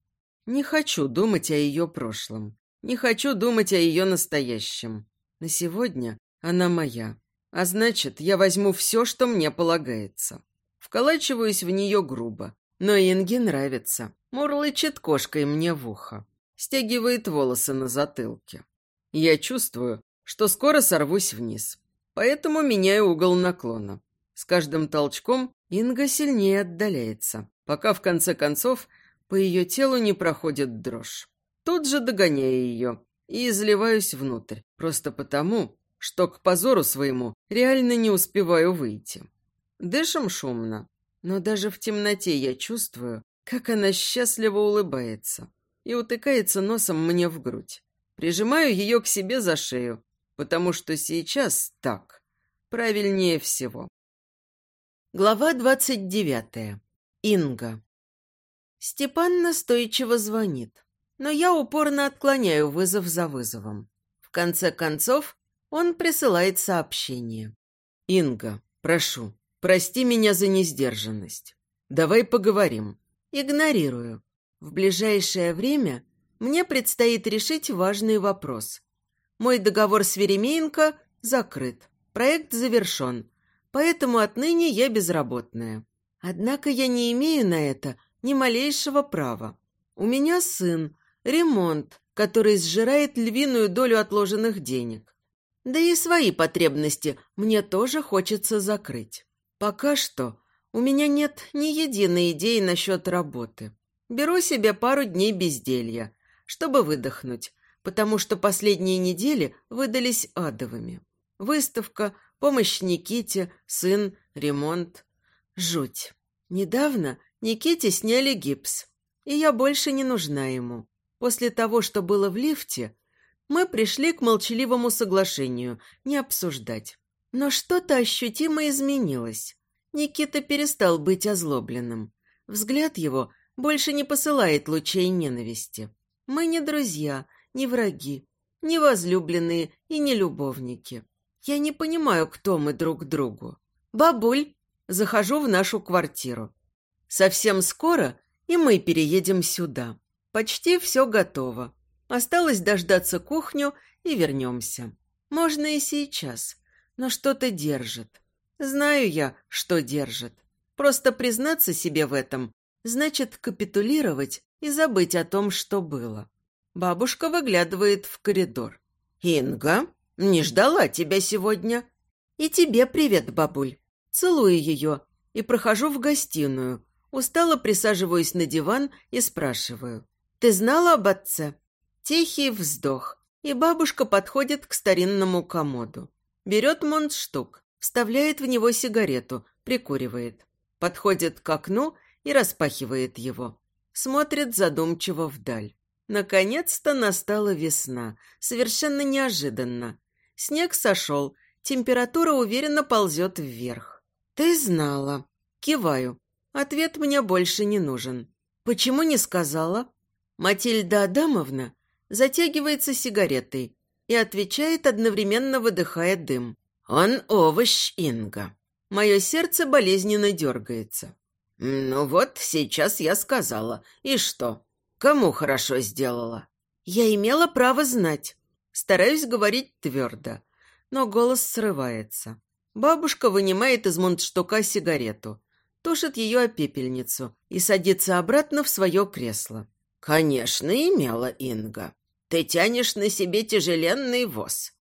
Не хочу думать о ее прошлом. Не хочу думать о ее настоящем. На сегодня она моя. А значит, я возьму все, что мне полагается. Вколачиваюсь в нее грубо. Но Инге нравится. Мурлычет кошкой мне в ухо. Стягивает волосы на затылке. Я чувствую, что скоро сорвусь вниз. Поэтому меняю угол наклона. С каждым толчком Инга сильнее отдаляется, пока в конце концов по ее телу не проходит дрожь. Тут же догоняю ее и изливаюсь внутрь, просто потому, что к позору своему реально не успеваю выйти. Дышим шумно, но даже в темноте я чувствую, как она счастливо улыбается и утыкается носом мне в грудь. Прижимаю ее к себе за шею, потому что сейчас так правильнее всего. Глава двадцать девятая. Инга. Степан настойчиво звонит, но я упорно отклоняю вызов за вызовом. В конце концов, он присылает сообщение. «Инга, прошу, прости меня за несдержанность. Давай поговорим». Игнорирую. В ближайшее время мне предстоит решить важный вопрос. Мой договор с Веремеенко закрыт, проект завершен – поэтому отныне я безработная. Однако я не имею на это ни малейшего права. У меня сын, ремонт, который сжирает львиную долю отложенных денег. Да и свои потребности мне тоже хочется закрыть. Пока что у меня нет ни единой идеи насчет работы. Беру себе пару дней безделья, чтобы выдохнуть, потому что последние недели выдались адовыми. Выставка, Помощь Никите, сын, ремонт. Жуть. Недавно Никите сняли гипс, и я больше не нужна ему. После того, что было в лифте, мы пришли к молчаливому соглашению, не обсуждать. Но что-то ощутимо изменилось. Никита перестал быть озлобленным. Взгляд его больше не посылает лучей ненависти. Мы не друзья, не враги, не возлюбленные и не любовники. Я не понимаю, кто мы друг другу. Бабуль, захожу в нашу квартиру. Совсем скоро и мы переедем сюда. Почти все готово. Осталось дождаться кухню и вернемся. Можно и сейчас, но что-то держит. Знаю я, что держит. Просто признаться себе в этом значит капитулировать и забыть о том, что было. Бабушка выглядывает в коридор. «Инга?» Не ждала тебя сегодня. И тебе привет, бабуль. Целую ее и прохожу в гостиную. Устало присаживаюсь на диван и спрашиваю. Ты знала об отце? Тихий вздох. И бабушка подходит к старинному комоду. Берет монтштук, вставляет в него сигарету, прикуривает. Подходит к окну и распахивает его. Смотрит задумчиво вдаль. Наконец-то настала весна. Совершенно неожиданно. Снег сошел, Температура уверенно ползет вверх. «Ты знала». Киваю. Ответ мне больше не нужен. «Почему не сказала?» Матильда Адамовна затягивается сигаретой и отвечает, одновременно выдыхая дым. «Он овощ, Инга». Мое сердце болезненно дергается. «Ну вот, сейчас я сказала. И что? Кому хорошо сделала?» «Я имела право знать». Стараюсь говорить твердо, но голос срывается. Бабушка вынимает из мундштука сигарету, тушит ее о пепельницу и садится обратно в свое кресло. «Конечно, имела Инга. Ты тянешь на себе тяжеленный воз.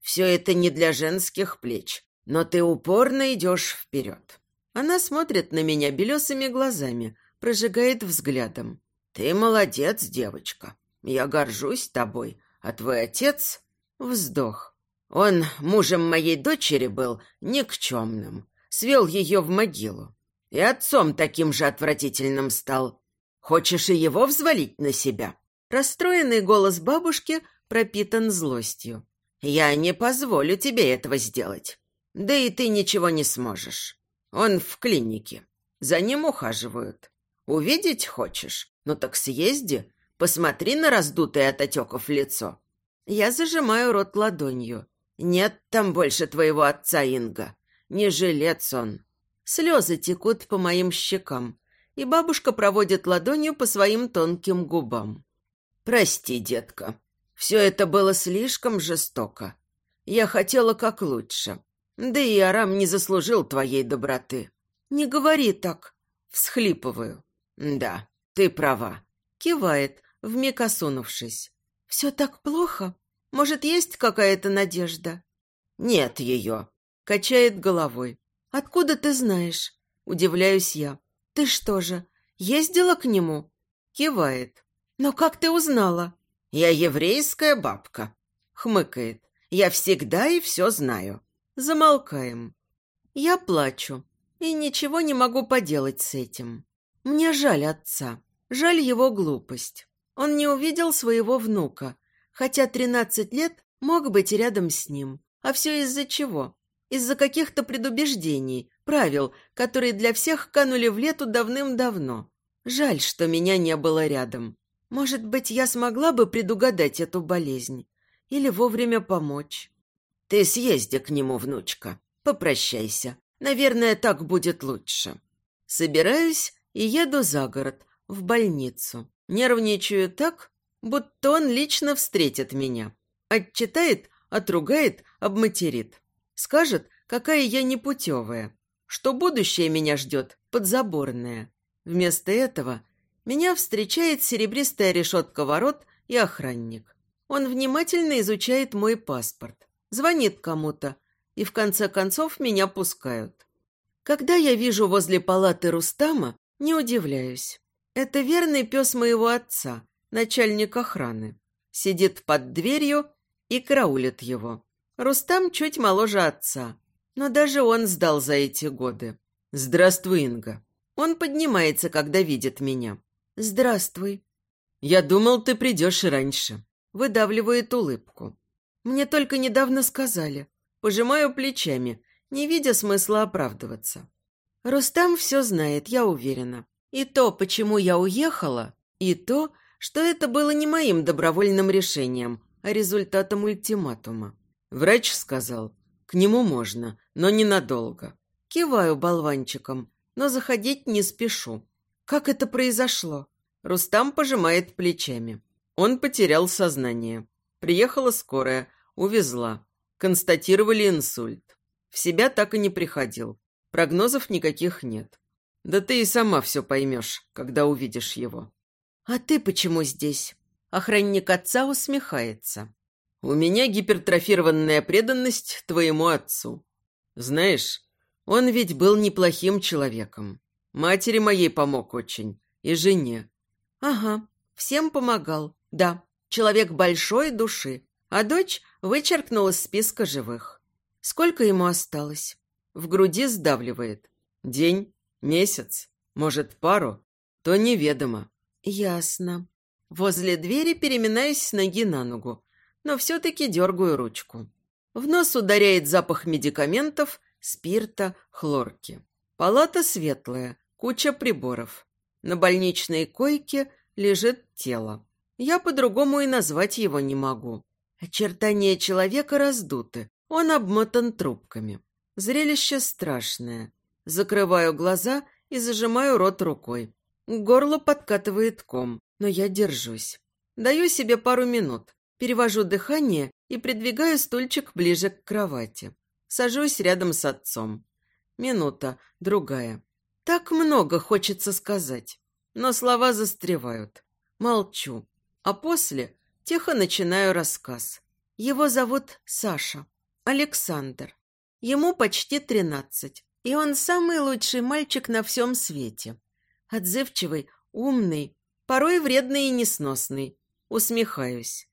Все это не для женских плеч, но ты упорно идешь вперед. Она смотрит на меня белесыми глазами, прожигает взглядом. «Ты молодец, девочка. Я горжусь тобой. А твой отец...» Вздох. Он мужем моей дочери был никчемным. Свел ее в могилу. И отцом таким же отвратительным стал. Хочешь и его взвалить на себя?» Расстроенный голос бабушки пропитан злостью. «Я не позволю тебе этого сделать. Да и ты ничего не сможешь. Он в клинике. За ним ухаживают. Увидеть хочешь? Ну так съезди. Посмотри на раздутое от отеков лицо. Я зажимаю рот ладонью. Нет там больше твоего отца, Инга. Не жилец он. Слезы текут по моим щекам, и бабушка проводит ладонью по своим тонким губам. Прости, детка. Все это было слишком жестоко. Я хотела как лучше. Да и Арам не заслужил твоей доброты. Не говори так. Всхлипываю. Да, ты права. Кивает, вмиг осунувшись. Все так плохо? Может, есть какая-то надежда? Нет ее. Качает головой. Откуда ты знаешь? Удивляюсь я. Ты что же, ездила к нему? Кивает. Но как ты узнала? Я еврейская бабка. Хмыкает. Я всегда и все знаю. Замолкаем. Я плачу и ничего не могу поделать с этим. Мне жаль отца, жаль его глупость. Он не увидел своего внука, хотя тринадцать лет мог быть рядом с ним. А все из-за чего? Из-за каких-то предубеждений, правил, которые для всех канули в лету давным-давно. Жаль, что меня не было рядом. Может быть, я смогла бы предугадать эту болезнь или вовремя помочь. Ты съезди к нему, внучка. Попрощайся. Наверное, так будет лучше. Собираюсь и еду за город, в больницу. Нервничаю так, будто он лично встретит меня. Отчитает, отругает, обматерит. Скажет, какая я непутевая, что будущее меня ждет подзаборное. Вместо этого меня встречает серебристая решетка ворот и охранник. Он внимательно изучает мой паспорт звонит кому-то, и в конце концов меня пускают. Когда я вижу возле палаты Рустама, не удивляюсь. Это верный пес моего отца, начальник охраны. Сидит под дверью и караулит его. Рустам чуть моложе отца, но даже он сдал за эти годы. «Здравствуй, Инга». Он поднимается, когда видит меня. «Здравствуй». «Я думал, ты придешь раньше». Выдавливает улыбку. Мне только недавно сказали. Пожимаю плечами, не видя смысла оправдываться. Рустам все знает, я уверена. И то, почему я уехала, и то, что это было не моим добровольным решением, а результатом ультиматума. Врач сказал, к нему можно, но ненадолго. Киваю болванчиком, но заходить не спешу. Как это произошло? Рустам пожимает плечами. Он потерял сознание. Приехала скорая, Увезла. Констатировали инсульт. В себя так и не приходил. Прогнозов никаких нет. Да ты и сама все поймешь, когда увидишь его. А ты почему здесь? Охранник отца усмехается. У меня гипертрофированная преданность твоему отцу. Знаешь, он ведь был неплохим человеком. Матери моей помог очень. И жене. Ага, всем помогал. Да, человек большой души. А дочь вычеркнул из списка живых. Сколько ему осталось? В груди сдавливает. День, месяц, может, пару? То неведомо. Ясно. Возле двери переминаюсь с ноги на ногу, но все-таки дергаю ручку. В нос ударяет запах медикаментов, спирта, хлорки. Палата светлая, куча приборов. На больничной койке лежит тело. Я по-другому и назвать его не могу. Очертания человека раздуты, он обмотан трубками. Зрелище страшное. Закрываю глаза и зажимаю рот рукой. К горлу подкатывает ком, но я держусь. Даю себе пару минут, перевожу дыхание и придвигаю стульчик ближе к кровати. Сажусь рядом с отцом. Минута, другая. Так много хочется сказать, но слова застревают. Молчу. А после тихо начинаю рассказ. Его зовут Саша. Александр. Ему почти тринадцать, и он самый лучший мальчик на всем свете. Отзывчивый, умный, порой вредный и несносный. Усмехаюсь.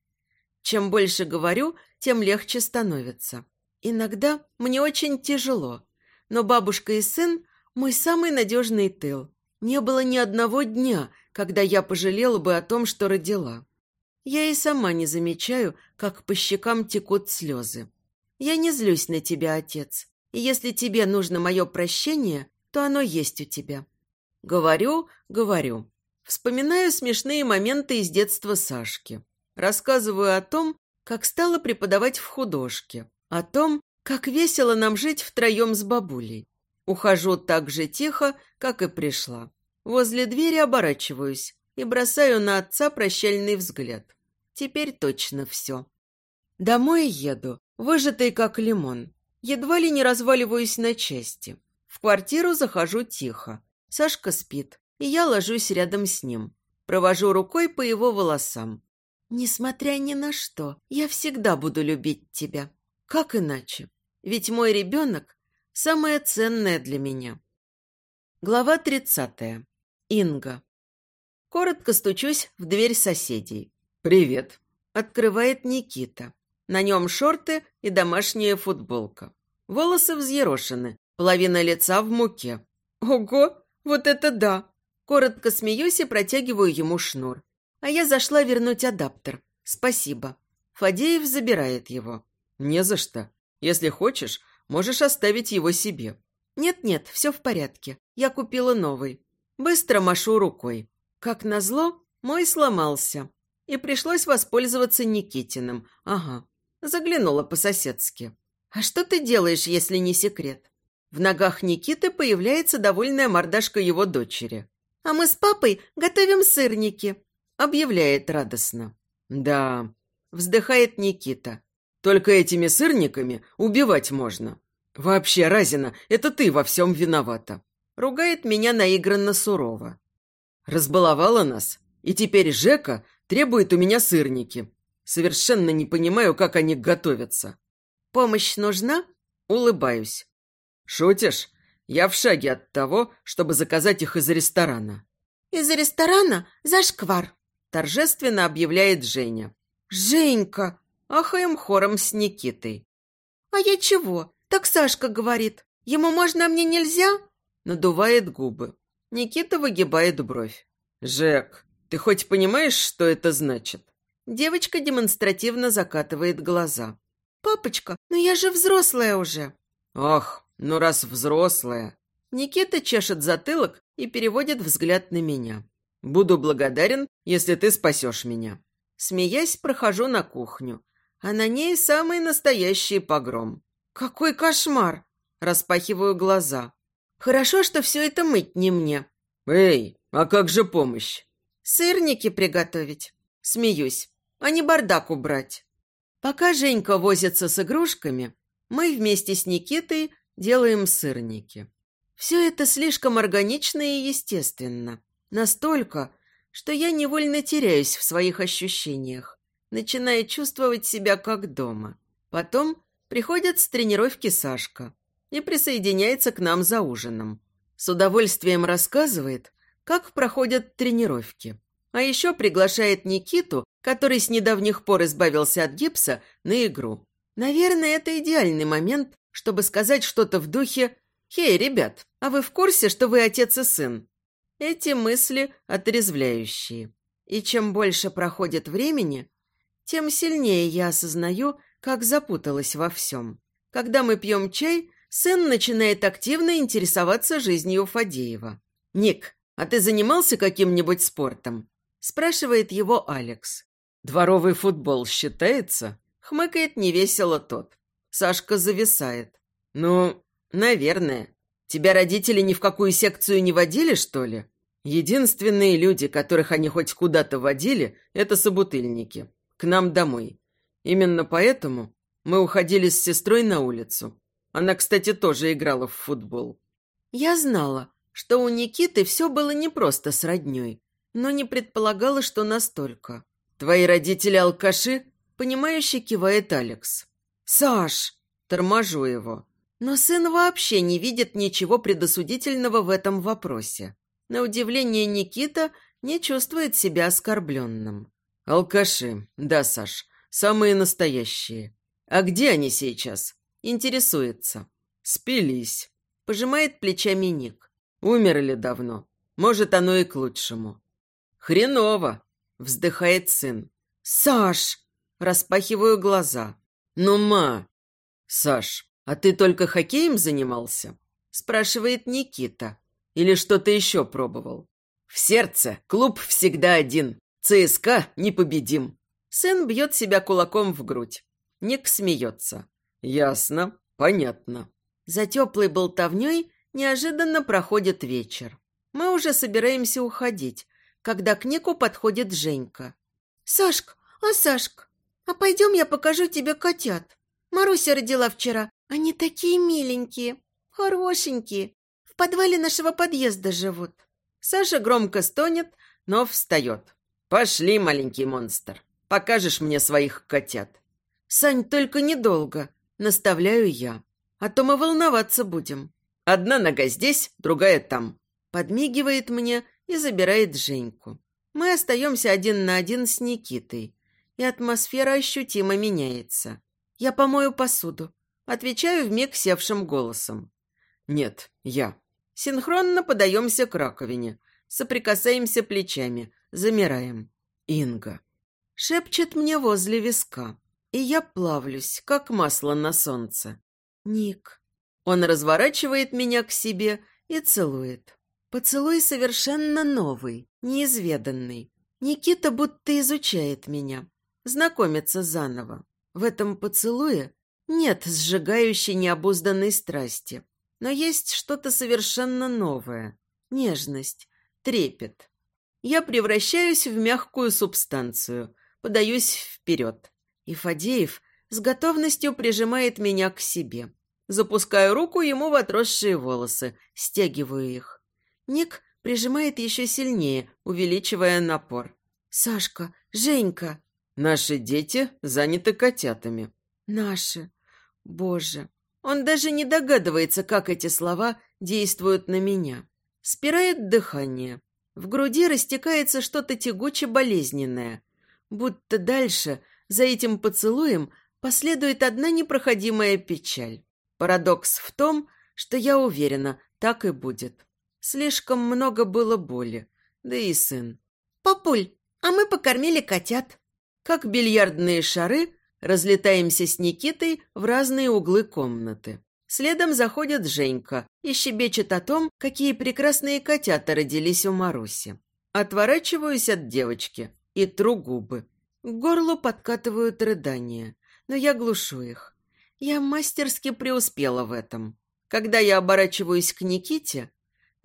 Чем больше говорю, тем легче становится. Иногда мне очень тяжело, но бабушка и сын – мой самый надежный тыл. Не было ни одного дня, когда я пожалела бы о том, что родила. Я и сама не замечаю, как по щекам текут слезы. Я не злюсь на тебя, отец, и если тебе нужно мое прощение, то оно есть у тебя. Говорю, говорю. Вспоминаю смешные моменты из детства Сашки. Рассказываю о том, как стала преподавать в художке, о том, как весело нам жить втроем с бабулей. Ухожу так же тихо, как и пришла. Возле двери оборачиваюсь и бросаю на отца прощальный взгляд. Теперь точно все. Домой еду, выжатый как лимон. Едва ли не разваливаюсь на части. В квартиру захожу тихо. Сашка спит, и я ложусь рядом с ним. Провожу рукой по его волосам. Несмотря ни на что, я всегда буду любить тебя. Как иначе? Ведь мой ребенок – самое ценное для меня. Глава 30. Инга. Коротко стучусь в дверь соседей. «Привет», – открывает Никита. На нем шорты и домашняя футболка. Волосы взъерошены, половина лица в муке. Ого, вот это да! Коротко смеюсь и протягиваю ему шнур. А я зашла вернуть адаптер. Спасибо. Фадеев забирает его. «Не за что. Если хочешь, можешь оставить его себе». «Нет-нет, все в порядке. Я купила новый». Быстро машу рукой. Как назло, мой сломался. И пришлось воспользоваться Никитиным. Ага. Заглянула по-соседски. «А что ты делаешь, если не секрет?» В ногах Никиты появляется довольная мордашка его дочери. «А мы с папой готовим сырники», — объявляет радостно. «Да», — вздыхает Никита. «Только этими сырниками убивать можно. Вообще, Разина, это ты во всем виновата». Ругает меня наигранно сурово. «Разбаловала нас, и теперь Жека требует у меня сырники. Совершенно не понимаю, как они готовятся». «Помощь нужна?» Улыбаюсь. «Шутишь? Я в шаге от того, чтобы заказать их из ресторана». «Из ресторана? Зашквар!» Торжественно объявляет Женя. «Женька!» Ахаем хором с Никитой. «А я чего? Так Сашка говорит. Ему можно, а мне нельзя?» Надувает губы. Никита выгибает бровь. «Жек, ты хоть понимаешь, что это значит?» Девочка демонстративно закатывает глаза. «Папочка, ну я же взрослая уже!» «Ах, ну раз взрослая!» Никита чешет затылок и переводит взгляд на меня. «Буду благодарен, если ты спасешь меня». Смеясь, прохожу на кухню. А на ней самый настоящий погром. «Какой кошмар!» Распахиваю глаза. «Хорошо, что все это мыть не мне». «Эй, а как же помощь?» «Сырники приготовить». Смеюсь а не бардак убрать. Пока Женька возится с игрушками, мы вместе с Никитой делаем сырники. Все это слишком органично и естественно. Настолько, что я невольно теряюсь в своих ощущениях, начиная чувствовать себя как дома. Потом приходит с тренировки Сашка и присоединяется к нам за ужином. С удовольствием рассказывает, как проходят тренировки. А еще приглашает Никиту, который с недавних пор избавился от гипса, на игру. Наверное, это идеальный момент, чтобы сказать что-то в духе «Хей, ребят, а вы в курсе, что вы отец и сын?» Эти мысли отрезвляющие. И чем больше проходит времени, тем сильнее я осознаю, как запуталась во всем. Когда мы пьем чай, сын начинает активно интересоваться жизнью Фадеева. «Ник, а ты занимался каким-нибудь спортом?» спрашивает его Алекс. «Дворовый футбол считается?» Хмыкает невесело тот. Сашка зависает. «Ну, наверное. Тебя родители ни в какую секцию не водили, что ли?» Единственные люди, которых они хоть куда-то водили, это собутыльники. К нам домой. Именно поэтому мы уходили с сестрой на улицу. Она, кстати, тоже играла в футбол. Я знала, что у Никиты все было не просто с родней, но не предполагала, что настолько. «Твои родители алкаши?» – понимающе кивает Алекс. «Саш!» – торможу его. Но сын вообще не видит ничего предосудительного в этом вопросе. На удивление Никита не чувствует себя оскорбленным. «Алкаши, да, Саш, самые настоящие. А где они сейчас?» Интересуется. «Спились», – пожимает плечами Ник. «Умерли давно. Может, оно и к лучшему». «Хреново!» – вздыхает сын. «Саш!» – распахиваю глаза. «Ну, ма!» «Саш, а ты только хоккеем занимался?» – спрашивает Никита. Или что-то еще пробовал? В сердце клуб всегда один. ЦСКА непобедим. Сын бьет себя кулаком в грудь. Ник смеется. Ясно, понятно. За теплой болтовней неожиданно проходит вечер. Мы уже собираемся уходить, когда к Нику подходит Женька. «Сашка, а Сашка, а пойдем я покажу тебе котят. Маруся родила вчера. Они такие миленькие, хорошенькие. В подвале нашего подъезда живут». Саша громко стонет, но встает. «Пошли, маленький монстр. Покажешь мне своих котят». «Сань, только недолго», — наставляю я. «А то мы волноваться будем». «Одна нога здесь, другая там». Подмигивает мне и забирает Женьку. Мы остаемся один на один с Никитой, и атмосфера ощутимо меняется. «Я помою посуду», — отвечаю вмиг севшим голосом. «Нет, я». Синхронно подаемся к раковине, соприкасаемся плечами, замираем. Инга. Шепчет мне возле виска, и я плавлюсь, как масло на солнце. Ник. Он разворачивает меня к себе и целует. Поцелуй совершенно новый, неизведанный. Никита будто изучает меня, знакомится заново. В этом поцелуе нет сжигающей необузданной страсти, но есть что-то совершенно новое. Нежность, трепет. Я превращаюсь в мягкую субстанцию, подаюсь вперед. И Фадеев с готовностью прижимает меня к себе. Запускаю руку ему в отросшие волосы, стягиваю их. Ник прижимает еще сильнее, увеличивая напор. «Сашка, Женька!» «Наши дети заняты котятами». «Наши! Боже, он даже не догадывается, как эти слова действуют на меня. Спирает дыхание. В груди растекается что-то тягуче-болезненное. Будто дальше, за этим поцелуем, последует одна непроходимая печаль. Парадокс в том, что я уверена, так и будет. Слишком много было боли. Да и сын. «Папуль, а мы покормили котят». Как бильярдные шары, Разлетаемся с Никитой в разные углы комнаты. Следом заходит Женька и щебечет о том, какие прекрасные котята родились у Маруси. Отворачиваюсь от девочки и тру губы. К горлу подкатывают рыдания, но я глушу их. Я мастерски преуспела в этом. Когда я оборачиваюсь к Никите,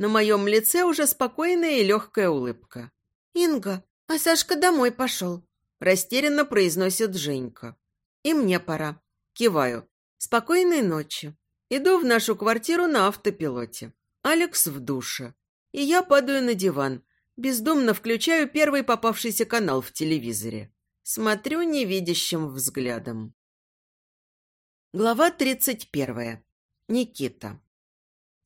на моем лице уже спокойная и легкая улыбка. «Инга, а Сашка домой пошел», – растерянно произносит Женька. И мне пора. Киваю. Спокойной ночи. Иду в нашу квартиру на автопилоте. Алекс в душе. И я падаю на диван. Бездумно включаю первый попавшийся канал в телевизоре. Смотрю невидящим взглядом. Глава тридцать первая. Никита.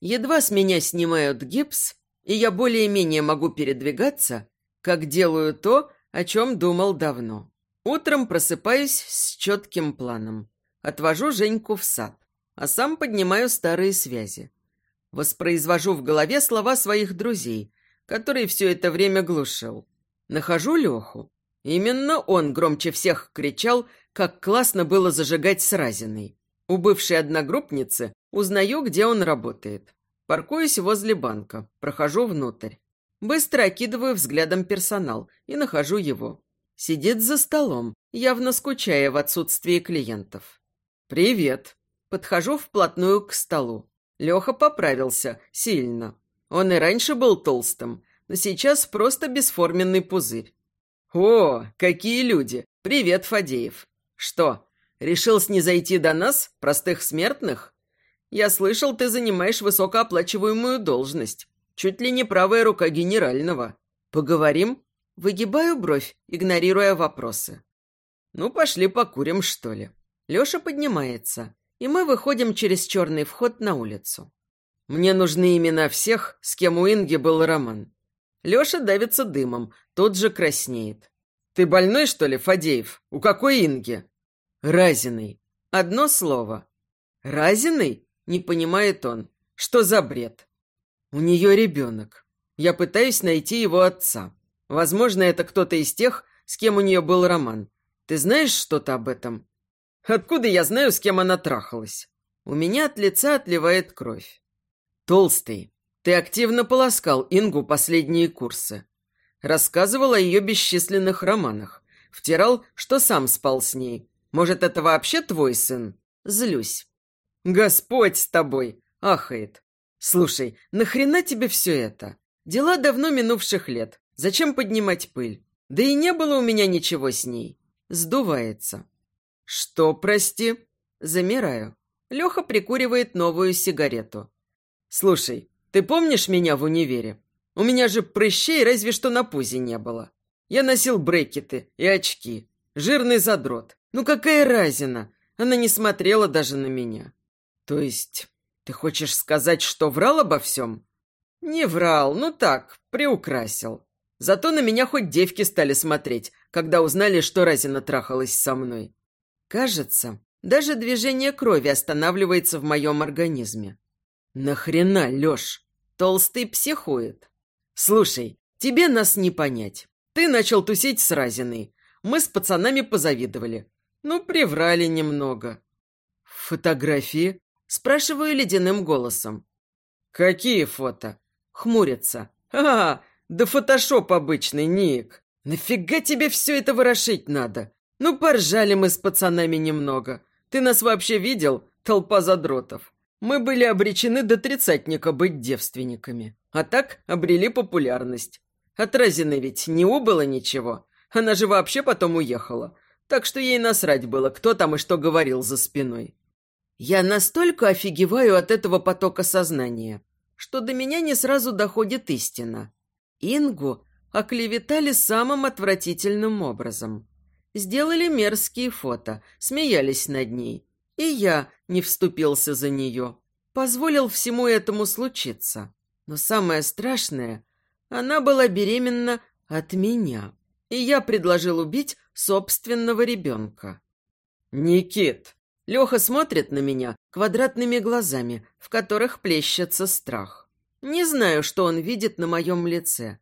Едва с меня снимают гипс, и я более-менее могу передвигаться, как делаю то, о чем думал давно. Утром просыпаюсь с четким планом. Отвожу Женьку в сад, а сам поднимаю старые связи. Воспроизвожу в голове слова своих друзей, которые все это время глушил. Нахожу Леху. Именно он громче всех кричал, как классно было зажигать с Разиной. У бывшей одногруппницы узнаю, где он работает. Паркуюсь возле банка, прохожу внутрь. Быстро окидываю взглядом персонал и нахожу его. Сидит за столом, явно скучая в отсутствии клиентов. «Привет!» Подхожу вплотную к столу. Леха поправился, сильно. Он и раньше был толстым, но сейчас просто бесформенный пузырь. «О, какие люди! Привет, Фадеев! Что, решил снизойти до нас, простых смертных? Я слышал, ты занимаешь высокооплачиваемую должность. Чуть ли не правая рука генерального. Поговорим?» Выгибаю бровь, игнорируя вопросы. «Ну, пошли покурим, что ли». Леша поднимается, и мы выходим через черный вход на улицу. Мне нужны имена всех, с кем у Инги был роман. Леша давится дымом, тот же краснеет. «Ты больной, что ли, Фадеев? У какой Инги?» «Разиной. Одно слово». «Разиной?» – не понимает он. «Что за бред?» «У нее ребенок. Я пытаюсь найти его отца. Возможно, это кто-то из тех, с кем у нее был роман. Ты знаешь что-то об этом?» «Откуда я знаю, с кем она трахалась?» У меня от лица отливает кровь. «Толстый, ты активно полоскал Ингу последние курсы. Рассказывал о ее бесчисленных романах. Втирал, что сам спал с ней. Может, это вообще твой сын? Злюсь. Господь с тобой!» – ахает. «Слушай, нахрена тебе все это? Дела давно минувших лет. Зачем поднимать пыль? Да и не было у меня ничего с ней. Сдувается. Что, прости? Замираю. Леха прикуривает новую сигарету. Слушай, ты помнишь меня в универе? У меня же прыщей разве что на пузе не было. Я носил брекеты и очки. Жирный задрот. Ну какая разина? Она не смотрела даже на меня. То есть, ты хочешь сказать, что врал обо всем? Не врал, ну так, приукрасил. Зато на меня хоть девки стали смотреть, когда узнали, что Разина трахалась со мной. Кажется, даже движение крови останавливается в моем организме. Нахрена, Лёш? Толстый психует. Слушай, тебе нас не понять. Ты начал тусить с Разиной. Мы с пацанами позавидовали. Ну, приврали немного. Фотографии? Спрашиваю ледяным голосом. Какие фото? Хмурится. А, да фотошоп обычный, Ник. Нафига тебе все это ворошить надо? Ну, поржали мы с пацанами немного. Ты нас вообще видел? Толпа задротов. Мы были обречены до тридцатника быть девственниками. А так обрели популярность. От Разины ведь не убыло ничего. Она же вообще потом уехала. Так что ей насрать было, кто там и что говорил за спиной. Я настолько офигеваю от этого потока сознания, что до меня не сразу доходит истина. Ингу оклеветали самым отвратительным образом. Сделали мерзкие фото, смеялись над ней. И я не вступился за нее. Позволил всему этому случиться. Но самое страшное, она была беременна от меня. И я предложил убить собственного ребенка. «Никит!» Леха смотрит на меня квадратными глазами, в которых плещется страх. Не знаю, что он видит на моем лице.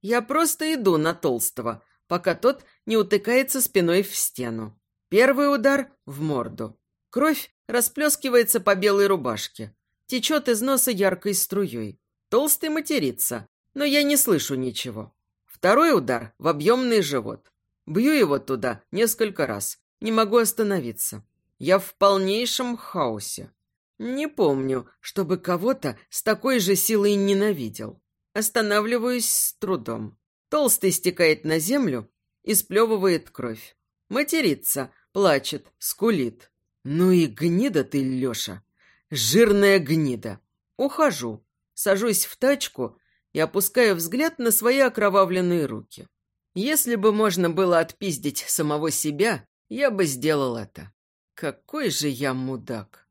Я просто иду на Толстого, пока тот не утыкается спиной в стену. Первый удар в морду. Кровь расплескивается по белой рубашке. Течет из носа яркой струей. Толстый матерится, но я не слышу ничего. Второй удар в объемный живот. Бью его туда несколько раз. Не могу остановиться. Я в полнейшем хаосе. Не помню, чтобы кого-то с такой же силой ненавидел. Останавливаюсь с трудом. Толстый стекает на землю и сплевывает кровь. Матерится, плачет, скулит. Ну и гнида ты, Леша. Жирная гнида. Ухожу, сажусь в тачку и опускаю взгляд на свои окровавленные руки. Если бы можно было отпиздить самого себя, я бы сделал это. Какой же я мудак.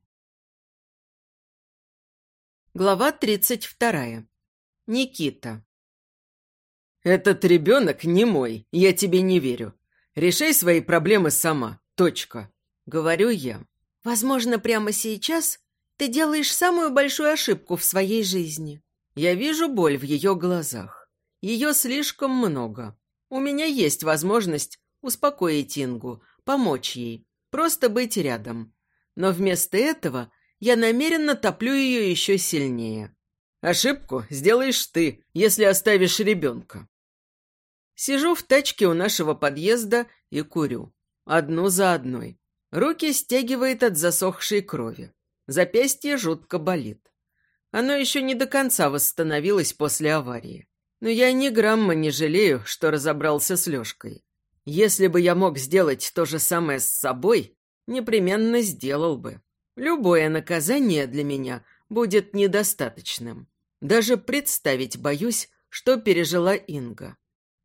Глава тридцать вторая. Никита. «Этот ребенок не мой, я тебе не верю. Решай свои проблемы сама. Точка». Говорю я. «Возможно, прямо сейчас ты делаешь самую большую ошибку в своей жизни». Я вижу боль в ее глазах. Ее слишком много. У меня есть возможность успокоить Ингу, помочь ей, просто быть рядом. Но вместо этого я намеренно топлю ее еще сильнее. Ошибку сделаешь ты, если оставишь ребенка. Сижу в тачке у нашего подъезда и курю. Одну за одной. Руки стягивает от засохшей крови. Запястье жутко болит. Оно еще не до конца восстановилось после аварии. Но я ни грамма не жалею, что разобрался с Лешкой. Если бы я мог сделать то же самое с собой, непременно сделал бы. Любое наказание для меня будет недостаточным. Даже представить боюсь, что пережила Инга.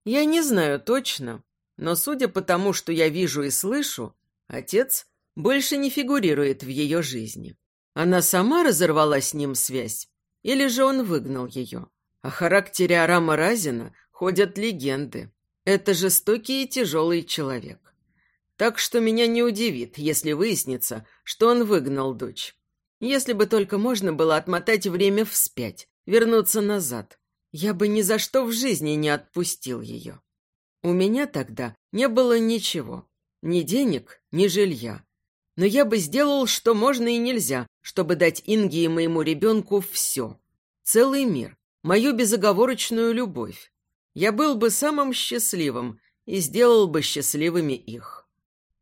Я не знаю точно, но судя по тому, что я вижу и слышу, отец больше не фигурирует в ее жизни. Она сама разорвала с ним связь, или же он выгнал ее. О характере Арама Разина ходят легенды. Это жестокий и тяжелый человек. Так что меня не удивит, если выяснится, что он выгнал дочь. Если бы только можно было отмотать время вспять, вернуться назад, я бы ни за что в жизни не отпустил ее. У меня тогда не было ничего. Ни денег, ни жилья. Но я бы сделал, что можно и нельзя, чтобы дать Инге и моему ребенку все. Целый мир. Мою безоговорочную любовь. Я был бы самым счастливым и сделал бы счастливыми их.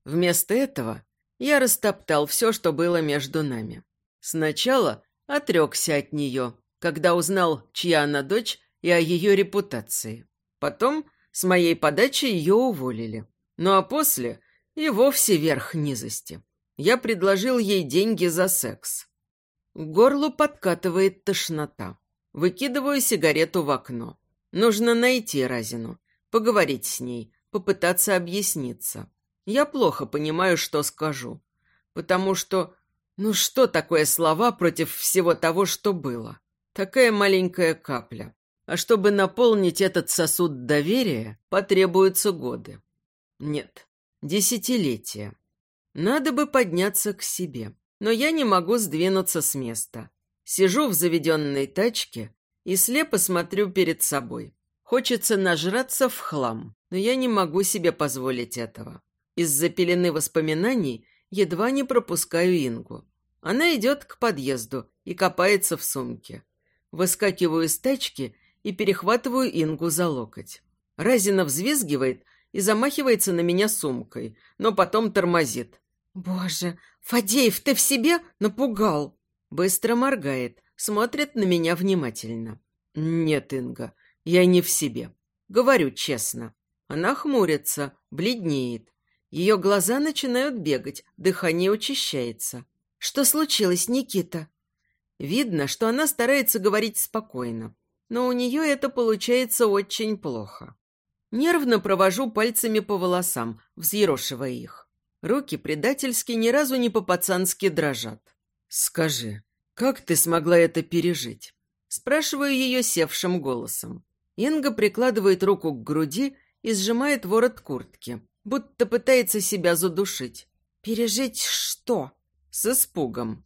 Вместо этого я растоптал все, что было между нами. Сначала отрекся от нее, когда узнал, чья она дочь и о ее репутации. Потом с моей подачи ее уволили. Ну а после и вовсе верх низости. Я предложил ей деньги за секс. К горлу подкатывает тошнота. Выкидываю сигарету в окно. Нужно найти Разину, поговорить с ней, попытаться объясниться. Я плохо понимаю, что скажу. Потому что... Ну что такое слова против всего того, что было? Такая маленькая капля. А чтобы наполнить этот сосуд доверия, потребуются годы. Нет, десятилетия. Надо бы подняться к себе. Но я не могу сдвинуться с места. Сижу в заведенной тачке и слепо смотрю перед собой. Хочется нажраться в хлам, но я не могу себе позволить этого. Из-за пелены воспоминаний едва не пропускаю Ингу. Она идет к подъезду и копается в сумке. Выскакиваю из тачки и перехватываю Ингу за локоть. Разина взвизгивает и замахивается на меня сумкой, но потом тормозит. «Боже, Фадеев, ты в себе? Напугал!» Быстро моргает, смотрит на меня внимательно. «Нет, Инга, я не в себе. Говорю честно». Она хмурится, бледнеет. Ее глаза начинают бегать, дыхание учащается. «Что случилось, Никита?» Видно, что она старается говорить спокойно, но у нее это получается очень плохо. Нервно провожу пальцами по волосам, взъерошивая их. Руки предательски ни разу не по-пацански дрожат. «Скажи, как ты смогла это пережить?» Спрашиваю ее севшим голосом. Инга прикладывает руку к груди и сжимает ворот куртки, будто пытается себя задушить. «Пережить что?» С испугом.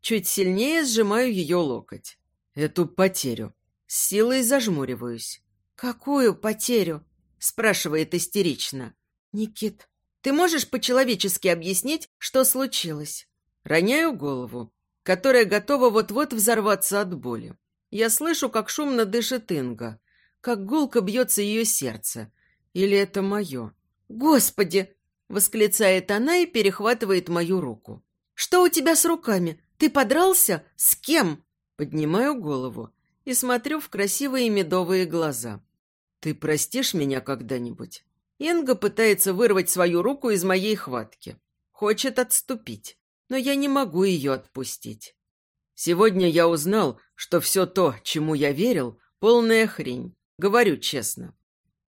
Чуть сильнее сжимаю ее локоть. Эту потерю. С силой зажмуриваюсь. «Какую потерю?» – спрашивает истерично. «Никит, ты можешь по-человечески объяснить, что случилось?» Роняю голову, которая готова вот-вот взорваться от боли. Я слышу, как шумно дышит Инга, как гулко бьется ее сердце. Или это мое? «Господи!» – восклицает она и перехватывает мою руку. «Что у тебя с руками? «Ты подрался? С кем?» Поднимаю голову и смотрю в красивые медовые глаза. «Ты простишь меня когда-нибудь?» Инга пытается вырвать свою руку из моей хватки. Хочет отступить, но я не могу ее отпустить. Сегодня я узнал, что все то, чему я верил, полная хрень. Говорю честно.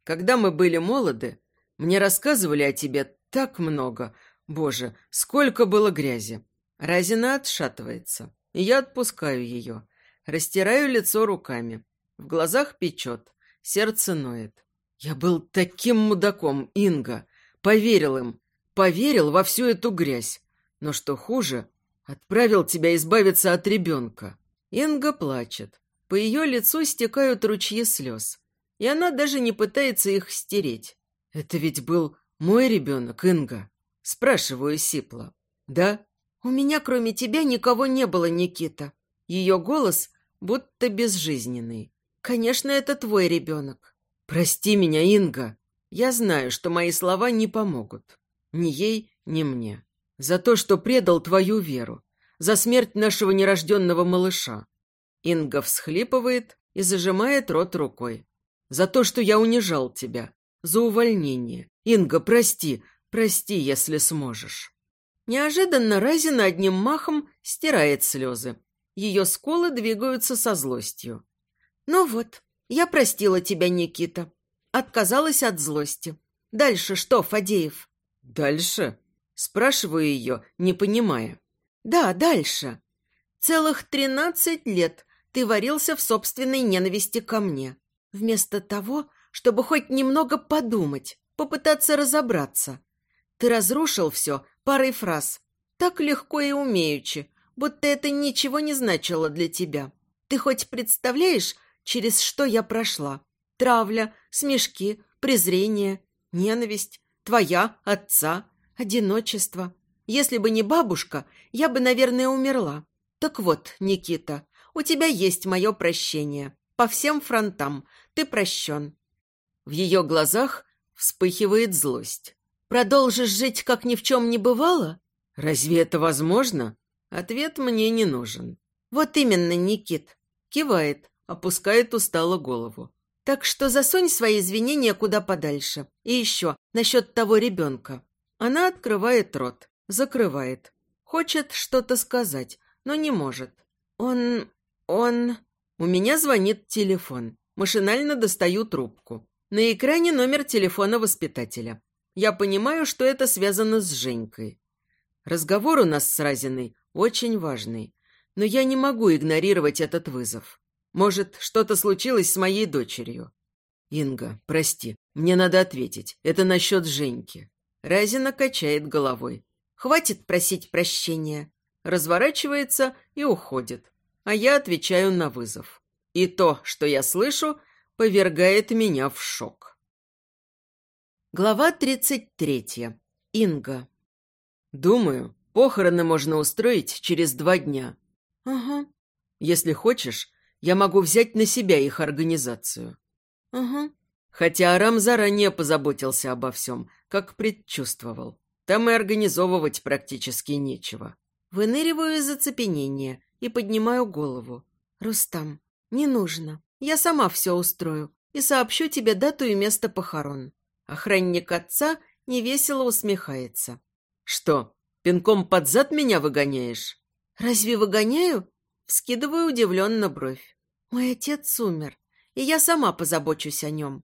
Когда мы были молоды, мне рассказывали о тебе так много. Боже, сколько было грязи. Разина отшатывается, и я отпускаю ее. Растираю лицо руками. В глазах печет, сердце ноет. Я был таким мудаком, Инга. Поверил им. Поверил во всю эту грязь. Но что хуже, отправил тебя избавиться от ребенка. Инга плачет. По ее лицу стекают ручьи слез. И она даже не пытается их стереть. Это ведь был мой ребенок, Инга. Спрашиваю сипло. «Да?» «У меня кроме тебя никого не было, Никита». Ее голос будто безжизненный. «Конечно, это твой ребенок». «Прости меня, Инга. Я знаю, что мои слова не помогут. Ни ей, ни мне. За то, что предал твою веру. За смерть нашего нерожденного малыша». Инга всхлипывает и зажимает рот рукой. «За то, что я унижал тебя. За увольнение. Инга, прости, прости, если сможешь». Неожиданно Разина одним махом стирает слезы. Ее скулы двигаются со злостью. «Ну вот, я простила тебя, Никита. Отказалась от злости. Дальше что, Фадеев?» «Дальше?» Спрашиваю ее, не понимая. «Да, дальше. Целых тринадцать лет ты варился в собственной ненависти ко мне. Вместо того, чтобы хоть немного подумать, попытаться разобраться. Ты разрушил все парой фраз. Так легко и умеючи, будто это ничего не значило для тебя. Ты хоть представляешь, через что я прошла? Травля, смешки, презрение, ненависть, твоя, отца, одиночество. Если бы не бабушка, я бы, наверное, умерла. Так вот, Никита, у тебя есть мое прощение. По всем фронтам. Ты прощен. В ее глазах вспыхивает злость. Продолжишь жить, как ни в чем не бывало? Разве это возможно? Ответ мне не нужен. Вот именно, Никит. Кивает, опускает устало голову. Так что засунь свои извинения куда подальше. И еще, насчет того ребенка. Она открывает рот, закрывает. Хочет что-то сказать, но не может. Он... он... У меня звонит телефон. Машинально достаю трубку. На экране номер телефона воспитателя. Я понимаю, что это связано с Женькой. Разговор у нас с Разиной очень важный, но я не могу игнорировать этот вызов. Может, что-то случилось с моей дочерью. Инга, прости, мне надо ответить. Это насчет Женьки. Разина качает головой. Хватит просить прощения. Разворачивается и уходит. А я отвечаю на вызов. И то, что я слышу, повергает меня в шок. Глава 33. Инга. Думаю, похороны можно устроить через два дня. Ага. Если хочешь, я могу взять на себя их организацию. Ага. Хотя Арам заранее позаботился обо всем, как предчувствовал. Там и организовывать практически нечего. Выныриваю из оцепенения и поднимаю голову. «Рустам, не нужно. Я сама все устрою и сообщу тебе дату и место похорон». Охранник отца невесело усмехается. «Что, пинком под зад меня выгоняешь?» «Разве выгоняю?» Вскидываю удивленно бровь. «Мой отец умер, и я сама позабочусь о нем».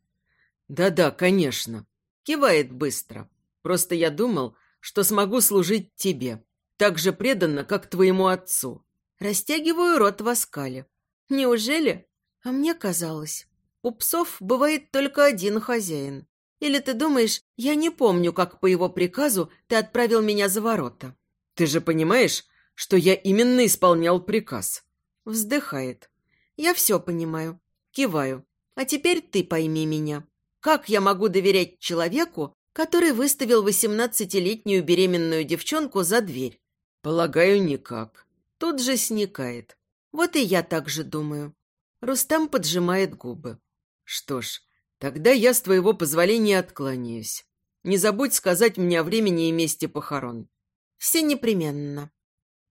«Да-да, конечно». Кивает быстро. «Просто я думал, что смогу служить тебе, так же преданно, как твоему отцу». Растягиваю рот в оскале. «Неужели?» А мне казалось, у псов бывает только один хозяин. Или ты думаешь, я не помню, как по его приказу ты отправил меня за ворота?» «Ты же понимаешь, что я именно исполнял приказ?» Вздыхает. «Я все понимаю. Киваю. А теперь ты пойми меня. Как я могу доверять человеку, который выставил восемнадцатилетнюю беременную девчонку за дверь?» «Полагаю, никак». Тут же сникает. Вот и я так же думаю. Рустам поджимает губы. «Что ж, Тогда я, с твоего позволения, откланяюсь. Не забудь сказать мне о времени и месте похорон. Все непременно.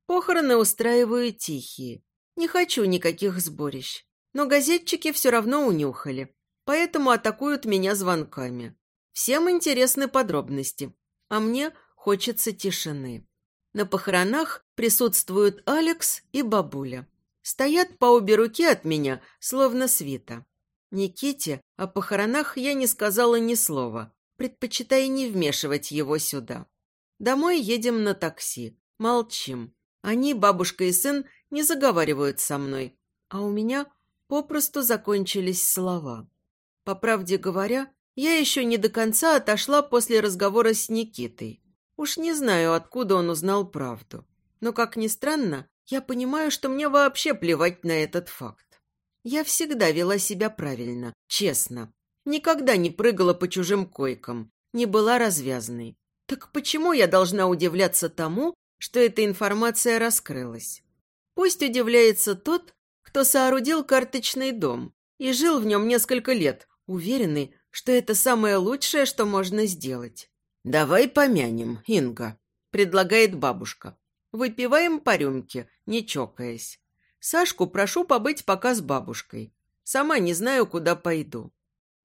Похороны устраиваю тихие. Не хочу никаких сборищ. Но газетчики все равно унюхали. Поэтому атакуют меня звонками. Всем интересны подробности. А мне хочется тишины. На похоронах присутствуют Алекс и бабуля. Стоят по обе руки от меня, словно свита. Никите о похоронах я не сказала ни слова, предпочитая не вмешивать его сюда. Домой едем на такси, молчим. Они, бабушка и сын, не заговаривают со мной, а у меня попросту закончились слова. По правде говоря, я еще не до конца отошла после разговора с Никитой. Уж не знаю, откуда он узнал правду. Но, как ни странно, я понимаю, что мне вообще плевать на этот факт. Я всегда вела себя правильно, честно. Никогда не прыгала по чужим койкам, не была развязной. Так почему я должна удивляться тому, что эта информация раскрылась? Пусть удивляется тот, кто соорудил карточный дом и жил в нем несколько лет, уверенный, что это самое лучшее, что можно сделать. «Давай помянем, Инга», — предлагает бабушка. Выпиваем по рюмке, не чокаясь. Сашку прошу побыть пока с бабушкой. Сама не знаю, куда пойду.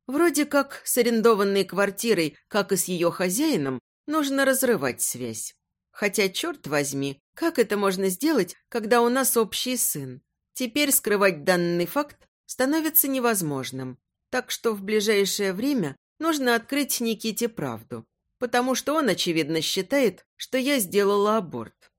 Вроде как с арендованной квартирой, как и с ее хозяином, нужно разрывать связь. Хотя, черт возьми, как это можно сделать, когда у нас общий сын? Теперь скрывать данный факт становится невозможным. Так что в ближайшее время нужно открыть Никите правду. Потому что он, очевидно, считает, что я сделала аборт.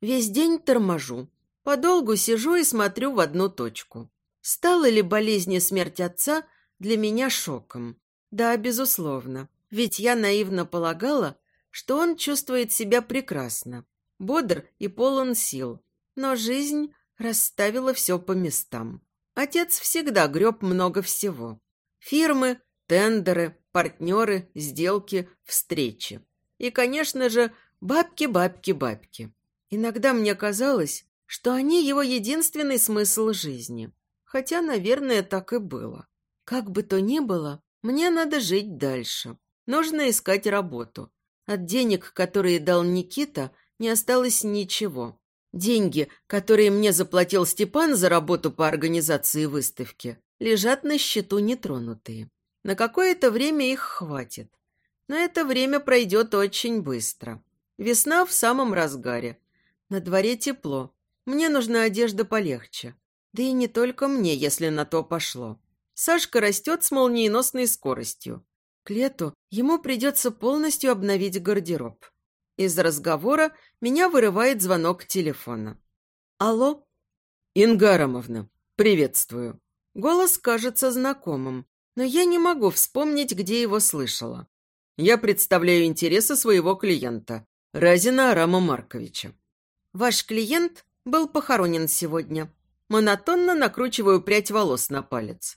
Весь день торможу. Подолгу сижу и смотрю в одну точку. Стала ли болезнь и смерть отца для меня шоком. Да, безусловно. Ведь я наивно полагала, что он чувствует себя прекрасно, бодр и полон сил. Но жизнь расставила все по местам. Отец всегда греб много всего. Фирмы, тендеры, партнеры, сделки, встречи. И, конечно же, бабки, бабки, бабки. Иногда мне казалось, что они его единственный смысл жизни. Хотя, наверное, так и было. Как бы то ни было, мне надо жить дальше. Нужно искать работу. От денег, которые дал Никита, не осталось ничего. Деньги, которые мне заплатил Степан за работу по организации выставки, лежат на счету нетронутые. На какое-то время их хватит. Но это время пройдет очень быстро. Весна в самом разгаре. На дворе тепло. Мне нужна одежда полегче. Да и не только мне, если на то пошло. Сашка растет с молниеносной скоростью. К лету ему придется полностью обновить гардероб. Из разговора меня вырывает звонок телефона. «Алло?» «Инга Арамовна, приветствую». Голос кажется знакомым, но я не могу вспомнить, где его слышала. Я представляю интересы своего клиента, Разина Арама Марковича. Ваш клиент был похоронен сегодня. Монотонно накручиваю прядь волос на палец.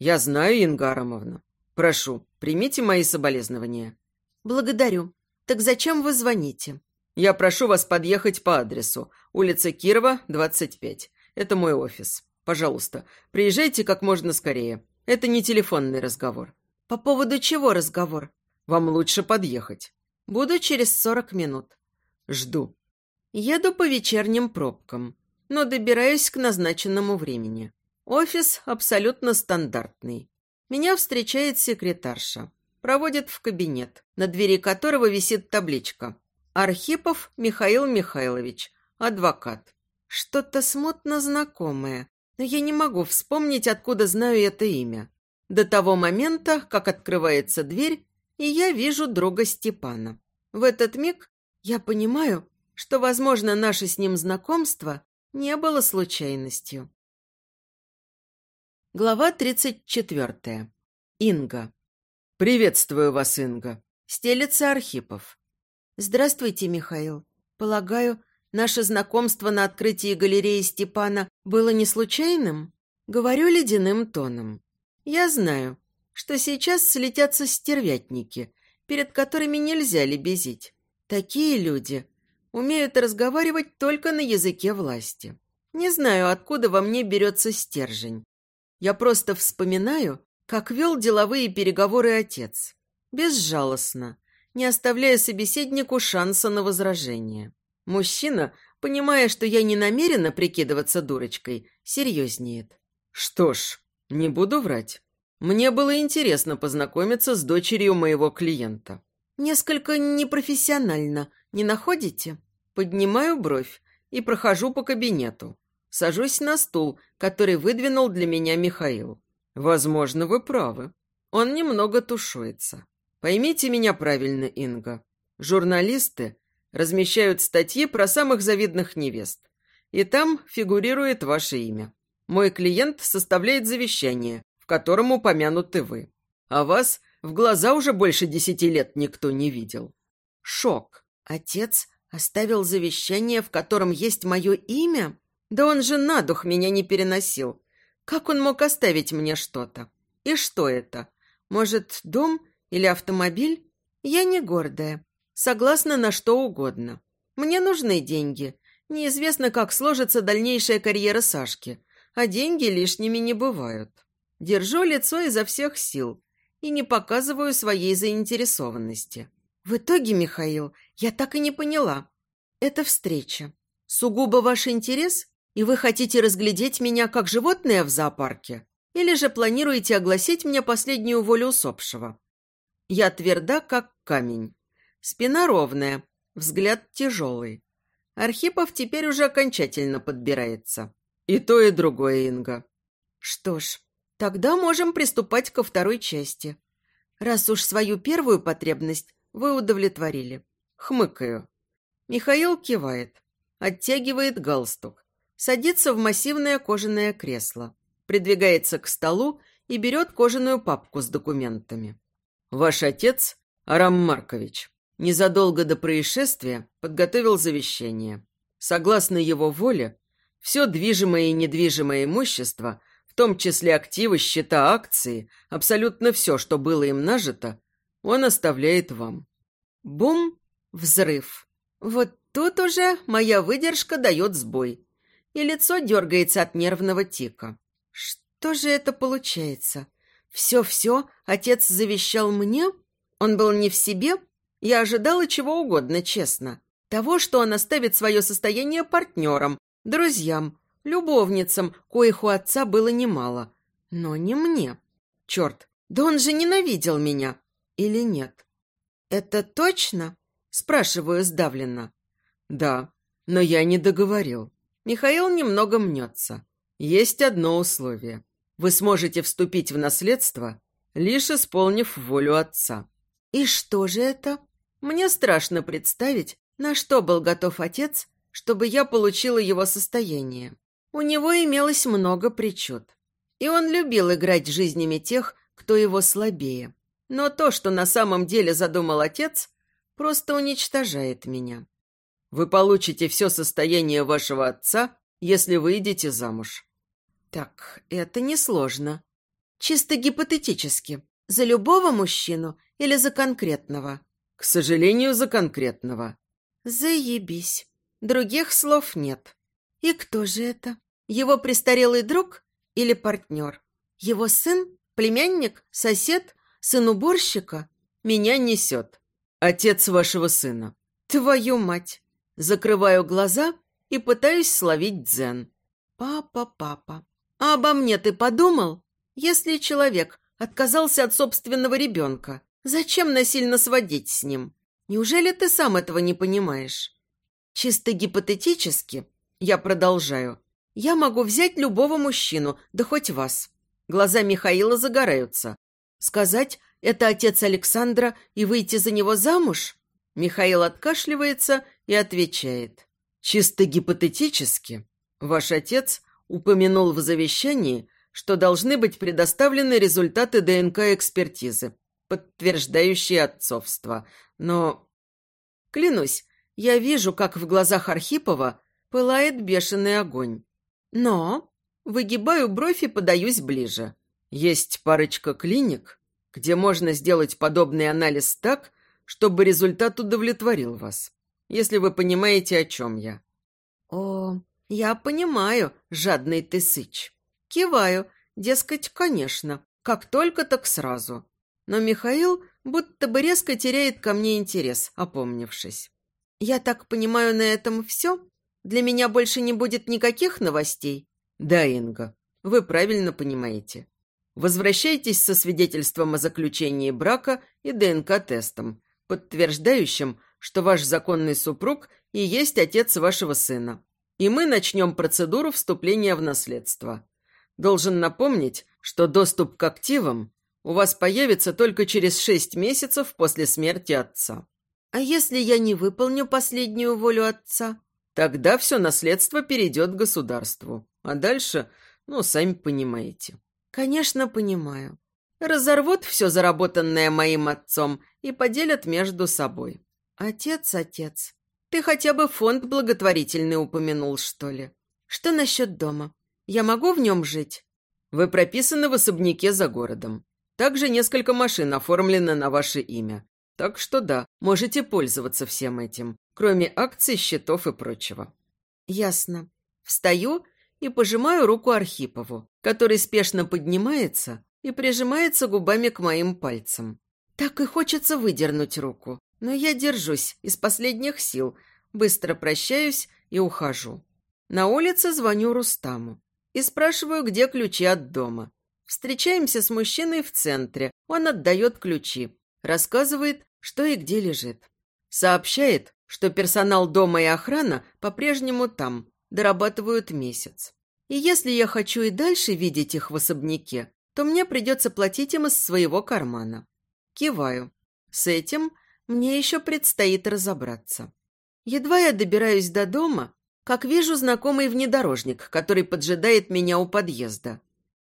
«Я знаю, Инга Арамовна. Прошу, примите мои соболезнования». «Благодарю. Так зачем вы звоните?» «Я прошу вас подъехать по адресу. Улица Кирова, 25. Это мой офис. Пожалуйста, приезжайте как можно скорее. Это не телефонный разговор». «По поводу чего разговор?» «Вам лучше подъехать». «Буду через сорок минут». «Жду». Еду по вечерним пробкам, но добираюсь к назначенному времени. Офис абсолютно стандартный. Меня встречает секретарша. Проводит в кабинет, на двери которого висит табличка. Архипов Михаил Михайлович, адвокат. Что-то смутно знакомое, но я не могу вспомнить, откуда знаю это имя. До того момента, как открывается дверь, и я вижу друга Степана. В этот миг я понимаю, что, возможно, наше с ним знакомство не было случайностью. Глава 34. Инга. «Приветствую вас, Инга!» Стелится Архипов. «Здравствуйте, Михаил. Полагаю, наше знакомство на открытии галереи Степана было не случайным?» Говорю ледяным тоном. «Я знаю, что сейчас слетятся стервятники, перед которыми нельзя лебезить. Такие люди умеют разговаривать только на языке власти. Не знаю, откуда во мне берется стержень. Я просто вспоминаю, как вел деловые переговоры отец. Безжалостно, не оставляя собеседнику шанса на возражение. Мужчина, понимая, что я не намерена прикидываться дурочкой, серьезнеет. «Что ж, не буду врать. Мне было интересно познакомиться с дочерью моего клиента». «Несколько непрофессионально, не находите?» Поднимаю бровь и прохожу по кабинету. Сажусь на стул, который выдвинул для меня Михаил. Возможно, вы правы. Он немного тушуется. Поймите меня правильно, Инга. Журналисты размещают статьи про самых завидных невест. И там фигурирует ваше имя. Мой клиент составляет завещание, в котором упомянуты вы. А вас в глаза уже больше десяти лет никто не видел. Шок. Отец оставил завещание, в котором есть мое имя? Да он же на дух меня не переносил. Как он мог оставить мне что-то? И что это? Может, дом или автомобиль? Я не гордая. Согласна на что угодно. Мне нужны деньги. Неизвестно, как сложится дальнейшая карьера Сашки, а деньги лишними не бывают. Держу лицо изо всех сил и не показываю своей заинтересованности. В итоге, Михаил, я так и не поняла. Это встреча. Сугубо ваш интерес, и вы хотите разглядеть меня как животное в зоопарке? Или же планируете огласить мне последнюю волю усопшего? Я тверда, как камень. Спина ровная, взгляд тяжелый. Архипов теперь уже окончательно подбирается. И то, и другое, Инга. Что ж, тогда можем приступать ко второй части. Раз уж свою первую потребность вы удовлетворили. Хмыкаю. Михаил кивает, оттягивает галстук, садится в массивное кожаное кресло, придвигается к столу и берет кожаную папку с документами. Ваш отец, Арам Маркович, незадолго до происшествия подготовил завещание. Согласно его воле, все движимое и недвижимое имущество, в том числе активы, счета, акции, абсолютно все, что было им нажито, он оставляет вам. Бум! Взрыв. Вот тут уже моя выдержка дает сбой. И лицо дергается от нервного тика. Что же это получается? Все-все отец завещал мне? Он был не в себе? Я ожидала чего угодно, честно. Того, что он оставит свое состояние партнерам, друзьям, любовницам, коих у отца было немало. Но не мне. Черт, да он же ненавидел меня. Или нет? «Это точно?» – спрашиваю сдавленно. «Да, но я не договорил». Михаил немного мнется. «Есть одно условие. Вы сможете вступить в наследство, лишь исполнив волю отца». «И что же это?» Мне страшно представить, на что был готов отец, чтобы я получила его состояние. У него имелось много причуд. И он любил играть жизнями тех, кто его слабее. Но то, что на самом деле задумал отец, просто уничтожает меня. Вы получите все состояние вашего отца, если выйдете замуж. Так, это несложно. Чисто гипотетически. За любого мужчину или за конкретного? К сожалению, за конкретного. Заебись. Других слов нет. И кто же это? Его престарелый друг или партнер? Его сын? Племянник? Сосед? Сын уборщика? Меня несет. Отец вашего сына. Твою мать! Закрываю глаза и пытаюсь словить дзен. Папа, папа. А обо мне ты подумал? Если человек отказался от собственного ребенка, зачем насильно сводить с ним? Неужели ты сам этого не понимаешь? Чисто гипотетически, я продолжаю, я могу взять любого мужчину, да хоть вас. Глаза Михаила загораются. Сказать «это отец Александра» и выйти за него замуж? Михаил откашливается и отвечает. Чисто гипотетически, ваш отец упомянул в завещании, что должны быть предоставлены результаты ДНК-экспертизы, подтверждающие отцовство. Но, клянусь, я вижу, как в глазах Архипова пылает бешеный огонь. Но выгибаю бровь и подаюсь ближе. Есть парочка клиник, где можно сделать подобный анализ так, чтобы результат удовлетворил вас, если вы понимаете, о чем я. О, я понимаю, жадный ты сыч. Киваю, дескать, конечно, как только, так сразу. Но Михаил будто бы резко теряет ко мне интерес, опомнившись. Я так понимаю, на этом все? Для меня больше не будет никаких новостей? Да, Инга, вы правильно понимаете. Возвращайтесь со свидетельством о заключении брака и ДНК-тестом, подтверждающим, что ваш законный супруг и есть отец вашего сына. И мы начнем процедуру вступления в наследство. Должен напомнить, что доступ к активам у вас появится только через шесть месяцев после смерти отца. А если я не выполню последнюю волю отца? Тогда все наследство перейдет государству. А дальше, ну, сами понимаете. Конечно, понимаю. Разорвут все заработанное моим отцом и поделят между собой. Отец, отец, ты хотя бы фонд благотворительный упомянул, что ли? Что насчет дома? Я могу в нем жить? Вы прописаны в особняке за городом. Также несколько машин оформлены на ваше имя. Так что да, можете пользоваться всем этим, кроме акций, счетов и прочего. Ясно. Встаю и пожимаю руку Архипову, который спешно поднимается и прижимается губами к моим пальцам. Так и хочется выдернуть руку, но я держусь из последних сил, быстро прощаюсь и ухожу. На улице звоню Рустаму и спрашиваю, где ключи от дома. Встречаемся с мужчиной в центре, он отдает ключи, рассказывает, что и где лежит. Сообщает, что персонал дома и охрана по-прежнему там, дорабатывают месяц. И если я хочу и дальше видеть их в особняке, то мне придется платить им из своего кармана. Киваю. С этим мне еще предстоит разобраться. Едва я добираюсь до дома, как вижу знакомый внедорожник, который поджидает меня у подъезда.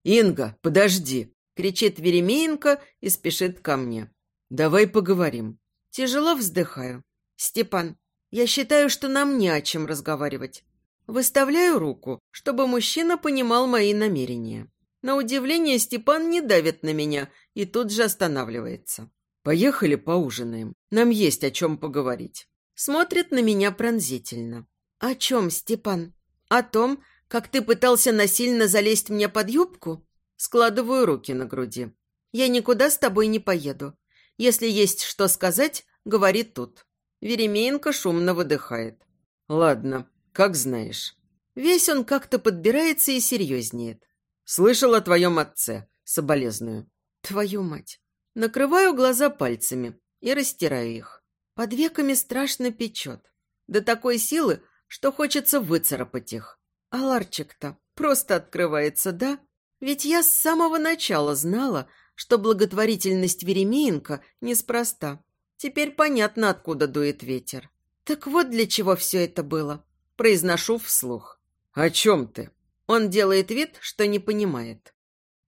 «Инга, подожди!» – кричит Веремеенко и спешит ко мне. «Давай поговорим». Тяжело вздыхаю. «Степан, я считаю, что нам не о чем разговаривать. Выставляю руку, чтобы мужчина понимал мои намерения. На удивление Степан не давит на меня и тут же останавливается. «Поехали поужинаем. Нам есть о чем поговорить». Смотрит на меня пронзительно. «О чем, Степан? О том, как ты пытался насильно залезть мне под юбку?» Складываю руки на груди. «Я никуда с тобой не поеду. Если есть что сказать, говори тут». Веремеенко шумно выдыхает. «Ладно, как знаешь». Весь он как-то подбирается и серьезнеет. «Слышал о твоем отце. Соболезную». «Твою мать». Накрываю глаза пальцами и растираю их. Под веками страшно печет. До такой силы, что хочется выцарапать их. А ларчик-то просто открывается, да? Ведь я с самого начала знала, что благотворительность Веремеенко неспроста. Теперь понятно, откуда дует ветер. Так вот для чего все это было. Произношу вслух. «О чем ты?» Он делает вид, что не понимает.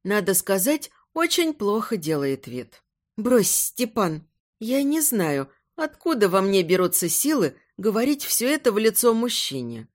Надо сказать, очень плохо делает вид. «Брось, Степан, я не знаю, откуда во мне берутся силы говорить все это в лицо мужчине.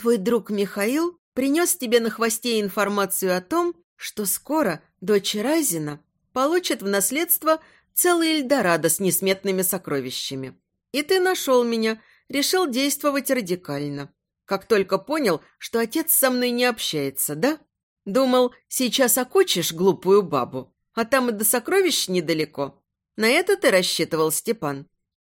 Твой друг Михаил принес тебе на хвосте информацию о том, что скоро дочь Разина получит в наследство целый Эльдорадо с несметными сокровищами. И ты нашел меня, решил действовать радикально. Как только понял, что отец со мной не общается, да? Думал, сейчас окучишь глупую бабу, а там и до сокровищ недалеко. На это ты рассчитывал, Степан.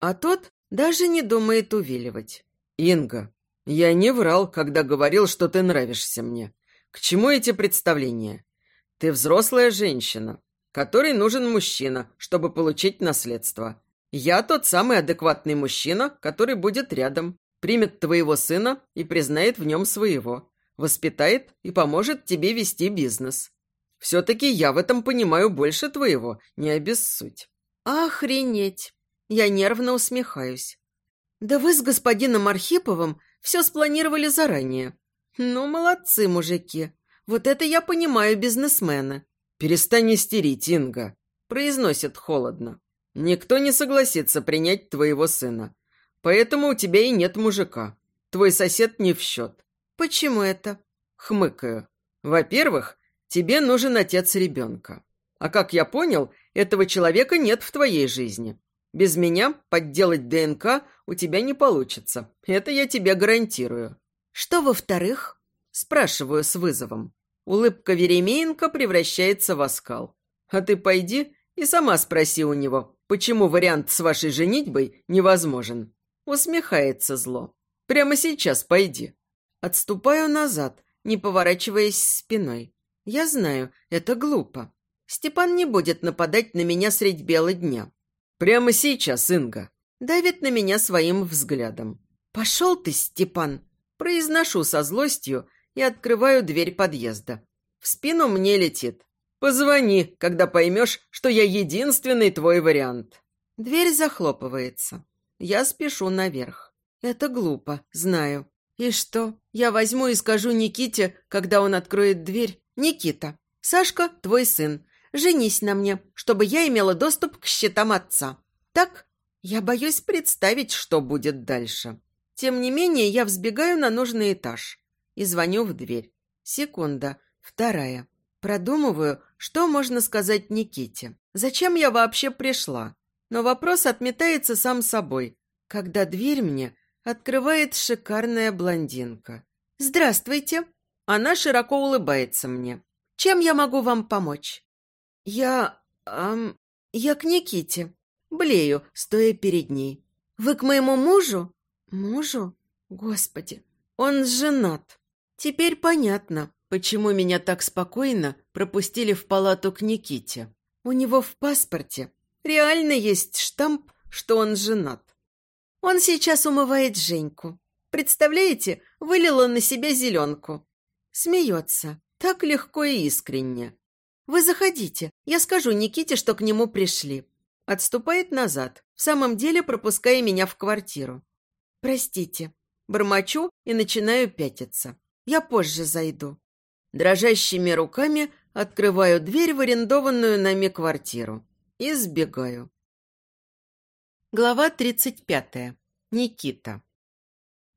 А тот даже не думает увиливать. «Инга, я не врал, когда говорил, что ты нравишься мне. К чему эти представления? Ты взрослая женщина, которой нужен мужчина, чтобы получить наследство. Я тот самый адекватный мужчина, который будет рядом, примет твоего сына и признает в нем своего, воспитает и поможет тебе вести бизнес. Все-таки я в этом понимаю больше твоего, не обессудь». «Охренеть!» Я нервно усмехаюсь. «Да вы с господином Архиповым все спланировали заранее. Ну, молодцы, мужики. Вот это я понимаю бизнесмена». «Перестань истерить, Инга», – произносит холодно. «Никто не согласится принять твоего сына. Поэтому у тебя и нет мужика. Твой сосед не в счет». «Почему это?» – хмыкаю. «Во-первых, тебе нужен отец ребенка. А как я понял, этого человека нет в твоей жизни. Без меня подделать ДНК у тебя не получится. Это я тебе гарантирую. Что во-вторых? Спрашиваю с вызовом. Улыбка Веремеенко превращается в оскал. А ты пойди и сама спроси у него, почему вариант с вашей женитьбой невозможен. Усмехается зло. Прямо сейчас пойди. Отступаю назад, не поворачиваясь спиной. Я знаю, это глупо. Степан не будет нападать на меня средь бела дня. Прямо сейчас, Инга. Давит на меня своим взглядом. «Пошел ты, Степан!» Произношу со злостью и открываю дверь подъезда. В спину мне летит. «Позвони, когда поймешь, что я единственный твой вариант». Дверь захлопывается. Я спешу наверх. Это глупо, знаю. И что? Я возьму и скажу Никите, когда он откроет дверь. «Никита, Сашка – твой сын. Женись на мне, чтобы я имела доступ к счетам отца. Так? Я боюсь представить, что будет дальше. Тем не менее, я взбегаю на нужный этаж и звоню в дверь. Секунда, вторая. Продумываю, что можно сказать Никите. Зачем я вообще пришла? Но вопрос отметается сам собой, когда дверь мне открывает шикарная блондинка. «Здравствуйте!» Она широко улыбается мне. «Чем я могу вам помочь?» «Я... Эм, я к Никите. Блею, стоя перед ней. Вы к моему мужу?» «Мужу? Господи, он женат. Теперь понятно, почему меня так спокойно пропустили в палату к Никите. У него в паспорте реально есть штамп, что он женат. Он сейчас умывает Женьку. Представляете, вылила на себя зеленку. Смеется. Так легко и искренне. Вы заходите. Я скажу Никите, что к нему пришли. Отступает назад, в самом деле пропуская меня в квартиру. Простите. Бормочу и начинаю пятиться. Я позже зайду. Дрожащими руками открываю дверь в арендованную нами квартиру и сбегаю. Глава 35. Никита.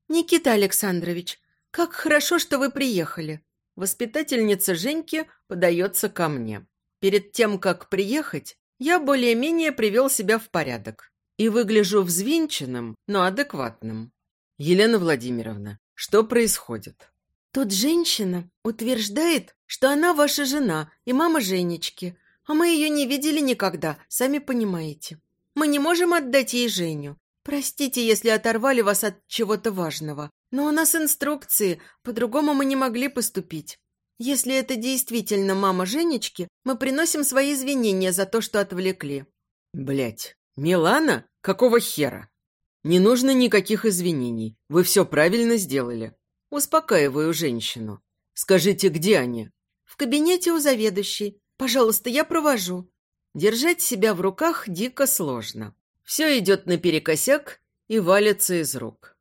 «Никита Александрович, как хорошо, что вы приехали!» Воспитательница Женьки подается ко мне. Перед тем, как приехать, я более-менее привел себя в порядок и выгляжу взвинченным, но адекватным. «Елена Владимировна, что происходит?» «Тут женщина утверждает, что она ваша жена и мама Женечки, а мы ее не видели никогда, сами понимаете. Мы не можем отдать ей Женю. Простите, если оторвали вас от чего-то важного. Но у нас инструкции, по-другому мы не могли поступить. Если это действительно мама Женечки, мы приносим свои извинения за то, что отвлекли». Блять, Милана? Какого хера? Не нужно никаких извинений. Вы все правильно сделали. Успокаиваю женщину. Скажите, где они? В кабинете у заведующей. Пожалуйста, я провожу. Держать себя в руках дико сложно. Все идет наперекосяк и валится из рук.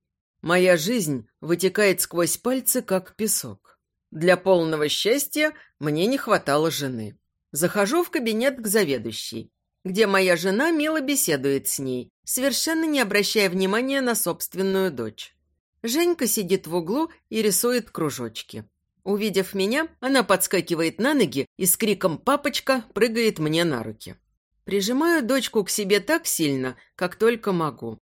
Моя жизнь вытекает сквозь пальцы, как песок. Для полного счастья мне не хватало жены. Захожу в кабинет к заведующей, где моя жена мило беседует с ней, совершенно не обращая внимания на собственную дочь. Женька сидит в углу и рисует кружочки. Увидев меня, она подскакивает на ноги и с криком «Папочка!» прыгает мне на руки. Прижимаю дочку к себе так сильно, как только могу.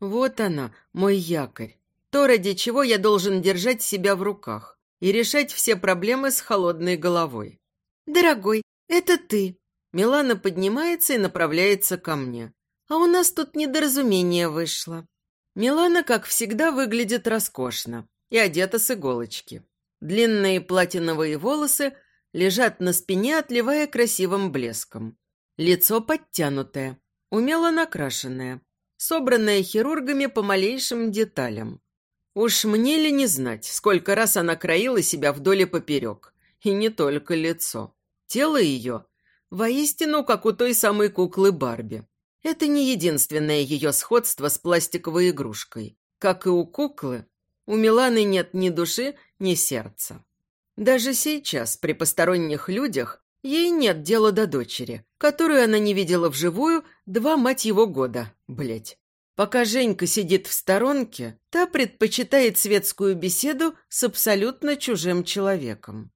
Вот она, мой якорь. То, ради чего я должен держать себя в руках и решать все проблемы с холодной головой. «Дорогой, это ты!» Милана поднимается и направляется ко мне. «А у нас тут недоразумение вышло». Милана, как всегда, выглядит роскошно и одета с иголочки. Длинные платиновые волосы лежат на спине, отливая красивым блеском. Лицо подтянутое, умело накрашенное, собранное хирургами по малейшим деталям. Уж мне ли не знать, сколько раз она краила себя вдоль и поперек. И не только лицо. Тело ее воистину как у той самой куклы Барби. Это не единственное ее сходство с пластиковой игрушкой. Как и у куклы, у Миланы нет ни души, ни сердца. Даже сейчас, при посторонних людях, ей нет дела до дочери, которую она не видела вживую два, мать его, года, блять. Пока Женька сидит в сторонке, та предпочитает светскую беседу с абсолютно чужим человеком.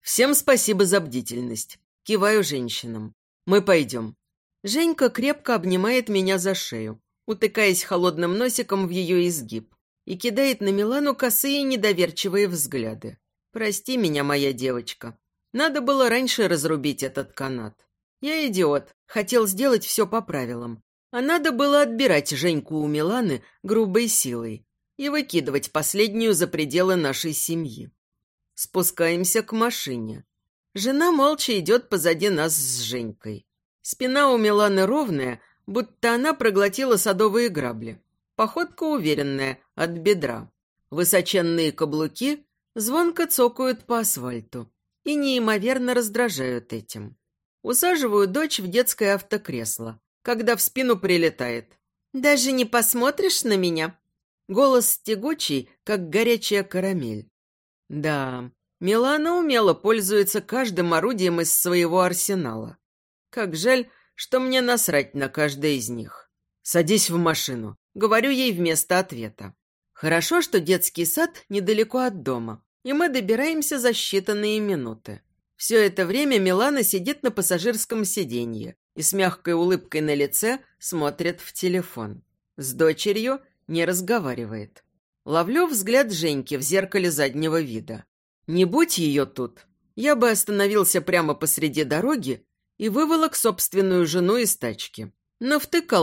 Всем спасибо за бдительность. Киваю женщинам. Мы пойдем. Женька крепко обнимает меня за шею, утыкаясь холодным носиком в ее изгиб, и кидает на Милану косые недоверчивые взгляды. «Прости меня, моя девочка. Надо было раньше разрубить этот канат. Я идиот, хотел сделать все по правилам. А надо было отбирать Женьку у Миланы грубой силой и выкидывать последнюю за пределы нашей семьи. Спускаемся к машине. Жена молча идет позади нас с Женькой. Спина у Миланы ровная, будто она проглотила садовые грабли. Походка уверенная, от бедра. Высоченные каблуки звонко цокают по асфальту и неимоверно раздражают этим. Усаживаю дочь в детское автокресло, когда в спину прилетает. «Даже не посмотришь на меня?» Голос тягучий, как горячая карамель. Да, Милана умело пользуется каждым орудием из своего арсенала. Как жаль, что мне насрать на каждое из них. Садись в машину. Говорю ей вместо ответа. Хорошо, что детский сад недалеко от дома, и мы добираемся за считанные минуты. Все это время Милана сидит на пассажирском сиденье и с мягкой улыбкой на лице смотрит в телефон. С дочерью не разговаривает. Ловлю взгляд Женьки в зеркале заднего вида. Не будь ее тут, я бы остановился прямо посреди дороги и выволок собственную жену из тачки. Но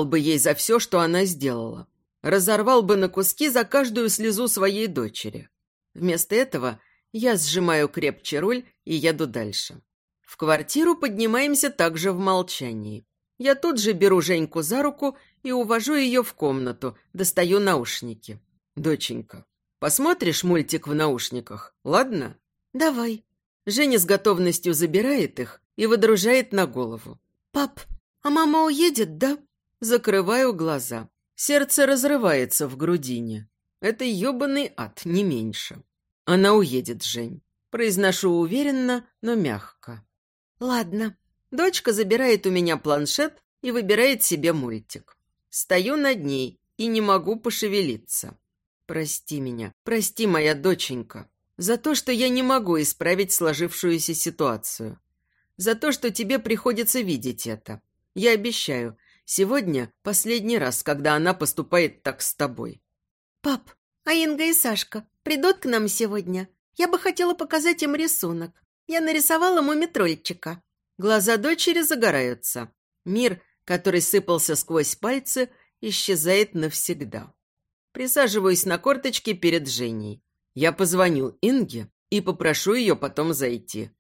бы ей за все, что она сделала. Разорвал бы на куски за каждую слезу своей дочери. Вместо этого я сжимаю крепче руль и еду дальше. В квартиру поднимаемся также в молчании. Я тут же беру Женьку за руку и увожу ее в комнату, достаю наушники. «Доченька, посмотришь мультик в наушниках, ладно?» «Давай». Женя с готовностью забирает их и выдружает на голову. «Пап, а мама уедет, да?» Закрываю глаза. Сердце разрывается в грудине. Это ёбаный ад, не меньше. Она уедет, Жень. Произношу уверенно, но мягко. «Ладно». Дочка забирает у меня планшет и выбирает себе мультик. Стою над ней и не могу пошевелиться. Прости меня, прости, моя доченька, за то, что я не могу исправить сложившуюся ситуацию. За то, что тебе приходится видеть это. Я обещаю, сегодня последний раз, когда она поступает так с тобой. «Пап, а Инга и Сашка придут к нам сегодня? Я бы хотела показать им рисунок. Я нарисовала мумитрольчика». Глаза дочери загораются. Мир, который сыпался сквозь пальцы, исчезает навсегда. Присаживаюсь на корточке перед Женей. Я позвоню Инге и попрошу ее потом зайти.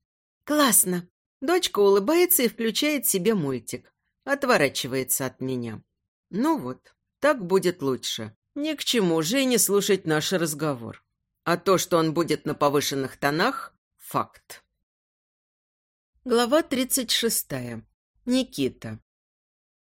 «Классно!» Дочка улыбается и включает себе мультик. Отворачивается от меня. Ну вот, так будет лучше. Ни к чему Жене слушать наш разговор. А то, что он будет на повышенных тонах – факт. Глава 36. Никита.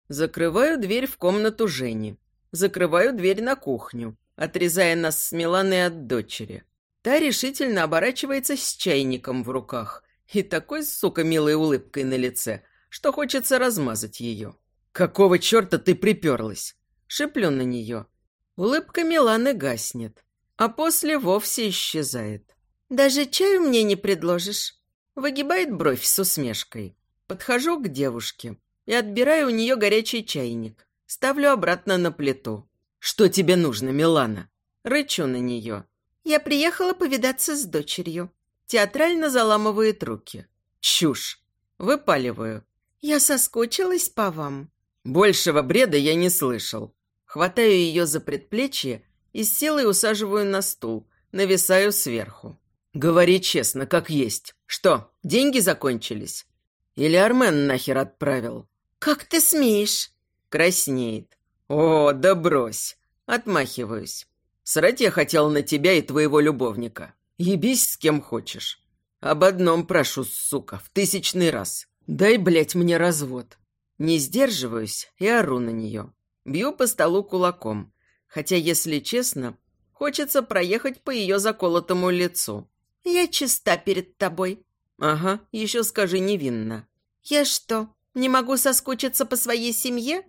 Закрываю дверь в комнату Жени. Закрываю дверь на кухню, отрезая нас с Миланой от дочери. Та решительно оборачивается с чайником в руках и такой, сука, милой улыбкой на лице, что хочется размазать ее. «Какого черта ты приперлась?» Шиплю на нее. Улыбка Миланы гаснет, а после вовсе исчезает. «Даже чаю мне не предложишь?» Выгибает бровь с усмешкой. Подхожу к девушке и отбираю у нее горячий чайник. Ставлю обратно на плиту. «Что тебе нужно, Милана?» Рычу на нее. «Я приехала повидаться с дочерью». Театрально заламывает руки. «Чушь!» Выпаливаю. «Я соскучилась по вам». Большего бреда я не слышал. Хватаю ее за предплечье и с силой усаживаю на стул, нависаю сверху. Говори честно, как есть. Что, деньги закончились? Или Армен нахер отправил? Как ты смеешь? Краснеет. О, да брось. Отмахиваюсь. Срать я хотел на тебя и твоего любовника. Ебись с кем хочешь. Об одном прошу, сука, в тысячный раз. Дай, блядь, мне развод. Не сдерживаюсь и ору на нее. Бью по столу кулаком. Хотя, если честно, хочется проехать по ее заколотому лицу. Я чиста перед тобой. Ага, еще скажи невинно. Я что, не могу соскучиться по своей семье?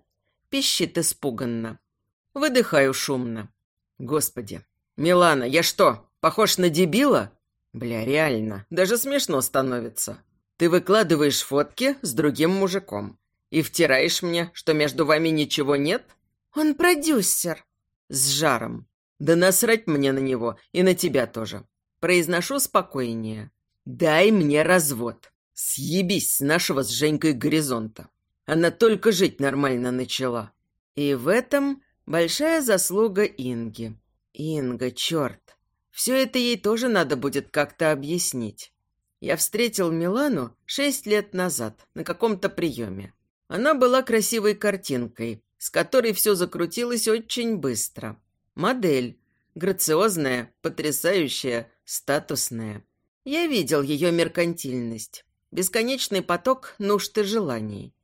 Пищит испуганно. Выдыхаю шумно. Господи, Милана, я что, похож на дебила? Бля, реально, даже смешно становится. Ты выкладываешь фотки с другим мужиком и втираешь мне, что между вами ничего нет? Он продюсер. С жаром. Да насрать мне на него и на тебя тоже. Произношу спокойнее. «Дай мне развод. Съебись с нашего с Женькой горизонта. Она только жить нормально начала». И в этом большая заслуга Инги. Инга, черт. Все это ей тоже надо будет как-то объяснить. Я встретил Милану шесть лет назад на каком-то приеме. Она была красивой картинкой, с которой все закрутилось очень быстро. Модель. Грациозная, потрясающая, статусная. Я видел ее меркантильность, бесконечный поток нужд и желаний.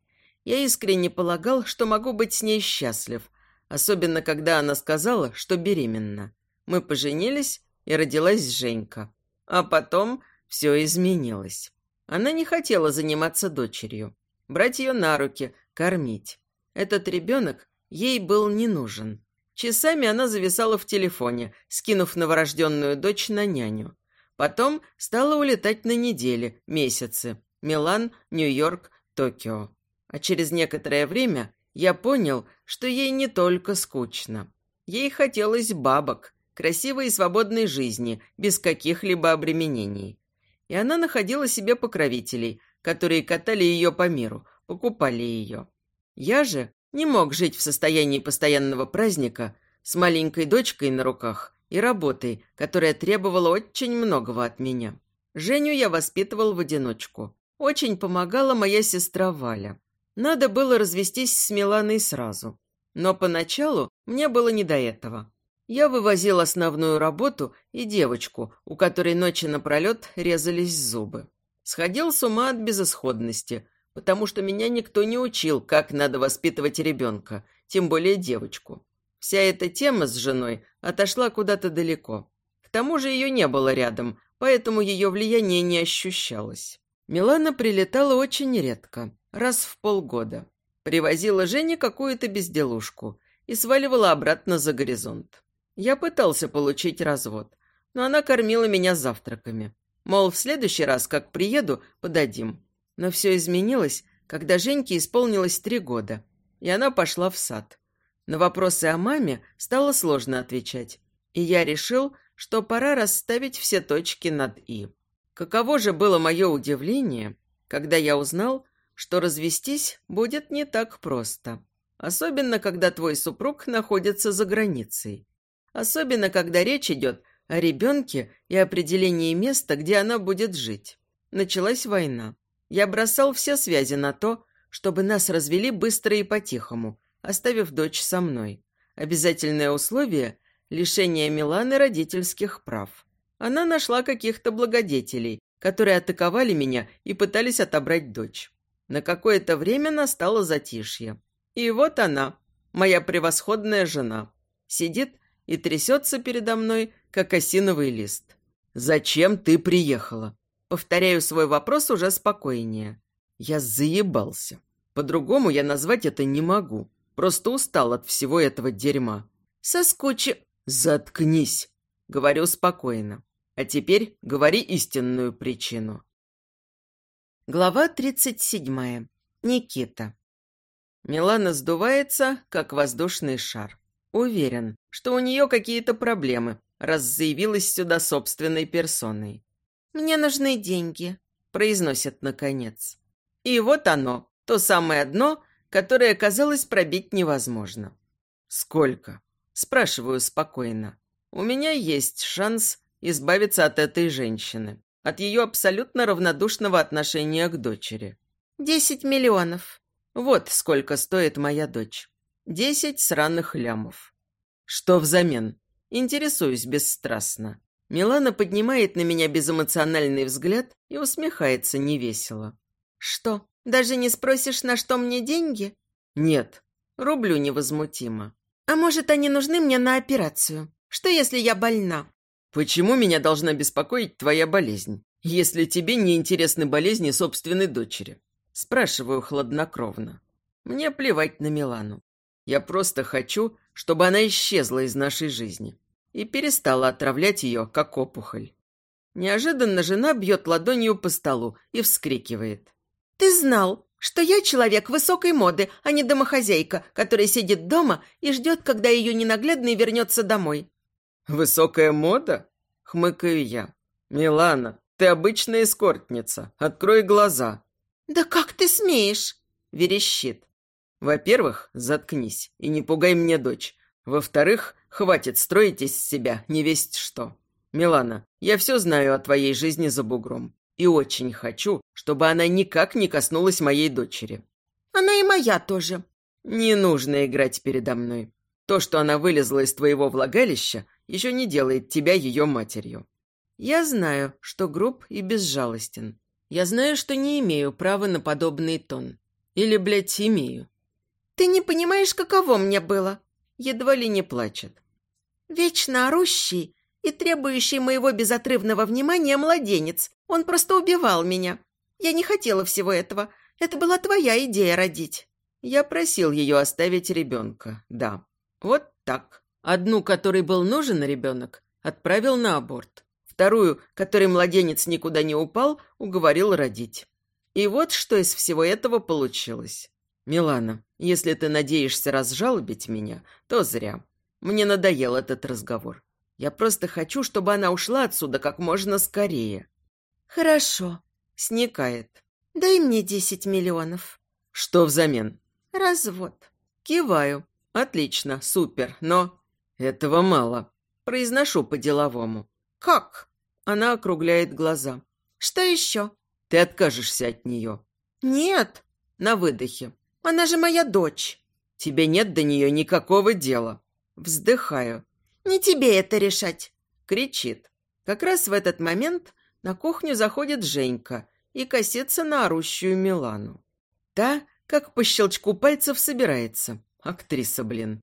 Я искренне полагал, что могу быть с ней счастлив, особенно когда она сказала, что беременна. Мы поженились, и родилась Женька. А потом все изменилось. Она не хотела заниматься дочерью, брать ее на руки, кормить. Этот ребенок ей был не нужен. Часами она зависала в телефоне, скинув новорожденную дочь на няню. Потом стала улетать на недели, месяцы. Милан, Нью-Йорк, Токио. А через некоторое время я понял, что ей не только скучно. Ей хотелось бабок, красивой и свободной жизни, без каких-либо обременений. И она находила себе покровителей, которые катали ее по миру, покупали ее. Я же не мог жить в состоянии постоянного праздника с маленькой дочкой на руках и работой, которая требовала очень многого от меня. Женю я воспитывал в одиночку. Очень помогала моя сестра Валя. Надо было развестись с Миланой сразу. Но поначалу мне было не до этого. Я вывозил основную работу и девочку, у которой ночи напролет резались зубы. Сходил с ума от безысходности, потому что меня никто не учил, как надо воспитывать ребенка, тем более девочку. Вся эта тема с женой отошла куда-то далеко. К тому же ее не было рядом, поэтому ее влияние не ощущалось. Милана прилетала очень редко, раз в полгода. Привозила Жене какую-то безделушку и сваливала обратно за горизонт. Я пытался получить развод, но она кормила меня завтраками. Мол, в следующий раз, как приеду, подадим. Но все изменилось, когда Женьке исполнилось три года, и она пошла в сад. На вопросы о маме стало сложно отвечать, и я решил, что пора расставить все точки над «и». Каково же было мое удивление, когда я узнал, что развестись будет не так просто. Особенно, когда твой супруг находится за границей. Особенно, когда речь идет о ребенке и определении места, где она будет жить. Началась война. Я бросал все связи на то, чтобы нас развели быстро и по-тихому, оставив дочь со мной. Обязательное условие – лишение Миланы родительских прав. Она нашла каких-то благодетелей, которые атаковали меня и пытались отобрать дочь. На какое-то время настало затишье. И вот она, моя превосходная жена, сидит и трясется передо мной, как осиновый лист. «Зачем ты приехала?» Повторяю свой вопрос уже спокойнее. Я заебался. По-другому я назвать это не могу. Просто устал от всего этого дерьма. Соскучи... Заткнись, говорю спокойно. А теперь говори истинную причину. Глава тридцать седьмая. Никита. Милана сдувается, как воздушный шар. Уверен, что у нее какие-то проблемы, раз заявилась сюда собственной персоной. «Мне нужны деньги», – произносит наконец. И вот оно, то самое дно, которое казалось пробить невозможно. «Сколько?» – спрашиваю спокойно. «У меня есть шанс избавиться от этой женщины, от ее абсолютно равнодушного отношения к дочери». «Десять миллионов». Вот сколько стоит моя дочь. Десять сраных лямов. Что взамен? Интересуюсь бесстрастно. Милана поднимает на меня безэмоциональный взгляд и усмехается невесело. «Что, даже не спросишь, на что мне деньги?» «Нет, рублю невозмутимо». «А может, они нужны мне на операцию? Что, если я больна?» «Почему меня должна беспокоить твоя болезнь, если тебе не интересны болезни собственной дочери?» Спрашиваю хладнокровно. Мне плевать на Милану. Я просто хочу, чтобы она исчезла из нашей жизни и перестала отравлять ее, как опухоль. Неожиданно жена бьет ладонью по столу и вскрикивает. «Ты знал, что я человек высокой моды, а не домохозяйка, которая сидит дома и ждет, когда ее ненаглядный вернется домой». «Высокая мода?» — хмыкаю я. «Милана, ты обычная эскортница. Открой глаза». «Да как ты смеешь?» — верещит. Во-первых, заткнись и не пугай мне дочь. Во-вторых, хватит строить из себя невесть что. Милана, я все знаю о твоей жизни за бугром. И очень хочу, чтобы она никак не коснулась моей дочери. Она и моя тоже. Не нужно играть передо мной. То, что она вылезла из твоего влагалища, еще не делает тебя ее матерью. Я знаю, что груб и безжалостен. Я знаю, что не имею права на подобный тон. Или, блядь, имею. Ты не понимаешь, каково мне было?» Едва ли не плачет. «Вечно орущий и требующий моего безотрывного внимания младенец. Он просто убивал меня. Я не хотела всего этого. Это была твоя идея родить». Я просил ее оставить ребенка, да. Вот так. Одну, которой был нужен ребенок, отправил на аборт. Вторую, которой младенец никуда не упал, уговорил родить. И вот что из всего этого получилось. «Милана, если ты надеешься разжалобить меня, то зря. Мне надоел этот разговор. Я просто хочу, чтобы она ушла отсюда как можно скорее». «Хорошо», — сникает. «Дай мне десять миллионов». «Что взамен?» «Развод». Киваю. «Отлично, супер, но...» «Этого мало». Произношу по-деловому. «Как?» Она округляет глаза. «Что еще?» «Ты откажешься от нее». «Нет». На выдохе. «Она же моя дочь». «Тебе нет до нее никакого дела». Вздыхаю. «Не тебе это решать!» Кричит. Как раз в этот момент на кухню заходит Женька и косится на орущую Милану. Та, как по щелчку пальцев, собирается. Актриса, блин.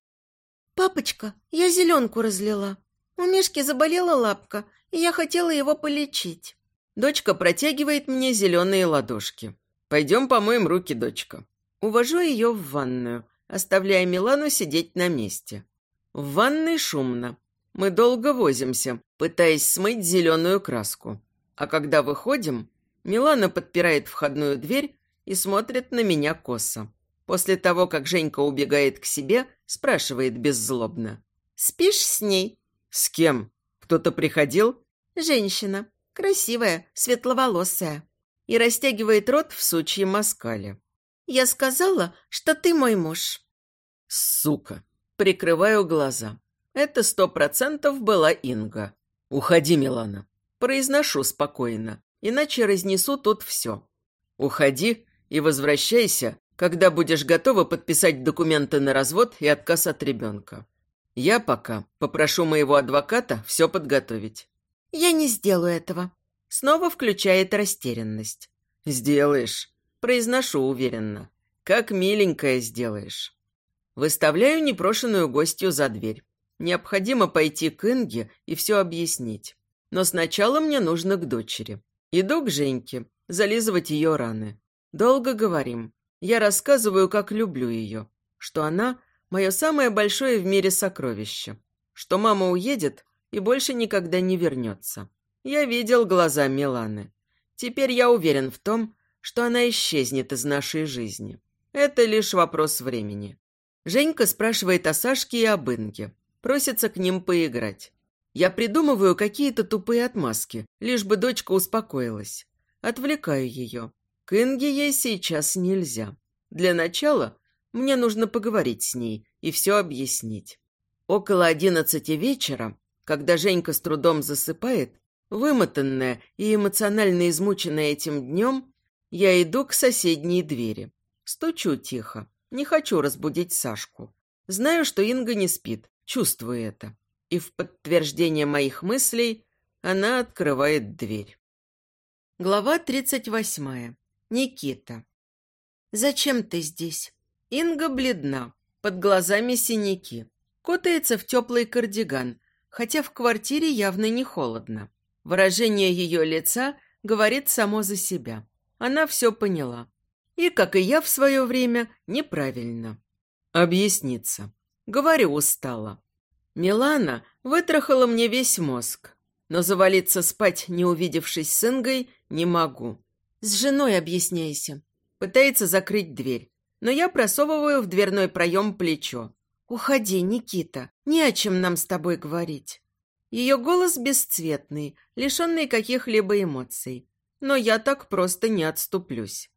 «Папочка, я зеленку разлила. У Мишки заболела лапка, и я хотела его полечить». Дочка протягивает мне зеленые ладошки. «Пойдем помоем руки, дочка». Увожу ее в ванную, оставляя Милану сидеть на месте. В ванной шумно. Мы долго возимся, пытаясь смыть зеленую краску. А когда выходим, Милана подпирает входную дверь и смотрит на меня косо. После того, как Женька убегает к себе, спрашивает беззлобно. «Спишь с ней?» «С кем? Кто-то приходил?» «Женщина. Красивая, светловолосая». И растягивает рот в сучьем москале. «Я сказала, что ты мой муж». «Сука!» Прикрываю глаза. Это сто процентов была Инга. «Уходи, Милана». Произношу спокойно, иначе разнесу тут все. «Уходи и возвращайся, когда будешь готова подписать документы на развод и отказ от ребенка. Я пока попрошу моего адвоката все подготовить». «Я не сделаю этого». Снова включает растерянность. «Сделаешь», – произношу уверенно. «Как миленькая сделаешь». Выставляю непрошенную гостью за дверь. Необходимо пойти к Инге и все объяснить. Но сначала мне нужно к дочери. Иду к Женьке, зализывать ее раны. Долго говорим. Я рассказываю, как люблю ее. Что она – мое самое большое в мире сокровище. Что мама уедет и больше никогда не вернется. Я видел глаза Миланы. Теперь я уверен в том, что она исчезнет из нашей жизни. Это лишь вопрос времени. Женька спрашивает о Сашке и об Инге. Просится к ним поиграть. Я придумываю какие-то тупые отмазки, лишь бы дочка успокоилась. Отвлекаю ее. К Инге ей сейчас нельзя. Для начала мне нужно поговорить с ней и все объяснить. Около одиннадцати вечера, когда Женька с трудом засыпает, вымотанная и эмоционально измученная этим днем, я иду к соседней двери. Стучу тихо. Не хочу разбудить Сашку. Знаю, что Инга не спит, чувствую это. И в подтверждение моих мыслей она открывает дверь. Глава тридцать восьмая. Никита. «Зачем ты здесь?» Инга бледна, под глазами синяки. Кутается в теплый кардиган, хотя в квартире явно не холодно. Выражение ее лица говорит само за себя. Она все поняла. И, как и я в свое время, неправильно. Объясниться. Говорю устало. Милана вытрахала мне весь мозг, но завалиться спать, не увидевшись с Ингой, не могу. С женой объясняйся. Пытается закрыть дверь, но я просовываю в дверной проем плечо. «Уходи, Никита, не о чем нам с тобой говорить». Ее голос бесцветный, лишенный каких-либо эмоций. Но я так просто не отступлюсь.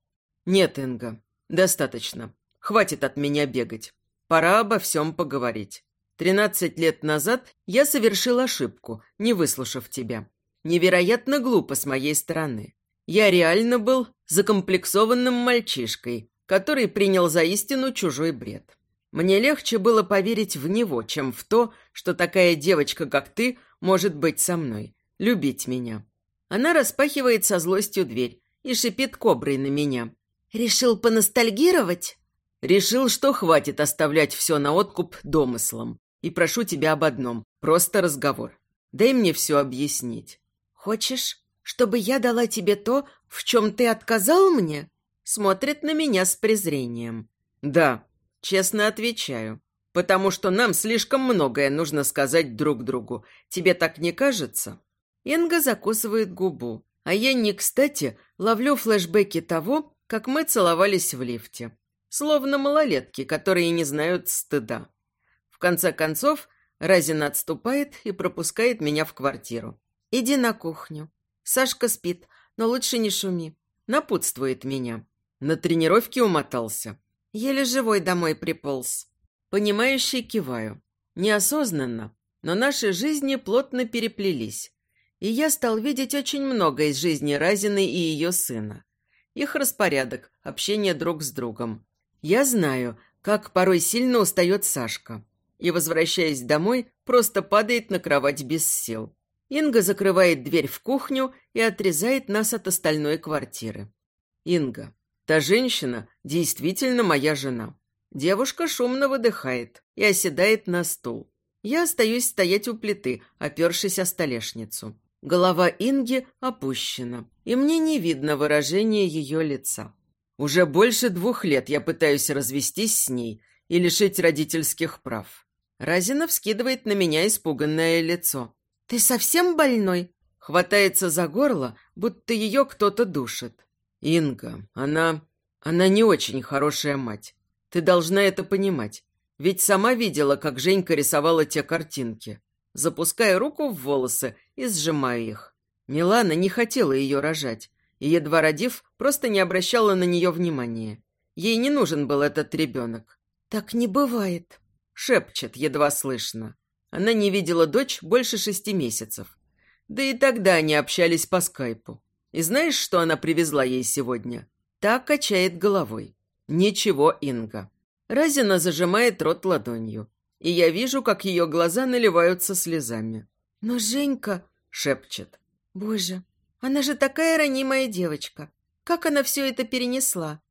«Нет, Инга, достаточно. Хватит от меня бегать. Пора обо всем поговорить. Тринадцать лет назад я совершил ошибку, не выслушав тебя. Невероятно глупо с моей стороны. Я реально был закомплексованным мальчишкой, который принял за истину чужой бред. Мне легче было поверить в него, чем в то, что такая девочка, как ты, может быть со мной, любить меня. Она распахивает со злостью дверь и шипит коброй на меня. «Решил поностальгировать?» «Решил, что хватит оставлять все на откуп домыслом. И прошу тебя об одном. Просто разговор. Дай мне все объяснить». «Хочешь, чтобы я дала тебе то, в чем ты отказал мне?» Смотрит на меня с презрением. «Да, честно отвечаю. Потому что нам слишком многое нужно сказать друг другу. Тебе так не кажется?» Инга закусывает губу. А я не кстати ловлю флешбеки того, как мы целовались в лифте. словно малолетки, которые не знают стыда. В конце концов, Разина отступает и пропускает меня в квартиру. «Иди на кухню. Сашка спит, но лучше не шуми». Напутствует меня. На тренировке умотался. Еле живой домой приполз. Понимающе киваю. Неосознанно, но наши жизни плотно переплелись. И я стал видеть очень много из жизни Разины и ее сына. Их распорядок, общение друг с другом. Я знаю, как порой сильно устает Сашка. И, возвращаясь домой, просто падает на кровать без сил. Инга закрывает дверь в кухню и отрезает нас от остальной квартиры. Инга, та женщина действительно моя жена. Девушка шумно выдыхает и оседает на стул. Я остаюсь стоять у плиты, опершись о столешницу. Голова Инги опущена, и мне не видно выражения ее лица. Уже больше двух лет я пытаюсь развестись с ней и лишить родительских прав. Разина вскидывает на меня испуганное лицо. «Ты совсем больной?» Хватается за горло, будто ее кто-то душит. «Инга, она... она не очень хорошая мать. Ты должна это понимать. Ведь сама видела, как Женька рисовала те картинки. Запуская руку в волосы и сжимая их. Милана не хотела ее рожать, и, едва родив, просто не обращала на нее внимания. Ей не нужен был этот ребенок. «Так не бывает», — шепчет, едва слышно. Она не видела дочь больше шести месяцев. Да и тогда они общались по скайпу. И знаешь, что она привезла ей сегодня? Так качает головой. Ничего, Инга. Разина зажимает рот ладонью. И я вижу, как ее глаза наливаются слезами. «Но Женька...» — шепчет. «Боже, она же такая ранимая девочка. Как она все это перенесла?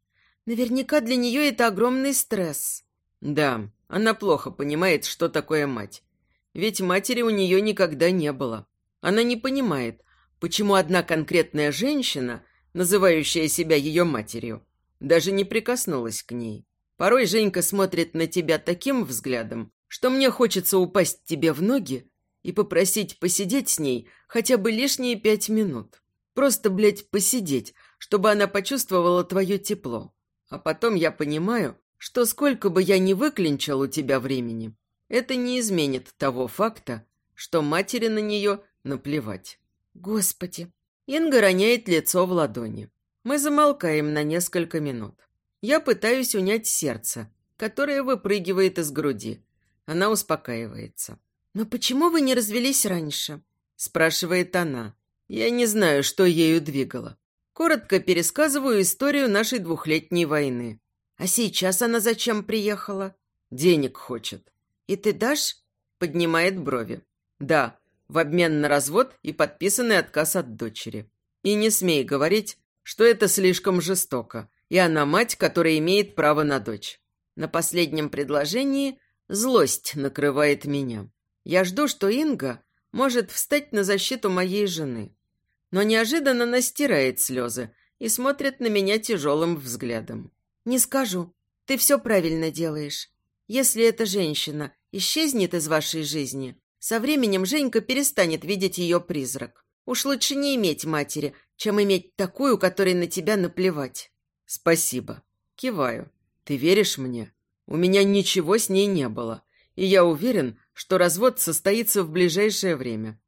Наверняка для нее это огромный стресс». Да, она плохо понимает, что такое мать. Ведь матери у нее никогда не было. Она не понимает, почему одна конкретная женщина, называющая себя ее матерью, даже не прикоснулась к ней. Порой Женька смотрит на тебя таким взглядом, что мне хочется упасть тебе в ноги и попросить посидеть с ней хотя бы лишние пять минут. Просто, блядь, посидеть, чтобы она почувствовала твое тепло. А потом я понимаю, что сколько бы я ни выклинчил у тебя времени, это не изменит того факта, что матери на нее наплевать. Господи! Инга роняет лицо в ладони. Мы замолкаем на несколько минут. Я пытаюсь унять сердце, которое выпрыгивает из груди. Она успокаивается. «Но почему вы не развелись раньше?» спрашивает она. Я не знаю, что ею двигало. Коротко пересказываю историю нашей двухлетней войны. А сейчас она зачем приехала? Денег хочет. «И ты дашь?» – поднимает брови. «Да, в обмен на развод и подписанный отказ от дочери. И не смей говорить, что это слишком жестоко, и она мать, которая имеет право на дочь». На последнем предложении злость накрывает меня. Я жду, что Инга может встать на защиту моей жены. Но неожиданно настирает слезы и смотрит на меня тяжелым взглядом. «Не скажу. Ты все правильно делаешь. Если эта женщина исчезнет из вашей жизни, со временем Женька перестанет видеть ее призрак. Уж лучше не иметь матери, чем иметь такую, которой на тебя наплевать. Спасибо. Киваю. Ты веришь мне? У меня ничего с ней не было, и я уверен, что развод состоится в ближайшее время.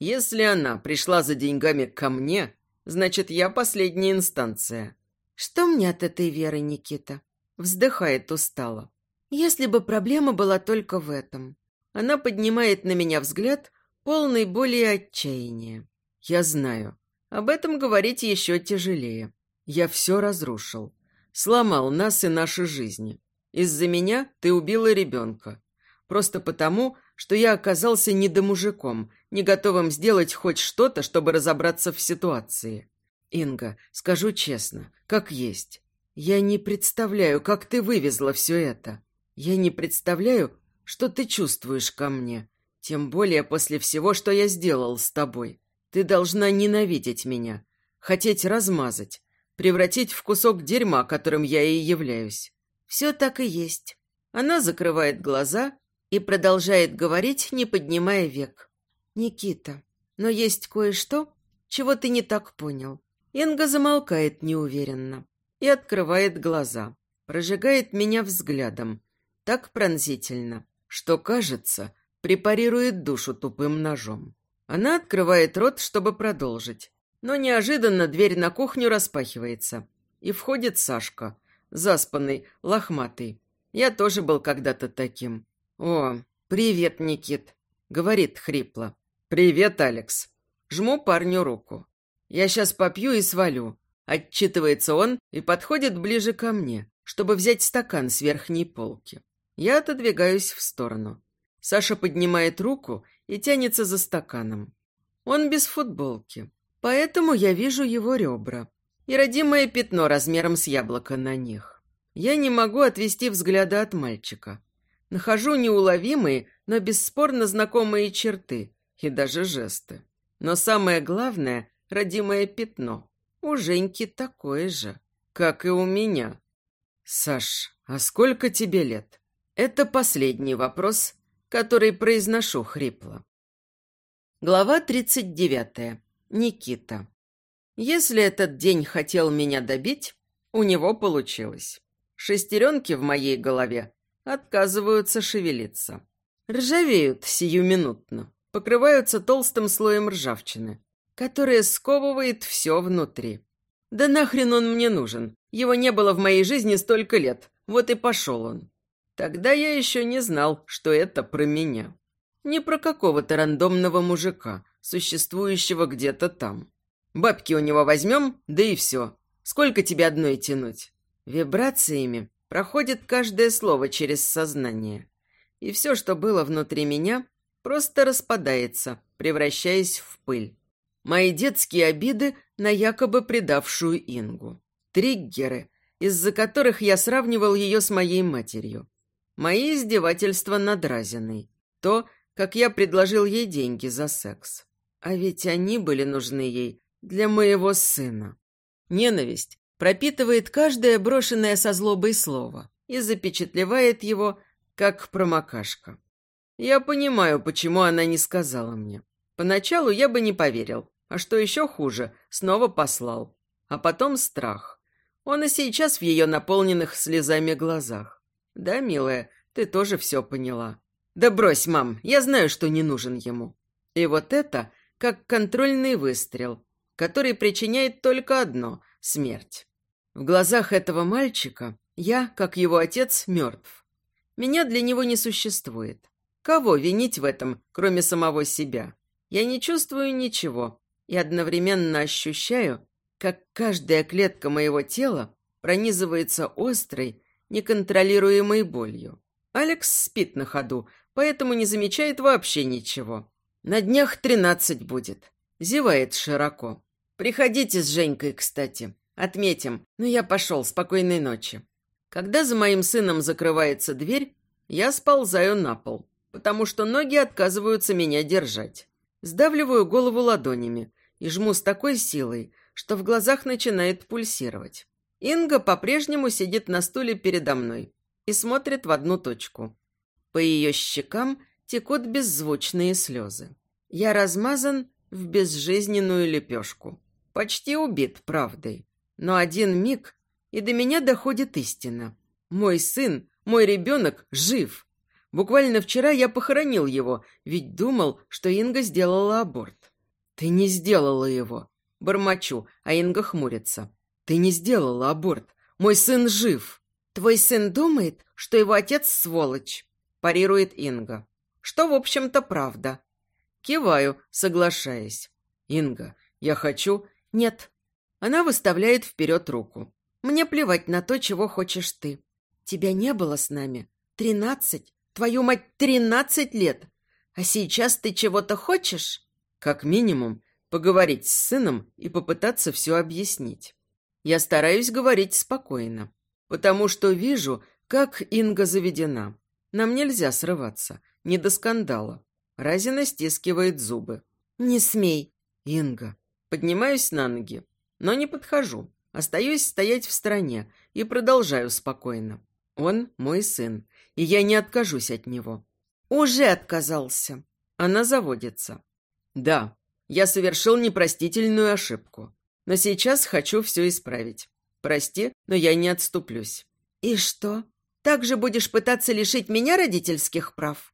Если она пришла за деньгами ко мне, значит, я последняя инстанция. Что мне от этой веры, Никита? Вздыхает устало. Если бы проблема была только в этом. Она поднимает на меня взгляд, полный боли и отчаяния. Я знаю. Об этом говорить еще тяжелее. Я все разрушил. Сломал нас и наши жизни. Из-за меня ты убила ребенка. Просто потому, что я оказался недомужиком, не готовым сделать хоть что-то, чтобы разобраться в ситуации. Инга, скажу честно, как есть. Я не представляю, как ты вывезла все это. Я не представляю, что ты чувствуешь ко мне, тем более после всего, что я сделал с тобой. Ты должна ненавидеть меня, хотеть размазать, превратить в кусок дерьма, которым я и являюсь. Все так и есть. Она закрывает глаза и продолжает говорить, не поднимая век. Никита, но есть кое-что, чего ты не так понял. Инга замолкает неуверенно и открывает глаза. прожигает меня взглядом, так пронзительно, что, кажется, препарирует душу тупым ножом. Она открывает рот, чтобы продолжить, но неожиданно дверь на кухню распахивается, и входит Сашка, заспанный, лохматый. Я тоже был когда-то таким. «О, привет, Никит», — говорит хрипло. «Привет, Алекс». Жму парню руку. «Я сейчас попью и свалю», — отчитывается он и подходит ближе ко мне, чтобы взять стакан с верхней полки. Я отодвигаюсь в сторону. Саша поднимает руку и тянется за стаканом. Он без футболки, поэтому я вижу его ребра и родимое пятно размером с яблоко на них. Я не могу отвести взгляда от мальчика. Нахожу неуловимые, но бесспорно знакомые черты и даже жесты. Но самое главное – родимое пятно. У Женьки такое же, как и у меня. «Саш, а сколько тебе лет?» Это последний вопрос, который произношу хрипло. Глава 39. Никита. Если этот день хотел меня добить, у него получилось. Шестеренки в моей голове отказываются шевелиться. Ржавеют сиюминутно, покрываются толстым слоем ржавчины, которая сковывает все внутри. Да нахрен он мне нужен? Его не было в моей жизни столько лет, вот и пошел он. Тогда я еще не знал, что это про меня. Не про какого-то рандомного мужика, существующего где-то там. Бабки у него возьмем, да и все. Сколько тебе одной тянуть? Вибрациями проходит каждое слово через сознание. И все, что было внутри меня, просто распадается, превращаясь в пыль. Мои детские обиды на якобы предавшую Ингу. Триггеры, из-за которых я сравнивал ее с моей матерью. Мои издевательства над Разиной. То, как я предложил ей деньги за секс. А ведь они были нужны ей для моего сына. Ненависть пропитывает каждое брошенное со злобой слово и запечатлевает его, как промокашка. Я понимаю, почему она не сказала мне. Поначалу я бы не поверил, а что еще хуже, снова послал. А потом страх. Он и сейчас в ее наполненных слезами глазах. Да, милая, ты тоже все поняла. Да брось, мам, я знаю, что не нужен ему. И вот это как контрольный выстрел, который причиняет только одно – смерть. В глазах этого мальчика я, как его отец, мертв. Меня для него не существует. Кого винить в этом, кроме самого себя? Я не чувствую ничего и одновременно ощущаю, как каждая клетка моего тела пронизывается острой, неконтролируемой болью. Алекс спит на ходу, поэтому не замечает вообще ничего. На днях тринадцать будет. Зевает широко. Приходите с Женькой, кстати. Отметим. Но я пошел. Спокойной ночи. Когда за моим сыном закрывается дверь, я сползаю на пол, потому что ноги отказываются меня держать. Сдавливаю голову ладонями и жму с такой силой, что в глазах начинает пульсировать. Инга по-прежнему сидит на стуле передо мной и смотрит в одну точку. По ее щекам текут беззвучные слезы. Я размазан в безжизненную лепешку. Почти убит правдой. Но один миг, и до меня доходит истина. Мой сын, мой ребенок жив. Буквально вчера я похоронил его, ведь думал, что Инга сделала аборт. Ты не сделала его. Бормочу, а Инга хмурится. Ты не сделала аборт. Мой сын жив. Твой сын думает, что его отец сволочь, парирует Инга. Что, в общем-то, правда. Киваю, соглашаясь. Инга, я хочу... Нет. Она выставляет вперед руку. Мне плевать на то, чего хочешь ты. Тебя не было с нами. Тринадцать. Твою мать, тринадцать лет. А сейчас ты чего-то хочешь? Как минимум, поговорить с сыном и попытаться все объяснить. Я стараюсь говорить спокойно, потому что вижу, как Инга заведена. Нам нельзя срываться, не до скандала. Разина стискивает зубы. «Не смей!» «Инга!» Поднимаюсь на ноги, но не подхожу. Остаюсь стоять в стороне и продолжаю спокойно. Он мой сын, и я не откажусь от него. «Уже отказался!» Она заводится. «Да, я совершил непростительную ошибку. Но сейчас хочу все исправить. Прости, но я не отступлюсь. «И что? Так же будешь пытаться лишить меня родительских прав?»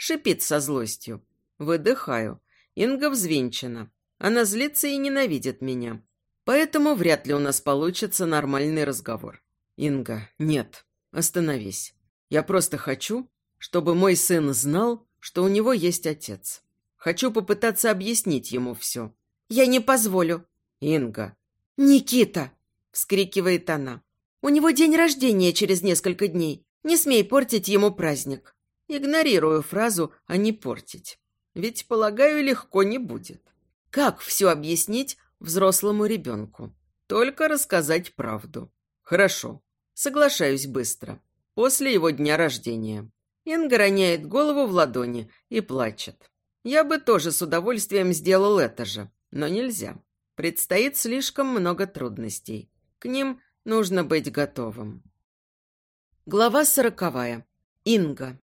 Шипит со злостью. Выдыхаю. Инга взвинчена. Она злится и ненавидит меня. Поэтому вряд ли у нас получится нормальный разговор. Инга, нет, остановись. Я просто хочу, чтобы мой сын знал, что у него есть отец. Хочу попытаться объяснить ему все. Я не позволю. Инга. Никита! Вскрикивает она. У него день рождения через несколько дней. Не смей портить ему праздник. Игнорирую фразу «а не портить». Ведь, полагаю, легко не будет. Как все объяснить взрослому ребенку? Только рассказать правду. Хорошо. Соглашаюсь быстро. После его дня рождения. Инга роняет голову в ладони и плачет. Я бы тоже с удовольствием сделал это же, но нельзя. Предстоит слишком много трудностей. К ним нужно быть готовым. Глава сороковая. Инга.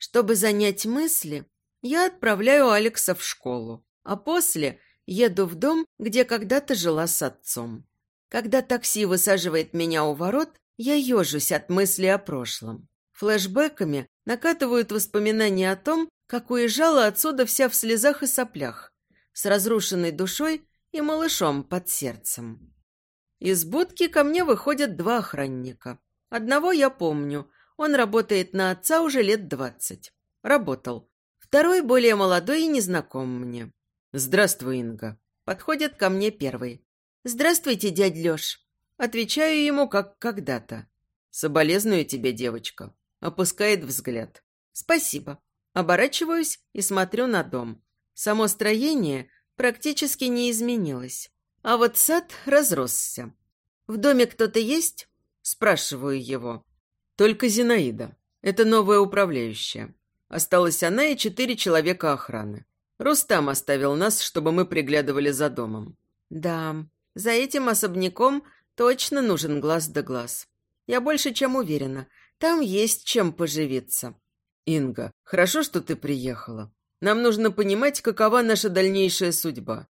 Чтобы занять мысли, я отправляю Алекса в школу, а после еду в дом, где когда-то жила с отцом. Когда такси высаживает меня у ворот, я ежусь от мысли о прошлом. Флэшбэками накатывают воспоминания о том, как уезжала отсюда вся в слезах и соплях, с разрушенной душой и малышом под сердцем. Из будки ко мне выходят два охранника. Одного я помню, он работает на отца уже лет двадцать. Работал. Второй более молодой и незнаком мне. «Здравствуй, Инга». Подходит ко мне первый. «Здравствуйте, дядь Лёш». Отвечаю ему, как когда-то. «Соболезную тебе, девочка». Опускает взгляд. «Спасибо». Оборачиваюсь и смотрю на дом. Само строение практически не изменилось. А вот сад разросся. «В доме кто-то есть?» Спрашиваю его. «Только Зинаида. Это новая управляющая. Осталась она и четыре человека охраны. Рустам оставил нас, чтобы мы приглядывали за домом. Да, за этим особняком точно нужен глаз да глаз. Я больше чем уверена, там есть чем поживиться. Инга, хорошо, что ты приехала. Нам нужно понимать, какова наша дальнейшая судьба.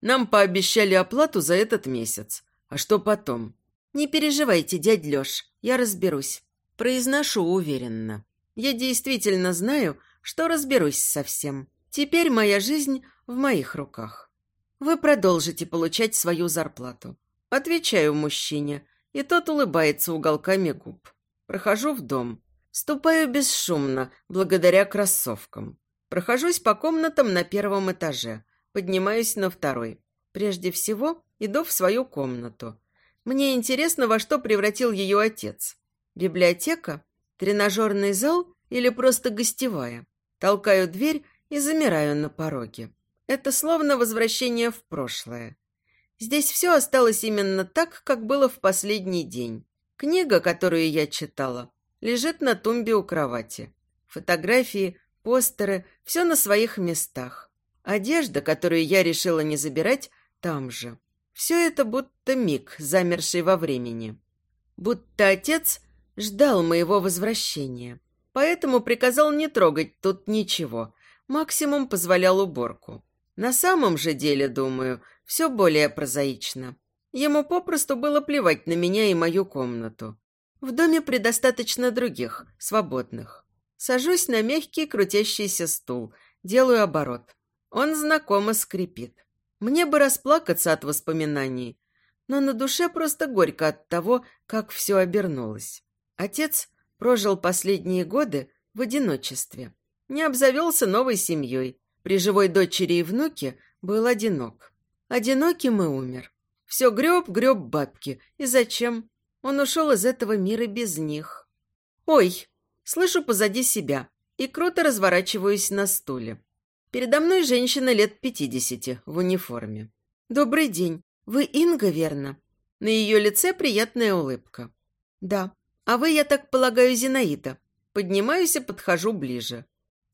Нам пообещали оплату за этот месяц. А что потом? Не переживайте, дядь Лёш, я разберусь. Произношу уверенно. Я действительно знаю, что разберусь со всем. Теперь моя жизнь в моих руках. Вы продолжите получать свою зарплату. Отвечаю мужчине, и тот улыбается уголками губ. Прохожу в дом. Ступаю бесшумно, благодаря кроссовкам. Прохожусь по комнатам на первом этаже. Поднимаюсь на второй. Прежде всего, иду в свою комнату. Мне интересно, во что превратил ее отец. Библиотека Тренажерный зал или просто гостевая? Толкаю дверь и замираю на пороге. Это словно возвращение в прошлое. Здесь все осталось именно так, как было в последний день. Книга, которую я читала, лежит на тумбе у кровати. Фотографии, постеры, все на своих местах. Одежда, которую я решила не забирать, там же. Все это будто миг, замерший во времени. Будто отец ждал моего возвращения, поэтому приказал не трогать тут ничего, максимум позволял уборку. На самом же деле, думаю, все более прозаично. Ему попросту было плевать на меня и мою комнату. В доме предостаточно других, свободных. Сажусь на мягкий крутящийся стул, делаю оборот. Он знакомо скрипит. Мне бы расплакаться от воспоминаний, но на душе просто горько от того, как все обернулось. Отец прожил последние годы в одиночестве. Не обзавелся новой семьей. При живой дочери и внуке был одинок. Одиноким и умер. Все греб-греб бабки. И зачем? Он ушел из этого мира без них. «Ой!» Слышу позади себя и круто разворачиваюсь на стуле. Передо мной женщина лет пятидесяти в униформе. «Добрый день. Вы Инга, верно?» На ее лице приятная улыбка. «Да. А вы, я так полагаю, Зинаида. Поднимаюсь и подхожу ближе.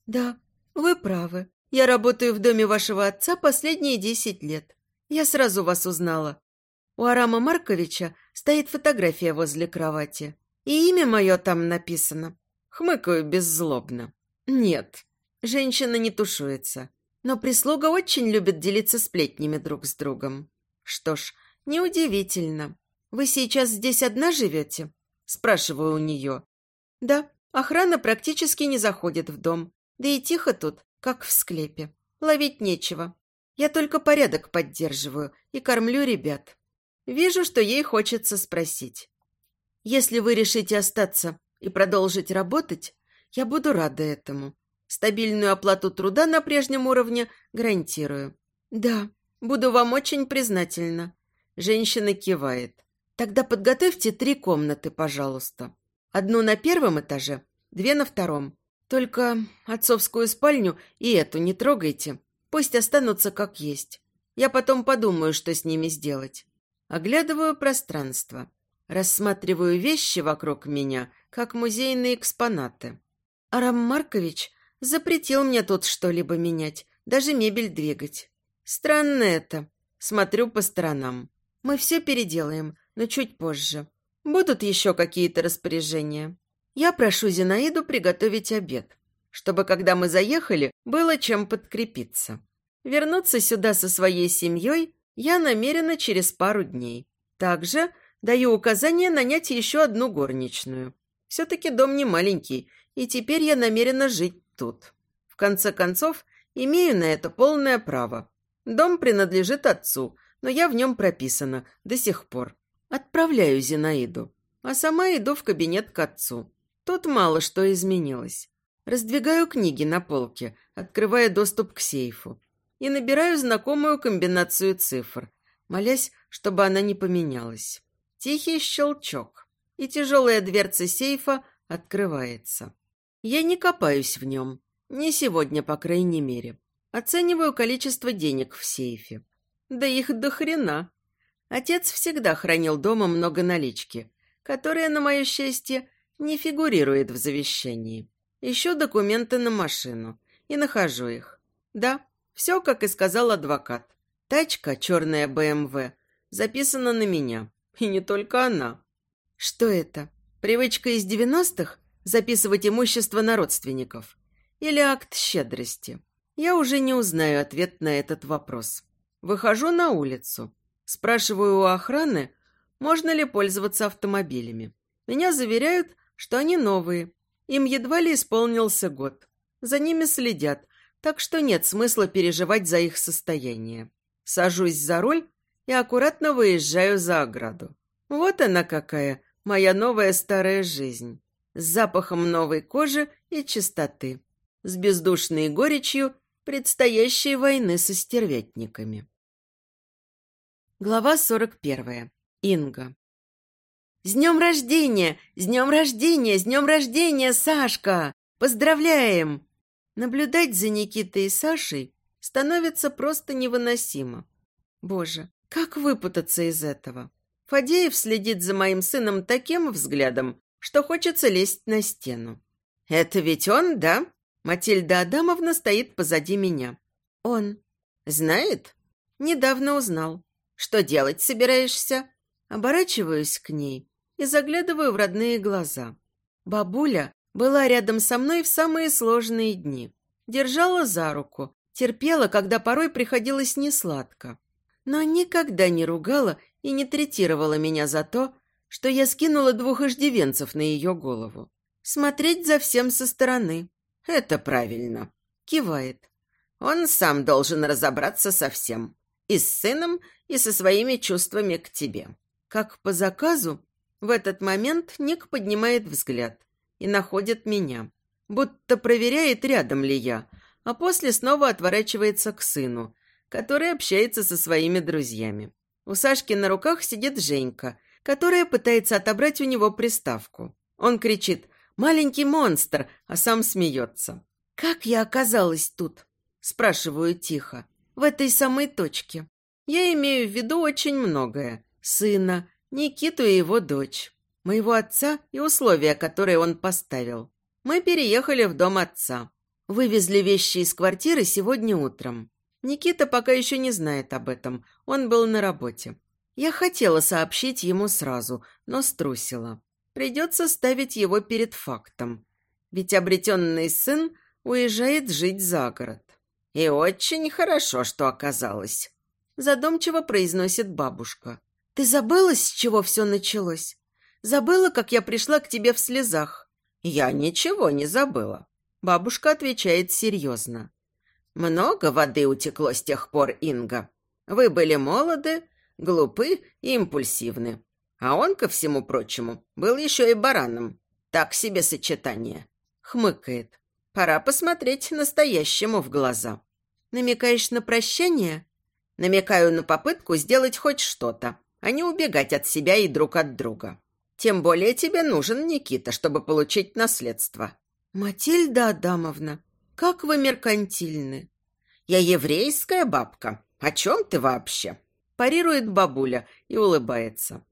Да, вы правы. Я работаю в доме вашего отца последние десять лет. Я сразу вас узнала. У Арама Марковича стоит фотография возле кровати. И имя мое там написано. Хмыкаю беззлобно. Нет, женщина не тушуется. Но прислуга очень любит делиться сплетнями друг с другом. Что ж, неудивительно. Вы сейчас здесь одна живете? Спрашиваю у нее. Да, охрана практически не заходит в дом. Да и тихо тут, как в склепе. Ловить нечего. Я только порядок поддерживаю и кормлю ребят. Вижу, что ей хочется спросить. Если вы решите остаться и продолжить работать, я буду рада этому. Стабильную оплату труда на прежнем уровне гарантирую. Да, буду вам очень признательна. Женщина кивает. Тогда подготовьте три комнаты, пожалуйста. Одну на первом этаже, две на втором. Только отцовскую спальню и эту не трогайте. Пусть останутся как есть. Я потом подумаю, что с ними сделать. Оглядываю пространство. Рассматриваю вещи вокруг меня, как музейные экспонаты. Арам Маркович запретил мне тут что-либо менять, даже мебель двигать. Странно это. Смотрю по сторонам. Мы все переделаем, но чуть позже. Будут еще какие-то распоряжения. Я прошу Зинаиду приготовить обед, чтобы, когда мы заехали, было чем подкрепиться. Вернуться сюда со своей семьей я намерена через пару дней. Также даю указание нанять еще одну горничную. Все-таки дом не маленький, и теперь я намерена жить тут. В конце концов, имею на это полное право. Дом принадлежит отцу, но я в нем прописана до сих пор. Отправляю Зинаиду, а сама иду в кабинет к отцу. Тут мало что изменилось. Раздвигаю книги на полке, открывая доступ к сейфу. И набираю знакомую комбинацию цифр, молясь, чтобы она не поменялась. Тихий щелчок, и тяжелая дверца сейфа открывается. Я не копаюсь в нем. Не сегодня, по крайней мере. Оцениваю количество денег в сейфе. Да их до хрена. Отец всегда хранил дома много налички, которая, на мое счастье, не фигурирует в завещании. Ищу документы на машину и нахожу их. Да, все, как и сказал адвокат. Тачка, черная БМВ, записана на меня. И не только она. Что это? Привычка из девяностых записывать имущество на родственников? Или акт щедрости? Я уже не узнаю ответ на этот вопрос. Выхожу на улицу. Спрашиваю у охраны, можно ли пользоваться автомобилями. Меня заверяют, что они новые. Им едва ли исполнился год. За ними следят, так что нет смысла переживать за их состояние. Сажусь за руль и аккуратно выезжаю за ограду. Вот она какая, моя новая старая жизнь. С запахом новой кожи и чистоты. С бездушной горечью предстоящей войны со стервятниками. Глава 41. Инга. «С днем рождения! С днем рождения! С днем рождения, Сашка! Поздравляем!» Наблюдать за Никитой и Сашей становится просто невыносимо. Боже, как выпутаться из этого? Фадеев следит за моим сыном таким взглядом, что хочется лезть на стену. «Это ведь он, да?» Матильда Адамовна стоит позади меня. «Он». «Знает?» «Недавно узнал». «Что делать собираешься?» Оборачиваюсь к ней и заглядываю в родные глаза. Бабуля была рядом со мной в самые сложные дни. Держала за руку, терпела, когда порой приходилось несладко. Но никогда не ругала и не третировала меня за то, что я скинула двух иждивенцев на ее голову. Смотреть за всем со стороны. Это правильно. Кивает. Он сам должен разобраться со всем. И с сыном, и со своими чувствами к тебе. Как по заказу, в этот момент Ник поднимает взгляд и находит меня. Будто проверяет, рядом ли я, а после снова отворачивается к сыну, который общается со своими друзьями. У Сашки на руках сидит Женька, которая пытается отобрать у него приставку. Он кричит «Маленький монстр!», а сам смеется. «Как я оказалась тут?» Спрашиваю тихо. «В этой самой точке. Я имею в виду очень многое. Сына, Никиту и его дочь, моего отца и условия, которые он поставил. Мы переехали в дом отца. Вывезли вещи из квартиры сегодня утром. Никита пока еще не знает об этом, он был на работе. Я хотела сообщить ему сразу, но струсила. Придется ставить его перед фактом. Ведь обретенный сын уезжает жить за город. И очень хорошо, что оказалось. Задумчиво произносит бабушка. Ты забыла, с чего все началось? Забыла, как я пришла к тебе в слезах». «Я ничего не забыла». Бабушка отвечает серьезно. «Много воды утекло с тех пор, Инга. Вы были молоды, глупы и импульсивны. А он, ко всему прочему, был еще и бараном. Так себе сочетание». Хмыкает. «Пора посмотреть настоящему в глаза». «Намекаешь на прощание?» «Намекаю на попытку сделать хоть что-то, а не убегать от себя и друг от друга. Тем более тебе нужен Никита, чтобы получить наследство». «Матильда Адамовна, как вы меркантильны!» «Я еврейская бабка. О чем ты вообще?» Парирует бабуля и улыбается.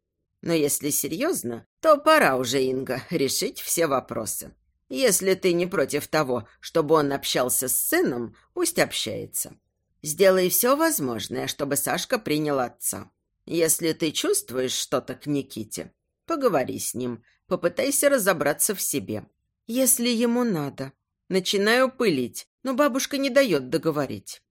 «Но если серьезно, то пора уже, Инга, решить все вопросы. Если ты не против того, чтобы он общался с сыном, пусть общается. Сделай все возможное, чтобы Сашка принял отца. Если ты чувствуешь что-то к Никите, поговори с ним, попытайся разобраться в себе. Если ему надо. Начинаю пылить, но бабушка не дает договорить.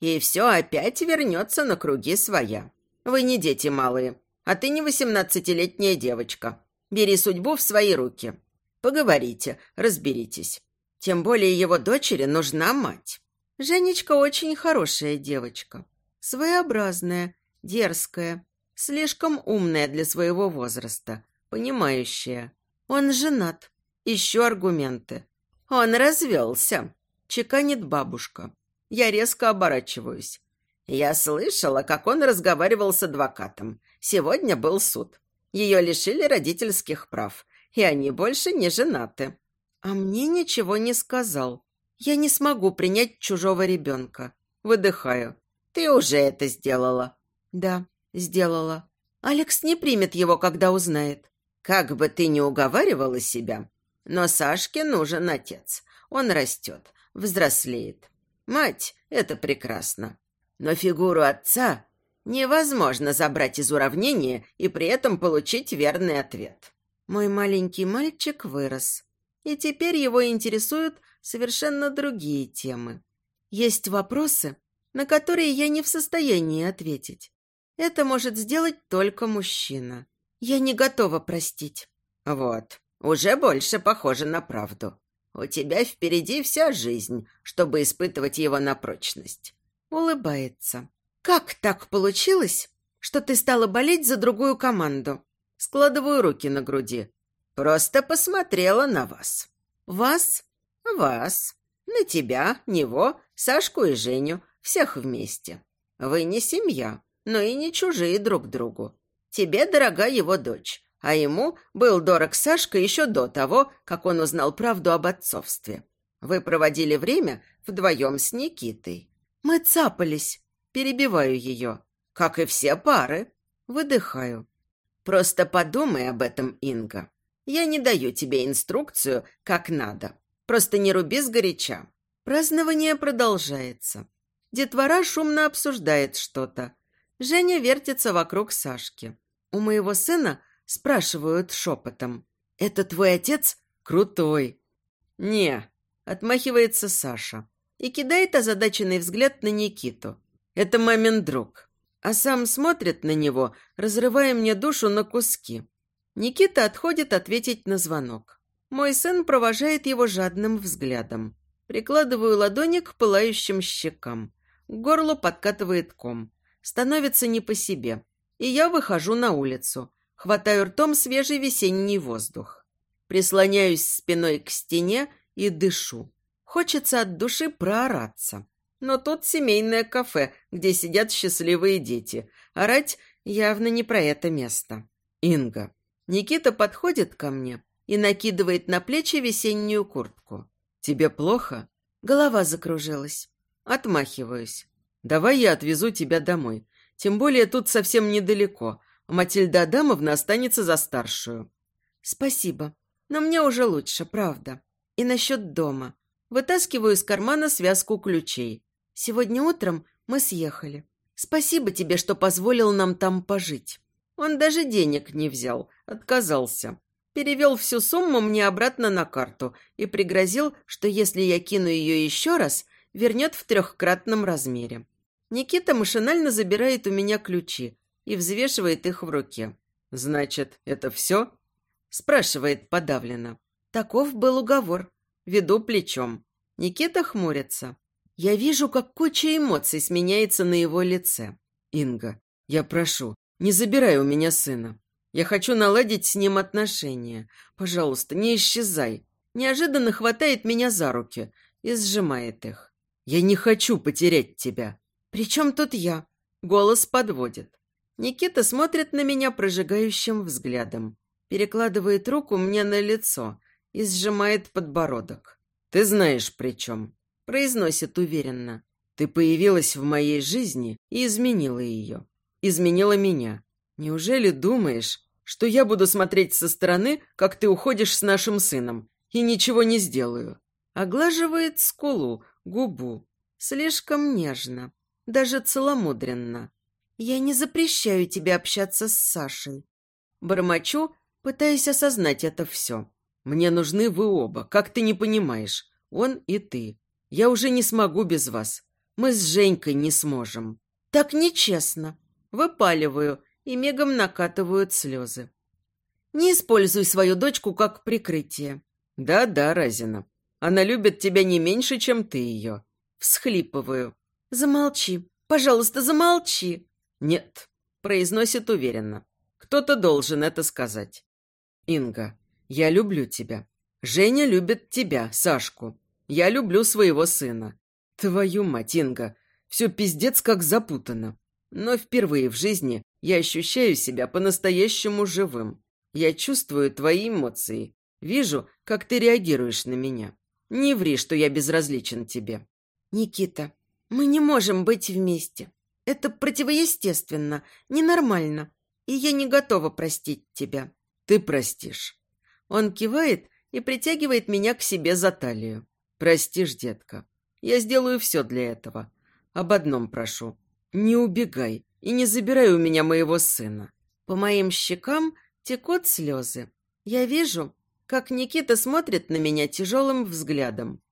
И все опять вернется на круги своя. Вы не дети малые, а ты не восемнадцатилетняя девочка. Бери судьбу в свои руки. Поговорите, разберитесь. Тем более его дочери нужна мать. Женечка очень хорошая девочка. Своеобразная, дерзкая, слишком умная для своего возраста, понимающая. Он женат. Ищу аргументы. Он развелся, чеканит бабушка. Я резко оборачиваюсь. Я слышала, как он разговаривал с адвокатом. Сегодня был суд. Ее лишили родительских прав и они больше не женаты. А мне ничего не сказал. Я не смогу принять чужого ребенка. Выдыхаю. Ты уже это сделала. Да, сделала. Алекс не примет его, когда узнает. Как бы ты ни уговаривала себя, но Сашке нужен отец. Он растет, взрослеет. Мать – это прекрасно. Но фигуру отца невозможно забрать из уравнения и при этом получить верный ответ. Мой маленький мальчик вырос, и теперь его интересуют совершенно другие темы. Есть вопросы, на которые я не в состоянии ответить. Это может сделать только мужчина. Я не готова простить. Вот, уже больше похоже на правду. У тебя впереди вся жизнь, чтобы испытывать его на прочность. Улыбается. Как так получилось, что ты стала болеть за другую команду? Складываю руки на груди. Просто посмотрела на вас. Вас? Вас. На тебя, него, Сашку и Женю. Всех вместе. Вы не семья, но и не чужие друг другу. Тебе дорога его дочь, а ему был дорог Сашка еще до того, как он узнал правду об отцовстве. Вы проводили время вдвоем с Никитой. Мы цапались. Перебиваю ее. Как и все пары. Выдыхаю. Просто подумай об этом, Инга. Я не даю тебе инструкцию, как надо. Просто не руби сгоряча». Празднование продолжается. Детвора шумно обсуждает что-то. Женя вертится вокруг Сашки. У моего сына спрашивают шепотом. «Это твой отец? Крутой!» «Не», — отмахивается Саша и кидает озадаченный взгляд на Никиту. «Это мамин друг» а сам смотрит на него, разрывая мне душу на куски. Никита отходит ответить на звонок. Мой сын провожает его жадным взглядом. Прикладываю ладони к пылающим щекам. К горлу подкатывает ком. Становится не по себе. И я выхожу на улицу. Хватаю ртом свежий весенний воздух. Прислоняюсь спиной к стене и дышу. Хочется от души проораться. Но тут семейное кафе, где сидят счастливые дети. Орать явно не про это место. Инга. Никита подходит ко мне и накидывает на плечи весеннюю куртку. «Тебе плохо?» Голова закружилась. Отмахиваюсь. «Давай я отвезу тебя домой. Тем более тут совсем недалеко. Матильда Адамовна останется за старшую». «Спасибо. Но мне уже лучше, правда. И насчет дома. Вытаскиваю из кармана связку ключей. Сегодня утром мы съехали. Спасибо тебе, что позволил нам там пожить. Он даже денег не взял, отказался. Перевел всю сумму мне обратно на карту и пригрозил, что если я кину ее еще раз, вернет в трехкратном размере. Никита машинально забирает у меня ключи и взвешивает их в руке. «Значит, это все?» Спрашивает подавленно. Таков был уговор. Веду плечом. Никита хмурится. Я вижу, как куча эмоций сменяется на его лице. «Инга, я прошу, не забирай у меня сына. Я хочу наладить с ним отношения. Пожалуйста, не исчезай». Неожиданно хватает меня за руки и сжимает их. «Я не хочу потерять тебя». «При чем тут я?» Голос подводит. Никита смотрит на меня прожигающим взглядом. Перекладывает руку мне на лицо и сжимает подбородок. «Ты знаешь, при чем?» Произносит уверенно. «Ты появилась в моей жизни и изменила ее. Изменила меня. Неужели думаешь, что я буду смотреть со стороны, как ты уходишь с нашим сыном, и ничего не сделаю?» Оглаживает скулу, губу. Слишком нежно, даже целомудренно. «Я не запрещаю тебе общаться с Сашей». Бормочу, пытаясь осознать это все. «Мне нужны вы оба, как ты не понимаешь. Он и ты. Я уже не смогу без вас. Мы с Женькой не сможем». «Так нечестно». Выпаливаю, и мигом накатывают слезы. «Не используй свою дочку как прикрытие». «Да-да, Разина. Она любит тебя не меньше, чем ты ее». Всхлипываю. «Замолчи. Пожалуйста, замолчи». «Нет», — произносит уверенно. «Кто-то должен это сказать». «Инга, я люблю тебя. Женя любит тебя, Сашку. Я люблю своего сына. Твою мать, Инга, все пиздец как запутано. Но впервые в жизни я ощущаю себя по-настоящему живым. Я чувствую твои эмоции. Вижу, как ты реагируешь на меня. Не ври, что я безразличен тебе. Никита, мы не можем быть вместе. Это противоестественно, ненормально. И я не готова простить тебя. Ты простишь. Он кивает и притягивает меня к себе за талию. Простишь, детка. Я сделаю все для этого. Об одном прошу. «Не убегай и не забирай у меня моего сына». По моим щекам текут слезы. Я вижу, как Никита смотрит на меня тяжелым взглядом,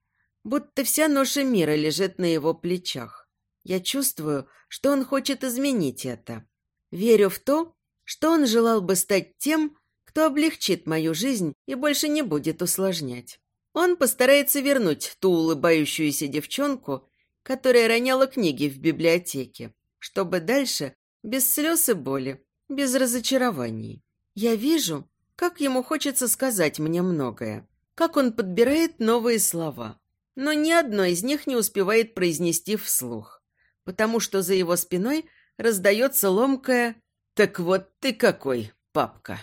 будто вся ноша мира лежит на его плечах. Я чувствую, что он хочет изменить это. Верю в то, что он желал бы стать тем, кто облегчит мою жизнь и больше не будет усложнять. Он постарается вернуть ту улыбающуюся девчонку, которая роняла книги в библиотеке, чтобы дальше без слез и боли, без разочарований. Я вижу, как ему хочется сказать мне многое, как он подбирает новые слова, но ни одно из них не успевает произнести вслух, потому что за его спиной раздается ломкое «Так вот ты какой, папка!».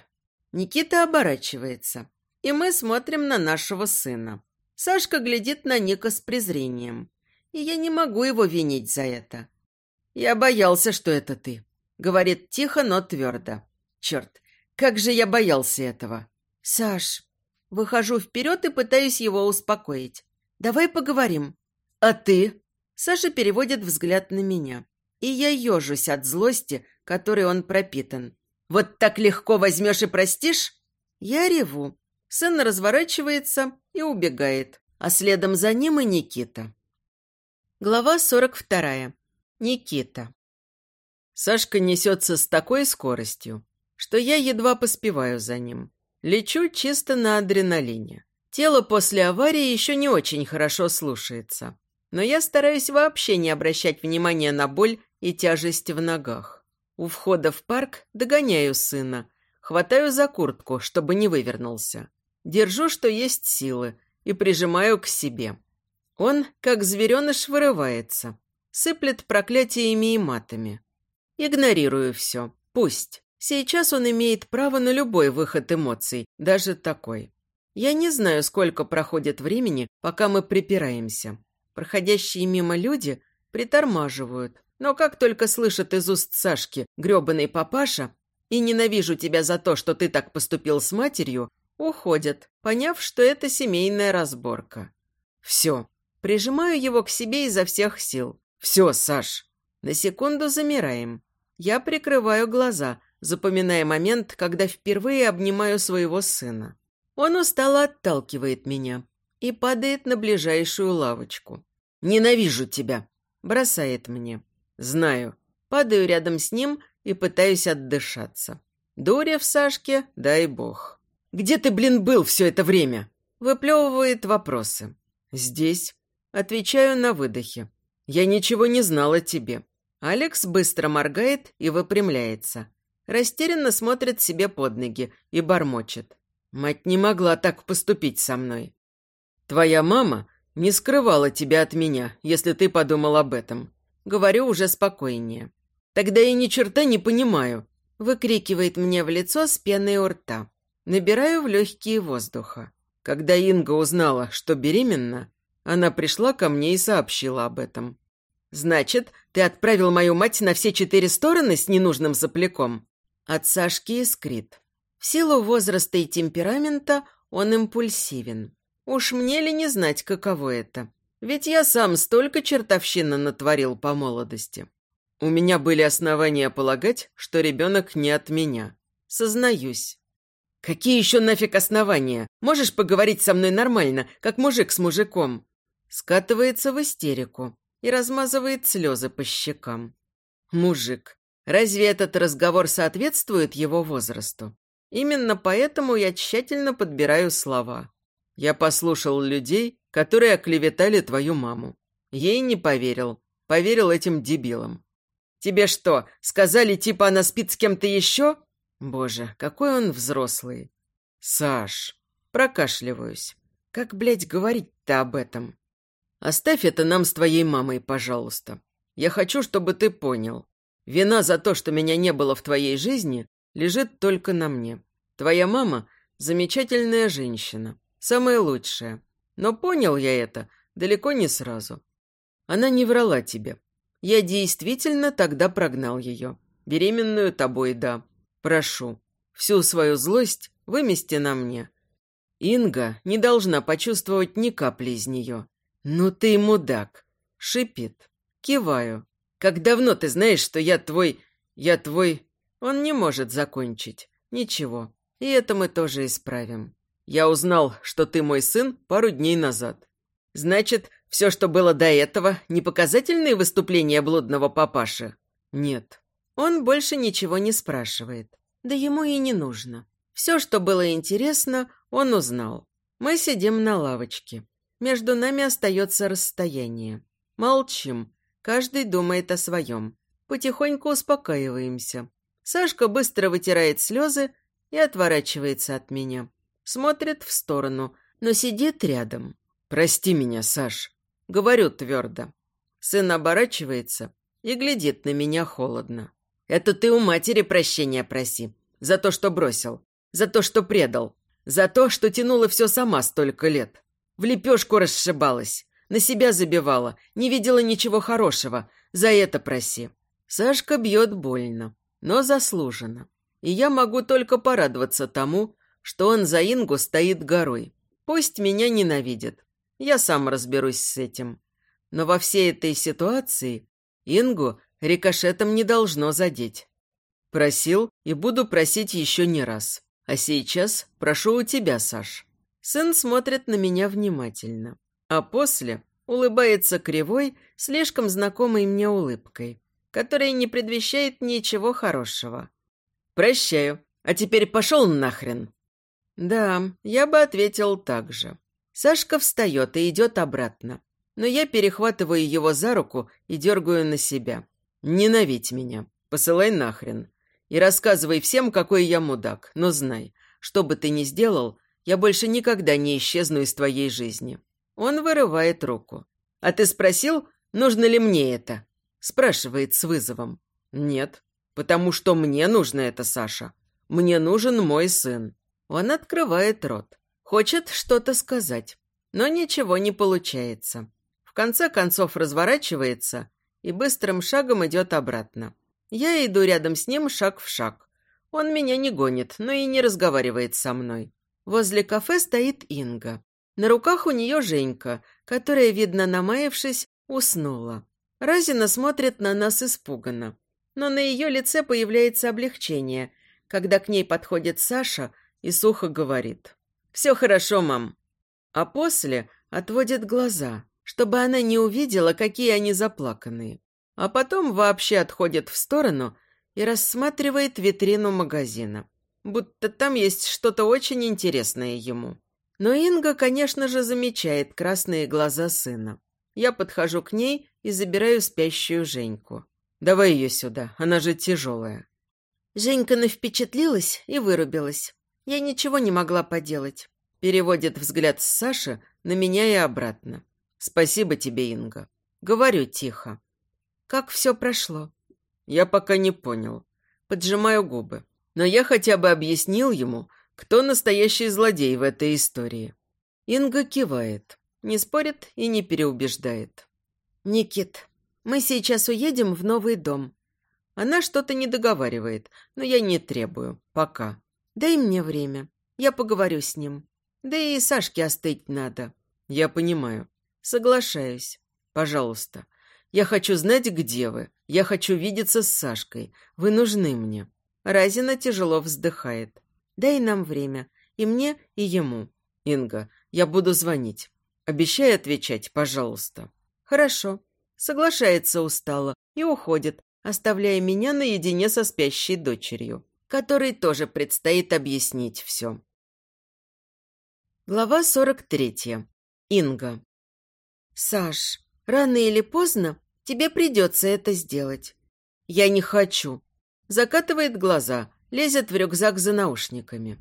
Никита оборачивается, и мы смотрим на нашего сына. Сашка глядит на Ника с презрением и я не могу его винить за это. «Я боялся, что это ты», — говорит тихо, но твердо. «Черт, как же я боялся этого!» «Саш...» Выхожу вперед и пытаюсь его успокоить. «Давай поговорим». «А ты?» Саша переводит взгляд на меня. И я ежусь от злости, которой он пропитан. «Вот так легко возьмешь и простишь?» Я реву. Сын разворачивается и убегает, а следом за ним и Никита. Глава 42. Никита. Сашка несется с такой скоростью, что я едва поспеваю за ним. Лечу чисто на адреналине. Тело после аварии еще не очень хорошо слушается, но я стараюсь вообще не обращать внимания на боль и тяжесть в ногах. У входа в парк догоняю сына, хватаю за куртку, чтобы не вывернулся. Держу, что есть силы, и прижимаю к себе. Он, как звереныш, вырывается, сыплет проклятиями и матами. Игнорирую все. Пусть. Сейчас он имеет право на любой выход эмоций, даже такой. Я не знаю, сколько проходит времени, пока мы припираемся. Проходящие мимо люди притормаживают, но как только слышат из уст Сашки грёбаный папаша и ненавижу тебя за то, что ты так поступил с матерью, уходят, поняв, что это семейная разборка. Все, Прижимаю его к себе изо всех сил. «Все, Саш!» На секунду замираем. Я прикрываю глаза, запоминая момент, когда впервые обнимаю своего сына. Он устало отталкивает меня и падает на ближайшую лавочку. «Ненавижу тебя!» Бросает мне. «Знаю». Падаю рядом с ним и пытаюсь отдышаться. Дуря в Сашке, дай бог. Где ты, блин, был все это время?» Выплевывает вопросы. «Здесь». Отвечаю на выдохе. «Я ничего не знал о тебе». Алекс быстро моргает и выпрямляется. Растерянно смотрит себе под ноги и бормочет. «Мать не могла так поступить со мной». «Твоя мама не скрывала тебя от меня, если ты подумал об этом». Говорю уже спокойнее. «Тогда я ни черта не понимаю», – выкрикивает мне в лицо с пеной у рта. Набираю в легкие воздуха. Когда Инга узнала, что беременна, она пришла ко мне и сообщила об этом. «Значит, ты отправил мою мать на все четыре стороны с ненужным сопляком?» От Сашки искрит. В силу возраста и темперамента он импульсивен. Уж мне ли не знать, каково это? Ведь я сам столько чертовщины натворил по молодости. У меня были основания полагать, что ребенок не от меня. Сознаюсь. Какие еще нафиг основания? Можешь поговорить со мной нормально, как мужик с мужиком? Скатывается в истерику и размазывает слезы по щекам. Мужик. Разве этот разговор соответствует его возрасту? Именно поэтому я тщательно подбираю слова. Я послушал людей, которые оклеветали твою маму. Ей не поверил. Поверил этим дебилам. Тебе что, сказали, типа она спит с кем-то еще? Боже, какой он взрослый. Саш, прокашливаюсь. Как, блядь, говорить-то об этом? Оставь это нам с твоей мамой, пожалуйста. Я хочу, чтобы ты понял. Вина за то, что меня не было в твоей жизни, лежит только на мне. Твоя мама – замечательная женщина, самая лучшая. Но понял я это далеко не сразу. Она не врала тебе. Я действительно тогда прогнал ее. Беременную тобой, да. Прошу, всю свою злость вымести на мне. Инга не должна почувствовать ни капли из нее. «Ну ты мудак!» — шипит. Киваю. «Как давно ты знаешь, что я твой... Я твой...» Он не может закончить. Ничего. И это мы тоже исправим. Я узнал, что ты мой сын пару дней назад. Значит, все, что было до этого, не показательные выступления блудного папаши? Нет. Он больше ничего не спрашивает. Да ему и не нужно. Все, что было интересно, он узнал. Мы сидим на лавочке. Между нами остается расстояние. Молчим. Каждый думает о своем. Потихоньку успокаиваемся. Сашка быстро вытирает слезы и отворачивается от меня. Смотрит в сторону, но сидит рядом. «Прости меня, Саш», — говорю твердо. Сын оборачивается и глядит на меня холодно. «Это ты у матери прощения проси. За то, что бросил. За то, что предал. За то, что тянула все сама столько лет. В лепешку расшибалась, на себя забивала, не видела ничего хорошего. За это проси. Сашка бьет больно, но заслуженно. И я могу только порадоваться тому, что он за Ингу стоит горой. Пусть меня ненавидит. Я сам разберусь с этим. Но во всей этой ситуации Ингу рикошетом не должно задеть. Просил и буду просить еще не раз. А сейчас прошу у тебя, Саш. Сын смотрит на меня внимательно, а после улыбается кривой, слишком знакомой мне улыбкой, которая не предвещает ничего хорошего. «Прощаю. А теперь пошел нахрен!» Да, я бы ответил так же. Сашка встает и идет обратно, но я перехватываю его за руку и дергаю на себя. «Ненавидь меня. Посылай нахрен. И рассказывай всем, какой я мудак, но знай, что бы ты ни сделал, я больше никогда не исчезну из твоей жизни». Он вырывает руку. «А ты спросил, нужно ли мне это?» Спрашивает с вызовом. «Нет, потому что мне нужно это, Саша. Мне нужен мой сын». Он открывает рот. Хочет что-то сказать, но ничего не получается. В конце концов разворачивается и быстрым шагом идет обратно. Я иду рядом с ним шаг в шаг. Он меня не гонит, но и не разговаривает со мной. Возле кафе стоит Инга. На руках у нее Женька, которая, видно, намаявшись, уснула. Разина смотрит на нас испуганно. Но на ее лице появляется облегчение, когда к ней подходит Саша и сухо говорит. «Все хорошо, мам». А после отводит глаза, чтобы она не увидела, какие они заплаканные. А потом вообще отходит в сторону и рассматривает витрину магазина будто там есть что-то очень интересное ему. Но Инга, конечно же, замечает красные глаза сына. Я подхожу к ней и забираю спящую Женьку. «Давай ее сюда, она же тяжелая». Женька навпечатлилась и вырубилась. Я ничего не могла поделать. Переводит взгляд с Саши на меня и обратно. «Спасибо тебе, Инга». Говорю тихо. «Как все прошло?» Я пока не понял. Поджимаю губы. Но я хотя бы объяснил ему, кто настоящий злодей в этой истории. Инга кивает. Не спорит и не переубеждает. «Никит, мы сейчас уедем в новый дом». Она что-то не договаривает, но я не требую. Пока. «Дай мне время. Я поговорю с ним. Да и Сашке остыть надо». «Я понимаю. Соглашаюсь. Пожалуйста. Я хочу знать, где вы. Я хочу видеться с Сашкой. Вы нужны мне». Разина тяжело вздыхает. «Дай нам время. И мне, и ему». «Инга, я буду звонить. Обещай отвечать, пожалуйста». «Хорошо». Соглашается устало и уходит, оставляя меня наедине со спящей дочерью, которой тоже предстоит объяснить все. Глава 43. Инга. «Саш, рано или поздно тебе придется это сделать». «Я не хочу». Закатывает глаза, лезет в рюкзак за наушниками.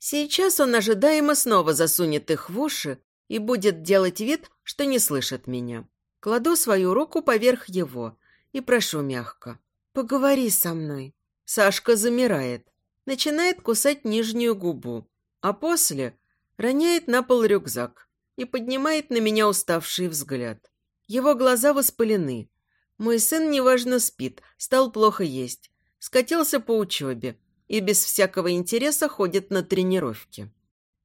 Сейчас он ожидаемо снова засунет их в уши и будет делать вид, что не слышит меня. Кладу свою руку поверх его и прошу мягко. «Поговори со мной». Сашка замирает, начинает кусать нижнюю губу, а после роняет на пол рюкзак и поднимает на меня уставший взгляд. Его глаза воспалены. Мой сын неважно спит, стал плохо есть, скатился по учебе и без всякого интереса ходит на тренировки.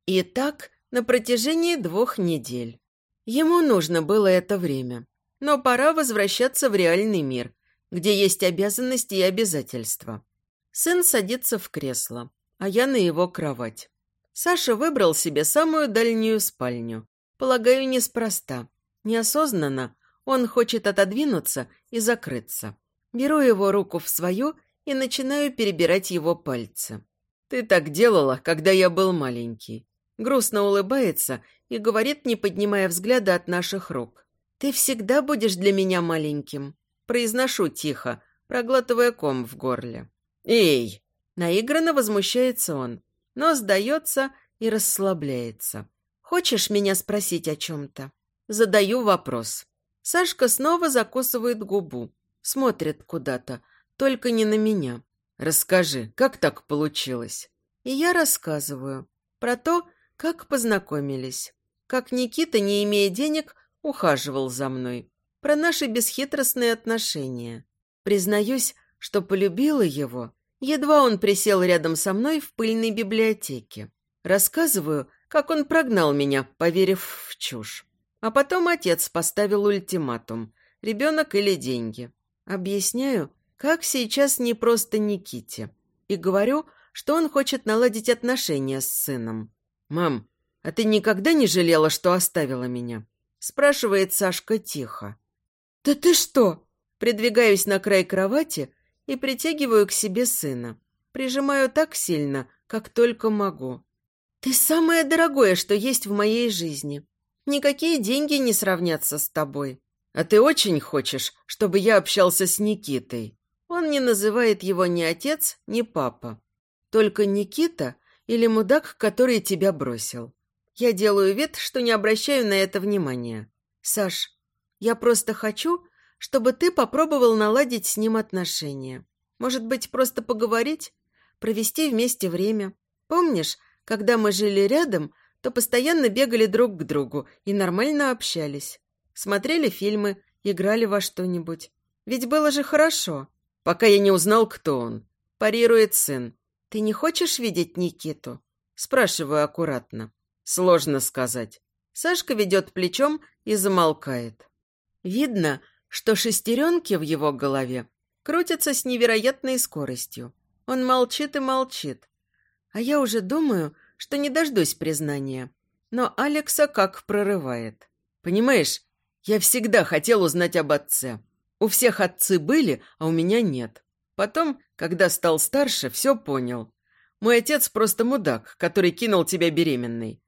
И так на протяжении двух недель. Ему нужно было это время. Но пора возвращаться в реальный мир, где есть обязанности и обязательства. Сын садится в кресло, а я на его кровать. Саша выбрал себе самую дальнюю спальню. Полагаю, неспроста. Неосознанно он хочет отодвинуться и закрыться. Беру его руку в свою и начинаю перебирать его пальцы. «Ты так делала, когда я был маленький». Грустно улыбается и говорит, не поднимая взгляда от наших рук. «Ты всегда будешь для меня маленьким». Произношу тихо, проглатывая ком в горле. «Эй!» Наигранно возмущается он, но сдается и расслабляется. Хочешь меня спросить о чем-то?» Задаю вопрос. Сашка снова закусывает губу, смотрит куда-то, только не на меня. «Расскажи, как так получилось?» И я рассказываю про то, как познакомились, как Никита, не имея денег, ухаживал за мной, про наши бесхитростные отношения. Признаюсь, что полюбила его, едва он присел рядом со мной в пыльной библиотеке. Рассказываю, как он прогнал меня, поверив в чушь. А потом отец поставил ультиматум – ребенок или деньги. Объясняю, как сейчас не просто Никите. И говорю, что он хочет наладить отношения с сыном. «Мам, а ты никогда не жалела, что оставила меня?» Спрашивает Сашка тихо. «Да ты что?» Придвигаюсь на край кровати и притягиваю к себе сына. Прижимаю так сильно, как только могу. «Ты самое дорогое, что есть в моей жизни. Никакие деньги не сравнятся с тобой. А ты очень хочешь, чтобы я общался с Никитой?» Он не называет его ни отец, ни папа. Только Никита или мудак, который тебя бросил. Я делаю вид, что не обращаю на это внимания. Саш, я просто хочу, чтобы ты попробовал наладить с ним отношения. Может быть, просто поговорить? Провести вместе время. Помнишь, когда мы жили рядом, то постоянно бегали друг к другу и нормально общались. Смотрели фильмы, играли во что-нибудь. Ведь было же хорошо. Пока я не узнал, кто он. Парирует сын. Ты не хочешь видеть Никиту? Спрашиваю аккуратно. Сложно сказать. Сашка ведет плечом и замолкает. Видно, что шестеренки в его голове крутятся с невероятной скоростью. Он молчит и молчит, а я уже думаю, что не дождусь признания. Но Алекса как прорывает. Понимаешь, я всегда хотел узнать об отце. У всех отцы были, а у меня нет. Потом, когда стал старше, все понял. Мой отец просто мудак, который кинул тебя беременной.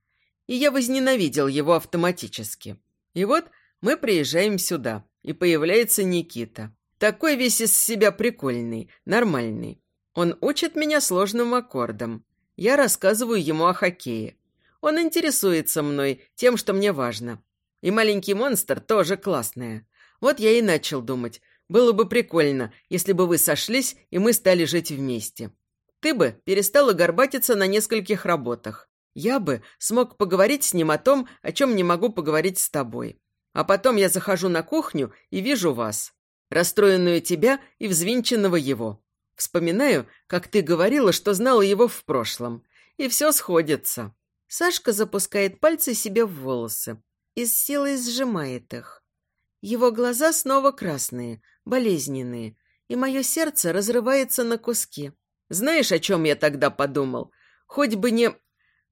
И я возненавидел его автоматически. И вот мы приезжаем сюда, и появляется Никита. Такой весь из себя прикольный, нормальный. Он учит меня сложным аккордам. Я рассказываю ему о хоккее. Он интересуется мной, тем, что мне важно. И маленький монстр тоже классная. Вот я и начал думать, было бы прикольно, если бы вы сошлись, и мы стали жить вместе. Ты бы перестала горбатиться на нескольких работах. Я бы смог поговорить с ним о том, о чем не могу поговорить с тобой. А потом я захожу на кухню и вижу вас. Расстроенную тебя и взвинченного его. Вспоминаю, как ты говорила, что знала его в прошлом. И все сходится. Сашка запускает пальцы себе в волосы и с силой сжимает их. Его глаза снова красные, болезненные, и мое сердце разрывается на куски. Знаешь, о чем я тогда подумал? Хоть бы не...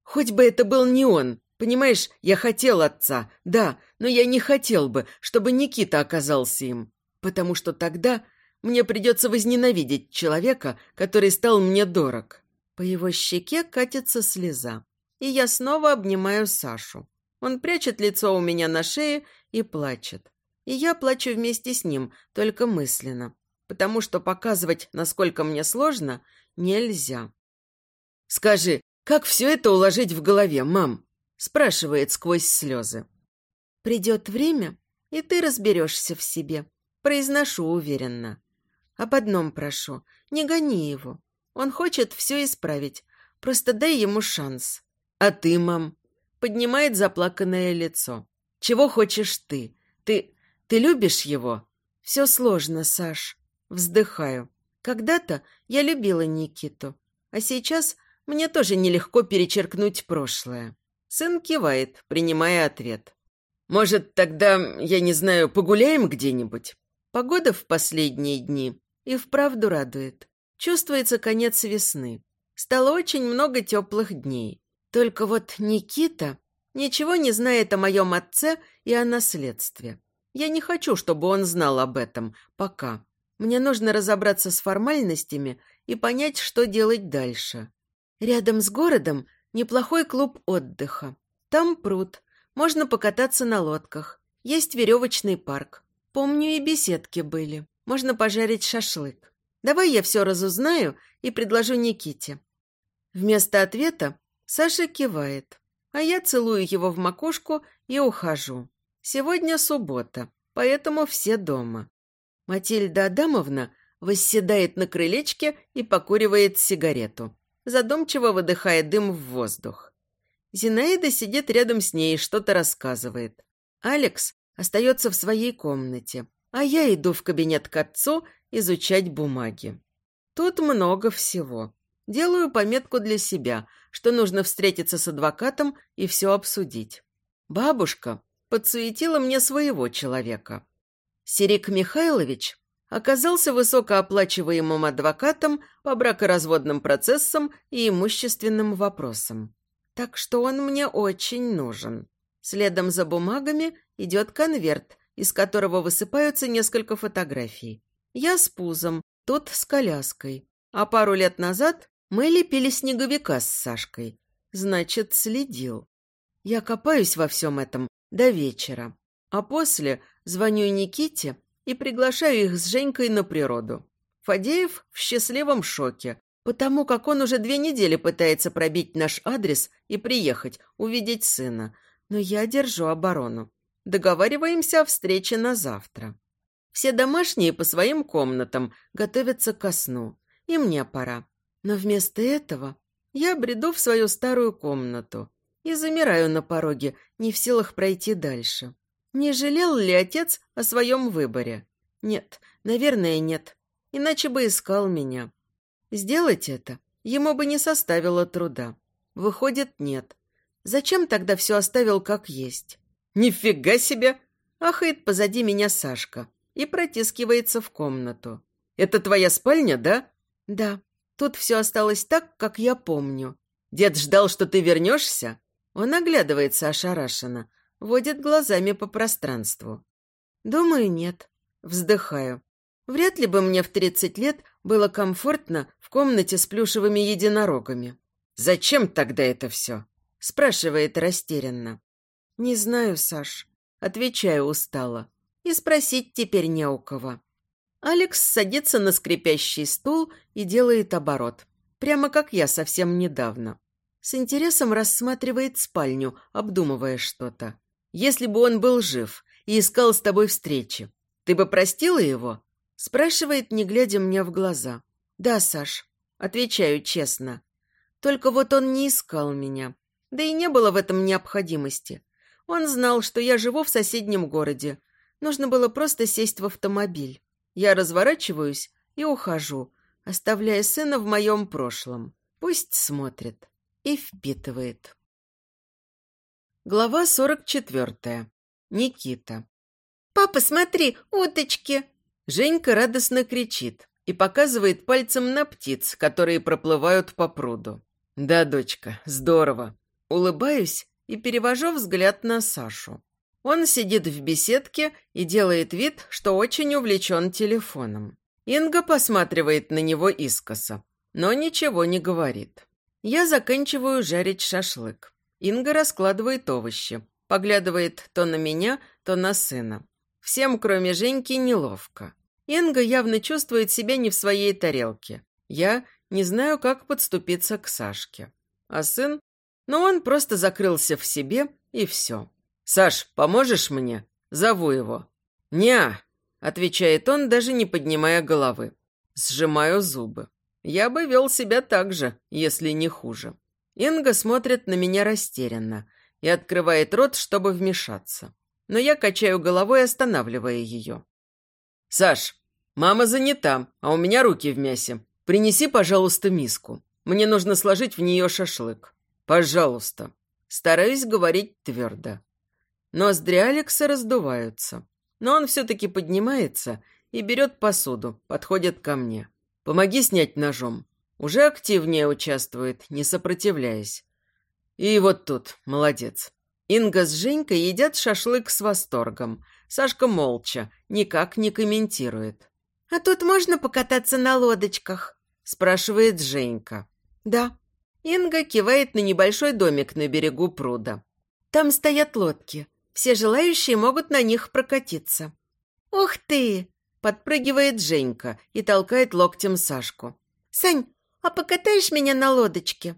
Хоть бы это был не он. Понимаешь, я хотел отца, да, но я не хотел бы, чтобы Никита оказался им. Потому что тогда мне придется возненавидеть человека, который стал мне дорог. По его щеке катится слеза и я снова обнимаю Сашу. Он прячет лицо у меня на шее и плачет. И я плачу вместе с ним, только мысленно, потому что показывать, насколько мне сложно, нельзя. «Скажи, как все это уложить в голове, мам?» спрашивает сквозь слезы. «Придет время, и ты разберешься в себе», произношу уверенно. Об одном прошу, не гони его. Он хочет все исправить, просто дай ему шанс. «А ты, мам?» Поднимает заплаканное лицо. «Чего хочешь ты? Ты... ты любишь его?» «Все сложно, Саш». Вздыхаю. Когда-то я любила Никиту, а сейчас мне тоже нелегко перечеркнуть прошлое. Сын кивает, принимая ответ. «Может, тогда, я не знаю, погуляем где-нибудь?» Погода в последние дни и вправду радует. Чувствуется конец весны. Стало очень много теплых дней. Только вот Никита ничего не знает о моем отце и о наследстве. Я не хочу, чтобы он знал об этом пока. Мне нужно разобраться с формальностями и понять, что делать дальше. Рядом с городом неплохой клуб отдыха. Там пруд, можно покататься на лодках. Есть веревочный парк. Помню, и беседки были. Можно пожарить шашлык. Давай я все разузнаю и предложу Никите. Вместо ответа Саша кивает, а я целую его в макушку и ухожу. Сегодня суббота, поэтому все дома. Матильда Адамовна восседает на крылечке и покуривает сигарету. Задумчиво выдыхая дым в воздух. Зинаида сидит рядом с ней и что-то рассказывает. Алекс остается в своей комнате, а я иду в кабинет к отцу изучать бумаги. Тут много всего. Делаю пометку для себя, что нужно встретиться с адвокатом и все обсудить. Бабушка подсуетила мне своего человека. Сирик Михайлович оказался высокооплачиваемым адвокатом по бракоразводным процессам и имущественным вопросам. Так что он мне очень нужен. Следом за бумагами идет конверт, из которого высыпаются несколько фотографий. Я с пузом, тот с коляской. А пару лет назад мы лепили снеговика с Сашкой. Значит, следил. Я копаюсь во всем этом до вечера. А после звоню Никите и приглашаю их с Женькой на природу. Фадеев в счастливом шоке, потому как он уже две недели пытается пробить наш адрес и приехать, увидеть сына. Но я держу оборону. Договариваемся о встрече на завтра. Все домашние по своим комнатам готовятся ко сну. И мне пора. Но вместо этого я бреду в свою старую комнату и замираю на пороге, не в силах пройти дальше. Не жалел ли отец о своем выборе? Нет, наверное, нет. Иначе бы искал меня. Сделать это ему бы не составило труда. Выходит, нет. Зачем тогда все оставил как есть? «Нифига себе!» Ахает позади меня Сашка и протискивается в комнату. «Это твоя спальня, да?» «Да». Тут все осталось так, как я помню. Дед ждал, что ты вернешься? Он оглядывается ошарашенно, водит глазами по пространству. Думаю, нет. Вздыхаю. Вряд ли бы мне в тридцать лет было комфортно в комнате с плюшевыми единорогами. «Зачем тогда это все?» – спрашивает растерянно. «Не знаю, Саш», – отвечаю устало. «И спросить теперь не у кого». Алекс садится на скрипящий стул и делает оборот. Прямо как я совсем недавно. С интересом рассматривает спальню, обдумывая что-то. «Если бы он был жив и искал с тобой встречи, ты бы простила его?» Спрашивает, не глядя мне в глаза. «Да, Саш», — отвечаю честно. «Только вот он не искал меня. Да и не было в этом необходимости. Он знал, что я живу в соседнем городе. Нужно было просто сесть в автомобиль. Я разворачиваюсь и ухожу, оставляя сына в моем прошлом. Пусть смотрит и впитывает. Глава сорок четвертая. Никита. «Папа, смотри, уточки!» Женька радостно кричит и показывает пальцем на птиц, которые проплывают по пруду. «Да, дочка, здорово!» Улыбаюсь и перевожу взгляд на Сашу. Он сидит в беседке и делает вид, что очень увлечен телефоном. Инга посматривает на него искоса, но ничего не говорит. Я заканчиваю жарить шашлык. Инга раскладывает овощи, поглядывает то на меня, то на сына. Всем, кроме Женьки, неловко. Инга явно чувствует себя не в своей тарелке. Я не знаю, как подступиться к Сашке. А сын? Ну, он просто закрылся в себе, и все. «Саш, поможешь мне?» Зову его. «Ня!» – отвечает он, даже не поднимая головы. Сжимаю зубы. Я бы вел себя так же, если не хуже. Инга смотрит на меня растерянно и открывает рот, чтобы вмешаться но я качаю головой, останавливая ее. «Саш, мама занята, а у меня руки в мясе. Принеси, пожалуйста, миску. Мне нужно сложить в нее шашлык. Пожалуйста». Стараюсь говорить твердо. Ноздри Алекса раздуваются, но он все-таки поднимается и берет посуду, подходит ко мне. «Помоги снять ножом». Уже активнее участвует, не сопротивляясь. И вот тут, молодец. Инга с Женькой едят шашлык с восторгом. Сашка молча, никак не комментирует. «А тут можно покататься на лодочках?» – спрашивает Женька. «Да». Инга кивает на небольшой домик на берегу пруда. «Там стоят лодки. Все желающие могут на них прокатиться». «Ух ты!» – подпрыгивает Женька и толкает локтем Сашку. «Сань, а покатаешь меня на лодочке?»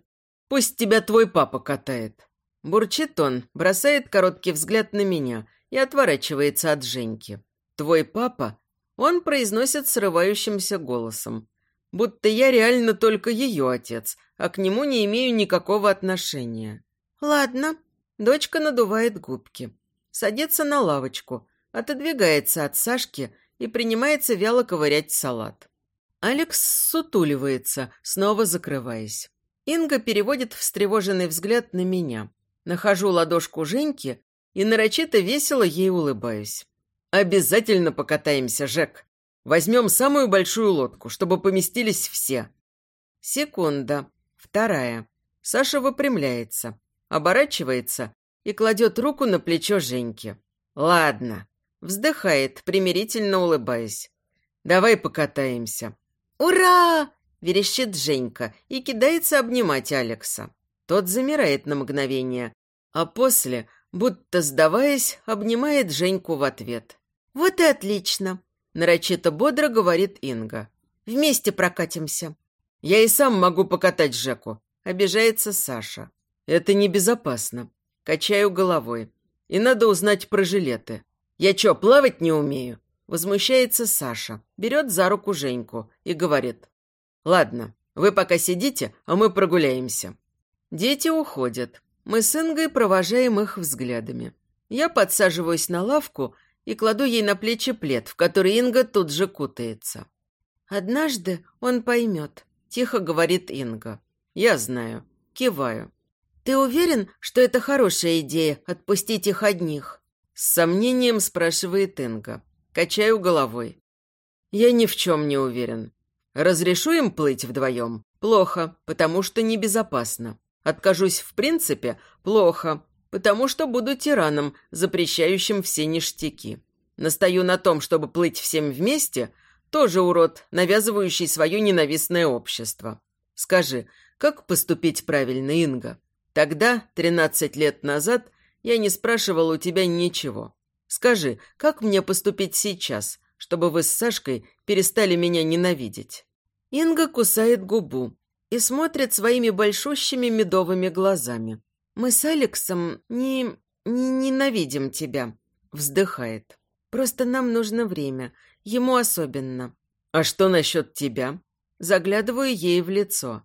«Пусть тебя твой папа катает». Бурчит он, бросает короткий взгляд на меня и отворачивается от Женьки. «Твой папа?» Он произносит срывающимся голосом. Будто я реально только ее отец, а к нему не имею никакого отношения. «Ладно». Дочка надувает губки. Садится на лавочку, отодвигается от Сашки и принимается вяло ковырять салат. Алекс сутуливается, снова закрываясь. Инга переводит встревоженный взгляд на меня. Нахожу ладошку Женьки и нарочито весело ей улыбаюсь. «Обязательно покатаемся, Жек. Возьмем самую большую лодку, чтобы поместились все». Секунда. Вторая. Саша выпрямляется, оборачивается и кладет руку на плечо Женьки. «Ладно». Вздыхает, примирительно улыбаясь. «Давай покатаемся». «Ура!» – верещит Женька и кидается обнимать Алекса. Тот замирает на мгновение, а после, будто сдаваясь, обнимает Женьку в ответ. «Вот и отлично!» – нарочито бодро говорит Инга. «Вместе прокатимся». «Я и сам могу покатать Жеку», – обижается Саша. «Это небезопасно». Качаю головой. «И надо узнать про жилеты». «Я чё, плавать не умею?» Возмущается Саша, берет за руку Женьку и говорит. «Ладно, вы пока сидите, а мы прогуляемся». Дети уходят. Мы с Ингой провожаем их взглядами. Я подсаживаюсь на лавку и кладу ей на плечи плед, в который Инга тут же кутается. «Однажды он поймет», – тихо говорит Инга. «Я знаю». Киваю. «Ты уверен, что это хорошая идея – отпустить их одних?» С сомнением спрашивает Инга. Качаю головой. «Я ни в чем не уверен. Разрешу им плыть вдвоем? Плохо, потому что небезопасно. Откажусь в принципе – плохо, потому что буду тираном, запрещающим все ништяки. Настаю на том, чтобы плыть всем вместе – тоже урод, навязывающий свое ненавистное общество. Скажи, как поступить правильно, Инга? Тогда, тринадцать лет назад, я не спрашивал у тебя ничего. Скажи, как мне поступить сейчас, чтобы вы с Сашкой перестали меня ненавидеть?» Инга кусает губу и смотрит своими большущими медовыми глазами. «Мы с Алексом не... не ненавидим тебя», — вздыхает. «Просто нам нужно время, ему особенно». «А что насчет тебя?» Заглядываю ей в лицо.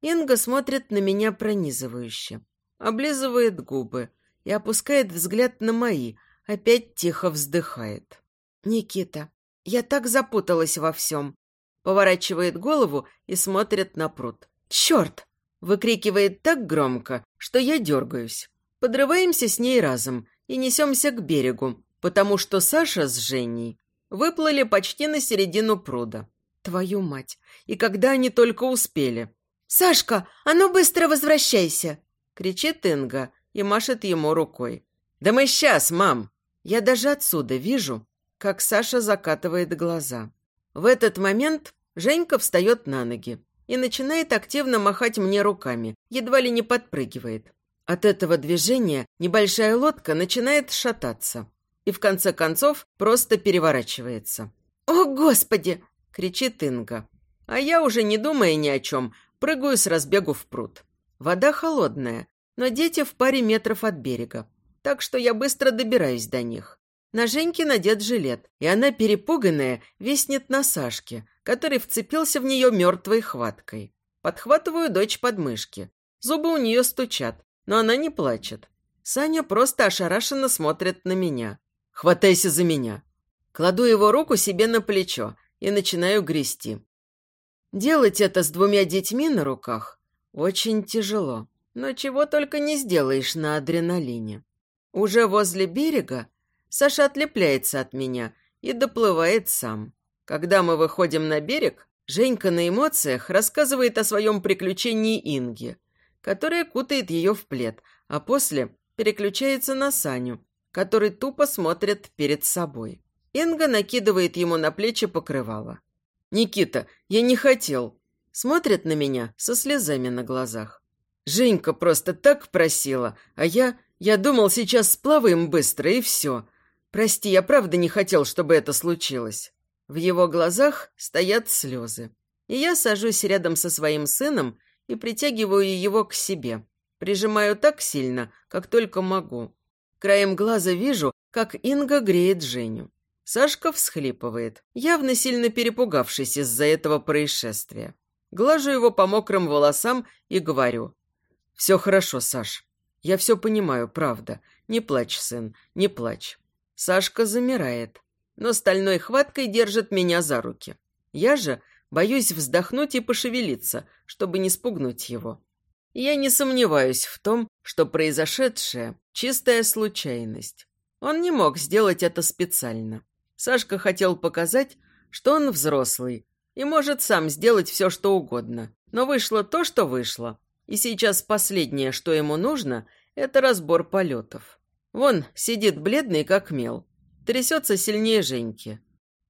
Инга смотрит на меня пронизывающе, облизывает губы и опускает взгляд на мои, опять тихо вздыхает. «Никита, я так запуталась во всем». Поворачивает голову и смотрит на пруд. «Черт!» Выкрикивает так громко, что я дергаюсь. Подрываемся с ней разом и несемся к берегу, потому что Саша с Женей выплыли почти на середину пруда. Твою мать! И когда они только успели? «Сашка, а ну быстро возвращайся!» кричит Инга и машет ему рукой. «Да мы сейчас, мам!» Я даже отсюда вижу, как Саша закатывает глаза. В этот момент Женька встает на ноги и начинает активно махать мне руками, едва ли не подпрыгивает. От этого движения небольшая лодка начинает шататься и в конце концов просто переворачивается. «О, Господи!» – кричит Инга. А я уже не думая ни о чем, прыгаю с разбегу в пруд. Вода холодная, но дети в паре метров от берега так что я быстро добираюсь до них. На Женьке надет жилет, и она, перепуганная, виснет на Сашке, который вцепился в нее мертвой хваткой. Подхватываю дочь под мышки. Зубы у нее стучат, но она не плачет. Саня просто ошарашенно смотрит на меня. «Хватайся за меня!» Кладу его руку себе на плечо и начинаю грести. Делать это с двумя детьми на руках очень тяжело, но чего только не сделаешь на адреналине. Уже возле берега Саша отлепляется от меня и доплывает сам. Когда мы выходим на берег, Женька на эмоциях рассказывает о своем приключении Инги, которая кутает ее в плед, а после переключается на Саню, который тупо смотрит перед собой. Инга накидывает ему на плечи покрывало. «Никита, я не хотел!» Смотрит на меня со слезами на глазах. Женька просто так просила, а я... Я думал, сейчас сплаваем быстро, и все. Прости, я правда не хотел, чтобы это случилось». В его глазах стоят слезы. И я сажусь рядом со своим сыном и притягиваю его к себе. Прижимаю так сильно, как только могу. Краем глаза вижу, как Инга греет Женю. Сашка всхлипывает, явно сильно перепугавшись из-за этого происшествия. Глажу его по мокрым волосам и говорю. «Все хорошо, Саш. Я все понимаю, правда. Не плачь, сын, не плачь. Сашка замирает, но стальной хваткой держит меня за руки. Я же боюсь вздохнуть и пошевелиться, чтобы не спугнуть его. Я не сомневаюсь в том, что произошедшее – чистая случайность. Он не мог сделать это специально. Сашка хотел показать, что он взрослый и может сам сделать все, что угодно. Но вышло то, что вышло. И сейчас последнее, что ему нужно, это разбор полетов. Вон, сидит бледный, как мел. Трясется сильнее Женьки.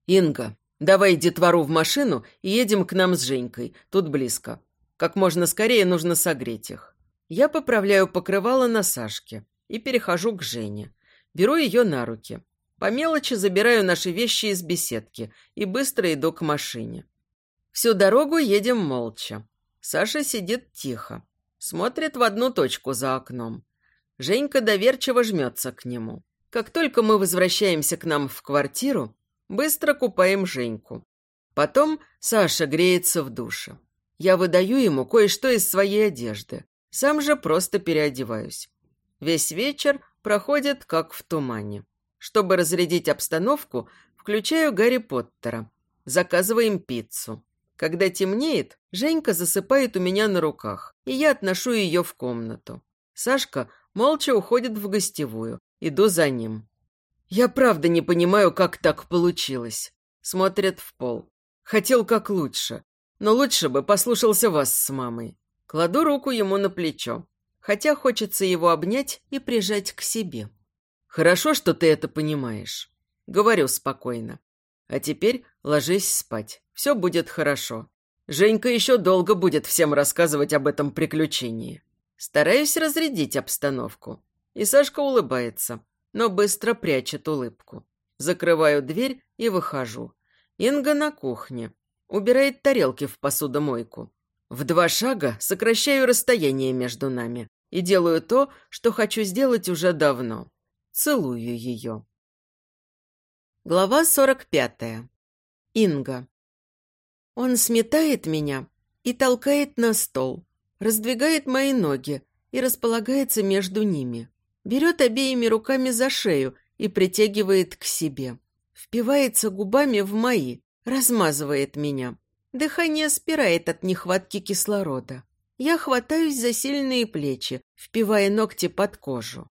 «Инга, давай детвору в машину и едем к нам с Женькой. Тут близко. Как можно скорее нужно согреть их». Я поправляю покрывало на Сашке и перехожу к Жене. Беру ее на руки. По мелочи забираю наши вещи из беседки и быстро иду к машине. Всю дорогу едем молча. Саша сидит тихо, смотрит в одну точку за окном. Женька доверчиво жмется к нему. Как только мы возвращаемся к нам в квартиру, быстро купаем Женьку. Потом Саша греется в душе. Я выдаю ему кое-что из своей одежды. Сам же просто переодеваюсь. Весь вечер проходит как в тумане. Чтобы разрядить обстановку, включаю Гарри Поттера. Заказываем пиццу. Когда темнеет, Женька засыпает у меня на руках, и я отношу ее в комнату. Сашка молча уходит в гостевую. Иду за ним. Я правда не понимаю, как так получилось. Смотрит в пол. Хотел как лучше. Но лучше бы послушался вас с мамой. Кладу руку ему на плечо. Хотя хочется его обнять и прижать к себе. Хорошо, что ты это понимаешь. Говорю спокойно. А теперь ложись спать. Все будет хорошо. Женька еще долго будет всем рассказывать об этом приключении. Стараюсь разрядить обстановку. И Сашка улыбается, но быстро прячет улыбку. Закрываю дверь и выхожу. Инга на кухне. Убирает тарелки в посудомойку. В два шага сокращаю расстояние между нами и делаю то, что хочу сделать уже давно. Целую ее. Глава сорок пятая. Инга. Он сметает меня и толкает на стол, раздвигает мои ноги и располагается между ними. Берет обеими руками за шею и притягивает к себе. Впивается губами в мои, размазывает меня. Дыхание спирает от нехватки кислорода. Я хватаюсь за сильные плечи, впивая ногти под кожу.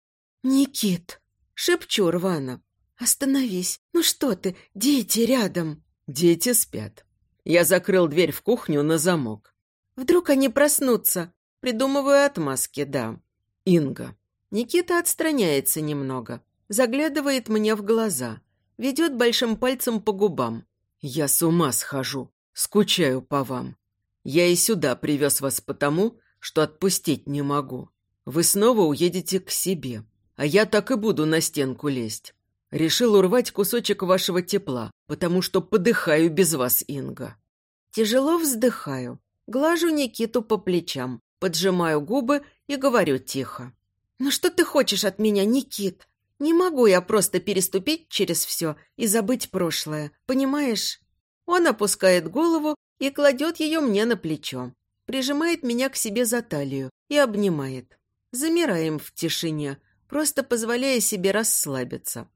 «Никит!» — шепчу рвано. «Остановись! Ну что ты, дети рядом!» Дети спят. Я закрыл дверь в кухню на замок. Вдруг они проснутся. Придумываю отмазки, да. Инга. Никита отстраняется немного. Заглядывает мне в глаза. Ведет большим пальцем по губам. Я с ума схожу. Скучаю по вам. Я и сюда привез вас потому, что отпустить не могу. Вы снова уедете к себе. А я так и буду на стенку лезть. Решил урвать кусочек вашего тепла, потому что подыхаю без вас, Инга. Тяжело вздыхаю, глажу Никиту по плечам, поджимаю губы и говорю тихо. «Ну что ты хочешь от меня, Никит? Не могу я просто переступить через все и забыть прошлое, понимаешь?» Он опускает голову и кладет ее мне на плечо, прижимает меня к себе за талию и обнимает. Замираем в тишине, просто позволяя себе расслабиться.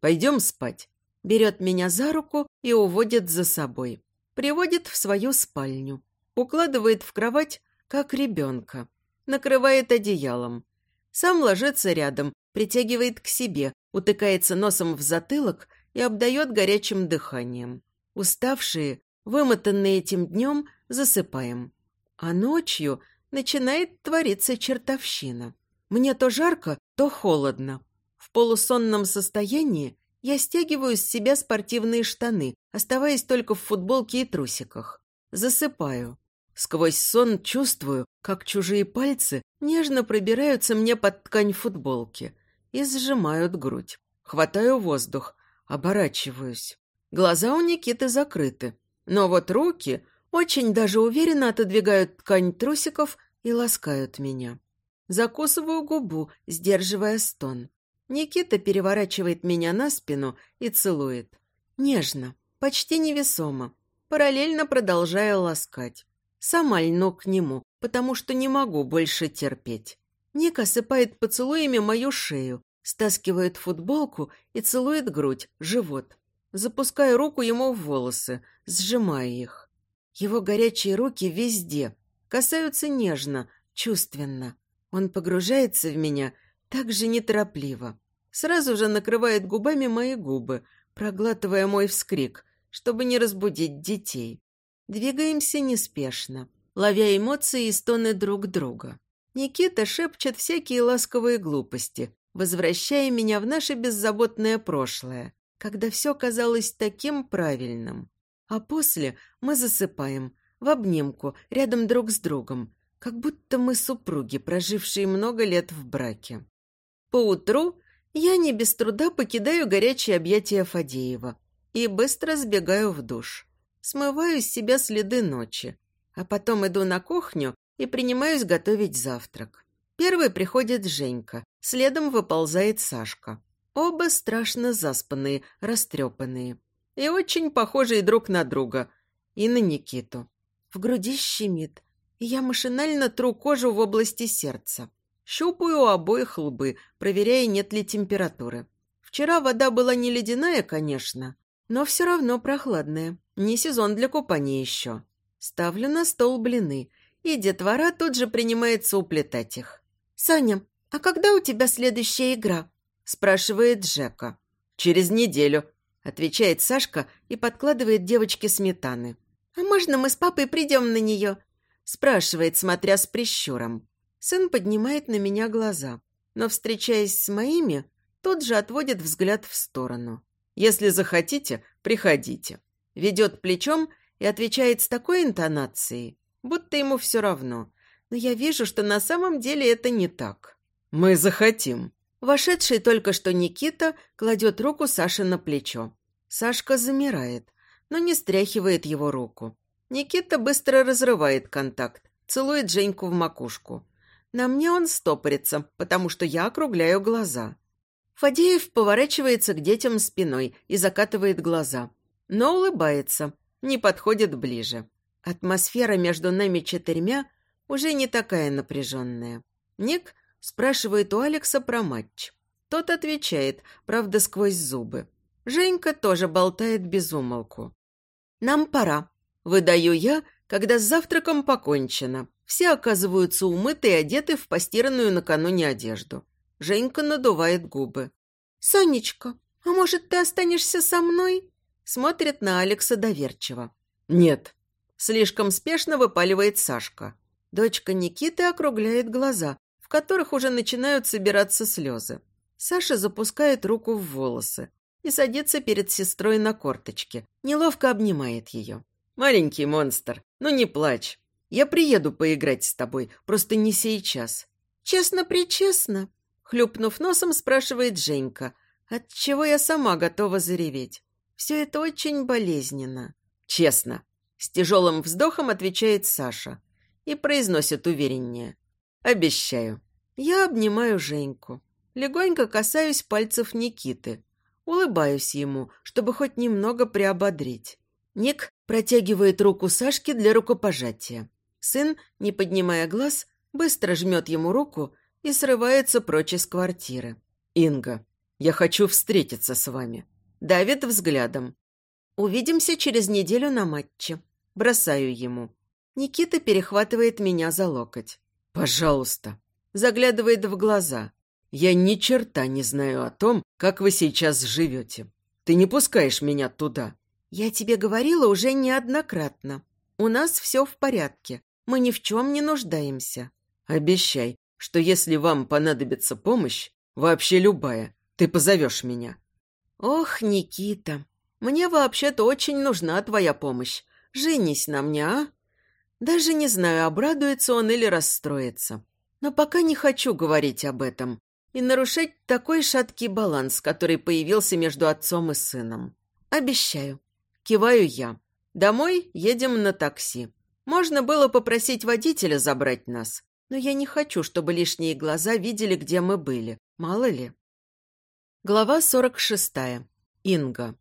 Пойдем спать». Берет меня за руку и уводит за собой. Приводит в свою спальню. Укладывает в кровать, как ребенка. Накрывает одеялом. Сам ложится рядом, притягивает к себе, утыкается носом в затылок и обдает горячим дыханием. Уставшие, вымотанные этим днем, засыпаем. А ночью начинает твориться чертовщина. Мне то жарко, то холодно. В полусонном состоянии я стягиваю с себя спортивные штаны, оставаясь только в футболке и трусиках. Засыпаю. Сквозь сон чувствую, как чужие пальцы нежно пробираются мне под ткань футболки и сжимают грудь. Хватаю воздух, оборачиваюсь. Глаза у Никиты закрыты, но вот руки очень даже уверенно отодвигают ткань трусиков и ласкают меня. Закусываю губу, сдерживая стон. Никита переворачивает меня на спину и целует. Нежно, почти невесомо, параллельно продолжая ласкать. Сама льну к нему, потому что не могу больше терпеть. Ник осыпает поцелуями мою шею, стаскивает футболку и целует грудь, живот. Запускаю руку ему в волосы, сжимая их. Его горячие руки везде, касаются нежно, чувственно. Он погружается в меня – так же неторопливо. Сразу же накрывает губами мои губы, проглатывая мой вскрик, чтобы не разбудить детей. Двигаемся неспешно, ловя эмоции и стоны друг друга. Никита шепчет всякие ласковые глупости, возвращая меня в наше беззаботное прошлое, когда все казалось таким правильным. А после мы засыпаем, в обнимку, рядом друг с другом, как будто мы супруги, прожившие много лет в браке. Поутру я не без труда покидаю горячие объятия Фадеева и быстро сбегаю в душ. Смываю с себя следы ночи, а потом иду на кухню и принимаюсь готовить завтрак. Первый приходит Женька, следом выползает Сашка. Оба страшно заспанные, растрепанные. И очень похожие друг на друга. И на Никиту. В груди щемит, и я машинально тру кожу в области сердца. Щупаю у обоих лбы, проверяя, нет ли температуры. Вчера вода была не ледяная, конечно, но все равно прохладная. Не сезон для купания еще. Ставлю на стол блины, и детвора тут же принимается уплетать их. «Саня, а когда у тебя следующая игра?» – спрашивает Джека. «Через неделю», – отвечает Сашка и подкладывает девочке сметаны. «А можно мы с папой придем на нее?» – спрашивает, смотря с прищуром. Сын поднимает на меня глаза, но, встречаясь с моими, тут же отводит взгляд в сторону. «Если захотите, приходите». Ведет плечом и отвечает с такой интонацией, будто ему все равно. Но я вижу, что на самом деле это не так. «Мы захотим». Вошедший только что Никита кладет руку Саше на плечо. Сашка замирает, но не стряхивает его руку. Никита быстро разрывает контакт, целует Женьку в макушку. На мне он стопорится, потому что я округляю глаза. Фадеев поворачивается к детям спиной и закатывает глаза. Но улыбается, не подходит ближе. Атмосфера между нами четырьмя уже не такая напряженная. Ник спрашивает у Алекса про матч. Тот отвечает, правда, сквозь зубы. Женька тоже болтает без умолку. «Нам пора», – выдаю я, когда с завтраком покончено. Все оказываются умыты и одеты в постиранную накануне одежду. Женька надувает губы. «Сонечка, а может, ты останешься со мной?» Смотрит на Алекса доверчиво. «Нет». Слишком спешно выпаливает Сашка. Дочка Никиты округляет глаза, в которых уже начинают собираться слезы. Саша запускает руку в волосы и садится перед сестрой на корточке, неловко обнимает ее. «Маленький монстр, ну не плачь. Я приеду поиграть с тобой, просто не сейчас». «Честно-причестно?» Хлюпнув носом, спрашивает Женька, отчего я сама готова зареветь. Все это очень болезненно. Честно. С тяжелым вздохом отвечает Саша и произносит увереннее. Обещаю. Я обнимаю Женьку. Легонько касаюсь пальцев Никиты. Улыбаюсь ему, чтобы хоть немного приободрить. Ник протягивает руку Сашке для рукопожатия. Сын, не поднимая глаз, быстро жмет ему руку и срывается прочь из квартиры. «Инга, я хочу встретиться с вами», Давит взглядом. Увидимся через неделю на матче. Бросаю ему. Никита перехватывает меня за локоть. Пожалуйста. Заглядывает в глаза. Я ни черта не знаю о том, как вы сейчас живете. Ты не пускаешь меня туда. Я тебе говорила уже неоднократно. У нас все в порядке. Мы ни в чем не нуждаемся. Обещай, что если вам понадобится помощь, вообще любая, ты позовешь меня. «Ох, Никита, мне вообще-то очень нужна твоя помощь. Женись на мне, а?» Даже не знаю, обрадуется он или расстроится. Но пока не хочу говорить об этом и нарушать такой шаткий баланс, который появился между отцом и сыном. Обещаю. Киваю я. Домой едем на такси. Можно было попросить водителя забрать нас, но я не хочу, чтобы лишние глаза видели, где мы были. Мало ли. Глава 46. Инга.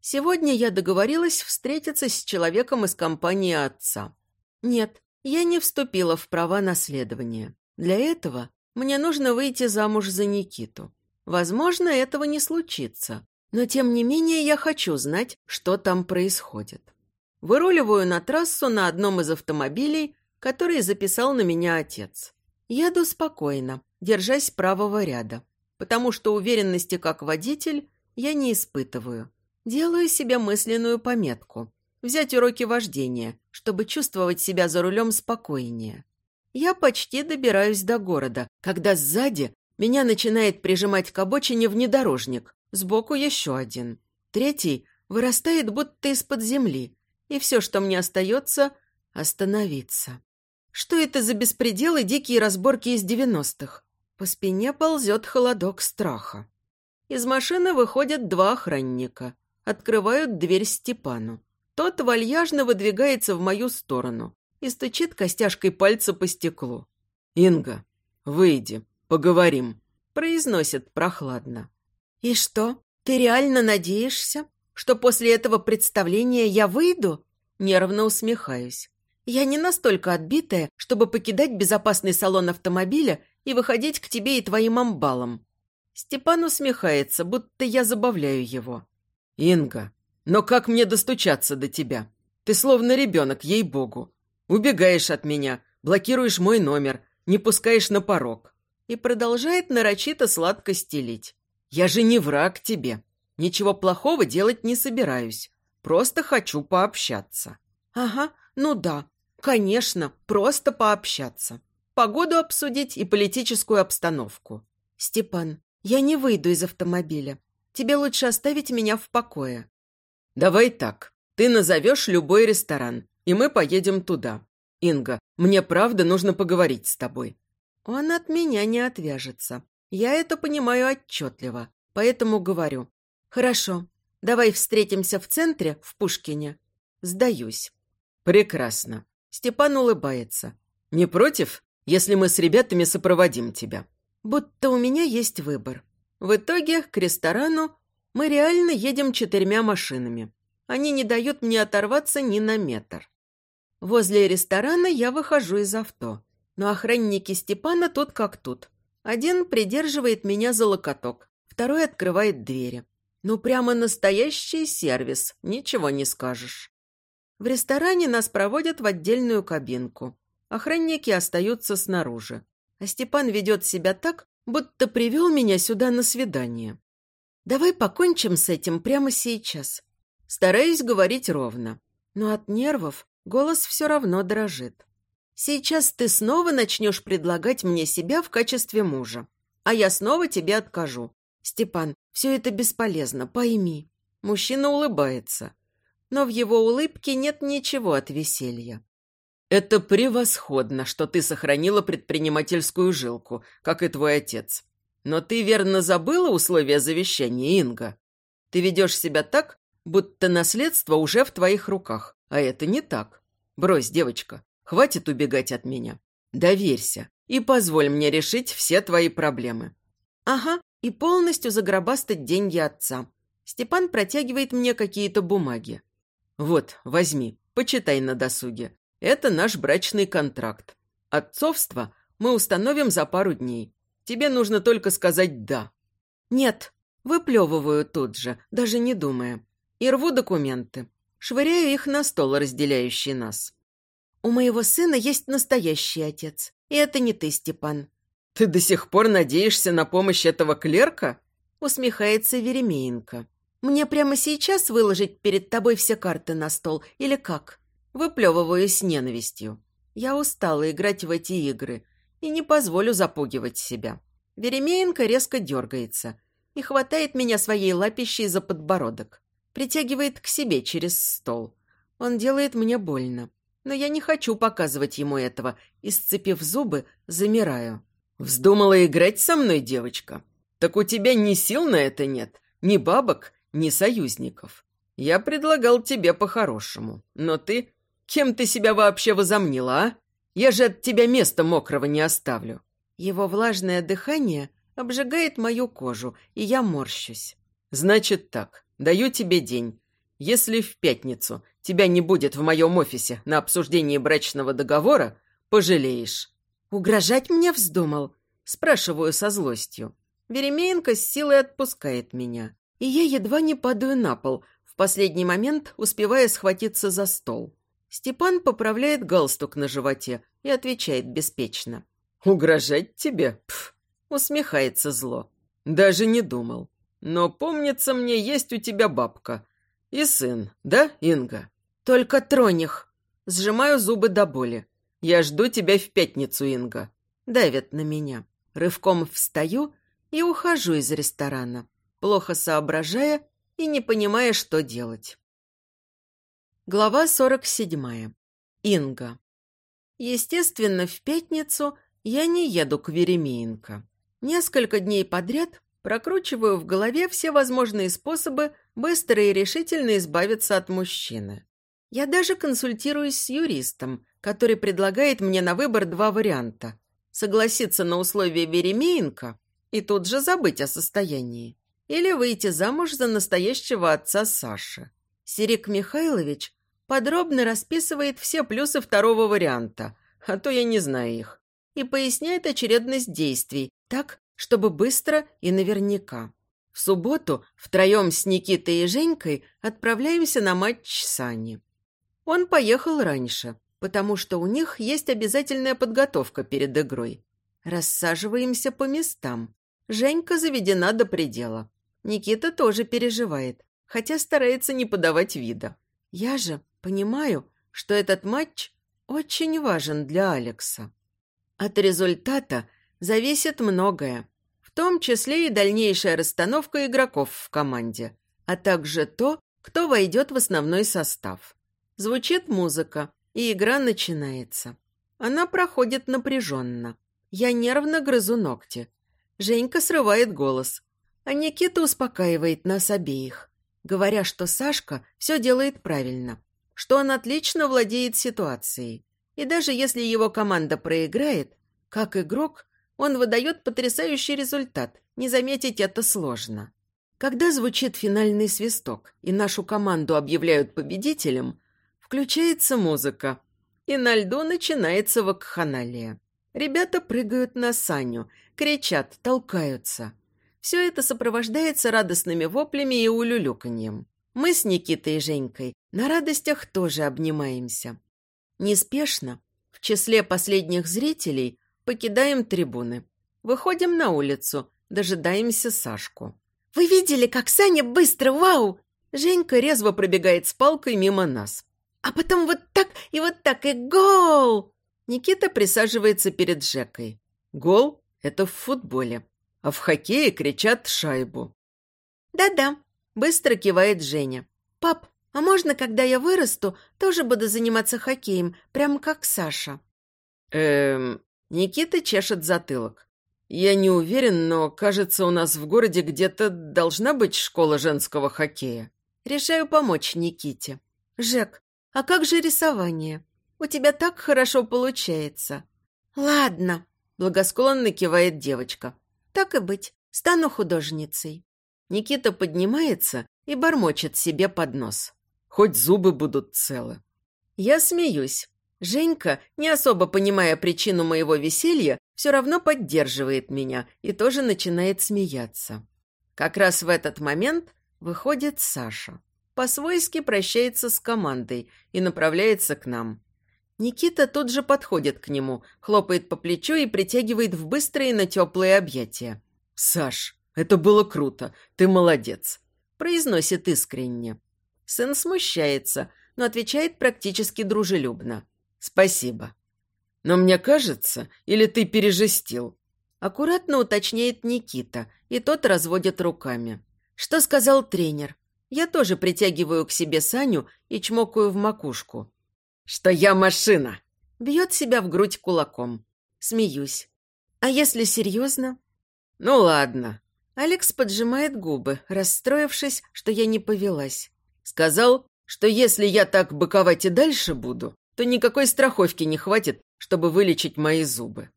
Сегодня я договорилась встретиться с человеком из компании отца. Нет, я не вступила в права наследования. Для этого мне нужно выйти замуж за Никиту. Возможно, этого не случится, но тем не менее я хочу знать, что там происходит. Выруливаю на трассу на одном из автомобилей, который записал на меня отец. Еду спокойно, держась правого ряда потому что уверенности как водитель я не испытываю. Делаю себе мысленную пометку – взять уроки вождения, чтобы чувствовать себя за рулем спокойнее. Я почти добираюсь до города, когда сзади меня начинает прижимать к обочине внедорожник, сбоку еще один. Третий вырастает будто из-под земли, и все, что мне остается – остановиться. Что это за беспределы дикие разборки из девяностых? По спине ползет холодок страха. Из машины выходят два охранника. Открывают дверь Степану. Тот вальяжно выдвигается в мою сторону и стучит костяшкой пальца по стеклу. «Инга, выйди, поговорим», – произносит прохладно. «И что, ты реально надеешься, что после этого представления я выйду?» Нервно усмехаюсь. Я не настолько отбитая, чтобы покидать безопасный салон автомобиля и выходить к тебе и твоим амбалам». Степан усмехается, будто я забавляю его. «Инга, но как мне достучаться до тебя? Ты словно ребенок, ей-богу. Убегаешь от меня, блокируешь мой номер, не пускаешь на порог». И продолжает нарочито сладко стелить. «Я же не враг тебе. Ничего плохого делать не собираюсь. Просто хочу пообщаться». «Ага, ну да, конечно, просто пообщаться погоду обсудить и политическую обстановку. «Степан, я не выйду из автомобиля. Тебе лучше оставить меня в покое». Давай так. Ты назовешь любой ресторан, и мы поедем туда. Инга, мне правда нужно поговорить с тобой. Он от меня не отвяжется. Я это понимаю отчетливо, поэтому говорю. Хорошо, давай встретимся в центре, в Пушкине. Сдаюсь. Прекрасно. Степан улыбается. Не против, если мы с ребятами сопроводим тебя? Будто у меня есть выбор. В итоге к ресторану мы реально едем четырьмя машинами. Они не дают мне оторваться ни на метр. Возле ресторана я выхожу из авто. Но охранники Степана тут как тут. Один придерживает меня за локоток, второй открывает двери. Ну, прямо настоящий сервис, ничего не скажешь. В ресторане нас проводят в отдельную кабинку. Охранники остаются снаружи. А Степан ведет себя так, будто привел меня сюда на свидание. Давай покончим с этим прямо сейчас. Стараюсь говорить ровно, но от нервов голос все равно дрожит. Сейчас ты снова начнешь предлагать мне себя в качестве мужа, а я снова тебе откажу. Степан, все это бесполезно, пойми. Мужчина улыбается, но в его улыбке нет ничего от веселья. «Это превосходно, что ты сохранила предпринимательскую жилку, как и твой отец. Но ты верно забыла условия завещания, Инга? Ты ведешь себя так, будто наследство уже в твоих руках, а это не так. Брось, девочка, Хватит убегать от меня. Доверься и позволь мне решить все твои проблемы». «Ага, и полностью загробастать деньги отца». Степан протягивает мне какие-то бумаги. «Вот, возьми, почитай на досуге. Это наш брачный контракт. Отцовство мы установим за пару дней. Тебе нужно только сказать «да». «Нет», выплевываю тут же, даже не думая. И рву документы. Швыряю их на стол, разделяющий нас. «У моего сына есть настоящий отец, и это не ты, Степан». «Ты до сих пор надеешься на помощь этого клерка?» Усмехается Веремеенко. «Мне прямо сейчас выложить перед тобой все карты на стол или как?» Выплевываю с ненавистью. Я устала играть в эти игры и не позволю запугивать себя. Веремеенко резко дергается и хватает меня своей лапищей за подбородок. Притягивает к себе через стол. Он делает мне больно но я не хочу показывать ему этого и, сцепив зубы, замираю. «Вздумала играть со мной, девочка? Так у тебя ни сил на это нет, ни бабок, ни союзников. Я предлагал тебе по-хорошему, но ты... Кем ты себя вообще возомнила, а? Я же от тебя места мокрого не оставлю». Его влажное дыхание обжигает мою кожу, и я морщусь. «Значит так, даю тебе день. Если в пятницу тебя не будет в моем офисе на обсуждении брачного договора, пожалеешь». «Угрожать мне вздумал?» Спрашиваю со злостью. Веремеенко с силой отпускает меня, и я едва не падаю на пол, в последний момент успевая схватиться за стол. Степан поправляет галстук на животе и отвечает беспечно. «Угрожать тебе? Пф!» Усмехается зло. «Даже не думал. Но, помнится мне, есть у тебя бабка. И сын, да, Инга?» «Только тронь их!» Сжимаю зубы до боли. «Я жду тебя в пятницу, Инга». Давят на меня. Рывком встаю и ухожу из ресторана, плохо соображая и не понимая, что делать. Глава 47. Инга. Естественно, в пятницу я не еду к Веремеенко. Несколько дней подряд прокручиваю в голове все возможные способы быстро и решительно избавиться от мужчины. Я даже консультируюсь с юристом, который предлагает мне на выбор два варианта. Согласиться на условия Веремеенко и тут же забыть о состоянии. Или выйти замуж за настоящего отца Саши. Сирик Михайлович подробно расписывает все плюсы второго варианта, а то я не знаю их, и поясняет очередность действий так, чтобы быстро и наверняка. В субботу втроем с Никитой и Женькой отправляемся на матч Сани. Он поехал раньше, потому что у них есть обязательная подготовка перед игрой. Рассаживаемся по местам. Женька заведена до предела. Никита тоже переживает, хотя старается не подавать вида. Я же понимаю, что этот матч очень важен для Алекса. От результата зависит многое в том числе и дальнейшая расстановка игроков в команде, а также то, кто войдет в основной состав. Звучит музыка, и игра начинается. Она проходит напряженно. Я нервно грызу ногти. Женька срывает голос, а Никита успокаивает нас обеих, говоря, что Сашка все делает правильно, что он отлично владеет ситуацией. И даже если его команда проиграет, как игрок, он выдает потрясающий результат, не заметить это сложно. Когда звучит финальный свисток и нашу команду объявляют победителем, включается музыка, и на льду начинается вакханалия. Ребята прыгают на Саню, кричат, толкаются. Все это сопровождается радостными воплями и улюлюканьем. Мы с Никитой и Женькой на радостях тоже обнимаемся. Неспешно, в числе последних зрителей, покидаем трибуны. Выходим на улицу, дожидаемся Сашку. «Вы видели, как Саня быстро, вау!» Женька резво пробегает с палкой мимо нас. «А потом вот так и вот так, и гол!» Никита присаживается перед Жекой. Гол – это в футболе а в хоккее кричат шайбу. «Да-да», – быстро кивает Женя. «Пап, а можно, когда я вырасту, тоже буду заниматься хоккеем, прям как Саша?» «Эм...» Никита чешет затылок. «Я не уверен, но, кажется, у нас в городе где-то должна быть школа женского хоккея. Решаю помочь Никите. Жек, а как же рисование? У тебя так хорошо получается». «Ладно», – благосклонно кивает девочка. Так и быть, стану художницей. Никита поднимается и бормочет себе под нос. Хоть зубы будут целы. Я смеюсь. Женька, не особо понимая причину моего веселья, все равно поддерживает меня и тоже начинает смеяться. Как раз в этот момент выходит Саша. По-свойски прощается с командой и направляется к нам. Никита тут же подходит к нему, хлопает по плечу и притягивает в быстрые, но теплые объятия. «Саш, это было круто, ты молодец», – произносит искренне. Сын смущается, но отвечает практически дружелюбно. «Спасибо». «Но мне кажется, или ты пережестил?» Аккуратно уточняет Никита, и тот разводит руками. «Что сказал тренер?» Я тоже притягиваю к себе Саню и чмокаю в макушку что я машина!» Бьет себя в грудь кулаком. Смеюсь. «А если серьезно?» «Ну ладно». Алекс поджимает губы, расстроившись, что я не повелась. Сказал, что если я так быковать и дальше буду, то никакой страховки не хватит, чтобы вылечить мои зубы.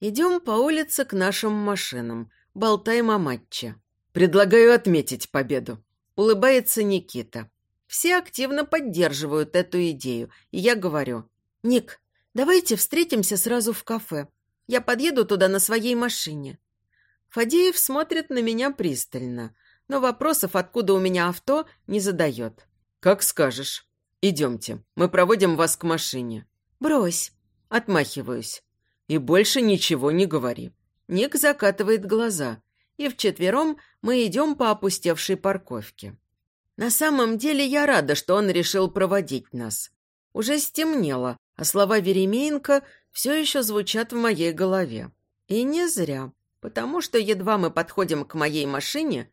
Идем по улице к нашим машинам, болтаем о матче. Предлагаю отметить победу. Улыбается Никита. Все активно поддерживают эту идею, и я говорю, «Ник, давайте встретимся сразу в кафе. Я подъеду туда на своей машине». Фадеев смотрит на меня пристально, но вопросов, откуда у меня авто, не задает. «Как скажешь. Идемте, мы проводим вас к машине». «Брось». Отмахиваюсь. «И больше ничего не говори». Ник закатывает глаза, и вчетвером мы идем по опустевшей парковке. На самом деле я рада, что он решил проводить нас. Уже стемнело, а слова Веремеенко все еще звучат в моей голове. И не зря, потому что едва мы подходим к моей машине,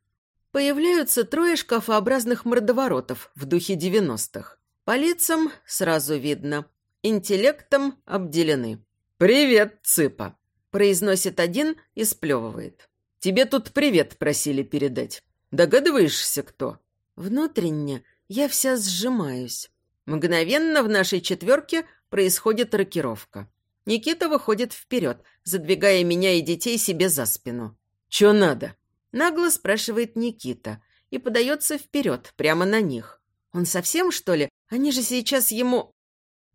появляются трое шкафообразных мордоворотов в духе девяностых. По лицам сразу видно, интеллектом обделены. «Привет, цыпа!» – произносит один и сплевывает. «Тебе тут привет просили передать. Догадываешься, кто?» Внутренне я вся сжимаюсь. Мгновенно в нашей четверке происходит рокировка. Никита выходит вперед, задвигая меня и детей себе за спину. «Чё надо?» Нагло спрашивает Никита и подается вперед, прямо на них. «Он совсем, что ли? Они же сейчас ему...»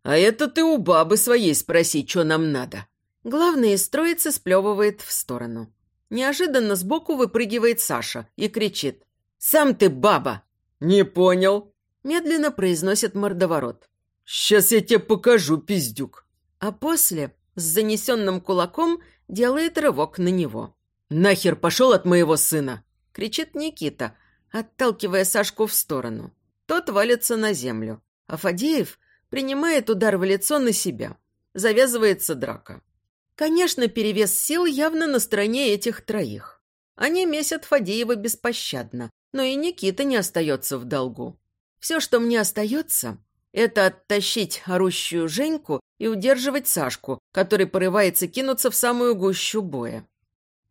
«А это ты у бабы своей спроси, что нам надо». Главное из троицы сплевывает в сторону. Неожиданно сбоку выпрыгивает Саша и кричит. «Сам ты баба!» «Не понял», – медленно произносит мордоворот. «Сейчас я тебе покажу, пиздюк». А после с занесенным кулаком делает рывок на него. «Нахер пошел от моего сына!» – кричит Никита, отталкивая Сашку в сторону. Тот валится на землю, а Фадеев принимает удар в лицо на себя. Завязывается драка. Конечно, перевес сил явно на стороне этих троих. Они месят Фадеева беспощадно, но и Никита не остается в долгу. Все, что мне остается, это оттащить орущую Женьку и удерживать Сашку, который порывается кинуться в самую гущу боя.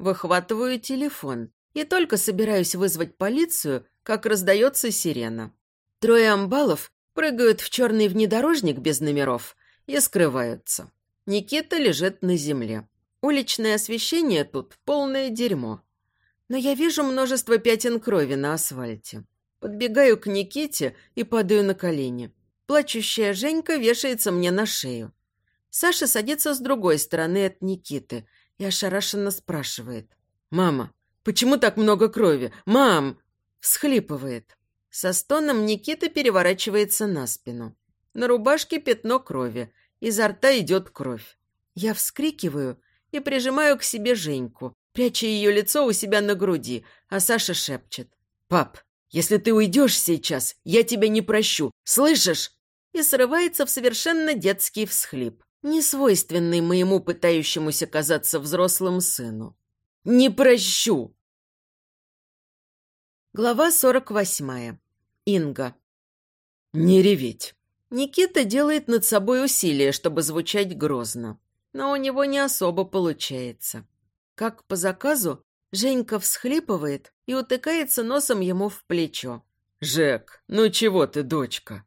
Выхватываю телефон и только собираюсь вызвать полицию, как раздается сирена. Трое амбалов прыгают в черный внедорожник без номеров и скрываются. Никита лежит на земле. Уличное освещение тут полное дерьмо. Но я вижу множество пятен крови на асфальте. Подбегаю к Никите и падаю на колени. Плачущая Женька вешается мне на шею. Саша садится с другой стороны от Никиты и ошарашенно спрашивает. «Мама, почему так много крови? Мам!» Всхлипывает. Со стоном Никита переворачивается на спину. На рубашке пятно крови. Изо рта идет кровь. Я вскрикиваю и прижимаю к себе Женьку, пряча ее лицо у себя на груди, а Саша шепчет. «Пап, если ты уйдешь сейчас, я тебя не прощу. Слышишь?» И срывается в совершенно детский всхлип, несвойственный моему пытающемуся казаться взрослым сыну. «Не прощу!» Глава сорок восьмая. Инга. «Не реветь!» Никита делает над собой усилие, чтобы звучать грозно. Но у него не особо получается. Как по заказу, Женька всхлипывает и утыкается носом ему в плечо. «Жек, ну чего ты, дочка?»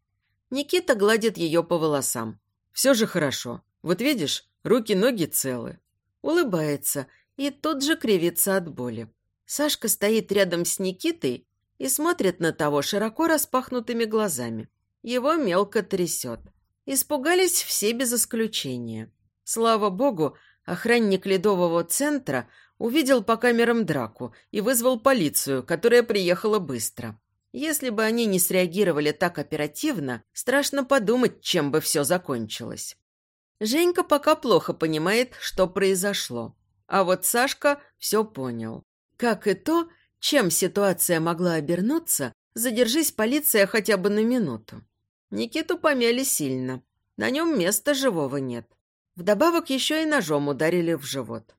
Никита гладит ее по волосам. «Все же хорошо. Вот видишь, руки-ноги целы». Улыбается и тут же кривится от боли. Сашка стоит рядом с Никитой и смотрит на того широко распахнутыми глазами. Его мелко трясет. Испугались все без исключения. Слава богу, охранник ледового центра увидел по камерам драку и вызвал полицию, которая приехала быстро. Если бы они не среагировали так оперативно, страшно подумать, чем бы все закончилось. Женька пока плохо понимает, что произошло. А вот Сашка все понял. Как и то, чем ситуация могла обернуться, задержись полиция хотя бы на минуту. Никиту помяли сильно. На нем места живого нет. Вдобавок еще и ножом ударили в живот.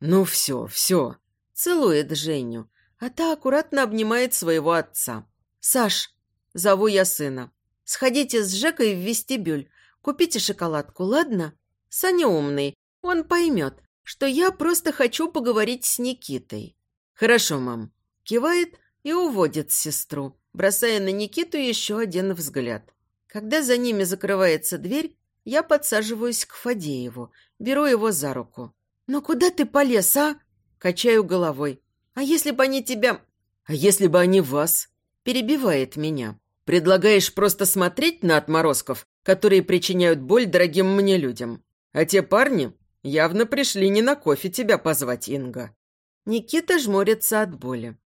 «Ну все, все!» Целует Женю, а та аккуратно обнимает своего отца. «Саш!» Зову я сына. «Сходите с Жекой в вестибюль. Купите шоколадку, ладно?» Саня умный. Он поймет, что я просто хочу поговорить с Никитой. «Хорошо, мам». Кивает и уводит сестру, бросая на Никиту еще один взгляд. Когда за ними закрывается дверь, я подсаживаюсь к Фадееву, беру его за руку. «Но куда ты полез, а?» Качаю головой. «А если бы они тебя...» «А если бы они вас?» Перебивает меня. «Предлагаешь просто смотреть на отморозков, которые причиняют боль дорогим мне людям. А те парни явно пришли не на кофе тебя позвать, Инга». Никита жмурится от боли.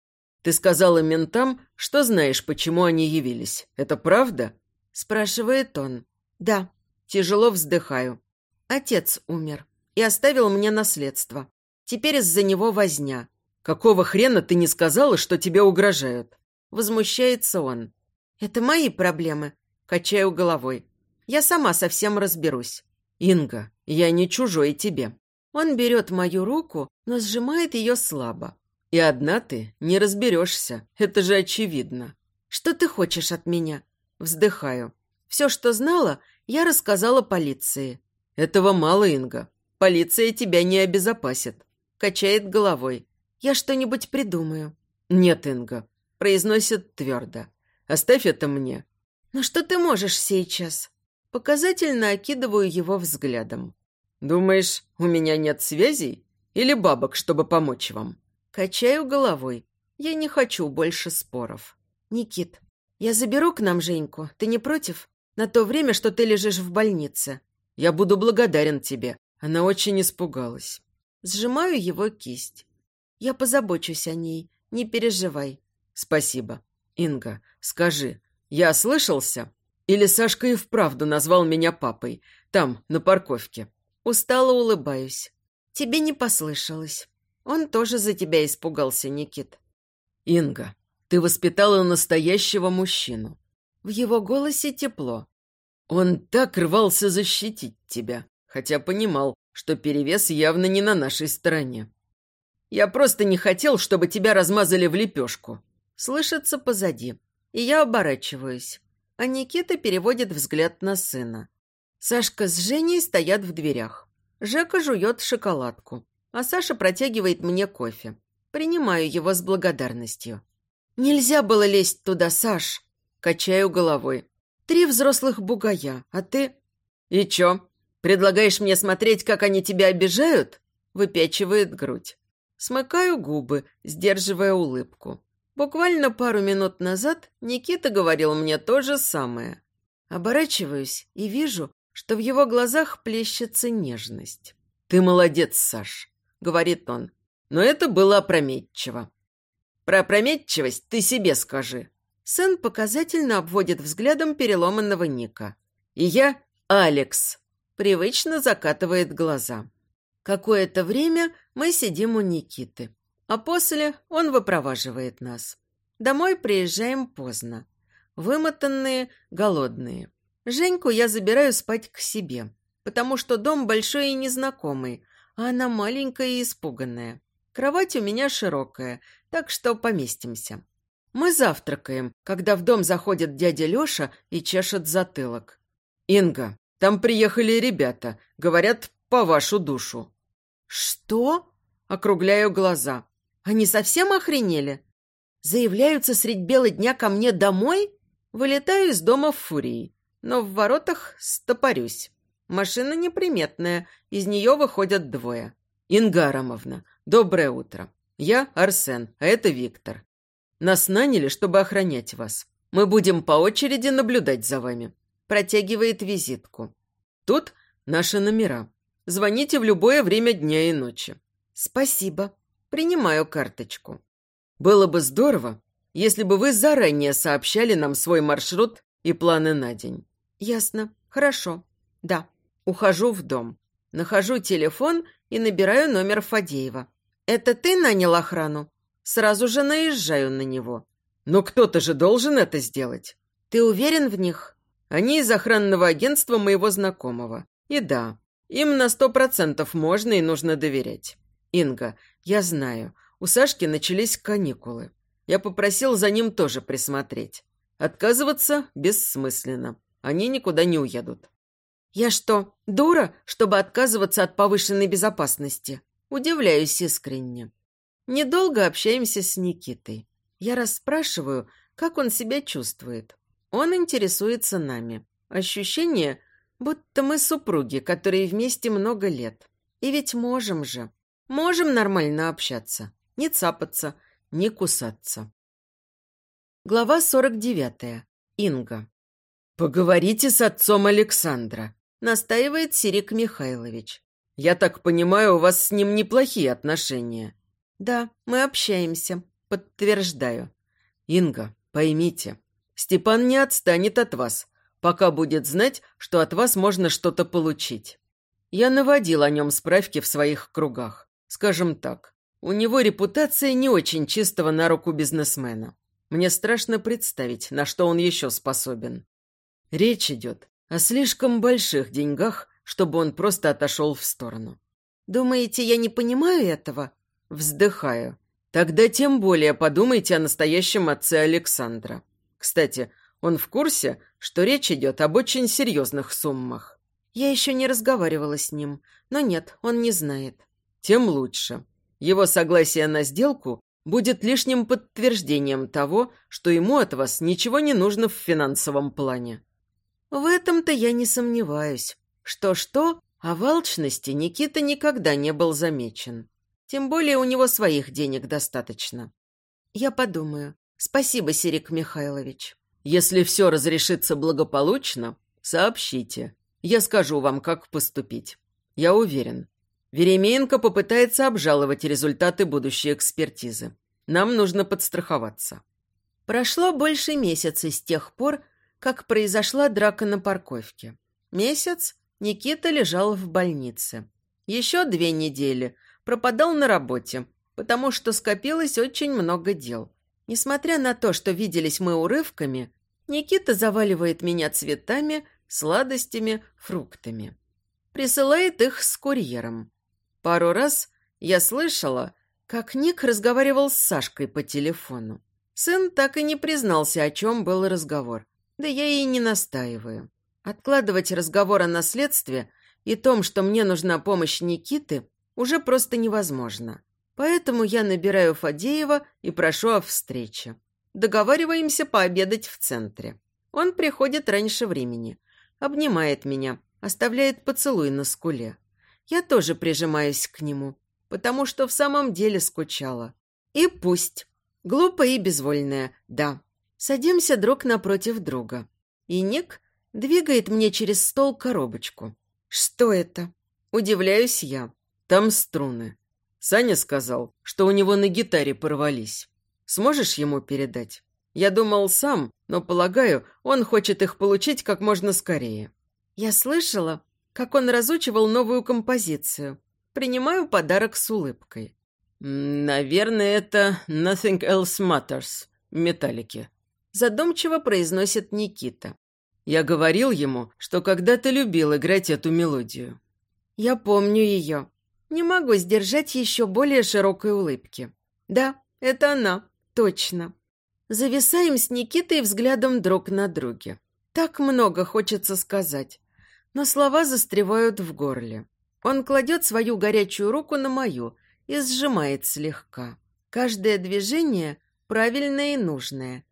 «Ты сказала ментам, что знаешь, почему они явились. Это правда?» Спрашивает он. «Да». Тяжело вздыхаю. Отец умер и оставил мне наследство. Теперь из-за него возня. «Какого хрена ты не сказала, что тебе угрожают?» Возмущается он. «Это мои проблемы», – качаю головой. «Я сама совсем разберусь». «Инга, я не чужой тебе». Он берет мою руку, но сжимает ее слабо. «И одна ты не разберешься, это же очевидно». «Что ты хочешь от меня?» Вздыхаю. Все, что знала, я рассказала полиции. «Этого мало, Инга. Полиция тебя не обезопасит. Качает головой. Я что-нибудь придумаю. Нет, Инга. Произносит твердо. Оставь это мне. Но что ты можешь сейчас? Показательно окидываю его взглядом. Думаешь, у меня нет связей? Или бабок, чтобы помочь вам? Качаю головой. Я не хочу больше споров. Никит, я заберу к нам Женьку. Ты не против? На то время, что ты лежишь в больнице. Я буду благодарен тебе. Она очень испугалась. Сжимаю его кисть. Я позабочусь о ней, не переживай. Спасибо. Инга, скажи, я ослышался? Или Сашка и вправду назвал меня папой? Там, на парковке. Устало улыбаюсь. Тебе не послышалось. Он тоже за тебя испугался, Никит. Инга, ты воспитала настоящего мужчину. В его голосе тепло. Он так рвался защитить тебя хотя понимал, что перевес явно не на нашей стороне. «Я просто не хотел, чтобы тебя размазали в лепешку». Слышится позади, и я оборачиваюсь. а Никита переводит взгляд на сына. Сашка с Женей стоят в дверях. Жека жует шоколадку, а Саша протягивает мне кофе. Принимаю его с благодарностью. «Нельзя было лезть туда, Саш!» Качаю головой. «Три взрослых бугая, а ты...» «И чё? Предлагаешь мне смотреть, как они тебя обижают?» Выпячивает грудь. Смыкаю губы, сдерживая улыбку. Буквально пару минут назад Никита говорил мне то же самое. Оборачиваюсь и вижу, что в его глазах плещется нежность. «Ты молодец, Саш», — говорит он. «Но это было опрометчиво». «Про опрометчивость ты себе скажи». Сын показательно обводит взглядом переломанного Ника. «И я Алекс», — привычно закатывает глаза. Какое-то время мы сидим у Никиты, а после он выпроваживает нас. Домой приезжаем поздно. Вымотанные, голодные. Женьку я забираю спать к себе, потому что дом большой и незнакомый, а она маленькая и испуганная. Кровать у меня широкая, так что поместимся. Мы завтракаем, когда в дом заходит дядя Леша и чешет затылок. «Инга, там приехали ребята, говорят, по вашу душу». «Что?» – округляю глаза. «Они совсем охренели? Заявляются средь бела дня ко мне домой?» Вылетаю из дома в фурии, но в воротах стопорюсь. Машина неприметная, из нее выходят двое. «Инга Арамовна, доброе утро. Я Арсен, а это Виктор. Нас наняли, чтобы охранять вас. Мы будем по очереди наблюдать за вами». Протягивает визитку. Тут наши номера. Звоните в любое время дня и ночи». «Спасибо. Принимаю карточку». «Было бы здорово, если бы вы заранее сообщали нам свой маршрут и планы на день». «Ясно. Хорошо. Да. Ухожу в дом. Нахожу телефон и набираю номер Фадеева. «Это ты нанял охрану?» Сразу же наезжаю на него. «Но кто-то же должен это сделать». «Ты уверен в них?» «Они из охранного агентства моего знакомого. И да, им на сто процентов можно и нужно доверять. Инга, я знаю, у Сашки начались каникулы. Я попросил за ним тоже присмотреть. Отказываться бессмысленно. Они никуда не уедут. Я что, дура, чтобы отказываться от повышенной безопасности? Удивляюсь искренне. Недолго общаемся с Никитой. Я расспрашиваю, как он себя чувствует. Он интересуется нами. Ощущение – Будто мы супруги, которые вместе много лет. И ведь можем же. Можем нормально общаться. Не цапаться, не кусаться. Глава 49. Инга. «Поговорите с отцом Александра», – настаивает Сирик Михайлович. «Я так понимаю, у вас с ним неплохие отношения». «Да, мы общаемся», – подтверждаю. «Инга, поймите, Степан не отстанет от вас, пока будет знать, что от вас можно что-то получить. Я наводил о нем справки в своих кругах. Скажем так, у него репутация не очень чистого на руку бизнесмена. Мне страшно представить, на что он еще способен. Речь идет о слишком больших деньгах, чтобы он просто отошел в сторону. Думаете, я не понимаю этого? Вздыхаю. Тогда тем более подумайте о настоящем отце Александра. Кстати, он в курсе, что речь идет об очень серьезных суммах. Я еще не разговаривала с ним, но нет, он не знает. Тем лучше. Его согласие на сделку будет лишним подтверждением того, что ему от вас ничего не нужно в финансовом плане. В этом-то я не сомневаюсь. Что-что, а в алчности Никита никогда не был замечен. Тем более у него своих денег достаточно. Я подумаю. Спасибо, Сирик Михайлович. Если все разрешится благополучно, сообщите. Я скажу вам, как поступить. Я уверен. Веремеенко попытается обжаловать результаты будущей экспертизы. Нам нужно подстраховаться. Прошло больше месяца с тех пор, как произошла драка на парковке. Месяц Никита лежал в больнице. Еще две недели пропадал на работе, потому что скопилось очень много дел. Несмотря на то, что виделись мы урывками, Никита заваливает меня цветами, сладостями, фруктами. Присылает их с курьером. Пару раз я слышала, как Ник разговаривал с Сашкой по телефону. Сын так и не признался, о чем был разговор. Да я и не настаиваю. Откладывать разговор о наследстве и том, что мне нужна помощь Никиты, уже просто невозможно. Поэтому я набираю Фадеева и прошу о встрече. Договариваемся пообедать в центре. Он приходит раньше времени, обнимает меня, оставляет поцелуй на скуле. Я тоже прижимаюсь к нему, потому что в самом деле скучала. И пусть. Глупая и безвольная, да. Садимся друг напротив друга. И Ник двигает мне через стол коробочку. Что это? Удивляюсь я. Там струны. Саня сказал, что у него на гитаре порвались. Сможешь ему передать? Я думал сам, но, полагаю, он хочет их получить как можно скорее. Я слышала, как он разучивал новую композицию. Принимаю подарок с улыбкой. «Наверное, это Nothing Else Matters» Металлики. Задумчиво произносит Никита. Я говорил ему, что когда-то любил играть эту мелодию. Я помню ее. Не могу сдержать еще более широкой улыбки. Да, это она, точно. Зависаем с Никитой взглядом друг на друге. Так много хочется сказать, но слова застревают в горле. Он кладет свою горячую руку на мою и сжимает слегка. Каждое движение правильное и нужное,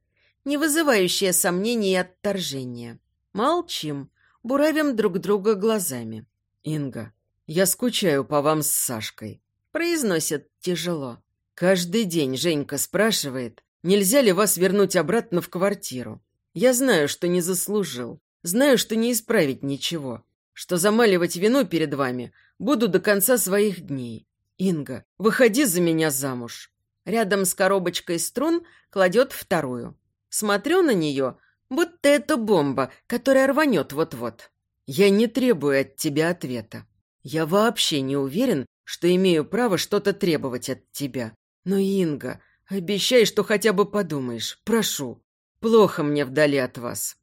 не вызывающее сомнений и отторжения. Молчим, буравим друг друга глазами. «Инга, я скучаю по вам с Сашкой», – произносит тяжело. «Каждый день Женька спрашивает, нельзя ли вас вернуть обратно в квартиру. Я знаю, что не заслужил, знаю, что не исправить ничего, что замаливать вину перед вами буду до конца своих дней. Инга, выходи за меня замуж». Рядом с коробочкой струн кладет вторую. Смотрю на нее, будто это бомба, которая рванет вот-вот. Я не требую от тебя ответа. Я вообще не уверен, что имею право что-то требовать от тебя. Но, Инга, обещай, что хотя бы подумаешь. Прошу. Плохо мне вдали от вас.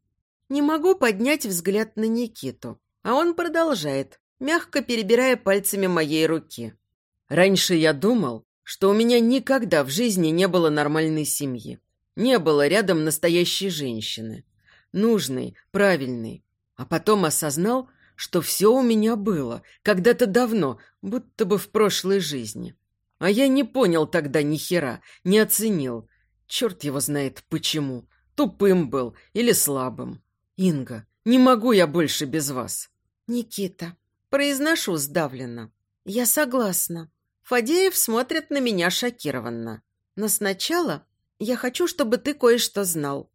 Не могу поднять взгляд на Никиту, а он продолжает, мягко перебирая пальцами моей руки. Раньше я думал, что у меня никогда в жизни не было нормальной семьи. Не было рядом настоящей женщины. Нужной, правильной. А потом осознал, что все у меня было, когда-то давно, будто бы в прошлой жизни. А я не понял тогда ни хера, не оценил. Черт его знает почему. Тупым был или слабым. Инга, не могу я больше без вас. Никита, произношу сдавленно. Я согласна. Фадеев смотрит на меня шокированно. Но сначала я хочу, чтобы ты кое-что знал.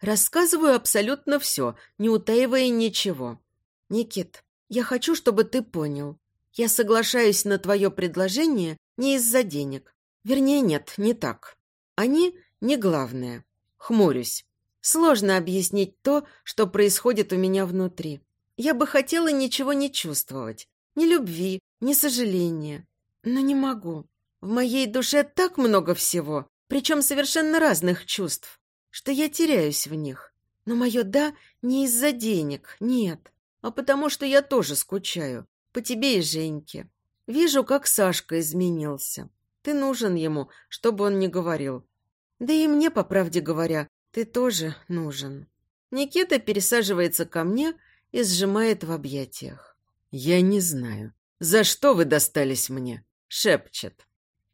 Рассказываю абсолютно все, не утаивая ничего. Никит, я хочу, чтобы ты понял. Я соглашаюсь на твое предложение не из-за денег. Вернее, нет, не так. Они не главное. Хмурюсь. Сложно объяснить то, что происходит у меня внутри. Я бы хотела ничего не чувствовать. Ни любви, ни сожаления. Но не могу. В моей душе так много всего, причем совершенно разных чувств, что я теряюсь в них. Но мое «да» не из-за денег, нет, а потому что я тоже скучаю по тебе и Женьке. Вижу, как Сашка изменился. Ты нужен ему, чтобы он не говорил. Да и мне, по правде говоря, ты тоже нужен. Никита пересаживается ко мне и сжимает в объятиях. «Я не знаю, за что вы достались мне?» — шепчет.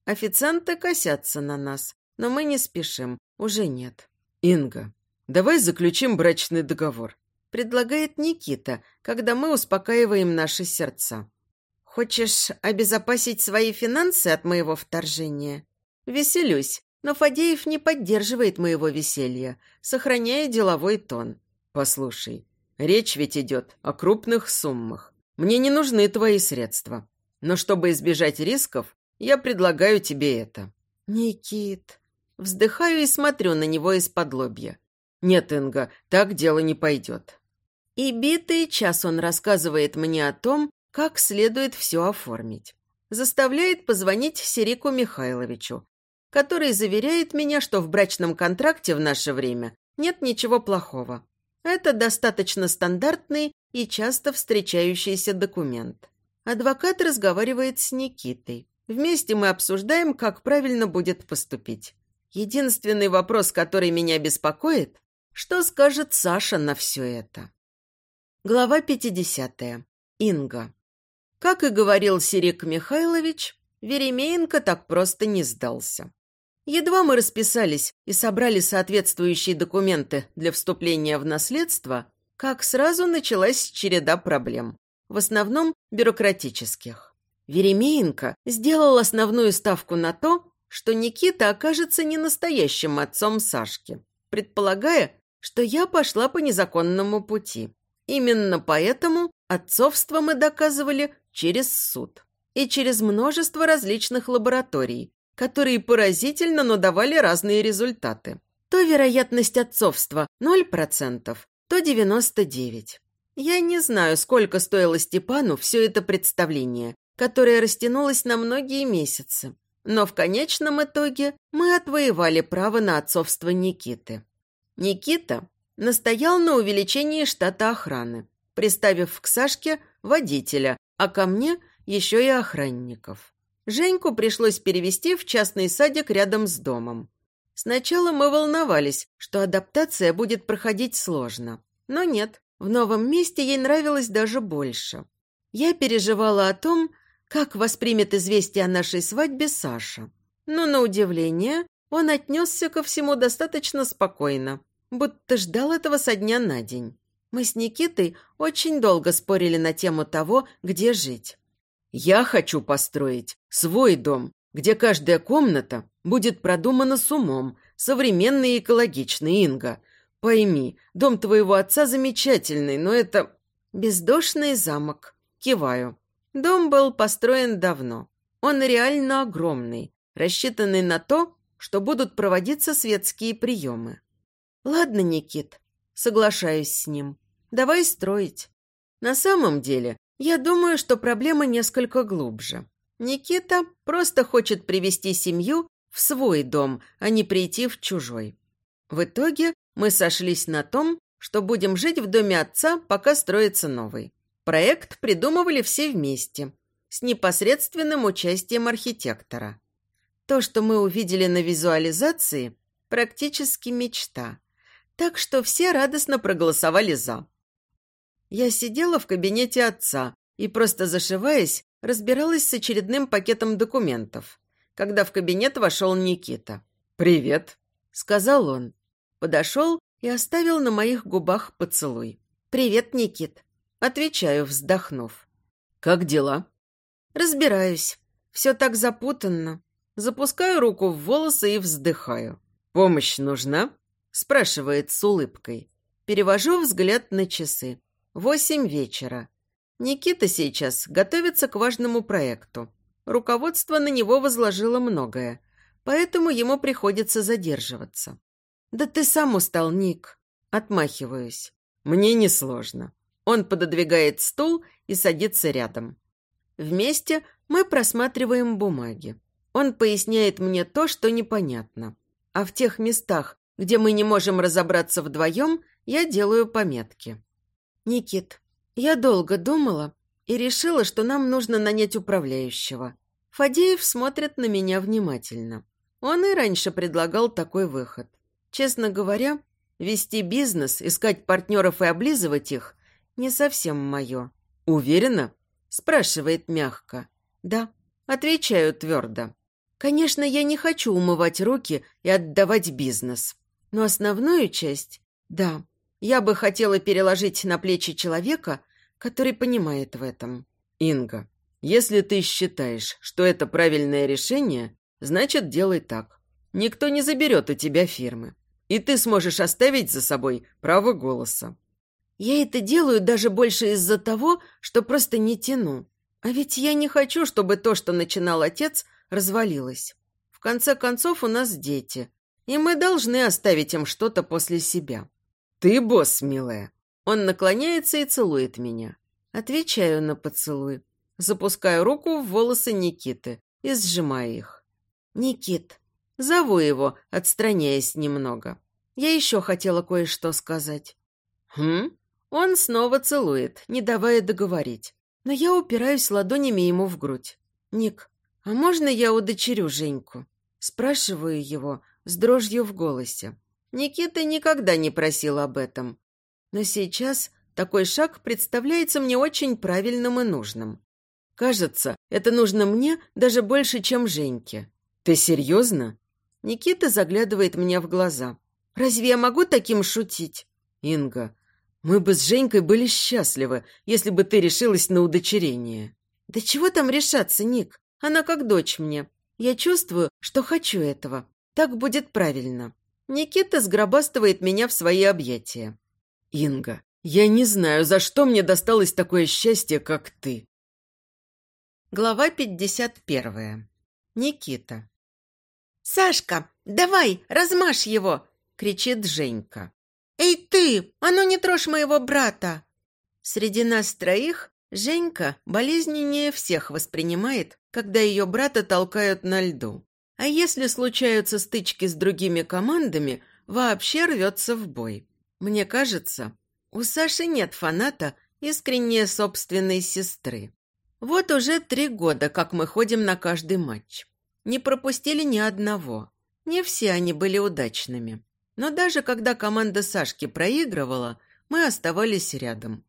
Официанты косятся на нас, но мы не спешим, уже нет. «Инга, давай заключим брачный договор», — предлагает Никита, когда мы успокаиваем наши сердца. «Хочешь обезопасить свои финансы от моего вторжения?» «Веселюсь, но Фадеев не поддерживает моего веселья, сохраняя деловой тон». «Послушай, речь ведь идет о крупных суммах. Мне не нужны твои средства. Но чтобы избежать рисков, я предлагаю тебе это». «Никит...» Вздыхаю и смотрю на него из-под лобья. «Нет, Инга, так дело не пойдет». И битый час он рассказывает мне о том, как следует все оформить. Заставляет позвонить Серику Михайловичу, который заверяет меня, что в брачном контракте в наше время нет ничего плохого. Это достаточно стандартный и часто встречающийся документ. Адвокат разговаривает с Никитой. Вместе мы обсуждаем, как правильно будет поступить. Единственный вопрос, который меня беспокоит, что скажет Саша на все это. Глава 50. Инга. Как и говорил Сирик Михайлович, Веремеенко так просто не сдался. Едва мы расписались и собрали соответствующие документы для вступления в наследство, как сразу началась череда проблем, в основном бюрократических. Веремеенко сделал основную ставку на то, что Никита окажется не настоящим отцом Сашки, предполагая, что я пошла по незаконному пути. Именно поэтому отцовство мы доказывали через суд и через множество различных лабораторий, которые поразительно, но давали разные результаты. То вероятность отцовства 0%, то 99%. Я не знаю, сколько стоило Степану все это представление, которое растянулось на многие месяцы. Но в конечном итоге мы отвоевали право на отцовство Никиты. Никита настоял на увеличении штата охраны, приставив к Сашке водителя, а ко мне еще и охранников. Женьку пришлось перевести в частный садик рядом с домом. Сначала мы волновались, что адаптация будет проходить сложно. Но нет, в новом месте ей нравилось даже больше. Я переживала о том, как воспримет известие о нашей свадьбе Саша. Но, на удивление, он отнесся ко всему достаточно спокойно, будто ждал этого со дня на день. Мы с Никитой очень долго спорили на тему того, где жить. «Я хочу построить свой дом, где каждая комната будет продумана с умом, современный и экологичный, Инга. Пойми, дом твоего отца замечательный, но это...» «Бездушный замок». Киваю. Дом был построен давно. Он реально огромный, рассчитанный на то, что будут проводиться светские приемы. «Ладно, Никит, соглашаюсь с ним. Давай строить». На самом деле, я думаю, что проблема несколько глубже. Никита просто хочет привести семью в свой дом, а не прийти в чужой. В итоге мы сошлись на том, что будем жить в доме отца, пока строится новый. Проект придумывали все вместе, с непосредственным участием архитектора. То, что мы увидели на визуализации, практически мечта. Так что все радостно проголосовали «за». Я сидела в кабинете отца и, просто зашиваясь, разбиралась с очередным пакетом документов, когда в кабинет вошел Никита. «Привет», — сказал он. Подошел и оставил на моих губах поцелуй. «Привет, Никит», — отвечаю, вздохнув. «Как дела?» «Разбираюсь. Все так запутанно. Запускаю руку в волосы и вздыхаю. «Помощь нужна?» – спрашивает с улыбкой. Перевожу взгляд на часы. Восемь вечера. Никита сейчас готовится к важному проекту. Руководство на него возложило многое, поэтому ему приходится задерживаться. «Да ты сам устал, Ник!» Отмахиваюсь. «Мне несложно». Он пододвигает стул и садится рядом. Вместе мы просматриваем бумаги. Он поясняет мне то, что непонятно. А в тех местах, где мы не можем разобраться вдвоем, я делаю пометки. «Никит, я долго думала и решила, что нам нужно нанять управляющего. Фадеев смотрит на меня внимательно. Он и раньше предлагал такой выход. Честно говоря, вести бизнес, искать партнеров и облизывать их – не совсем мое. «Уверена?» – спрашивает мягко. «Да». Отвечаю твердо. Конечно, я не хочу умывать руки и отдавать бизнес. Но основную часть – да, я бы хотела переложить на плечи человека, который понимает в этом. Инга, если ты считаешь, что это правильное решение, значит, делай так. Никто не заберет у тебя фирмы. И ты сможешь оставить за собой право голоса. Я это делаю даже больше из-за того, что просто не тяну. А ведь я не хочу, чтобы то, что начинал отец, развалилось. В конце концов, у нас дети, и мы должны оставить им что-то после себя. «Ты босс, милая!» Он наклоняется и целует меня. Отвечаю на поцелуй. Запускаю руку в волосы Никиты и сжимаю их. «Никит!» Зову его, отстраняясь немного. Я еще хотела кое-что сказать. «Хм?» Он снова целует, не давая договорить. Но я упираюсь ладонями ему в грудь. «Ник, а можно я удочерю Женьку?» Спрашиваю его с дрожью в голосе. Никита никогда не просил об этом. Но сейчас такой шаг представляется мне очень правильным и нужным. Кажется, это нужно мне даже больше, чем Женьке. Ты серьезно? Никита заглядывает мне в глаза. Разве я могу таким шутить? Инга, мы бы с Женькой были счастливы, если бы ты решилась на удочерение. Да чего там решаться, Ник? Она как дочь мне. Я чувствую, что хочу этого. Так будет правильно. Никита сгробастывает меня в свои объятия. Инга, я не знаю, за что мне досталось такое счастье, как ты. Глава 51. Никита. «Сашка, давай, размажь его!» – кричит Женька. «Эй ты, а ну не трожь моего брата!» Среди нас троих Женька болезненнее всех воспринимает, когда ее брата толкают на льду. А если случаются стычки с другими командами, вообще рвется в бой. Мне кажется, у Саши нет фаната искреннее собственной сестры. Вот уже три года, как мы ходим на каждый матч. Не пропустили ни одного. Не все они были удачными. Но даже когда команда Сашки проигрывала, мы оставались рядом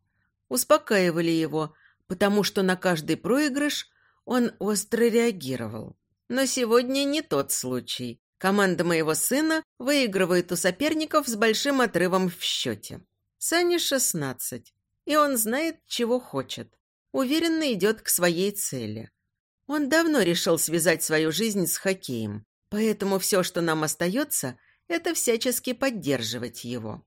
успокаивали его, потому что на каждый проигрыш он остро реагировал. Но сегодня не тот случай. Команда моего сына выигрывает у соперников с большим отрывом в счете. Сане 16, и он знает, чего хочет. Уверенно идет к своей цели. Он давно решил связать свою жизнь с хоккеем, поэтому все, что нам остается, это всячески поддерживать его.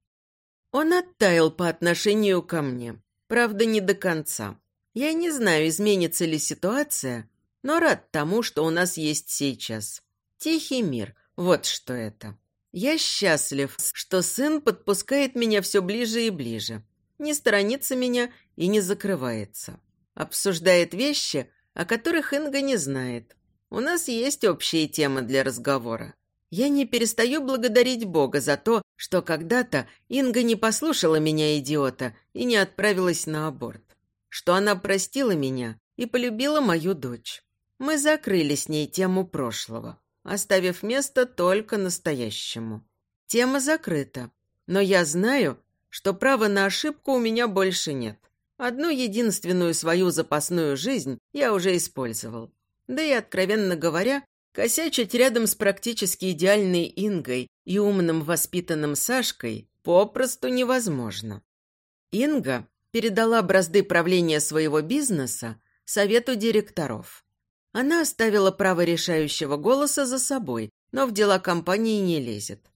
Он оттаял по отношению ко мне. Правда, не до конца. Я не знаю, изменится ли ситуация, но рад тому, что у нас есть сейчас. Тихий мир, вот что это. Я счастлив, что сын подпускает меня все ближе и ближе. Не сторонится меня и не закрывается. Обсуждает вещи, о которых Инга не знает. У нас есть общие темы для разговора. Я не перестаю благодарить Бога за то, что когда-то Инга не послушала меня, идиота, и не отправилась на аборт. Что она простила меня и полюбила мою дочь. Мы закрыли с ней тему прошлого, оставив место только настоящему. Тема закрыта, но я знаю, что права на ошибку у меня больше нет. Одну единственную свою запасную жизнь я уже использовал. Да и, откровенно говоря, Косячить рядом с практически идеальной Ингой и умным воспитанным Сашкой попросту невозможно. Инга передала бразды правления своего бизнеса совету директоров. Она оставила право решающего голоса за собой, но в дела компании не лезет.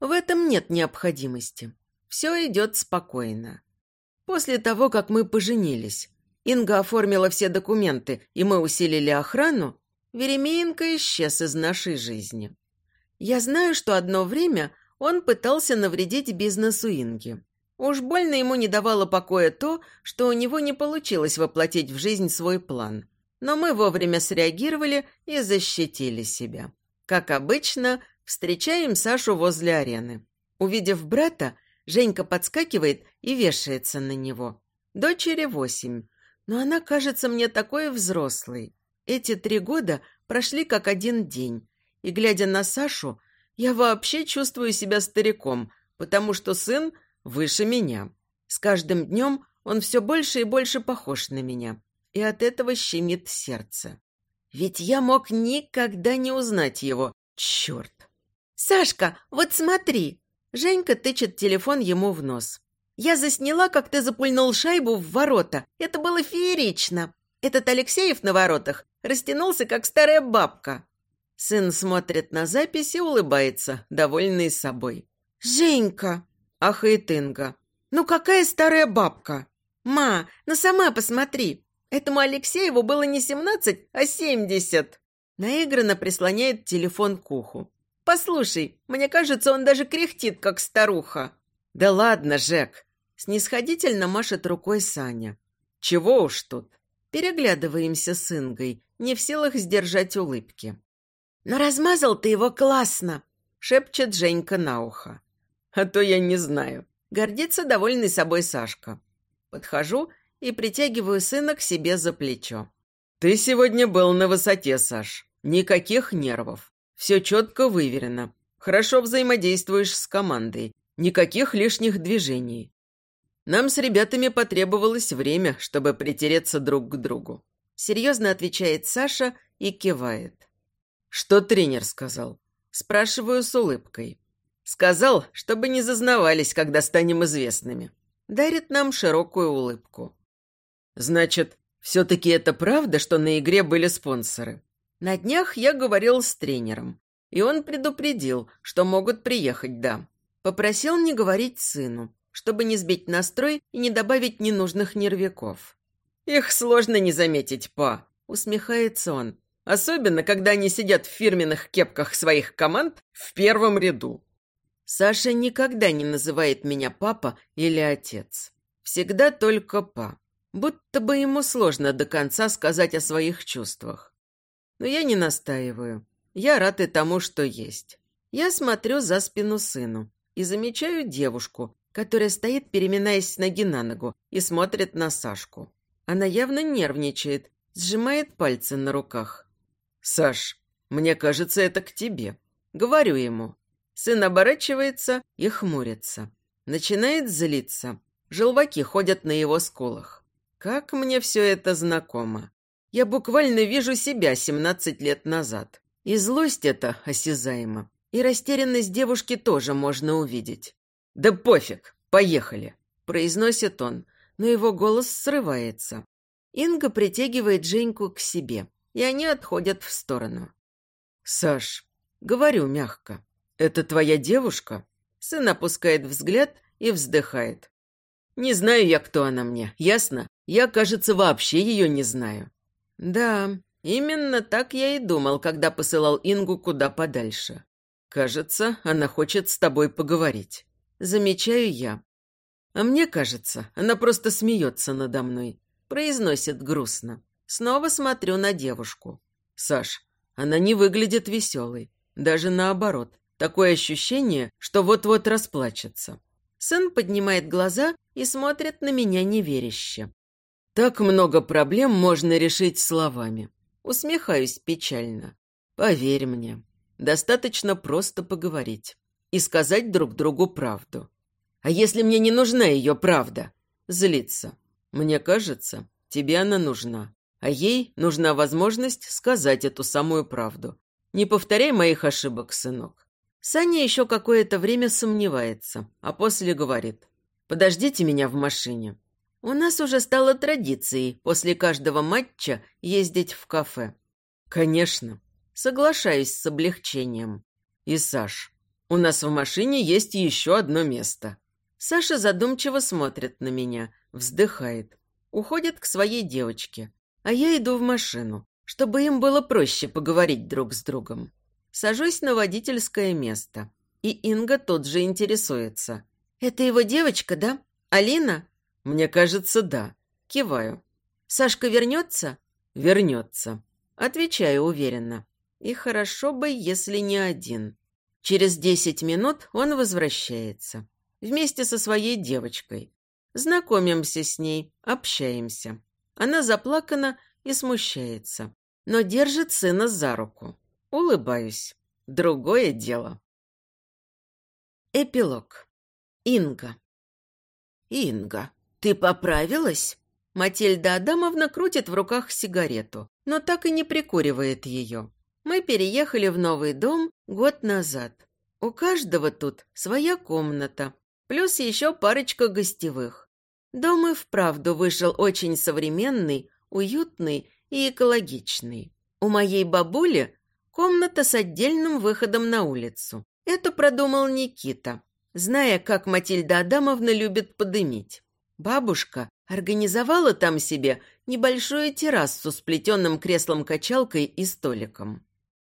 В этом нет необходимости. Все идет спокойно. После того, как мы поженились, Инга оформила все документы, и мы усилили охрану, Веремеенко исчез из нашей жизни. Я знаю, что одно время он пытался навредить бизнесу Инги. Уж больно ему не давало покоя то, что у него не получилось воплотить в жизнь свой план. Но мы вовремя среагировали и защитили себя. Как обычно, встречаем Сашу возле арены. Увидев брата, Женька подскакивает и вешается на него. Дочери восемь, но она кажется мне такой взрослой. Эти три года прошли как один день, и, глядя на Сашу, я вообще чувствую себя стариком, потому что сын выше меня. С каждым днем он все больше и больше похож на меня, и от этого щемит сердце. Ведь я мог никогда не узнать его, черт. «Сашка, вот смотри!» Женька тычет телефон ему в нос. «Я засняла, как ты запульнул шайбу в ворота. Это было феерично. Этот Алексеев на воротах растянулся, как старая бабка. Сын смотрит на запись и улыбается, довольный собой. «Женька!» – ахает Инга. «Ну какая старая бабка?» «Ма, ну сама посмотри. Этому Алексееву было не семнадцать, а семьдесят!» Наигранно прислоняет телефон к уху. «Послушай, мне кажется, он даже кряхтит, как старуха». «Да ладно, Жек!» Снисходительно машет рукой Саня. «Чего уж тут?» Переглядываемся с Ингой, не в силах сдержать улыбки. «Но размазал ты его классно!» — шепчет Женька на ухо. «А то я не знаю». Гордится довольный собой Сашка. Подхожу и притягиваю сына к себе за плечо. «Ты сегодня был на высоте, Саш. Никаких нервов. Все четко выверено. Хорошо взаимодействуешь с командой. Никаких лишних движений. Нам с ребятами потребовалось время, чтобы притереться друг к другу. Серьезно отвечает Саша и кивает. Что тренер сказал? Спрашиваю с улыбкой. Сказал, чтобы не зазнавались, когда станем известными. Дарит нам широкую улыбку. Значит, все-таки это правда, что на игре были спонсоры? На днях я говорил с тренером, и он предупредил, что могут приехать, да. Попросил не говорить сыну, чтобы не сбить настрой и не добавить ненужных нервяков. «Их сложно не заметить, па», — усмехается он. «Особенно, когда они сидят в фирменных кепках своих команд в первом ряду. Саша никогда не называет меня папа или отец. Всегда только па. Будто бы ему сложно до конца сказать о своих чувствах. Но я не настаиваю. Я рад и тому, что есть. Я смотрю за спину сыну и замечаю девушку, которая стоит, переминаясь ноги на ногу, и смотрит на Сашку. Она явно нервничает, сжимает пальцы на руках. «Саш, мне кажется, это к тебе». Говорю ему. Сын оборачивается и хмурится. Начинает злиться. Желваки ходят на его скулах. Как мне все это знакомо. Я буквально вижу себя 17 лет назад. И злость эта осязаема. И растерянность девушки тоже можно увидеть. «Да пофиг, поехали», – произносит он, но его голос срывается. Инга притягивает Женьку к себе, и они отходят в сторону. «Саш», – говорю мягко, «Это твоя девушка?» Сын опускает взгляд и вздыхает. «Не знаю я, кто она мне, ясно? Я, кажется, вообще ее не знаю». «Да, именно так я и думал, когда посылал Ингу куда подальше. Кажется, она хочет с тобой поговорить. Замечаю я. А мне кажется, она просто смеется надо мной. Произносит грустно. Снова смотрю на девушку. Саш, она не выглядит веселой. Даже наоборот. Такое ощущение, что вот-вот расплачется. Сын поднимает глаза и смотрит на меня неверяще. Так много проблем можно решить словами. Усмехаюсь печально. Поверь мне, достаточно просто поговорить и сказать друг другу правду. А если мне не нужна ее правда? Злиться. Мне кажется, тебе она нужна. А ей нужна возможность сказать эту самую правду. Не повторяй моих ошибок, сынок. Саня еще какое-то время сомневается, а после говорит. «Подождите меня в машине». У нас уже стало традицией после каждого матча ездить в кафе. Конечно, соглашаюсь с облегчением. И Саш, у нас в машине есть еще одно место. Саша задумчиво смотрит на меня, вздыхает, уходит к своей девочке, а я иду в машину, чтобы им было проще поговорить друг с другом. Сажусь на водительское место. И Инга тут же интересуется. «Это его девочка, да? Алина?» «Мне кажется, да». Киваю. «Сашка вернется?» «Вернется». Отвечаю уверенно. И хорошо бы, если не один. Через десять минут он возвращается. Вместе со своей девочкой. Знакомимся с ней, общаемся. Она заплакана и смущается, но держит сына за руку. Улыбаюсь. Другое дело. Эпилог. Инга. «Инга, ты поправилась?» Матильда Адамовна крутит в руках сигарету, но так и не прикуривает ее. Мы переехали в новый дом год назад. У каждого тут своя комната, плюс еще парочка гостевых. Дом и вправду вышел очень современный, уютный и экологичный. У моей бабули Комната с отдельным выходом на улицу. Это продумал Никита, зная, как Матильда Адамовна любит подымить. Бабушка организовала там себе небольшую террасу с плетеным креслом-качалкой и столиком.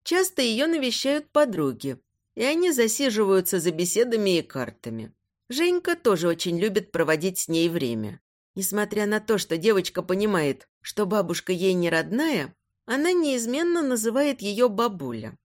Часто ее навещают подруги, и они засиживаются за беседами и картами. Женька тоже очень любит проводить с ней время. Несмотря на то, что девочка понимает, что бабушка ей не родная, она неизменно называет ее бабуля.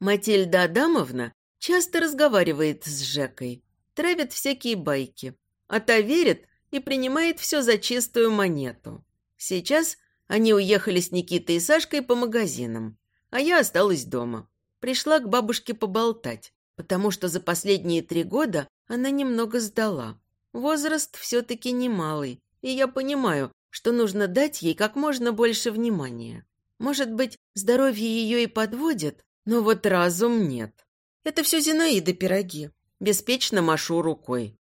Матильда Адамовна часто разговаривает с Жекой, травит всякие байки, а та верит и принимает все за чистую монету. Сейчас они уехали с Никитой и Сашкой по магазинам, а я осталась дома. Пришла к бабушке поболтать, потому что за последние три года она немного сдала. Возраст все-таки немалый, и я понимаю, что нужно дать ей как можно больше внимания. Может быть, здоровье ее и подводит, но вот разум нет. Это все Зинаида пироги. Беспечно машу рукой.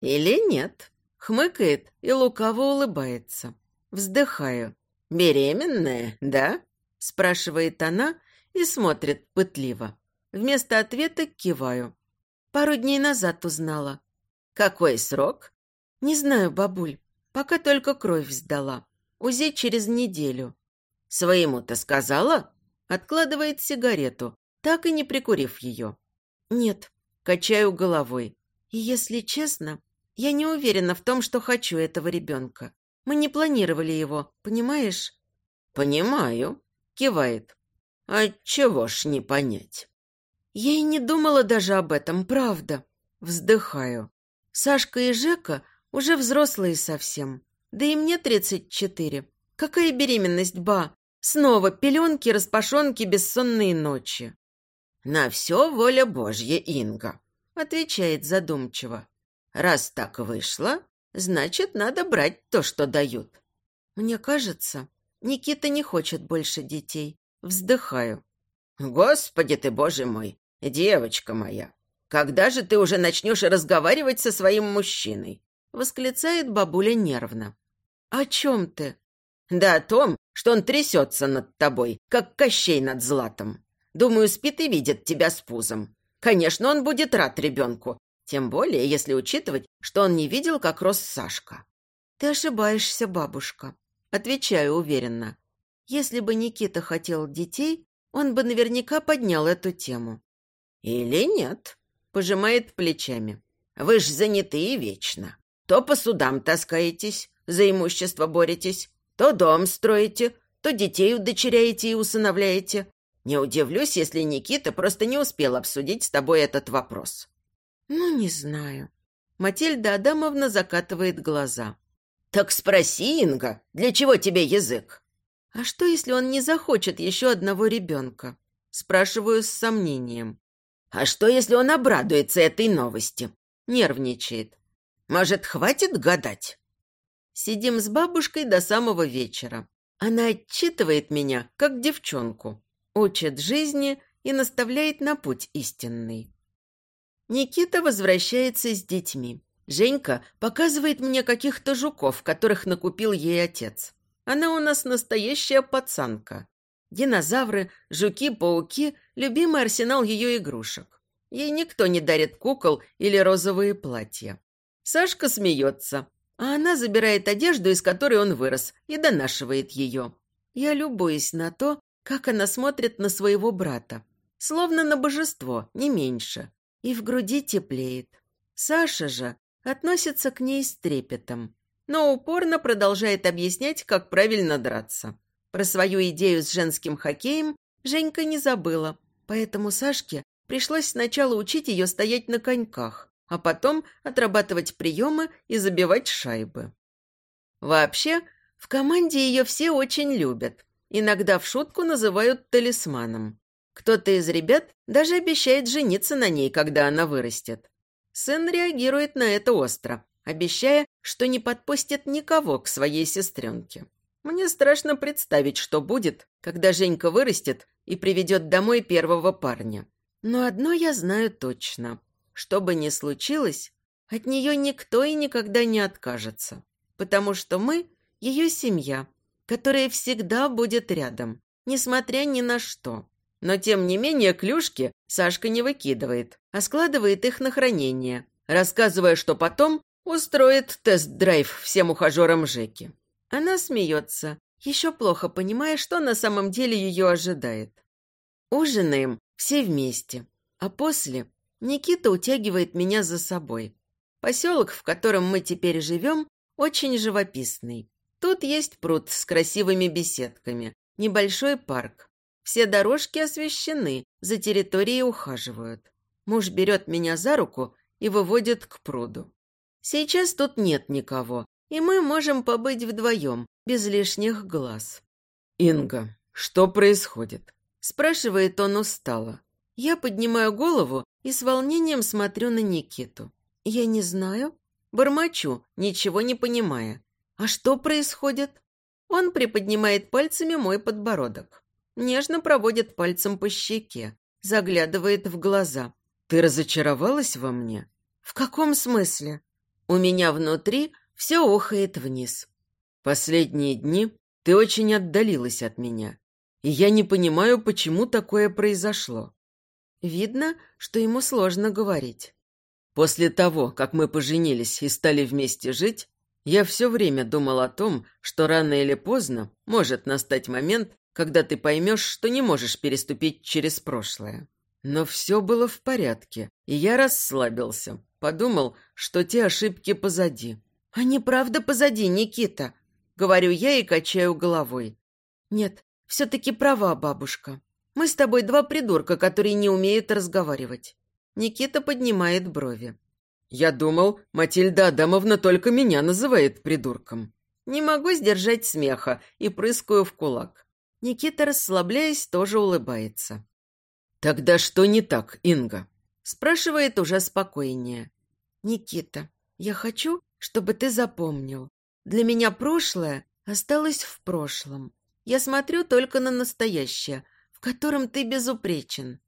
Или нет? Хмыкает и лукаво улыбается. Вздыхаю. «Беременная, да?» Спрашивает она и смотрит пытливо. Вместо ответа киваю. Пару дней назад узнала. «Какой срок?» «Не знаю, бабуль. Пока только кровь сдала. УЗИ через неделю». «Своему-то сказала?» Откладывает сигарету, так и не прикурив ее. «Нет». Качаю головой. И если честно, я не уверена в том, что хочу этого ребенка. Мы не планировали его, понимаешь? «Понимаю», — кивает. «А чего ж не понять?» Я и не думала даже об этом, правда. Вздыхаю. Сашка и Жека уже взрослые совсем. Да и мне 34. Какая беременность, ба? Снова пеленки, распашонки, бессонные ночи. «На все воля Божья, Инга», — отвечает задумчиво. «Раз так вышло, значит, надо брать то, что дают». Мне кажется, Никита не хочет больше детей. Вздыхаю. «Господи ты, боже мой! Девочка моя! Когда же ты уже начнешь разговаривать со своим мужчиной?» Восклицает бабуля нервно. «О чем ты?» «Да о том, что он трясется над тобой, как Кощей над златом. Думаю, спит и видит тебя с пузом. Конечно, он будет рад ребенку, тем более, если учитывать, что он не видел, как рос Сашка». «Ты ошибаешься, бабушка», — отвечаю уверенно. «Если бы Никита хотел детей, он бы наверняка поднял эту тему». «Или нет?» — пожимает плечами. «Вы ж занятые вечно. То по судам таскаетесь, за имущество боретесь, то дом строите, то детей удочеряете и усыновляете. Не удивлюсь, если Никита просто не успел обсудить с тобой этот вопрос». «Ну, не знаю». Матильда Адамовна закатывает глаза. «Так спроси, Инга, для чего тебе язык?» «А что, если он не захочет еще одного ребенка?» Спрашиваю с сомнением. «А что, если он обрадуется этой новости?» Нервничает. «Может, хватит гадать?» Сидим с бабушкой до самого вечера. Она отчитывает меня, как девчонку, учит жизни и наставляет на путь истинный. Никита возвращается с детьми. Женька показывает мне каких-то жуков, которых накупил ей отец. Она у нас настоящая пацанка. Динозавры, жуки, пауки – любимый арсенал ее игрушек. Ей никто не дарит кукол или розовые платья. Сашка смеется, а она забирает одежду, из которой он вырос, и донашивает ее. Я любуюсь на то, как она смотрит на своего брата. Словно на божество, не меньше. И в груди теплеет. Саша же относится к ней с трепетом, но упорно продолжает объяснять, как правильно драться. Про свою идею с женским хоккеем Женька не забыла, поэтому Сашке пришлось сначала учить ее стоять на коньках, а потом отрабатывать приемы и забивать шайбы. Вообще, в команде ее все очень любят. Иногда в шутку называют талисманом. Кто-то из ребят даже обещает жениться на ней, когда она вырастет. Сын реагирует на это остро, обещая, что не подпустит никого к своей сестренке. Мне страшно представить, что будет, когда Женька вырастет и приведет домой первого парня. Но одно я знаю точно. Что бы ни случилось, от нее никто и никогда не откажется, потому что мы – ее семья, которая всегда будет рядом, несмотря ни на что. Но, тем не менее, клюшки Сашка не выкидывает, а складывает их на хранение, рассказывая, что потом устроит тест-драйв всем ухажерам Жеки. Она смеется, еще плохо понимая, что на самом деле ее ожидает. Ужинаем все вместе, а после Никита утягивает меня за собой. Поселок, в котором мы теперь живем, очень живописный. Тут есть пруд с красивыми беседками, небольшой парк. Все дорожки освещены, за территорией ухаживают. Муж берет меня за руку и выводит к пруду. Сейчас тут нет никого, и мы можем побыть вдвоем, без лишних глаз. «Инга, что происходит?» Спрашивает он устало. Я поднимаю голову и с волнением смотрю на Никиту. Я не знаю. Бормочу, ничего не понимая. А что происходит? Он приподнимает пальцами мой подбородок. Нежно проводит пальцем по щеке. Заглядывает в глаза. «Ты разочаровалась во мне?» «В каком смысле?» У меня внутри все охает вниз. «Последние дни ты очень отдалилась от меня, и я не понимаю, почему такое произошло». Видно, что ему сложно говорить. После того, как мы поженились и стали вместе жить, я все время думал о том, что рано или поздно может настать момент, когда ты поймешь, что не можешь переступить через прошлое. Но все было в порядке, и я расслабился, подумал, что те ошибки позади. «Они правда позади, Никита», — говорю я и качаю головой. «Нет, все-таки права бабушка. Мы с тобой два придурка, которые не умеют разговаривать. Никита поднимает брови. «Я думал, Матильда Адамовна только меня называет придурком». Не могу сдержать смеха и прыскаю в кулак. Никита, расслабляясь, тоже улыбается. «Тогда что не так, Инга?» Спрашивает уже спокойнее. «Никита, я хочу, чтобы ты запомнил. Для меня прошлое осталось в прошлом. Я смотрю только на настоящее, в котором ты безупречен.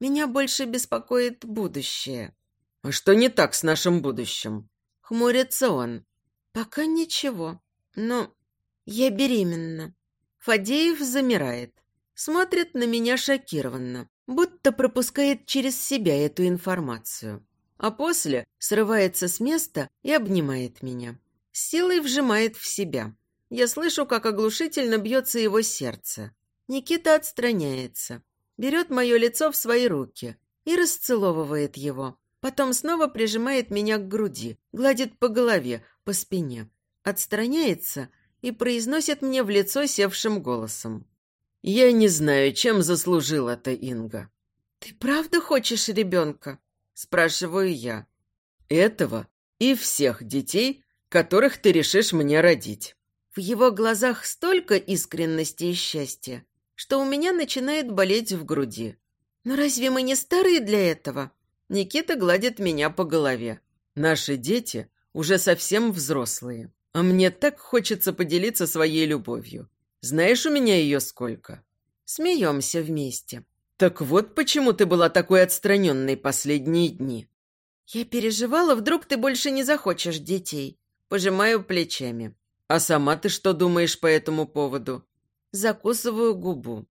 Меня больше беспокоит будущее». «А что не так с нашим будущим?» Хмурится он. «Пока ничего. Но я беременна». Фадеев замирает. Смотрит на меня шокированно, будто пропускает через себя эту информацию. А после срывается с места и обнимает меня. силой вжимает в себя. Я слышу, как оглушительно бьется его сердце. Никита отстраняется берет мое лицо в свои руки и расцеловывает его. Потом снова прижимает меня к груди, гладит по голове, по спине. Отстраняется и произносит мне в лицо севшим голосом. «Я не знаю, чем заслужил это Инга». «Ты правда хочешь ребенка?» – спрашиваю я. «Этого и всех детей, которых ты решишь мне родить». В его глазах столько искренности и счастья, что у меня начинает болеть в груди. «Но разве мы не старые для этого?» Никита гладит меня по голове. «Наши дети уже совсем взрослые, а мне так хочется поделиться своей любовью. Знаешь, у меня ее сколько?» Смеемся вместе. «Так вот почему ты была такой отстраненной последние дни». «Я переживала, вдруг ты больше не захочешь детей». Пожимаю плечами. «А сама ты что думаешь по этому поводу?» закусываю губу.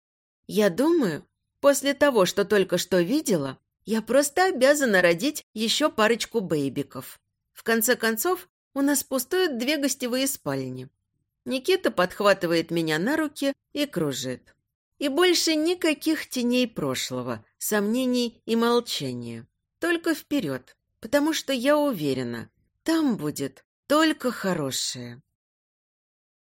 Я думаю, после того, что только что видела, я просто обязана родить еще парочку бейбиков. В конце концов, у нас пустуют две гостевые спальни. Никита подхватывает меня на руки и кружит. И больше никаких теней прошлого, сомнений и молчания. Только вперед, потому что я уверена, там будет только хорошее.